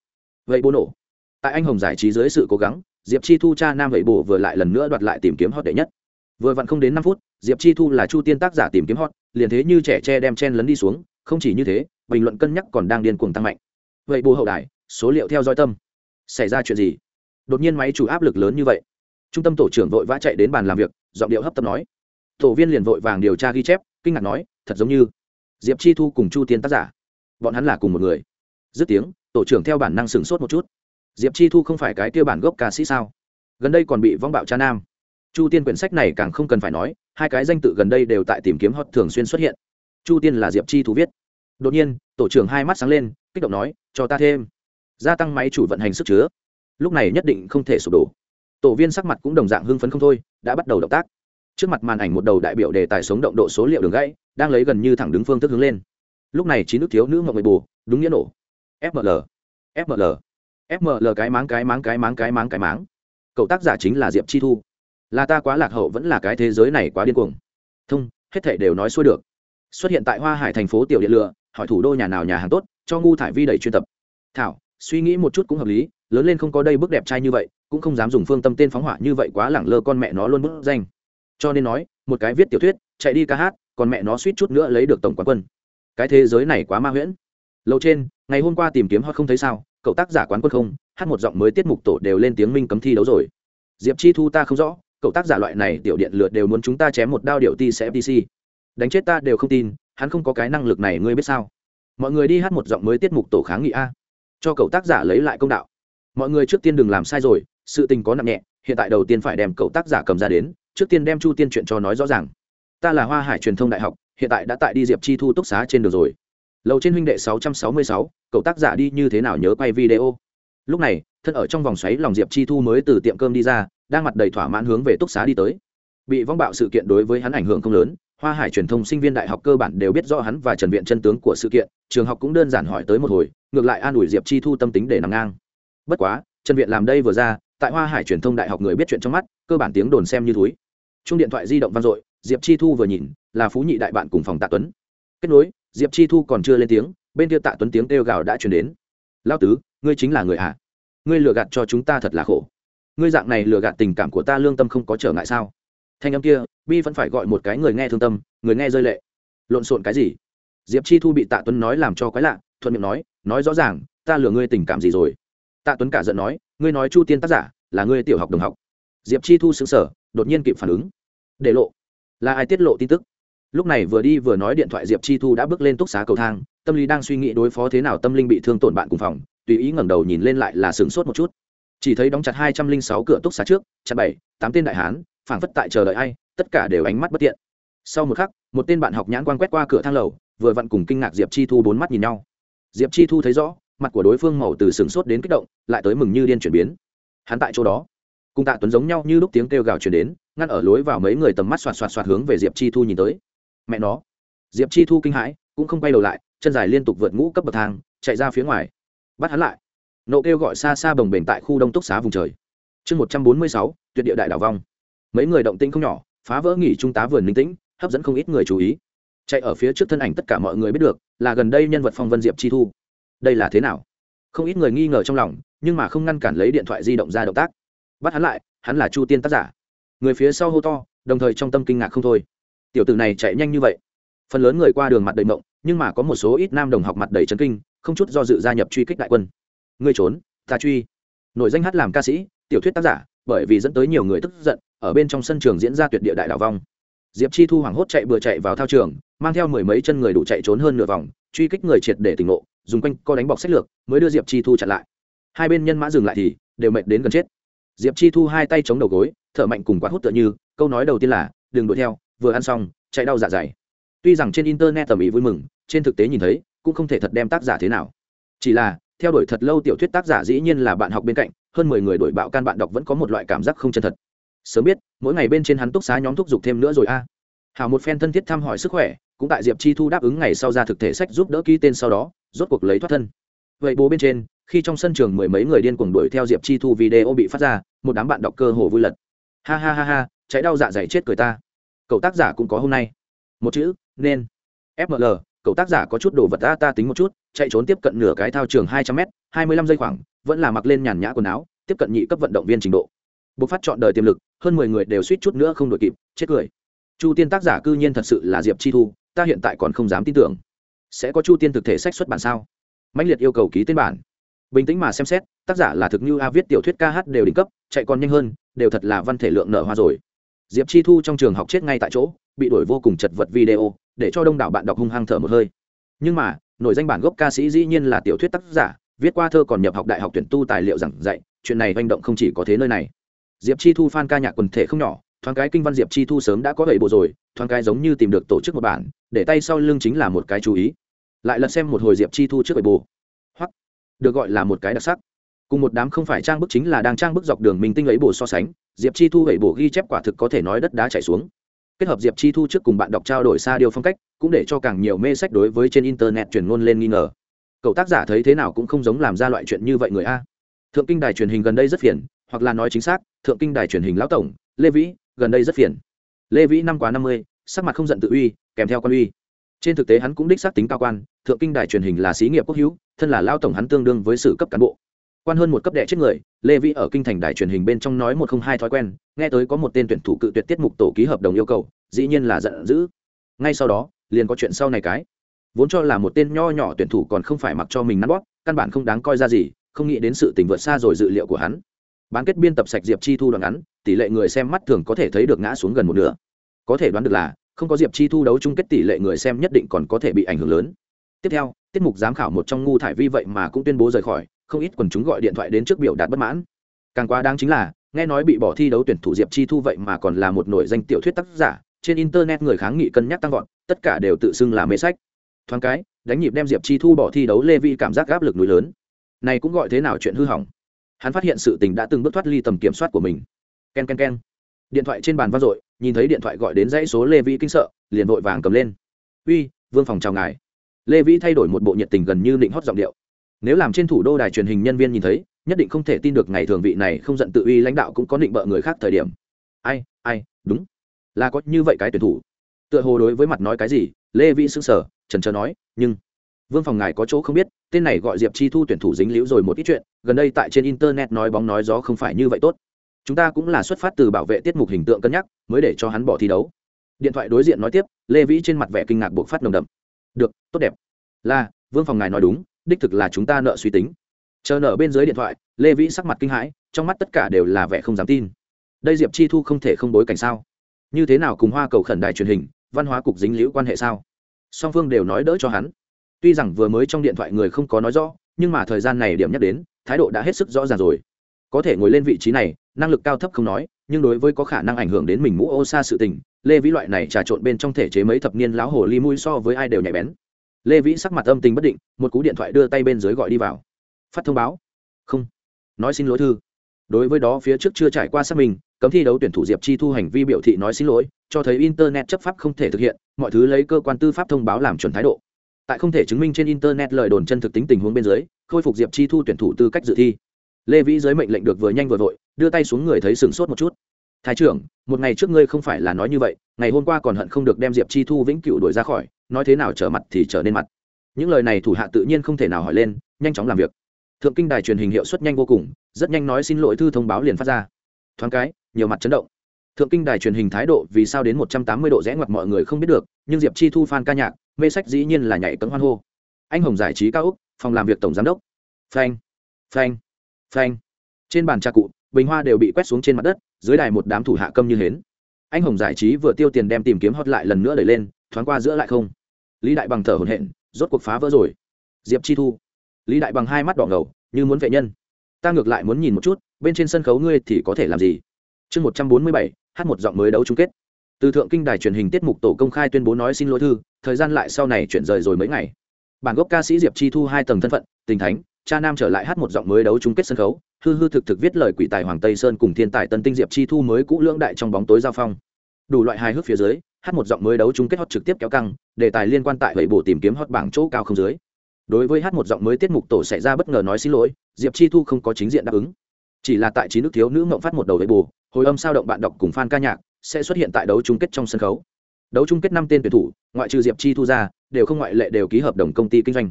Vậy bố nổ. Tại anh hồng giải trí dưới sự cố gắng, diệp chi thu cha nam vậy bổ vừa lại lần nữa đoạt lại tìm kiếm hot đệ nhất. Vừa vặn không đến năm phút, diệp chi thu là chu tiên tác giả tìm kiếm hot, liền thế như trẻ tre đem chen lấn đi xuống, không chỉ như thế, bình luận cân nhắc còn đang điên cuồng tăng mạnh. Vậy bố hậu đài, số liệu theo dõi tâm. Xảy ra chuyện gì? Đột nhiên máy chủ áp lực lớn như vậy. Trung tâm tổ trưởng vội vã chạy đến bàn làm việc, giọng điệu hấp tấp nói. Tổ viên liền vội vàng điều tra ghi chép, kinh ngạc nói, thật giống như diệp chi thu cùng chu tiên tác giả. Bọn hắn là cùng một người. Dứt tiếng, tổ trưởng theo bản năng sửng sốt một chút. Diệp chi thu không phải cái tiêu bản gốc ca sĩ sao? Gần đây còn bị vong bạo cha nam. Chu tiên quyển sách này càng không cần phải nói, hai cái danh tự gần đây đều tại tìm kiếm hot thường xuyên xuất hiện. Chu tiên là diệp chi thu viết. Đột nhiên, tổ trưởng hai mắt sáng lên, kích động nói, cho ta thêm. Gia tăng máy chủ vận hành sức chứa lúc này nhất định không thể sụp đổ. Tổ viên sắc mặt cũng đồng dạng hưng phấn không thôi, đã bắt đầu động tác. Trước mặt màn ảnh một đầu đại biểu đề tài sống động độ số liệu đường gãy, đang lấy gần như thẳng đứng phương thức hướng lên. Lúc này chín nước thiếu nữ mộng mười bù, đúng nghĩa nổ. Fml fml fml cái máng cái máng cái máng cái máng cái máng. Cậu tác giả chính là diệp chi thu. Là ta quá lạc hậu vẫn là cái thế giới này quá điên cuồng. Thông, hết thể đều nói xuôi được. Xuất hiện tại hoa hải thành phố tiểu điện lựa, hỏi thủ đô nhà nào nhà hàng tốt, cho ngu thải vi đẩy chuyên tập. Thảo, suy nghĩ một chút cũng hợp lý lớn lên không có đây bức đẹp trai như vậy, cũng không dám dùng phương tâm tên phóng hỏa như vậy quá lẳng lơ con mẹ nó luôn bức danh. Cho nên nói, một cái viết tiểu thuyết, chạy đi ca hát, còn mẹ nó suýt chút nữa lấy được tổng quán quân. Cái thế giới này quá ma huyễn. Lâu trên, ngày hôm qua tìm kiếm hot không thấy sao, cậu tác giả quán quân không, hát một giọng mới tiết mục tổ đều lên tiếng minh cấm thi đấu rồi. Diệp chi thu ta không rõ, cậu tác giả loại này tiểu điện lượt đều muốn chúng ta chém một đao điệu ti sẽ fdc đánh chết ta đều không tin, hắn không có cái năng lực này, ngươi biết sao? Mọi người đi hát một giọng mới tiết mục tổ kháng nghị a. Cho cậu tác giả lấy lại công đạo mọi người trước tiên đừng làm sai rồi, sự tình có nặng nhẹ, hiện tại đầu tiên phải đem cậu tác giả cầm ra đến, trước tiên đem chu tiên chuyện cho nói rõ ràng. Ta là hoa hải truyền thông đại học, hiện tại đã tại đi diệp chi thu túc xá trên đường rồi. Lầu trên huynh đệ sáu trăm sáu mươi sáu, cậu tác giả đi như thế nào nhớ quay video? Lúc này, thân ở trong vòng xoáy lòng diệp chi thu mới từ tiệm cơm đi ra, đang mặt đầy thỏa mãn hướng về túc xá đi tới. Bị vong bạo sự kiện đối với hắn ảnh hưởng không lớn, hoa hải truyền thông sinh viên đại học cơ bản đều biết rõ hắn và trần viện chân tướng của sự kiện, trường học cũng đơn giản hỏi tới một hồi, ngược lại an ủi diệp chi thu tâm tính để nằm ngang bất quá, trần viện làm đây vừa ra, tại hoa hải truyền thông đại học người biết chuyện trong mắt, cơ bản tiếng đồn xem như túi chung điện thoại di động vang dội, diệp chi thu vừa nhìn, là phú nhị đại bạn cùng phòng tạ tuấn. Kết nối, diệp chi thu còn chưa lên tiếng, bên kia tạ tuấn tiếng kêu gào đã chuyển đến. Lao tứ, ngươi chính là người hạ ngươi lừa gạt cho chúng ta thật là khổ. Ngươi dạng này lừa gạt tình cảm của ta lương tâm không có trở ngại sao? Thanh âm kia, bi vẫn phải gọi một cái người nghe thương tâm, người nghe rơi lệ. Lộn xộn cái gì? Diệp chi thu bị tạ tuấn nói làm cho quái lạ, thuận miệng nói nói rõ ràng, ta lừa ngươi tình cảm gì rồi? Tạ tuấn cả giận nói, ngươi nói chu tiên tác giả là ngươi tiểu học đồng học. Diệp chi thu xứng sở đột nhiên kịp phản ứng. Để lộ. Là ai tiết lộ tin tức? Lúc này vừa đi vừa nói điện thoại diệp chi thu đã bước lên túc xá cầu thang, tâm lý đang suy nghĩ đối phó thế nào tâm linh bị thương tổn bạn cùng phòng, tùy ý ngẩng đầu nhìn lên lại là sửng sốt một chút. Chỉ thấy đóng chặt hai trăm linh sáu cửa túc xá trước, chặt bảy, tám tên đại hán, phảng phất tại chờ đợi ai, tất cả đều ánh mắt bất tiện. Sau một khắc, một tên bạn học nhãn quan quét qua cửa thang lầu, vừa vặn cùng kinh ngạc diệp chi thu bốn mắt nhìn nhau. Diệp chi thu thấy rõ mặt của đối phương màu từ sửng sốt đến kích động, lại tới mừng như điên chuyển biến. Hắn tại chỗ đó, cùng tạ tuấn giống nhau như lúc tiếng kêu gào chuyển đến, ngăn ở lối vào mấy người tầm mắt xoạt xoạt xoạt hướng về diệp chi thu nhìn tới. Mẹ nó. Diệp chi thu kinh hãi, cũng không quay đầu lại, chân dài liên tục vượt ngũ cấp bậc thang, chạy ra phía ngoài. Bắt hắn lại. Nộ kêu gọi xa xa bồng bềnh tại khu đông túc xá vùng trời. Chương một trăm bốn mươi sáu, tuyệt địa đại đảo vong. Mấy người động tĩnh không nhỏ, phá vỡ nghỉ trung tá vườn minh tĩnh, hấp dẫn không ít người chú ý. Chạy ở phía trước thân ảnh tất cả mọi người biết được, là gần đây nhân vật phong vân diệp chi thu đây là thế nào? Không ít người nghi ngờ trong lòng, nhưng mà không ngăn cản lấy điện thoại di động ra động tác. Bắt hắn lại, hắn là chu tiên tác giả. Người phía sau hô to, đồng thời trong tâm kinh ngạc không thôi. Tiểu tử này chạy nhanh như vậy. Phần lớn người qua đường mặt đầy mộng, nhưng mà có một số ít nam đồng học mặt đầy chấn kinh, không chút do dự gia nhập truy kích đại quân. Ngươi trốn, ta truy. Nội danh hát làm ca sĩ, tiểu thuyết tác giả, bởi vì dẫn tới nhiều người tức giận, ở bên trong sân trường diễn ra tuyệt địa đại đảo vong diệp chi thu hoảng hốt chạy bừa chạy vào thao trường, mang theo mười mấy chân người đủ chạy trốn hơn nửa vòng, truy kích người triệt để tỉnh ngộ, dùng quanh co đánh bọc sách lược, mới đưa diệp chi thu chặn lại. Hai bên nhân mã dừng lại thì, đều mệt đến gần chết. Diệp chi thu hai tay chống đầu gối, thở mạnh cùng quát hút tựa như, câu nói đầu tiên là, đừng đuổi theo, vừa ăn xong, chạy đau dạ dày. Tuy rằng trên internet tầm ý vui mừng, trên thực tế nhìn thấy, cũng không thể thật đem tác giả thế nào. Chỉ là, theo đuổi thật lâu tiểu thuyết tác giả dĩ nhiên là bạn học bên cạnh, hơn mười người đổi bạo can bạn đọc vẫn có một loại cảm giác không chân thật sớm biết, mỗi ngày bên trên hắn túc xá nhóm thúc giục thêm nữa rồi a. À. hào một phen thân thiết thăm hỏi sức khỏe, cũng tại diệp chi thu đáp ứng ngày sau ra thực thể sách giúp đỡ ký tên sau đó, rốt cuộc lấy thoát thân. Vậy bố bên trên, khi trong sân trường mười mấy người điên cuồng đuổi theo diệp chi thu video bị phát ra, một đám bạn đọc cơ hồ vui lật. Ha ha ha ha, cháy đau dạ dày chết cười ta. Cậu tác giả cũng có hôm nay. Một chữ, nên. Fml cậu tác giả có chút đồ vật ta ta tính một chút, chạy trốn tiếp cận nửa cái thao trường hai trăm m hai mươi lăm giây khoảng, vẫn là mặc lên nhàn nhã quần áo, tiếp cận nhị cấp vận động viên trình độ bộc phát chọn đời tiềm lực, hơn mười người đều suýt chút nữa không đội kịp, chết cười. Chu tiên tác giả cư nhiên thật sự là diệp chi thu, ta hiện tại còn không dám tin tưởng. Sẽ có chu tiên thực thể sách xuất bản sao? Mạnh liệt yêu cầu ký tên bản. Bình tĩnh mà xem xét, tác giả là thực như a viết tiểu thuyết ca hát đều đỉnh cấp, chạy còn nhanh hơn, đều thật là văn thể lượng nở hoa rồi. Diệp chi thu trong trường học chết ngay tại chỗ, bị đổi vô cùng chật vật video, để cho đông đảo bạn đọc hung hăng thở một hơi. Nhưng mà, nổi danh bản gốc ca sĩ dĩ nhiên là tiểu thuyết tác giả, viết qua thơ còn nhập học đại học tuyển tu tài liệu giảng dạy, chuyện này manh động không chỉ có thế nơi này diệp chi thu fan ca nhạc quần thể không nhỏ, thoáng cái kinh văn diệp chi thu sớm đã có bảy bộ rồi, thoáng cái giống như tìm được tổ chức một bản, để tay sau lưng chính là một cái chú ý. Lại lật xem một hồi diệp chi thu trước bảy bộ. Hoặc, được gọi là một cái đặc sắc. Cùng một đám không phải trang bức chính là đang trang bức dọc đường mình tinh ấy bổ so sánh, diệp chi thu bảy bộ ghi chép quả thực có thể nói đất đá chảy xuống. Kết hợp diệp chi thu trước cùng bạn đọc trao đổi xa điều phong cách, cũng để cho càng nhiều mê sách đối với trên internet truyền ngôn lên nghi ngờ. Cậu tác giả thấy thế nào cũng không giống làm ra loại chuyện như vậy người a. Thượng kinh đài truyền hình gần đây rất phiền hoặc là nói chính xác, thượng kinh đài truyền hình lão tổng, lê vĩ, gần đây rất phiền. Lê vĩ năm quá năm mươi, sắc mặt không giận tự uy, kèm theo quan uy. Trên thực tế hắn cũng đích xác tính cao quan, thượng kinh đài truyền hình là xí nghiệp quốc hữu, thân là lao tổng hắn tương đương với sự cấp cán bộ. Quan hơn một cấp đệ chết người, lê vĩ ở kinh thành đài truyền hình bên trong nói một không hai thói quen, nghe tới có một tên tuyển thủ cự tuyệt tiết mục tổ ký hợp đồng yêu cầu, dĩ nhiên là giận dữ. Ngay sau đó, liền có chuyện sau này cái. Vốn cho là một tên nho nhỏ tuyển thủ còn không phải mặc cho mình nắn bóp, căn bản không đáng coi ra gì, không nghĩ đến sự tình vượt xa rồi dự liệu của hắn bán kết biên tập sạch diệp chi thu đoạn ngắn, tỷ lệ người xem mắt thường có thể thấy được ngã xuống gần một nửa. Có thể đoán được là, không có diệp chi thu đấu chung kết tỷ lệ người xem nhất định còn có thể bị ảnh hưởng lớn. Tiếp theo, tiết mục giám khảo một trong ngu thải vi vậy mà cũng tuyên bố rời khỏi, không ít quần chúng gọi điện thoại đến trước biểu đạt bất mãn. Càng quá đáng chính là, nghe nói bị bỏ thi đấu tuyển thủ diệp chi thu vậy mà còn là một nổi danh tiểu thuyết tác giả, trên internet người kháng nghị cân nhắc tăng vọt, tất cả đều tự xưng là mê sách. Thoáng cái, đánh nhịp đem diệp chi thu bỏ thi đấu lê vi cảm giác áp lực núi lớn. Này cũng gọi thế nào chuyện hư hỏng hắn phát hiện sự tình đã từng bước thoát ly tầm kiểm soát của mình. K e n k e n k e n điện thoại trên bàn vang dội, nhìn thấy điện thoại gọi đến dãy số lê vi kinh sợ, liền vội vàng cầm lên. Uy, vương phòng chào ngài. Lê vĩ thay đổi một bộ nhiệt tình gần như định hót giọng điệu. Nếu làm trên thủ đô đài truyền hình nhân viên nhìn thấy, nhất định không thể tin được ngày thường vị này không giận tự uy lãnh đạo cũng có định bợ người khác thời điểm. Ai ai, đúng. Là có như vậy cái tuyển thủ. Tựa hồ đối với mặt nói cái gì, lê vĩ sững sờ trần trờ nói, nhưng vương phòng ngài có chỗ không biết, tên này gọi diệp chi thu tuyển thủ dính liễu rồi một ít chuyện, gần đây tại trên internet nói bóng nói gió không phải như vậy tốt. Chúng ta cũng là xuất phát từ bảo vệ tiết mục hình tượng cân nhắc, mới để cho hắn bỏ thi đấu. Điện thoại đối diện nói tiếp, lê vĩ trên mặt vẻ kinh ngạc buộc phát nồng đậm. Được, tốt đẹp. Là, vương phòng ngài nói đúng, đích thực là chúng ta nợ suy tính. Chờ nợ bên dưới điện thoại, lê vĩ sắc mặt kinh hãi, trong mắt tất cả đều là vẻ không dám tin. Đây diệp chi thu không thể không bối cảnh sao? Như thế nào cùng hoa cầu khẩn đài truyền hình, văn hóa cục dính liễu quan hệ sao? Song phương đều nói đỡ cho hắn tuy rằng vừa mới trong điện thoại người không có nói rõ, nhưng mà thời gian này điểm nhắc đến, thái độ đã hết sức rõ ràng rồi. Có thể ngồi lên vị trí này, năng lực cao thấp không nói, nhưng đối với có khả năng ảnh hưởng đến mình mũ ô xa sự tình, lê vĩ loại này trà trộn bên trong thể chế mấy thập niên lão hồ ly mũi so với ai đều nhạy bén. Lê vĩ sắc mặt âm tình bất định, một cú điện thoại đưa tay bên dưới gọi đi vào. Phát thông báo. Không. Nói xin lỗi thư. Đối với đó phía trước chưa trải qua xác minh, cấm thi đấu tuyển thủ diệp chi thu hành vi biểu thị nói xin lỗi, cho thấy internet chấp pháp không thể thực hiện, mọi thứ lấy cơ quan tư pháp thông báo làm chuẩn thái độ tại không thể chứng minh trên internet lời đồn chân thực tính tình huống bên dưới, khôi phục diệp chi thu tuyển thủ tư cách dự thi. Lê vĩ giới mệnh lệnh được vừa nhanh vừa vội, đưa tay xuống người thấy sửng sốt một chút. Thái trưởng, một ngày trước ngươi không phải là nói như vậy, ngày hôm qua còn hận không được đem diệp chi thu vĩnh cửu đuổi ra khỏi, nói thế nào trở mặt thì trở nên mặt. Những lời này thủ hạ tự nhiên không thể nào hỏi lên, nhanh chóng làm việc. Thượng kinh đài truyền hình hiệu suất nhanh vô cùng, rất nhanh nói xin lỗi thư thông báo liền phát ra. Thoáng cái, nhiều mặt chấn động. Thượng kinh đài truyền hình thái độ vì sao đến một trăm tám mươi độ rẽ ngoặt mọi người không biết được, nhưng diệp chi thu f ca nhạc mê sách dĩ nhiên là nhảy cấm hoan hô. Anh hồng giải trí cao úc, phòng làm việc tổng giám đốc. Phanh phanh phanh. Trên bàn trà cụ, bình hoa đều bị quét xuống trên mặt đất, dưới đài một đám thủ hạ câm như hến. Anh hồng giải trí vừa tiêu tiền đem tìm kiếm hót lại lần nữa đẩy lên, thoáng qua giữa lại không. Lý đại bằng thở hổn hển, rốt cuộc phá vỡ rồi. Diệp chi thu. Lý đại bằng hai mắt đỏ ngầu, như muốn vệ nhân. Ta ngược lại muốn nhìn một chút, bên trên sân khấu ngươi thì có thể làm gì? Chương một trăm bốn mươi bảy, hát một giọng mới đấu chung kết. Từ thượng kinh đài truyền hình tiết mục tổ công khai tuyên bố nói xin lỗi thư thời gian lại sau này chuyển rời rồi mấy ngày. Bản gốc ca sĩ diệp chi thu hai tầng thân phận, tình thánh, cha nam trở lại hát một giọng mới đấu chung kết sân khấu, hư hư thực thực viết lời quỷ tài hoàng tây sơn cùng thiên tài tân tinh diệp chi thu mới cũ lưỡng đại trong bóng tối giao phong. Đủ loại hài hước phía dưới, hát một giọng mới đấu chung kết hot trực tiếp kéo căng, đề tài liên quan tại vậy bổ tìm kiếm hot bảng chỗ cao không dưới. Đối với hát một giọng mới tiết mục tổ xảy ra bất ngờ nói xin lỗi, diệp chi thu không có chính diện đáp ứng. Chỉ là tại trí nước thiếu nữ mộng phát một đầu với bù hồi âm sao động bạn đọc cùng fan ca nhạc, sẽ xuất hiện tại đấu chung kết trong sân khấu đấu chung kết năm tên tuyển thủ, ngoại trừ diệp chi thu ra, đều không ngoại lệ đều ký hợp đồng công ty kinh doanh.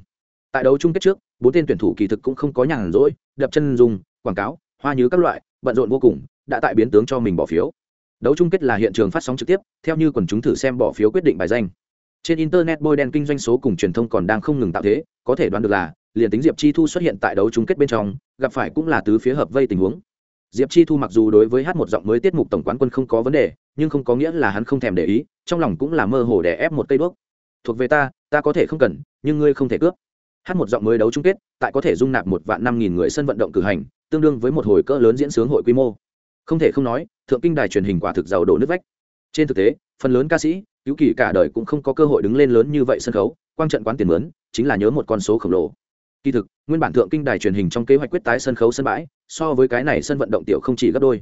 Tại đấu chung kết trước, bốn tên tuyển thủ kỳ thực cũng không có nhàn rỗi, đập chân dùng quảng cáo, hoa nhứ các loại, bận rộn vô cùng, đã tại biến tướng cho mình bỏ phiếu. Đấu chung kết là hiện trường phát sóng trực tiếp, theo như quần chúng thử xem bỏ phiếu quyết định bài danh. Trên internet bôi đen kinh doanh số cùng truyền thông còn đang không ngừng tạo thế, có thể đoán được là, liền tính diệp chi thu xuất hiện tại đấu chung kết bên trong, gặp phải cũng là tứ phía hợp vây tình huống diệp chi thu mặc dù đối với hát một giọng mới tiết mục tổng quán quân không có vấn đề, nhưng không có nghĩa là hắn không thèm để ý, trong lòng cũng là mơ hồ để ép một cây đuốc. Thuộc về ta ta có thể không cần, nhưng ngươi không thể cướp. Hát một giọng mới đấu chung kết, tại có thể dung nạp một vạn năm nghìn người sân vận động cử hành, tương đương với một hồi cỡ lớn diễn sướng hội quy mô. Không thể không nói, thượng kinh đài truyền hình quả thực giàu đổ nước vách. Trên thực tế, phần lớn ca sĩ, cứu kỳ cả đời cũng không có cơ hội đứng lên lớn như vậy sân khấu, quang trận quán tiền mướn, chính là nhớ một con số khổng lồ kỳ thực, nguyên bản thượng kinh đài truyền hình trong kế hoạch quyết tái sân khấu sân bãi, so với cái này sân vận động tiểu không chỉ gấp đôi.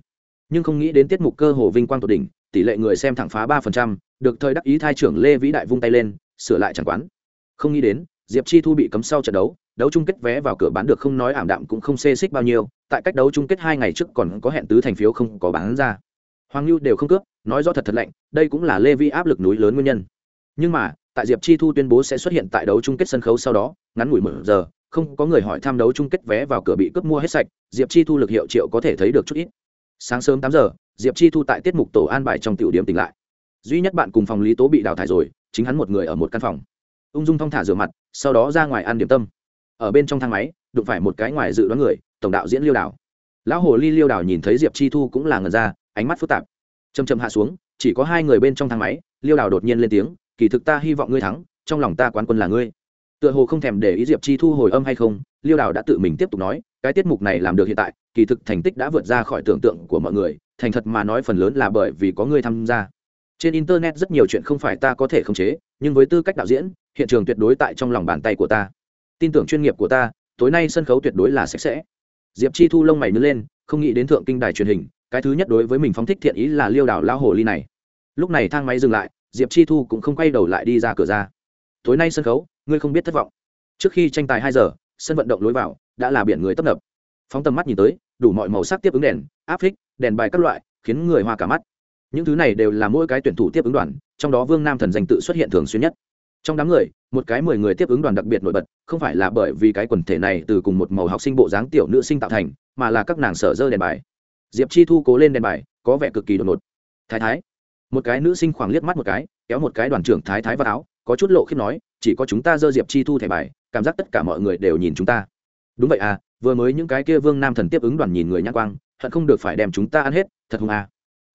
Nhưng không nghĩ đến tiết mục cơ hồ vinh quang tột đỉnh, tỷ lệ người xem thẳng phá ba phần trăm, được thời đắc ý thai trưởng lê vĩ đại vung tay lên, sửa lại chẳng quán. Không nghĩ đến, diệp chi thu bị cấm sau trận đấu đấu chung kết vé vào cửa bán được không nói ảm đạm cũng không xê xích bao nhiêu, tại cách đấu chung kết hai ngày trước còn có hẹn tứ thành phiếu không có bán ra. Hoàng lưu đều không cướp, nói rõ thật thật lạnh, đây cũng là lê vi áp lực núi lớn nguyên nhân. Nhưng mà, tại diệp chi thu tuyên bố sẽ xuất hiện tại đấu chung kết sân khấu sau đó, ngắn ngủi một giờ không có người hỏi tham đấu chung kết vé vào cửa bị cướp mua hết sạch, diệp chi thu lực hiệu triệu có thể thấy được chút ít. Sáng sớm tám giờ, diệp chi thu tại tiết mục tổ an bài trong tiểu điểm tỉnh lại. Duy nhất bạn cùng phòng lý tố bị đào thải rồi, chính hắn một người ở một căn phòng. Ung dung thong thả rửa mặt, sau đó ra ngoài ăn điểm tâm. Ở bên trong thang máy, đụng phải một cái ngoài dự đoán người, tổng đạo diễn liêu đảo lão hồ ly liêu đảo nhìn thấy diệp chi thu cũng là ngần ra, ánh mắt phức tạp. Chầm chầm hạ xuống, chỉ có hai người bên trong thang máy, liêu đảo đột nhiên lên tiếng, kỳ thực ta hy vọng ngươi thắng, trong lòng ta quán quân là ngươi tựa hồ không thèm để ý diệp chi thu hồi âm hay không, liêu Đào đã tự mình tiếp tục nói, cái tiết mục này làm được hiện tại, kỳ thực thành tích đã vượt ra khỏi tưởng tượng của mọi người, thành thật mà nói phần lớn là bởi vì có người tham gia. Trên internet rất nhiều chuyện không phải ta có thể khống chế, nhưng với tư cách đạo diễn, hiện trường tuyệt đối tại trong lòng bàn tay của ta. Tin tưởng chuyên nghiệp của ta, tối nay sân khấu tuyệt đối là sạch sẽ. Diệp chi thu lông mày nứt lên, không nghĩ đến thượng kinh đài truyền hình, cái thứ nhất đối với mình phóng thích thiện ý là liêu đảo lao hồ ly này. Lúc này thang máy dừng lại, diệp chi thu cũng không quay đầu lại đi ra cửa ra. Tối nay sân khấu ngươi không biết thất vọng. Trước khi tranh tài hai giờ, sân vận động lối vào đã là biển người tấp nập. Phóng tầm mắt nhìn tới, đủ mọi màu sắc tiếp ứng đèn, áp phích, đèn bài các loại, khiến người hoa cả mắt. Những thứ này đều là mỗi cái tuyển thủ tiếp ứng đoàn, trong đó vương nam thần danh tự xuất hiện thường xuyên nhất. Trong đám người, một cái mười người tiếp ứng đoàn đặc biệt nổi bật, không phải là bởi vì cái quần thể này từ cùng một màu học sinh bộ dáng tiểu nữ sinh tạo thành, mà là các nàng sở dơ đèn bài. Diệp chi thu cố lên đèn bài, có vẻ cực kỳ đột ngột. Thái thái. Một cái nữ sinh khoảng liếc mắt một cái, kéo một cái đoàn trưởng thái thái vào áo có chút lộ khiếp nói, chỉ có chúng ta dơ diệp chi thu thẻ bài, cảm giác tất cả mọi người đều nhìn chúng ta. Đúng vậy à vừa mới những cái kia vương nam thần tiếp ứng đoàn nhìn người nhãn quang, hận không được phải đem chúng ta ăn hết, thật hung à.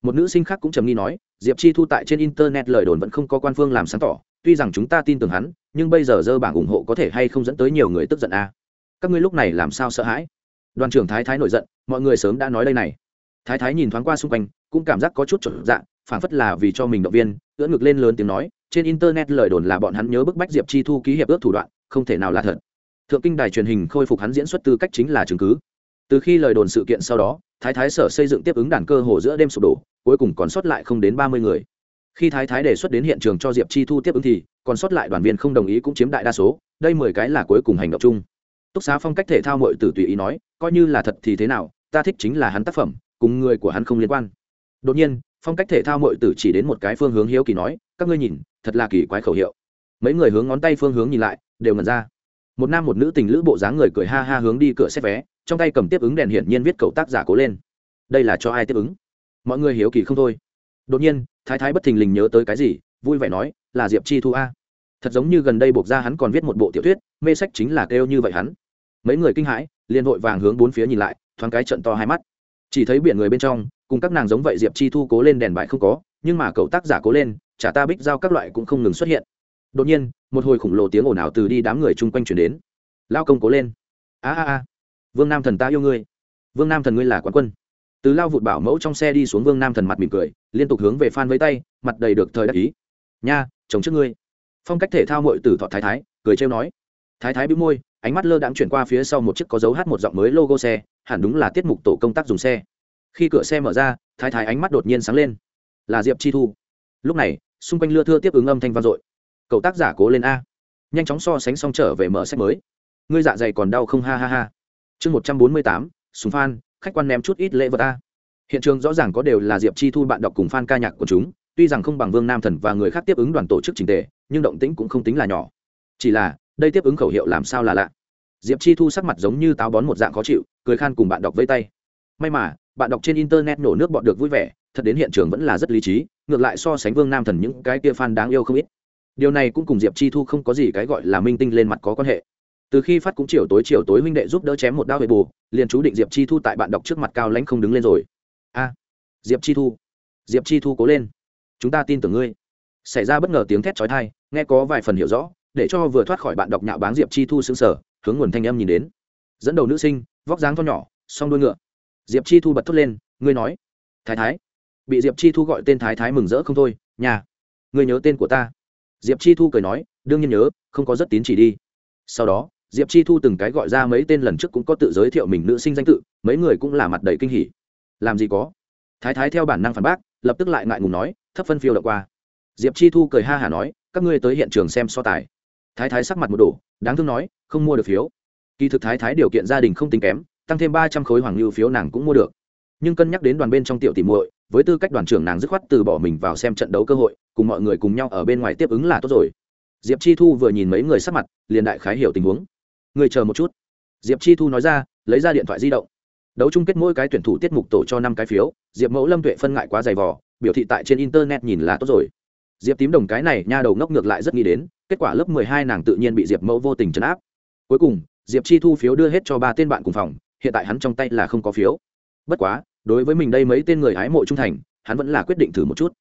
Một nữ sinh khác cũng trầm nghi nói, diệp chi thu tại trên internet lời đồn vẫn không có quan phương làm sáng tỏ, tuy rằng chúng ta tin tưởng hắn, nhưng bây giờ dơ bảng ủng hộ có thể hay không dẫn tới nhiều người tức giận à? các ngươi lúc này làm sao sợ hãi? Đoàn trưởng thái thái nổi giận, mọi người sớm đã nói đây này. Thái thái nhìn thoáng qua xung quanh, cũng cảm giác có chút trở dạng phản phất là vì cho mình động viên, ưỡn ngực lên lớn tiếng nói, trên internet lời đồn là bọn hắn nhớ bức bách diệp chi thu ký hiệp ước thủ đoạn, không thể nào là thật. Thượng kinh đài truyền hình khôi phục hắn diễn xuất tư cách chính là chứng cứ. Từ khi lời đồn sự kiện sau đó, thái thái sở xây dựng tiếp ứng đàn cơ hồ giữa đêm sụp đổ, cuối cùng còn sót lại không đến ba mươi người. Khi thái thái đề xuất đến hiện trường cho diệp chi thu tiếp ứng thì, còn sót lại đoàn viên không đồng ý cũng chiếm đại đa số, đây mười cái là cuối cùng hành động chung. Túc xá phong cách thể thao mội tử tùy ý nói, coi như là thật thì thế nào, ta thích chính là hắn tác phẩm, cùng người của hắn không liên quan. Đột nhiên phong cách thể thao mội tử chỉ đến một cái phương hướng hiếu kỳ nói, các ngươi nhìn, thật là kỳ quái khẩu hiệu. Mấy người hướng ngón tay phương hướng nhìn lại, đều ngẩn ra. Một nam một nữ tình lữ bộ dáng người cười ha ha hướng đi cửa xét vé, trong tay cầm tiếp ứng đèn hiển nhiên viết cậu tác giả cố lên. Đây là cho ai tiếp ứng? Mọi người hiếu kỳ không thôi. Đột nhiên, thái thái bất thình lình nhớ tới cái gì, vui vẻ nói, là diệp chi thu a. Thật giống như gần đây buộc ra hắn còn viết một bộ tiểu thuyết, mê sách chính là kêu như vậy hắn. Mấy người kinh hãi, liền vội vàng hướng bốn phía nhìn lại, thoáng cái trận to hai mắt. Chỉ thấy biển người bên trong cùng các nàng giống vậy diệp chi thu cố lên đèn bại không có, nhưng mà cậu tác giả cố lên, chả ta bích giao các loại cũng không ngừng xuất hiện. Đột nhiên, một hồi khủng lồ tiếng ồn ào từ đi đám người chung quanh chuyển đến. Lao công cố lên. A a a. Vương nam thần ta yêu ngươi. Vương nam thần ngươi là quán quân. Từ lao vụt bảo mẫu trong xe đi xuống, vương nam thần mặt mỉm cười, liên tục hướng về phan với tay, mặt đầy được thời đắc ý. Nha, chồng trước ngươi. Phong cách thể thao mội từ thọ thái thái, cười trêu nói. Thái thái bĩu môi, ánh mắt lơ đãng chuyển qua phía sau một chiếc có dấu hát một giọng mới logo xe, hẳn đúng là tiết mục tổ công tác dùng xe khi cửa xe mở ra, thái thái ánh mắt đột nhiên sáng lên. Là diệp chi thu. Lúc này, xung quanh lưa thưa tiếp ứng âm thanh vang dội. Cậu tác giả cố lên a. Nhanh chóng so sánh xong trở về mở sách mới. Ngươi dạ dày còn đau không? Ha ha ha. Chương một trăm bốn mươi tám, súng phan khách quan ném chút ít lễ vật a. Hiện trường rõ ràng có đều là diệp chi thu bạn đọc cùng f a n ca nhạc của chúng, tuy rằng không bằng vương nam thần và người khác tiếp ứng đoàn tổ chức trình tề, nhưng động tĩnh cũng không tính là nhỏ. Chỉ là, đây tiếp ứng khẩu hiệu làm sao là lạ. Diệp chi thu sắc mặt giống như táo bón một dạng khó chịu, cười khan cùng bạn đọc vây tay. May mà bạn đọc trên internet nổ nước bọn được vui vẻ, thật đến hiện trường vẫn là rất lý trí, ngược lại so sánh vương nam thần những cái kia fan đáng yêu không ít. Điều này cũng cùng diệp chi thu không có gì cái gọi là minh tinh lên mặt có quan hệ. Từ khi phát cũng chiều tối chiều tối huynh đệ giúp đỡ chém một đao về bù, liền chú định diệp chi thu tại bạn đọc trước mặt cao lãnh không đứng lên rồi. A, diệp chi thu, diệp chi thu cố lên. Chúng ta tin tưởng ngươi. Xảy ra bất ngờ tiếng thét trói thai nghe có vài phần hiểu rõ, để cho vừa thoát khỏi bạn đọc nhạo báng diệp chi thu xứng sở hướng nguồn thanh âm nhìn đến. Dẫn đầu nữ sinh, vóc dáng to nhỏ, song đuôi ngựa diệp chi thu bật thốt lên, ngươi nói, thái thái, bị diệp chi thu gọi tên thái thái mừng rỡ không thôi, nhà, ngươi nhớ tên của ta. Diệp chi thu cười nói, đương nhiên nhớ, không có rất tín chỉ đi. Sau đó, diệp chi thu từng cái gọi ra mấy tên lần trước cũng có tự giới thiệu mình nữ sinh danh tự, mấy người cũng là mặt đầy kinh hỉ. Làm gì có? Thái thái theo bản năng phản bác, lập tức lại ngại ngùng nói, thấp phân phiêu đ qua. Diệp chi thu cười ha hả nói, các ngươi tới hiện trường xem so tài. Thái thái sắc mặt một đổ, đáng thương nói, không mua được phiếu. Kỳ thực thái thái điều kiện gia đình không tính kém tăng thêm ba trăm khối hoàng lưu phiếu nàng cũng mua được. Nhưng cân nhắc đến đoàn bên trong tiểu tìm muội, với tư cách đoàn trưởng nàng dứt khoát từ bỏ mình vào xem trận đấu cơ hội, cùng mọi người cùng nhau ở bên ngoài tiếp ứng là tốt rồi. Diệp chi thu vừa nhìn mấy người sắc mặt, liền đại khái hiểu tình huống. Người chờ một chút. Diệp chi thu nói ra, lấy ra điện thoại di động. Đấu chung kết mỗi cái tuyển thủ tiết mục tổ cho năm cái phiếu, diệp mẫu lâm tuệ phân ngại quá dày vò, biểu thị tại trên internet nhìn là tốt rồi. Diệp tím đồng cái này nha đầu ngốc ngược lại rất nghĩ đến, kết quả lớp mười hai nàng tự nhiên bị diệp mẫu vô tình chấn áp. Cuối cùng, diệp chi thu phiếu đưa hết cho ba tên bạn cùng phòng hiện tại hắn trong tay là không có phiếu. Bất quá, đối với mình đây mấy tên người hái mộ trung thành, hắn vẫn là quyết định thử một chút.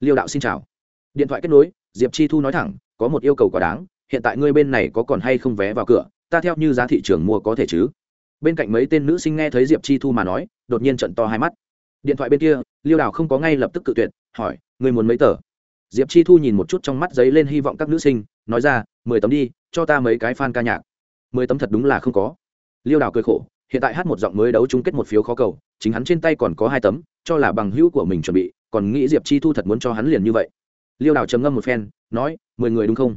Liêu đạo xin chào. Điện thoại kết nối, diệp chi thu nói thẳng, có một yêu cầu quá đáng, hiện tại ngươi bên này có còn hay không vé vào cửa, ta theo như giá thị trường mua có thể chứ? Bên cạnh mấy tên nữ sinh nghe thấy diệp chi thu mà nói, đột nhiên trận to hai mắt. Điện thoại bên kia, liêu đào không có ngay lập tức cự tuyệt, hỏi, ngươi muốn mấy tờ? Diệp chi thu nhìn một chút trong mắt giấy lên hy vọng các nữ sinh, nói ra, mười tấm đi, cho ta mấy cái fan ca nhạc. Mười tấm thật đúng là không có. Liêu đào cười khổ hiện tại hát một giọng mới đấu chung kết một phiếu khó cầu, chính hắn trên tay còn có hai tấm, cho là bằng hữu của mình chuẩn bị, còn nghĩ diệp chi thu thật muốn cho hắn liền như vậy. Liêu đào trầm ngâm một phen, nói, mười người đúng không?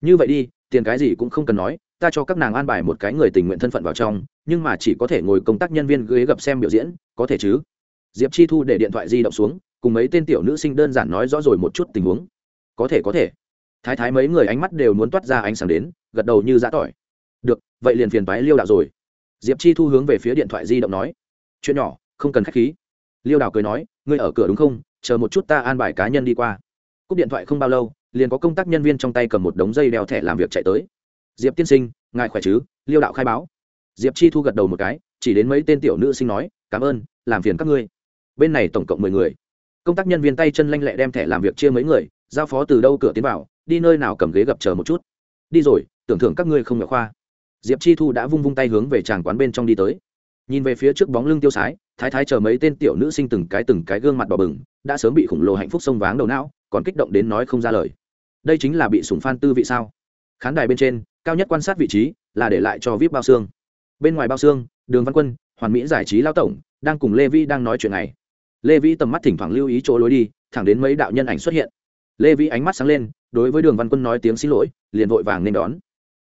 Như vậy đi, tiền cái gì cũng không cần nói, ta cho các nàng an bài một cái người tình nguyện thân phận vào trong, nhưng mà chỉ có thể ngồi công tác nhân viên ghế gặp xem biểu diễn, có thể chứ? Diệp chi thu để điện thoại di động xuống, cùng mấy tên tiểu nữ sinh đơn giản nói rõ rồi một chút tình huống. Có thể có thể. Thái thái mấy người ánh mắt đều muốn toát ra ánh sáng đến, gật đầu như giã tỏi. Được, vậy liền phiền toái liêu đạo rồi diệp chi thu hướng về phía điện thoại di động nói, chuyện nhỏ, không cần k h á c h khí. Liêu đào cười nói, ngươi ở cửa đúng không? Chờ một chút ta an bài cá nhân đi qua. Cúp điện thoại không bao lâu, liền có công tác nhân viên trong tay cầm một đống dây đeo thẻ làm việc chạy tới. Diệp tiên sinh, ngài khỏe chứ? Liêu đạo khai báo. Diệp chi thu gật đầu một cái, chỉ đến mấy tên tiểu nữ sinh nói, cảm ơn, làm phiền các ngươi. Bên này tổng cộng mười người. Công tác nhân viên tay chân lanh lẹ đem thẻ làm việc chia mấy người, giao phó từ đâu cửa tiến vào, đi nơi nào cầm ghế gập chờ một chút. Đi rồi, tưởng thưởng các ngươi không nhỏ khoa diệp chi thu đã vung vung tay hướng về tràng quán bên trong đi tới. Nhìn về phía trước bóng lưng tiêu sái, thái thái chờ mấy tên tiểu nữ sinh từng cái từng cái gương mặt đỏ bừng, đã sớm bị khủng lồ hạnh phúc sông váng đầu não, còn kích động đến nói không ra lời. Đây chính là bị sùng phan tư vị sao? Khán đài bên trên, cao nhất quan sát vị trí là để lại cho vip bao xương. Bên ngoài bao xương, đường văn quân, hoàn mỹ giải trí lao tổng, đang cùng lê vi đang nói chuyện này. Lê vi tầm mắt thỉnh thoảng lưu ý chỗ lối đi, thẳng đến mấy đạo nhân ảnh xuất hiện. Lê vi ánh mắt sáng lên, đối với đường văn quân nói tiếng xin lỗi, liền vội vàng nên đón.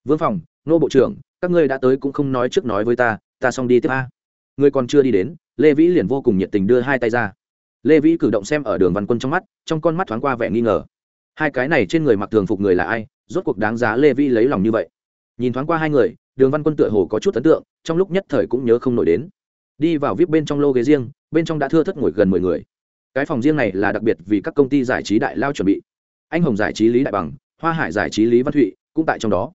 Vương phòng nô bộ trưởng, các ngươi đã tới cũng không nói trước nói với ta ta xong đi tiếp a. Ngươi còn chưa đi đến, lê vĩ liền vô cùng nhiệt tình đưa hai tay ra. Lê vĩ cử động xem ở đường văn quân trong mắt, trong con mắt thoáng qua vẻ nghi ngờ. Hai cái này trên người mặc thường phục người là ai, rốt cuộc đáng giá lê vĩ lấy lòng như vậy? Nhìn thoáng qua hai người, đường văn quân tựa hồ có chút ấn tượng, trong lúc nhất thời cũng nhớ không nổi đến. Đi vào vip bên trong lô ghế riêng, bên trong đã thưa thất ngồi gần mười người. Cái phòng riêng này là đặc biệt vì các công ty giải trí đại lao chuẩn bị. Anh hồng giải trí lý đại bằng, hoa hải giải trí lý văn thụy, cũng tại trong đó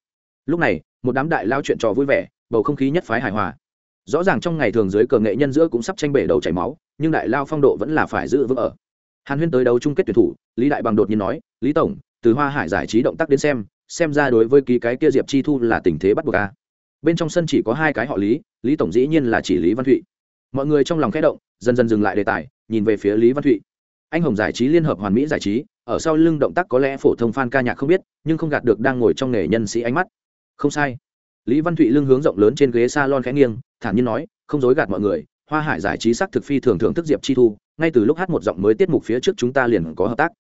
lúc này, một đám đại lao chuyện trò vui vẻ, bầu không khí nhất phái hài hòa. Rõ ràng trong ngày thường dưới cờ nghệ nhân giữa cũng sắp tranh bể đầu chảy máu, nhưng đại lao phong độ vẫn là phải giữ vững ở. Hàn huyên tới đấu chung kết tuyển thủ, lý đại bằng đột nhiên nói, lý tổng, từ hoa hải giải trí động tác đến xem xem ra đối với ký cái kia diệp chi thu là tình thế bắt buộc a bên trong sân chỉ có hai cái họ lý lý tổng dĩ nhiên là chỉ lý văn thụy. Mọi người trong lòng khẽ động, dần dần dừng lại đề tài, nhìn về phía lý văn thụy. Anh hồng giải trí liên hợp hoàn mỹ giải trí, ở sau lưng động tác có lẽ phổ thông fan ca nhạc không biết, nhưng không gạt được đang ngồi trong nghề nhân sĩ ánh mắt không sai. Lý văn thụy lưng hướng rộng lớn trên ghế salon khẽ nghiêng, thản nhiên nói, không dối gạt mọi người, hoa hải giải trí sắc thực phi thường thưởng thức diệp chi thu, ngay từ lúc hát một giọng mới tiết mục phía trước chúng ta liền có hợp tác.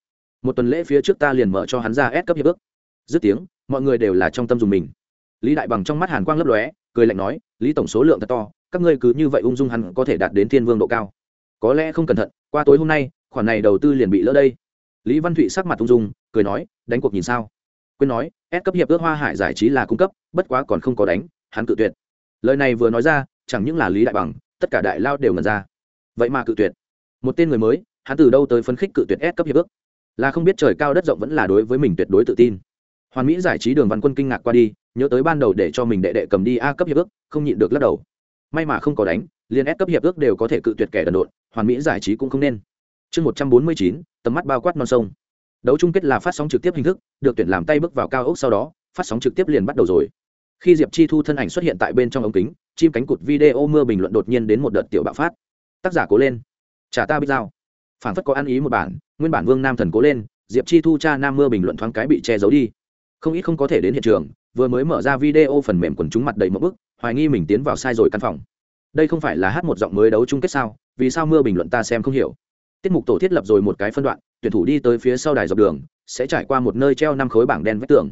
Một tuần lễ phía trước ta liền mở cho hắn ra ép cấp hiệp ước. Dứt tiếng, mọi người đều là trong tâm dùng mình. Lý đại bằng trong mắt hàn quang lấp lóe, cười lạnh nói, lý tổng số lượng thật to, các ngươi cứ như vậy ung dung hắn có thể đạt đến thiên vương độ cao. Có lẽ không cẩn thận, qua tối hôm nay, khoản này đầu tư liền bị lỡ đây. Lý văn thụy sắc mặt ung dung, cười nói, đánh cuộc nhìn sao? Quên nói ép cấp hiệp ước hoa hải giải trí là cung cấp, bất quá còn không có đánh, hắn cự tuyệt. Lời này vừa nói ra, chẳng những là lý đại bằng, tất cả đại lao đều ngần ra. Vậy mà cự tuyệt. Một tên người mới, hắn từ đâu tới phấn khích cự tuyệt ép cấp hiệp ước? Là không biết trời cao đất rộng vẫn là đối với mình tuyệt đối tự tin. Hoàn mỹ giải trí đường văn quân kinh ngạc qua đi, nhớ tới ban đầu để cho mình đệ đệ cầm đi a cấp hiệp ước, không nhịn được lắc đầu. May mà không có đánh, liền ép cấp hiệp ước đều có thể cự tuyệt kẻ đần độn, hoàn mỹ giải trí cũng không nên. Chương một trăm bốn mươi chín, tầm mắt bao quát non sông đấu chung kết là phát sóng trực tiếp hình thức, được tuyển làm tay bước vào cao ốc sau đó, phát sóng trực tiếp liền bắt đầu rồi. Khi diệp chi thu thân ảnh xuất hiện tại bên trong ống kính, chim cánh cụt video mưa bình luận đột nhiên đến một đợt tiểu bạo phát. Tác giả cố lên. Trả ta biết dao phản phất có ăn ý một bản, nguyên bản vương nam thần cố lên, diệp chi thu cha nam mưa bình luận thoáng cái bị che giấu đi. Không ít không có thể đến hiện trường, vừa mới mở ra video phần mềm quần chúng mặt đầy một bức, hoài nghi mình tiến vào sai rồi căn phòng. Đây không phải là hát một giọng mới đấu chung kết sao, vì sao mưa bình luận ta xem không hiểu. Tiết mục tổ thiết lập rồi một cái phân đoạn tuyển thủ đi tới phía sau đài dọc đường, sẽ trải qua một nơi treo năm khối bảng đen vách tường.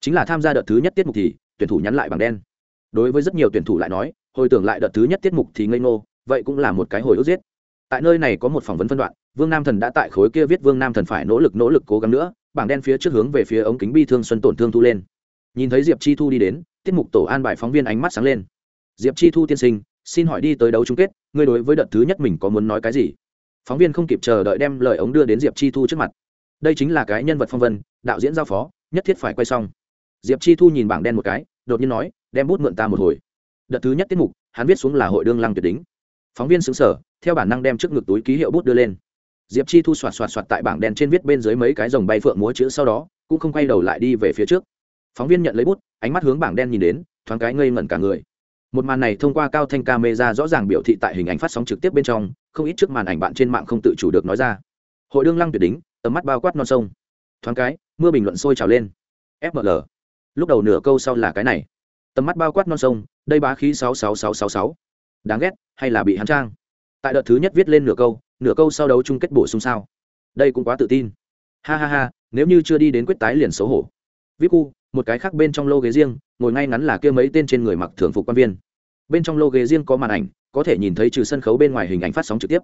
Chính là tham gia đợt thứ nhất tiết mục thì, tuyển thủ nhắn lại bảng đen. Đối với rất nhiều tuyển thủ lại nói, hồi tưởng lại đợt thứ nhất tiết mục thì ngây ngô, vậy cũng là một cái hồi ức giết. Tại nơi này có một phỏng vấn phân đoạn, vương nam thần đã tại khối kia viết vương nam thần phải nỗ lực nỗ lực cố gắng nữa, bảng đen phía trước hướng về phía ống kính bi thương xuân tổn thương thu lên. Nhìn thấy diệp chi thu đi đến, tiết mục tổ an bài phóng viên ánh mắt sáng lên. Diệp chi thu tiên sinh, xin hỏi đi tới đấu chung kết, ngươi đối với đợt thứ nhất mình có muốn nói cái gì? Phóng viên không kịp chờ đợi đem lời ống đưa đến diệp chi thu trước mặt. Đây chính là cái nhân vật phong vân, đạo diễn giao phó, nhất thiết phải quay xong. Diệp chi thu nhìn bảng đen một cái, đột nhiên nói, đem bút mượn ta một hồi. Đợt thứ nhất tiết mục, hắn viết xuống là hội đương lăng tuyệt đính phóng viên xứng sở theo bản năng đem trước ngực túi ký hiệu bút đưa lên. Diệp chi thu soạt soạt soạt tại bảng đen trên viết bên dưới mấy cái dòng bay phượng múa chữ sau đó, cũng không quay đầu lại đi về phía trước. Phóng viên nhận lấy bút, ánh mắt hướng bảng đen nhìn đến, thoáng cái ngây ngẩn cả người một màn này thông qua cao thanh camera rõ ràng biểu thị tại hình ảnh phát sóng trực tiếp bên trong, không ít trước màn ảnh bạn trên mạng không tự chủ được nói ra. Hội đương lăng tuyệt đính tầm mắt bao quát non sông. Thoáng cái, mưa bình luận sôi trào lên. Fml lúc đầu nửa câu sau là cái này. Tầm mắt bao quát non sông, đây bá khí sáu sáu sáu sáu sáu. Đáng ghét, hay là bị hắn trang? Tại đợt thứ nhất viết lên nửa câu nửa câu sau đấu chung kết bổ sung sao? Đây cũng quá tự tin. Ha ha ha, nếu như chưa đi đến quyết tái liền xấu hổ vip khu một cái khác bên trong lô ghế riêng, ngồi ngay ngắn là kia mấy tên trên người mặc thường phục quan viên. Bên trong lô ghế riêng có màn ảnh, có thể nhìn thấy trừ sân khấu bên ngoài hình ảnh phát sóng trực tiếp.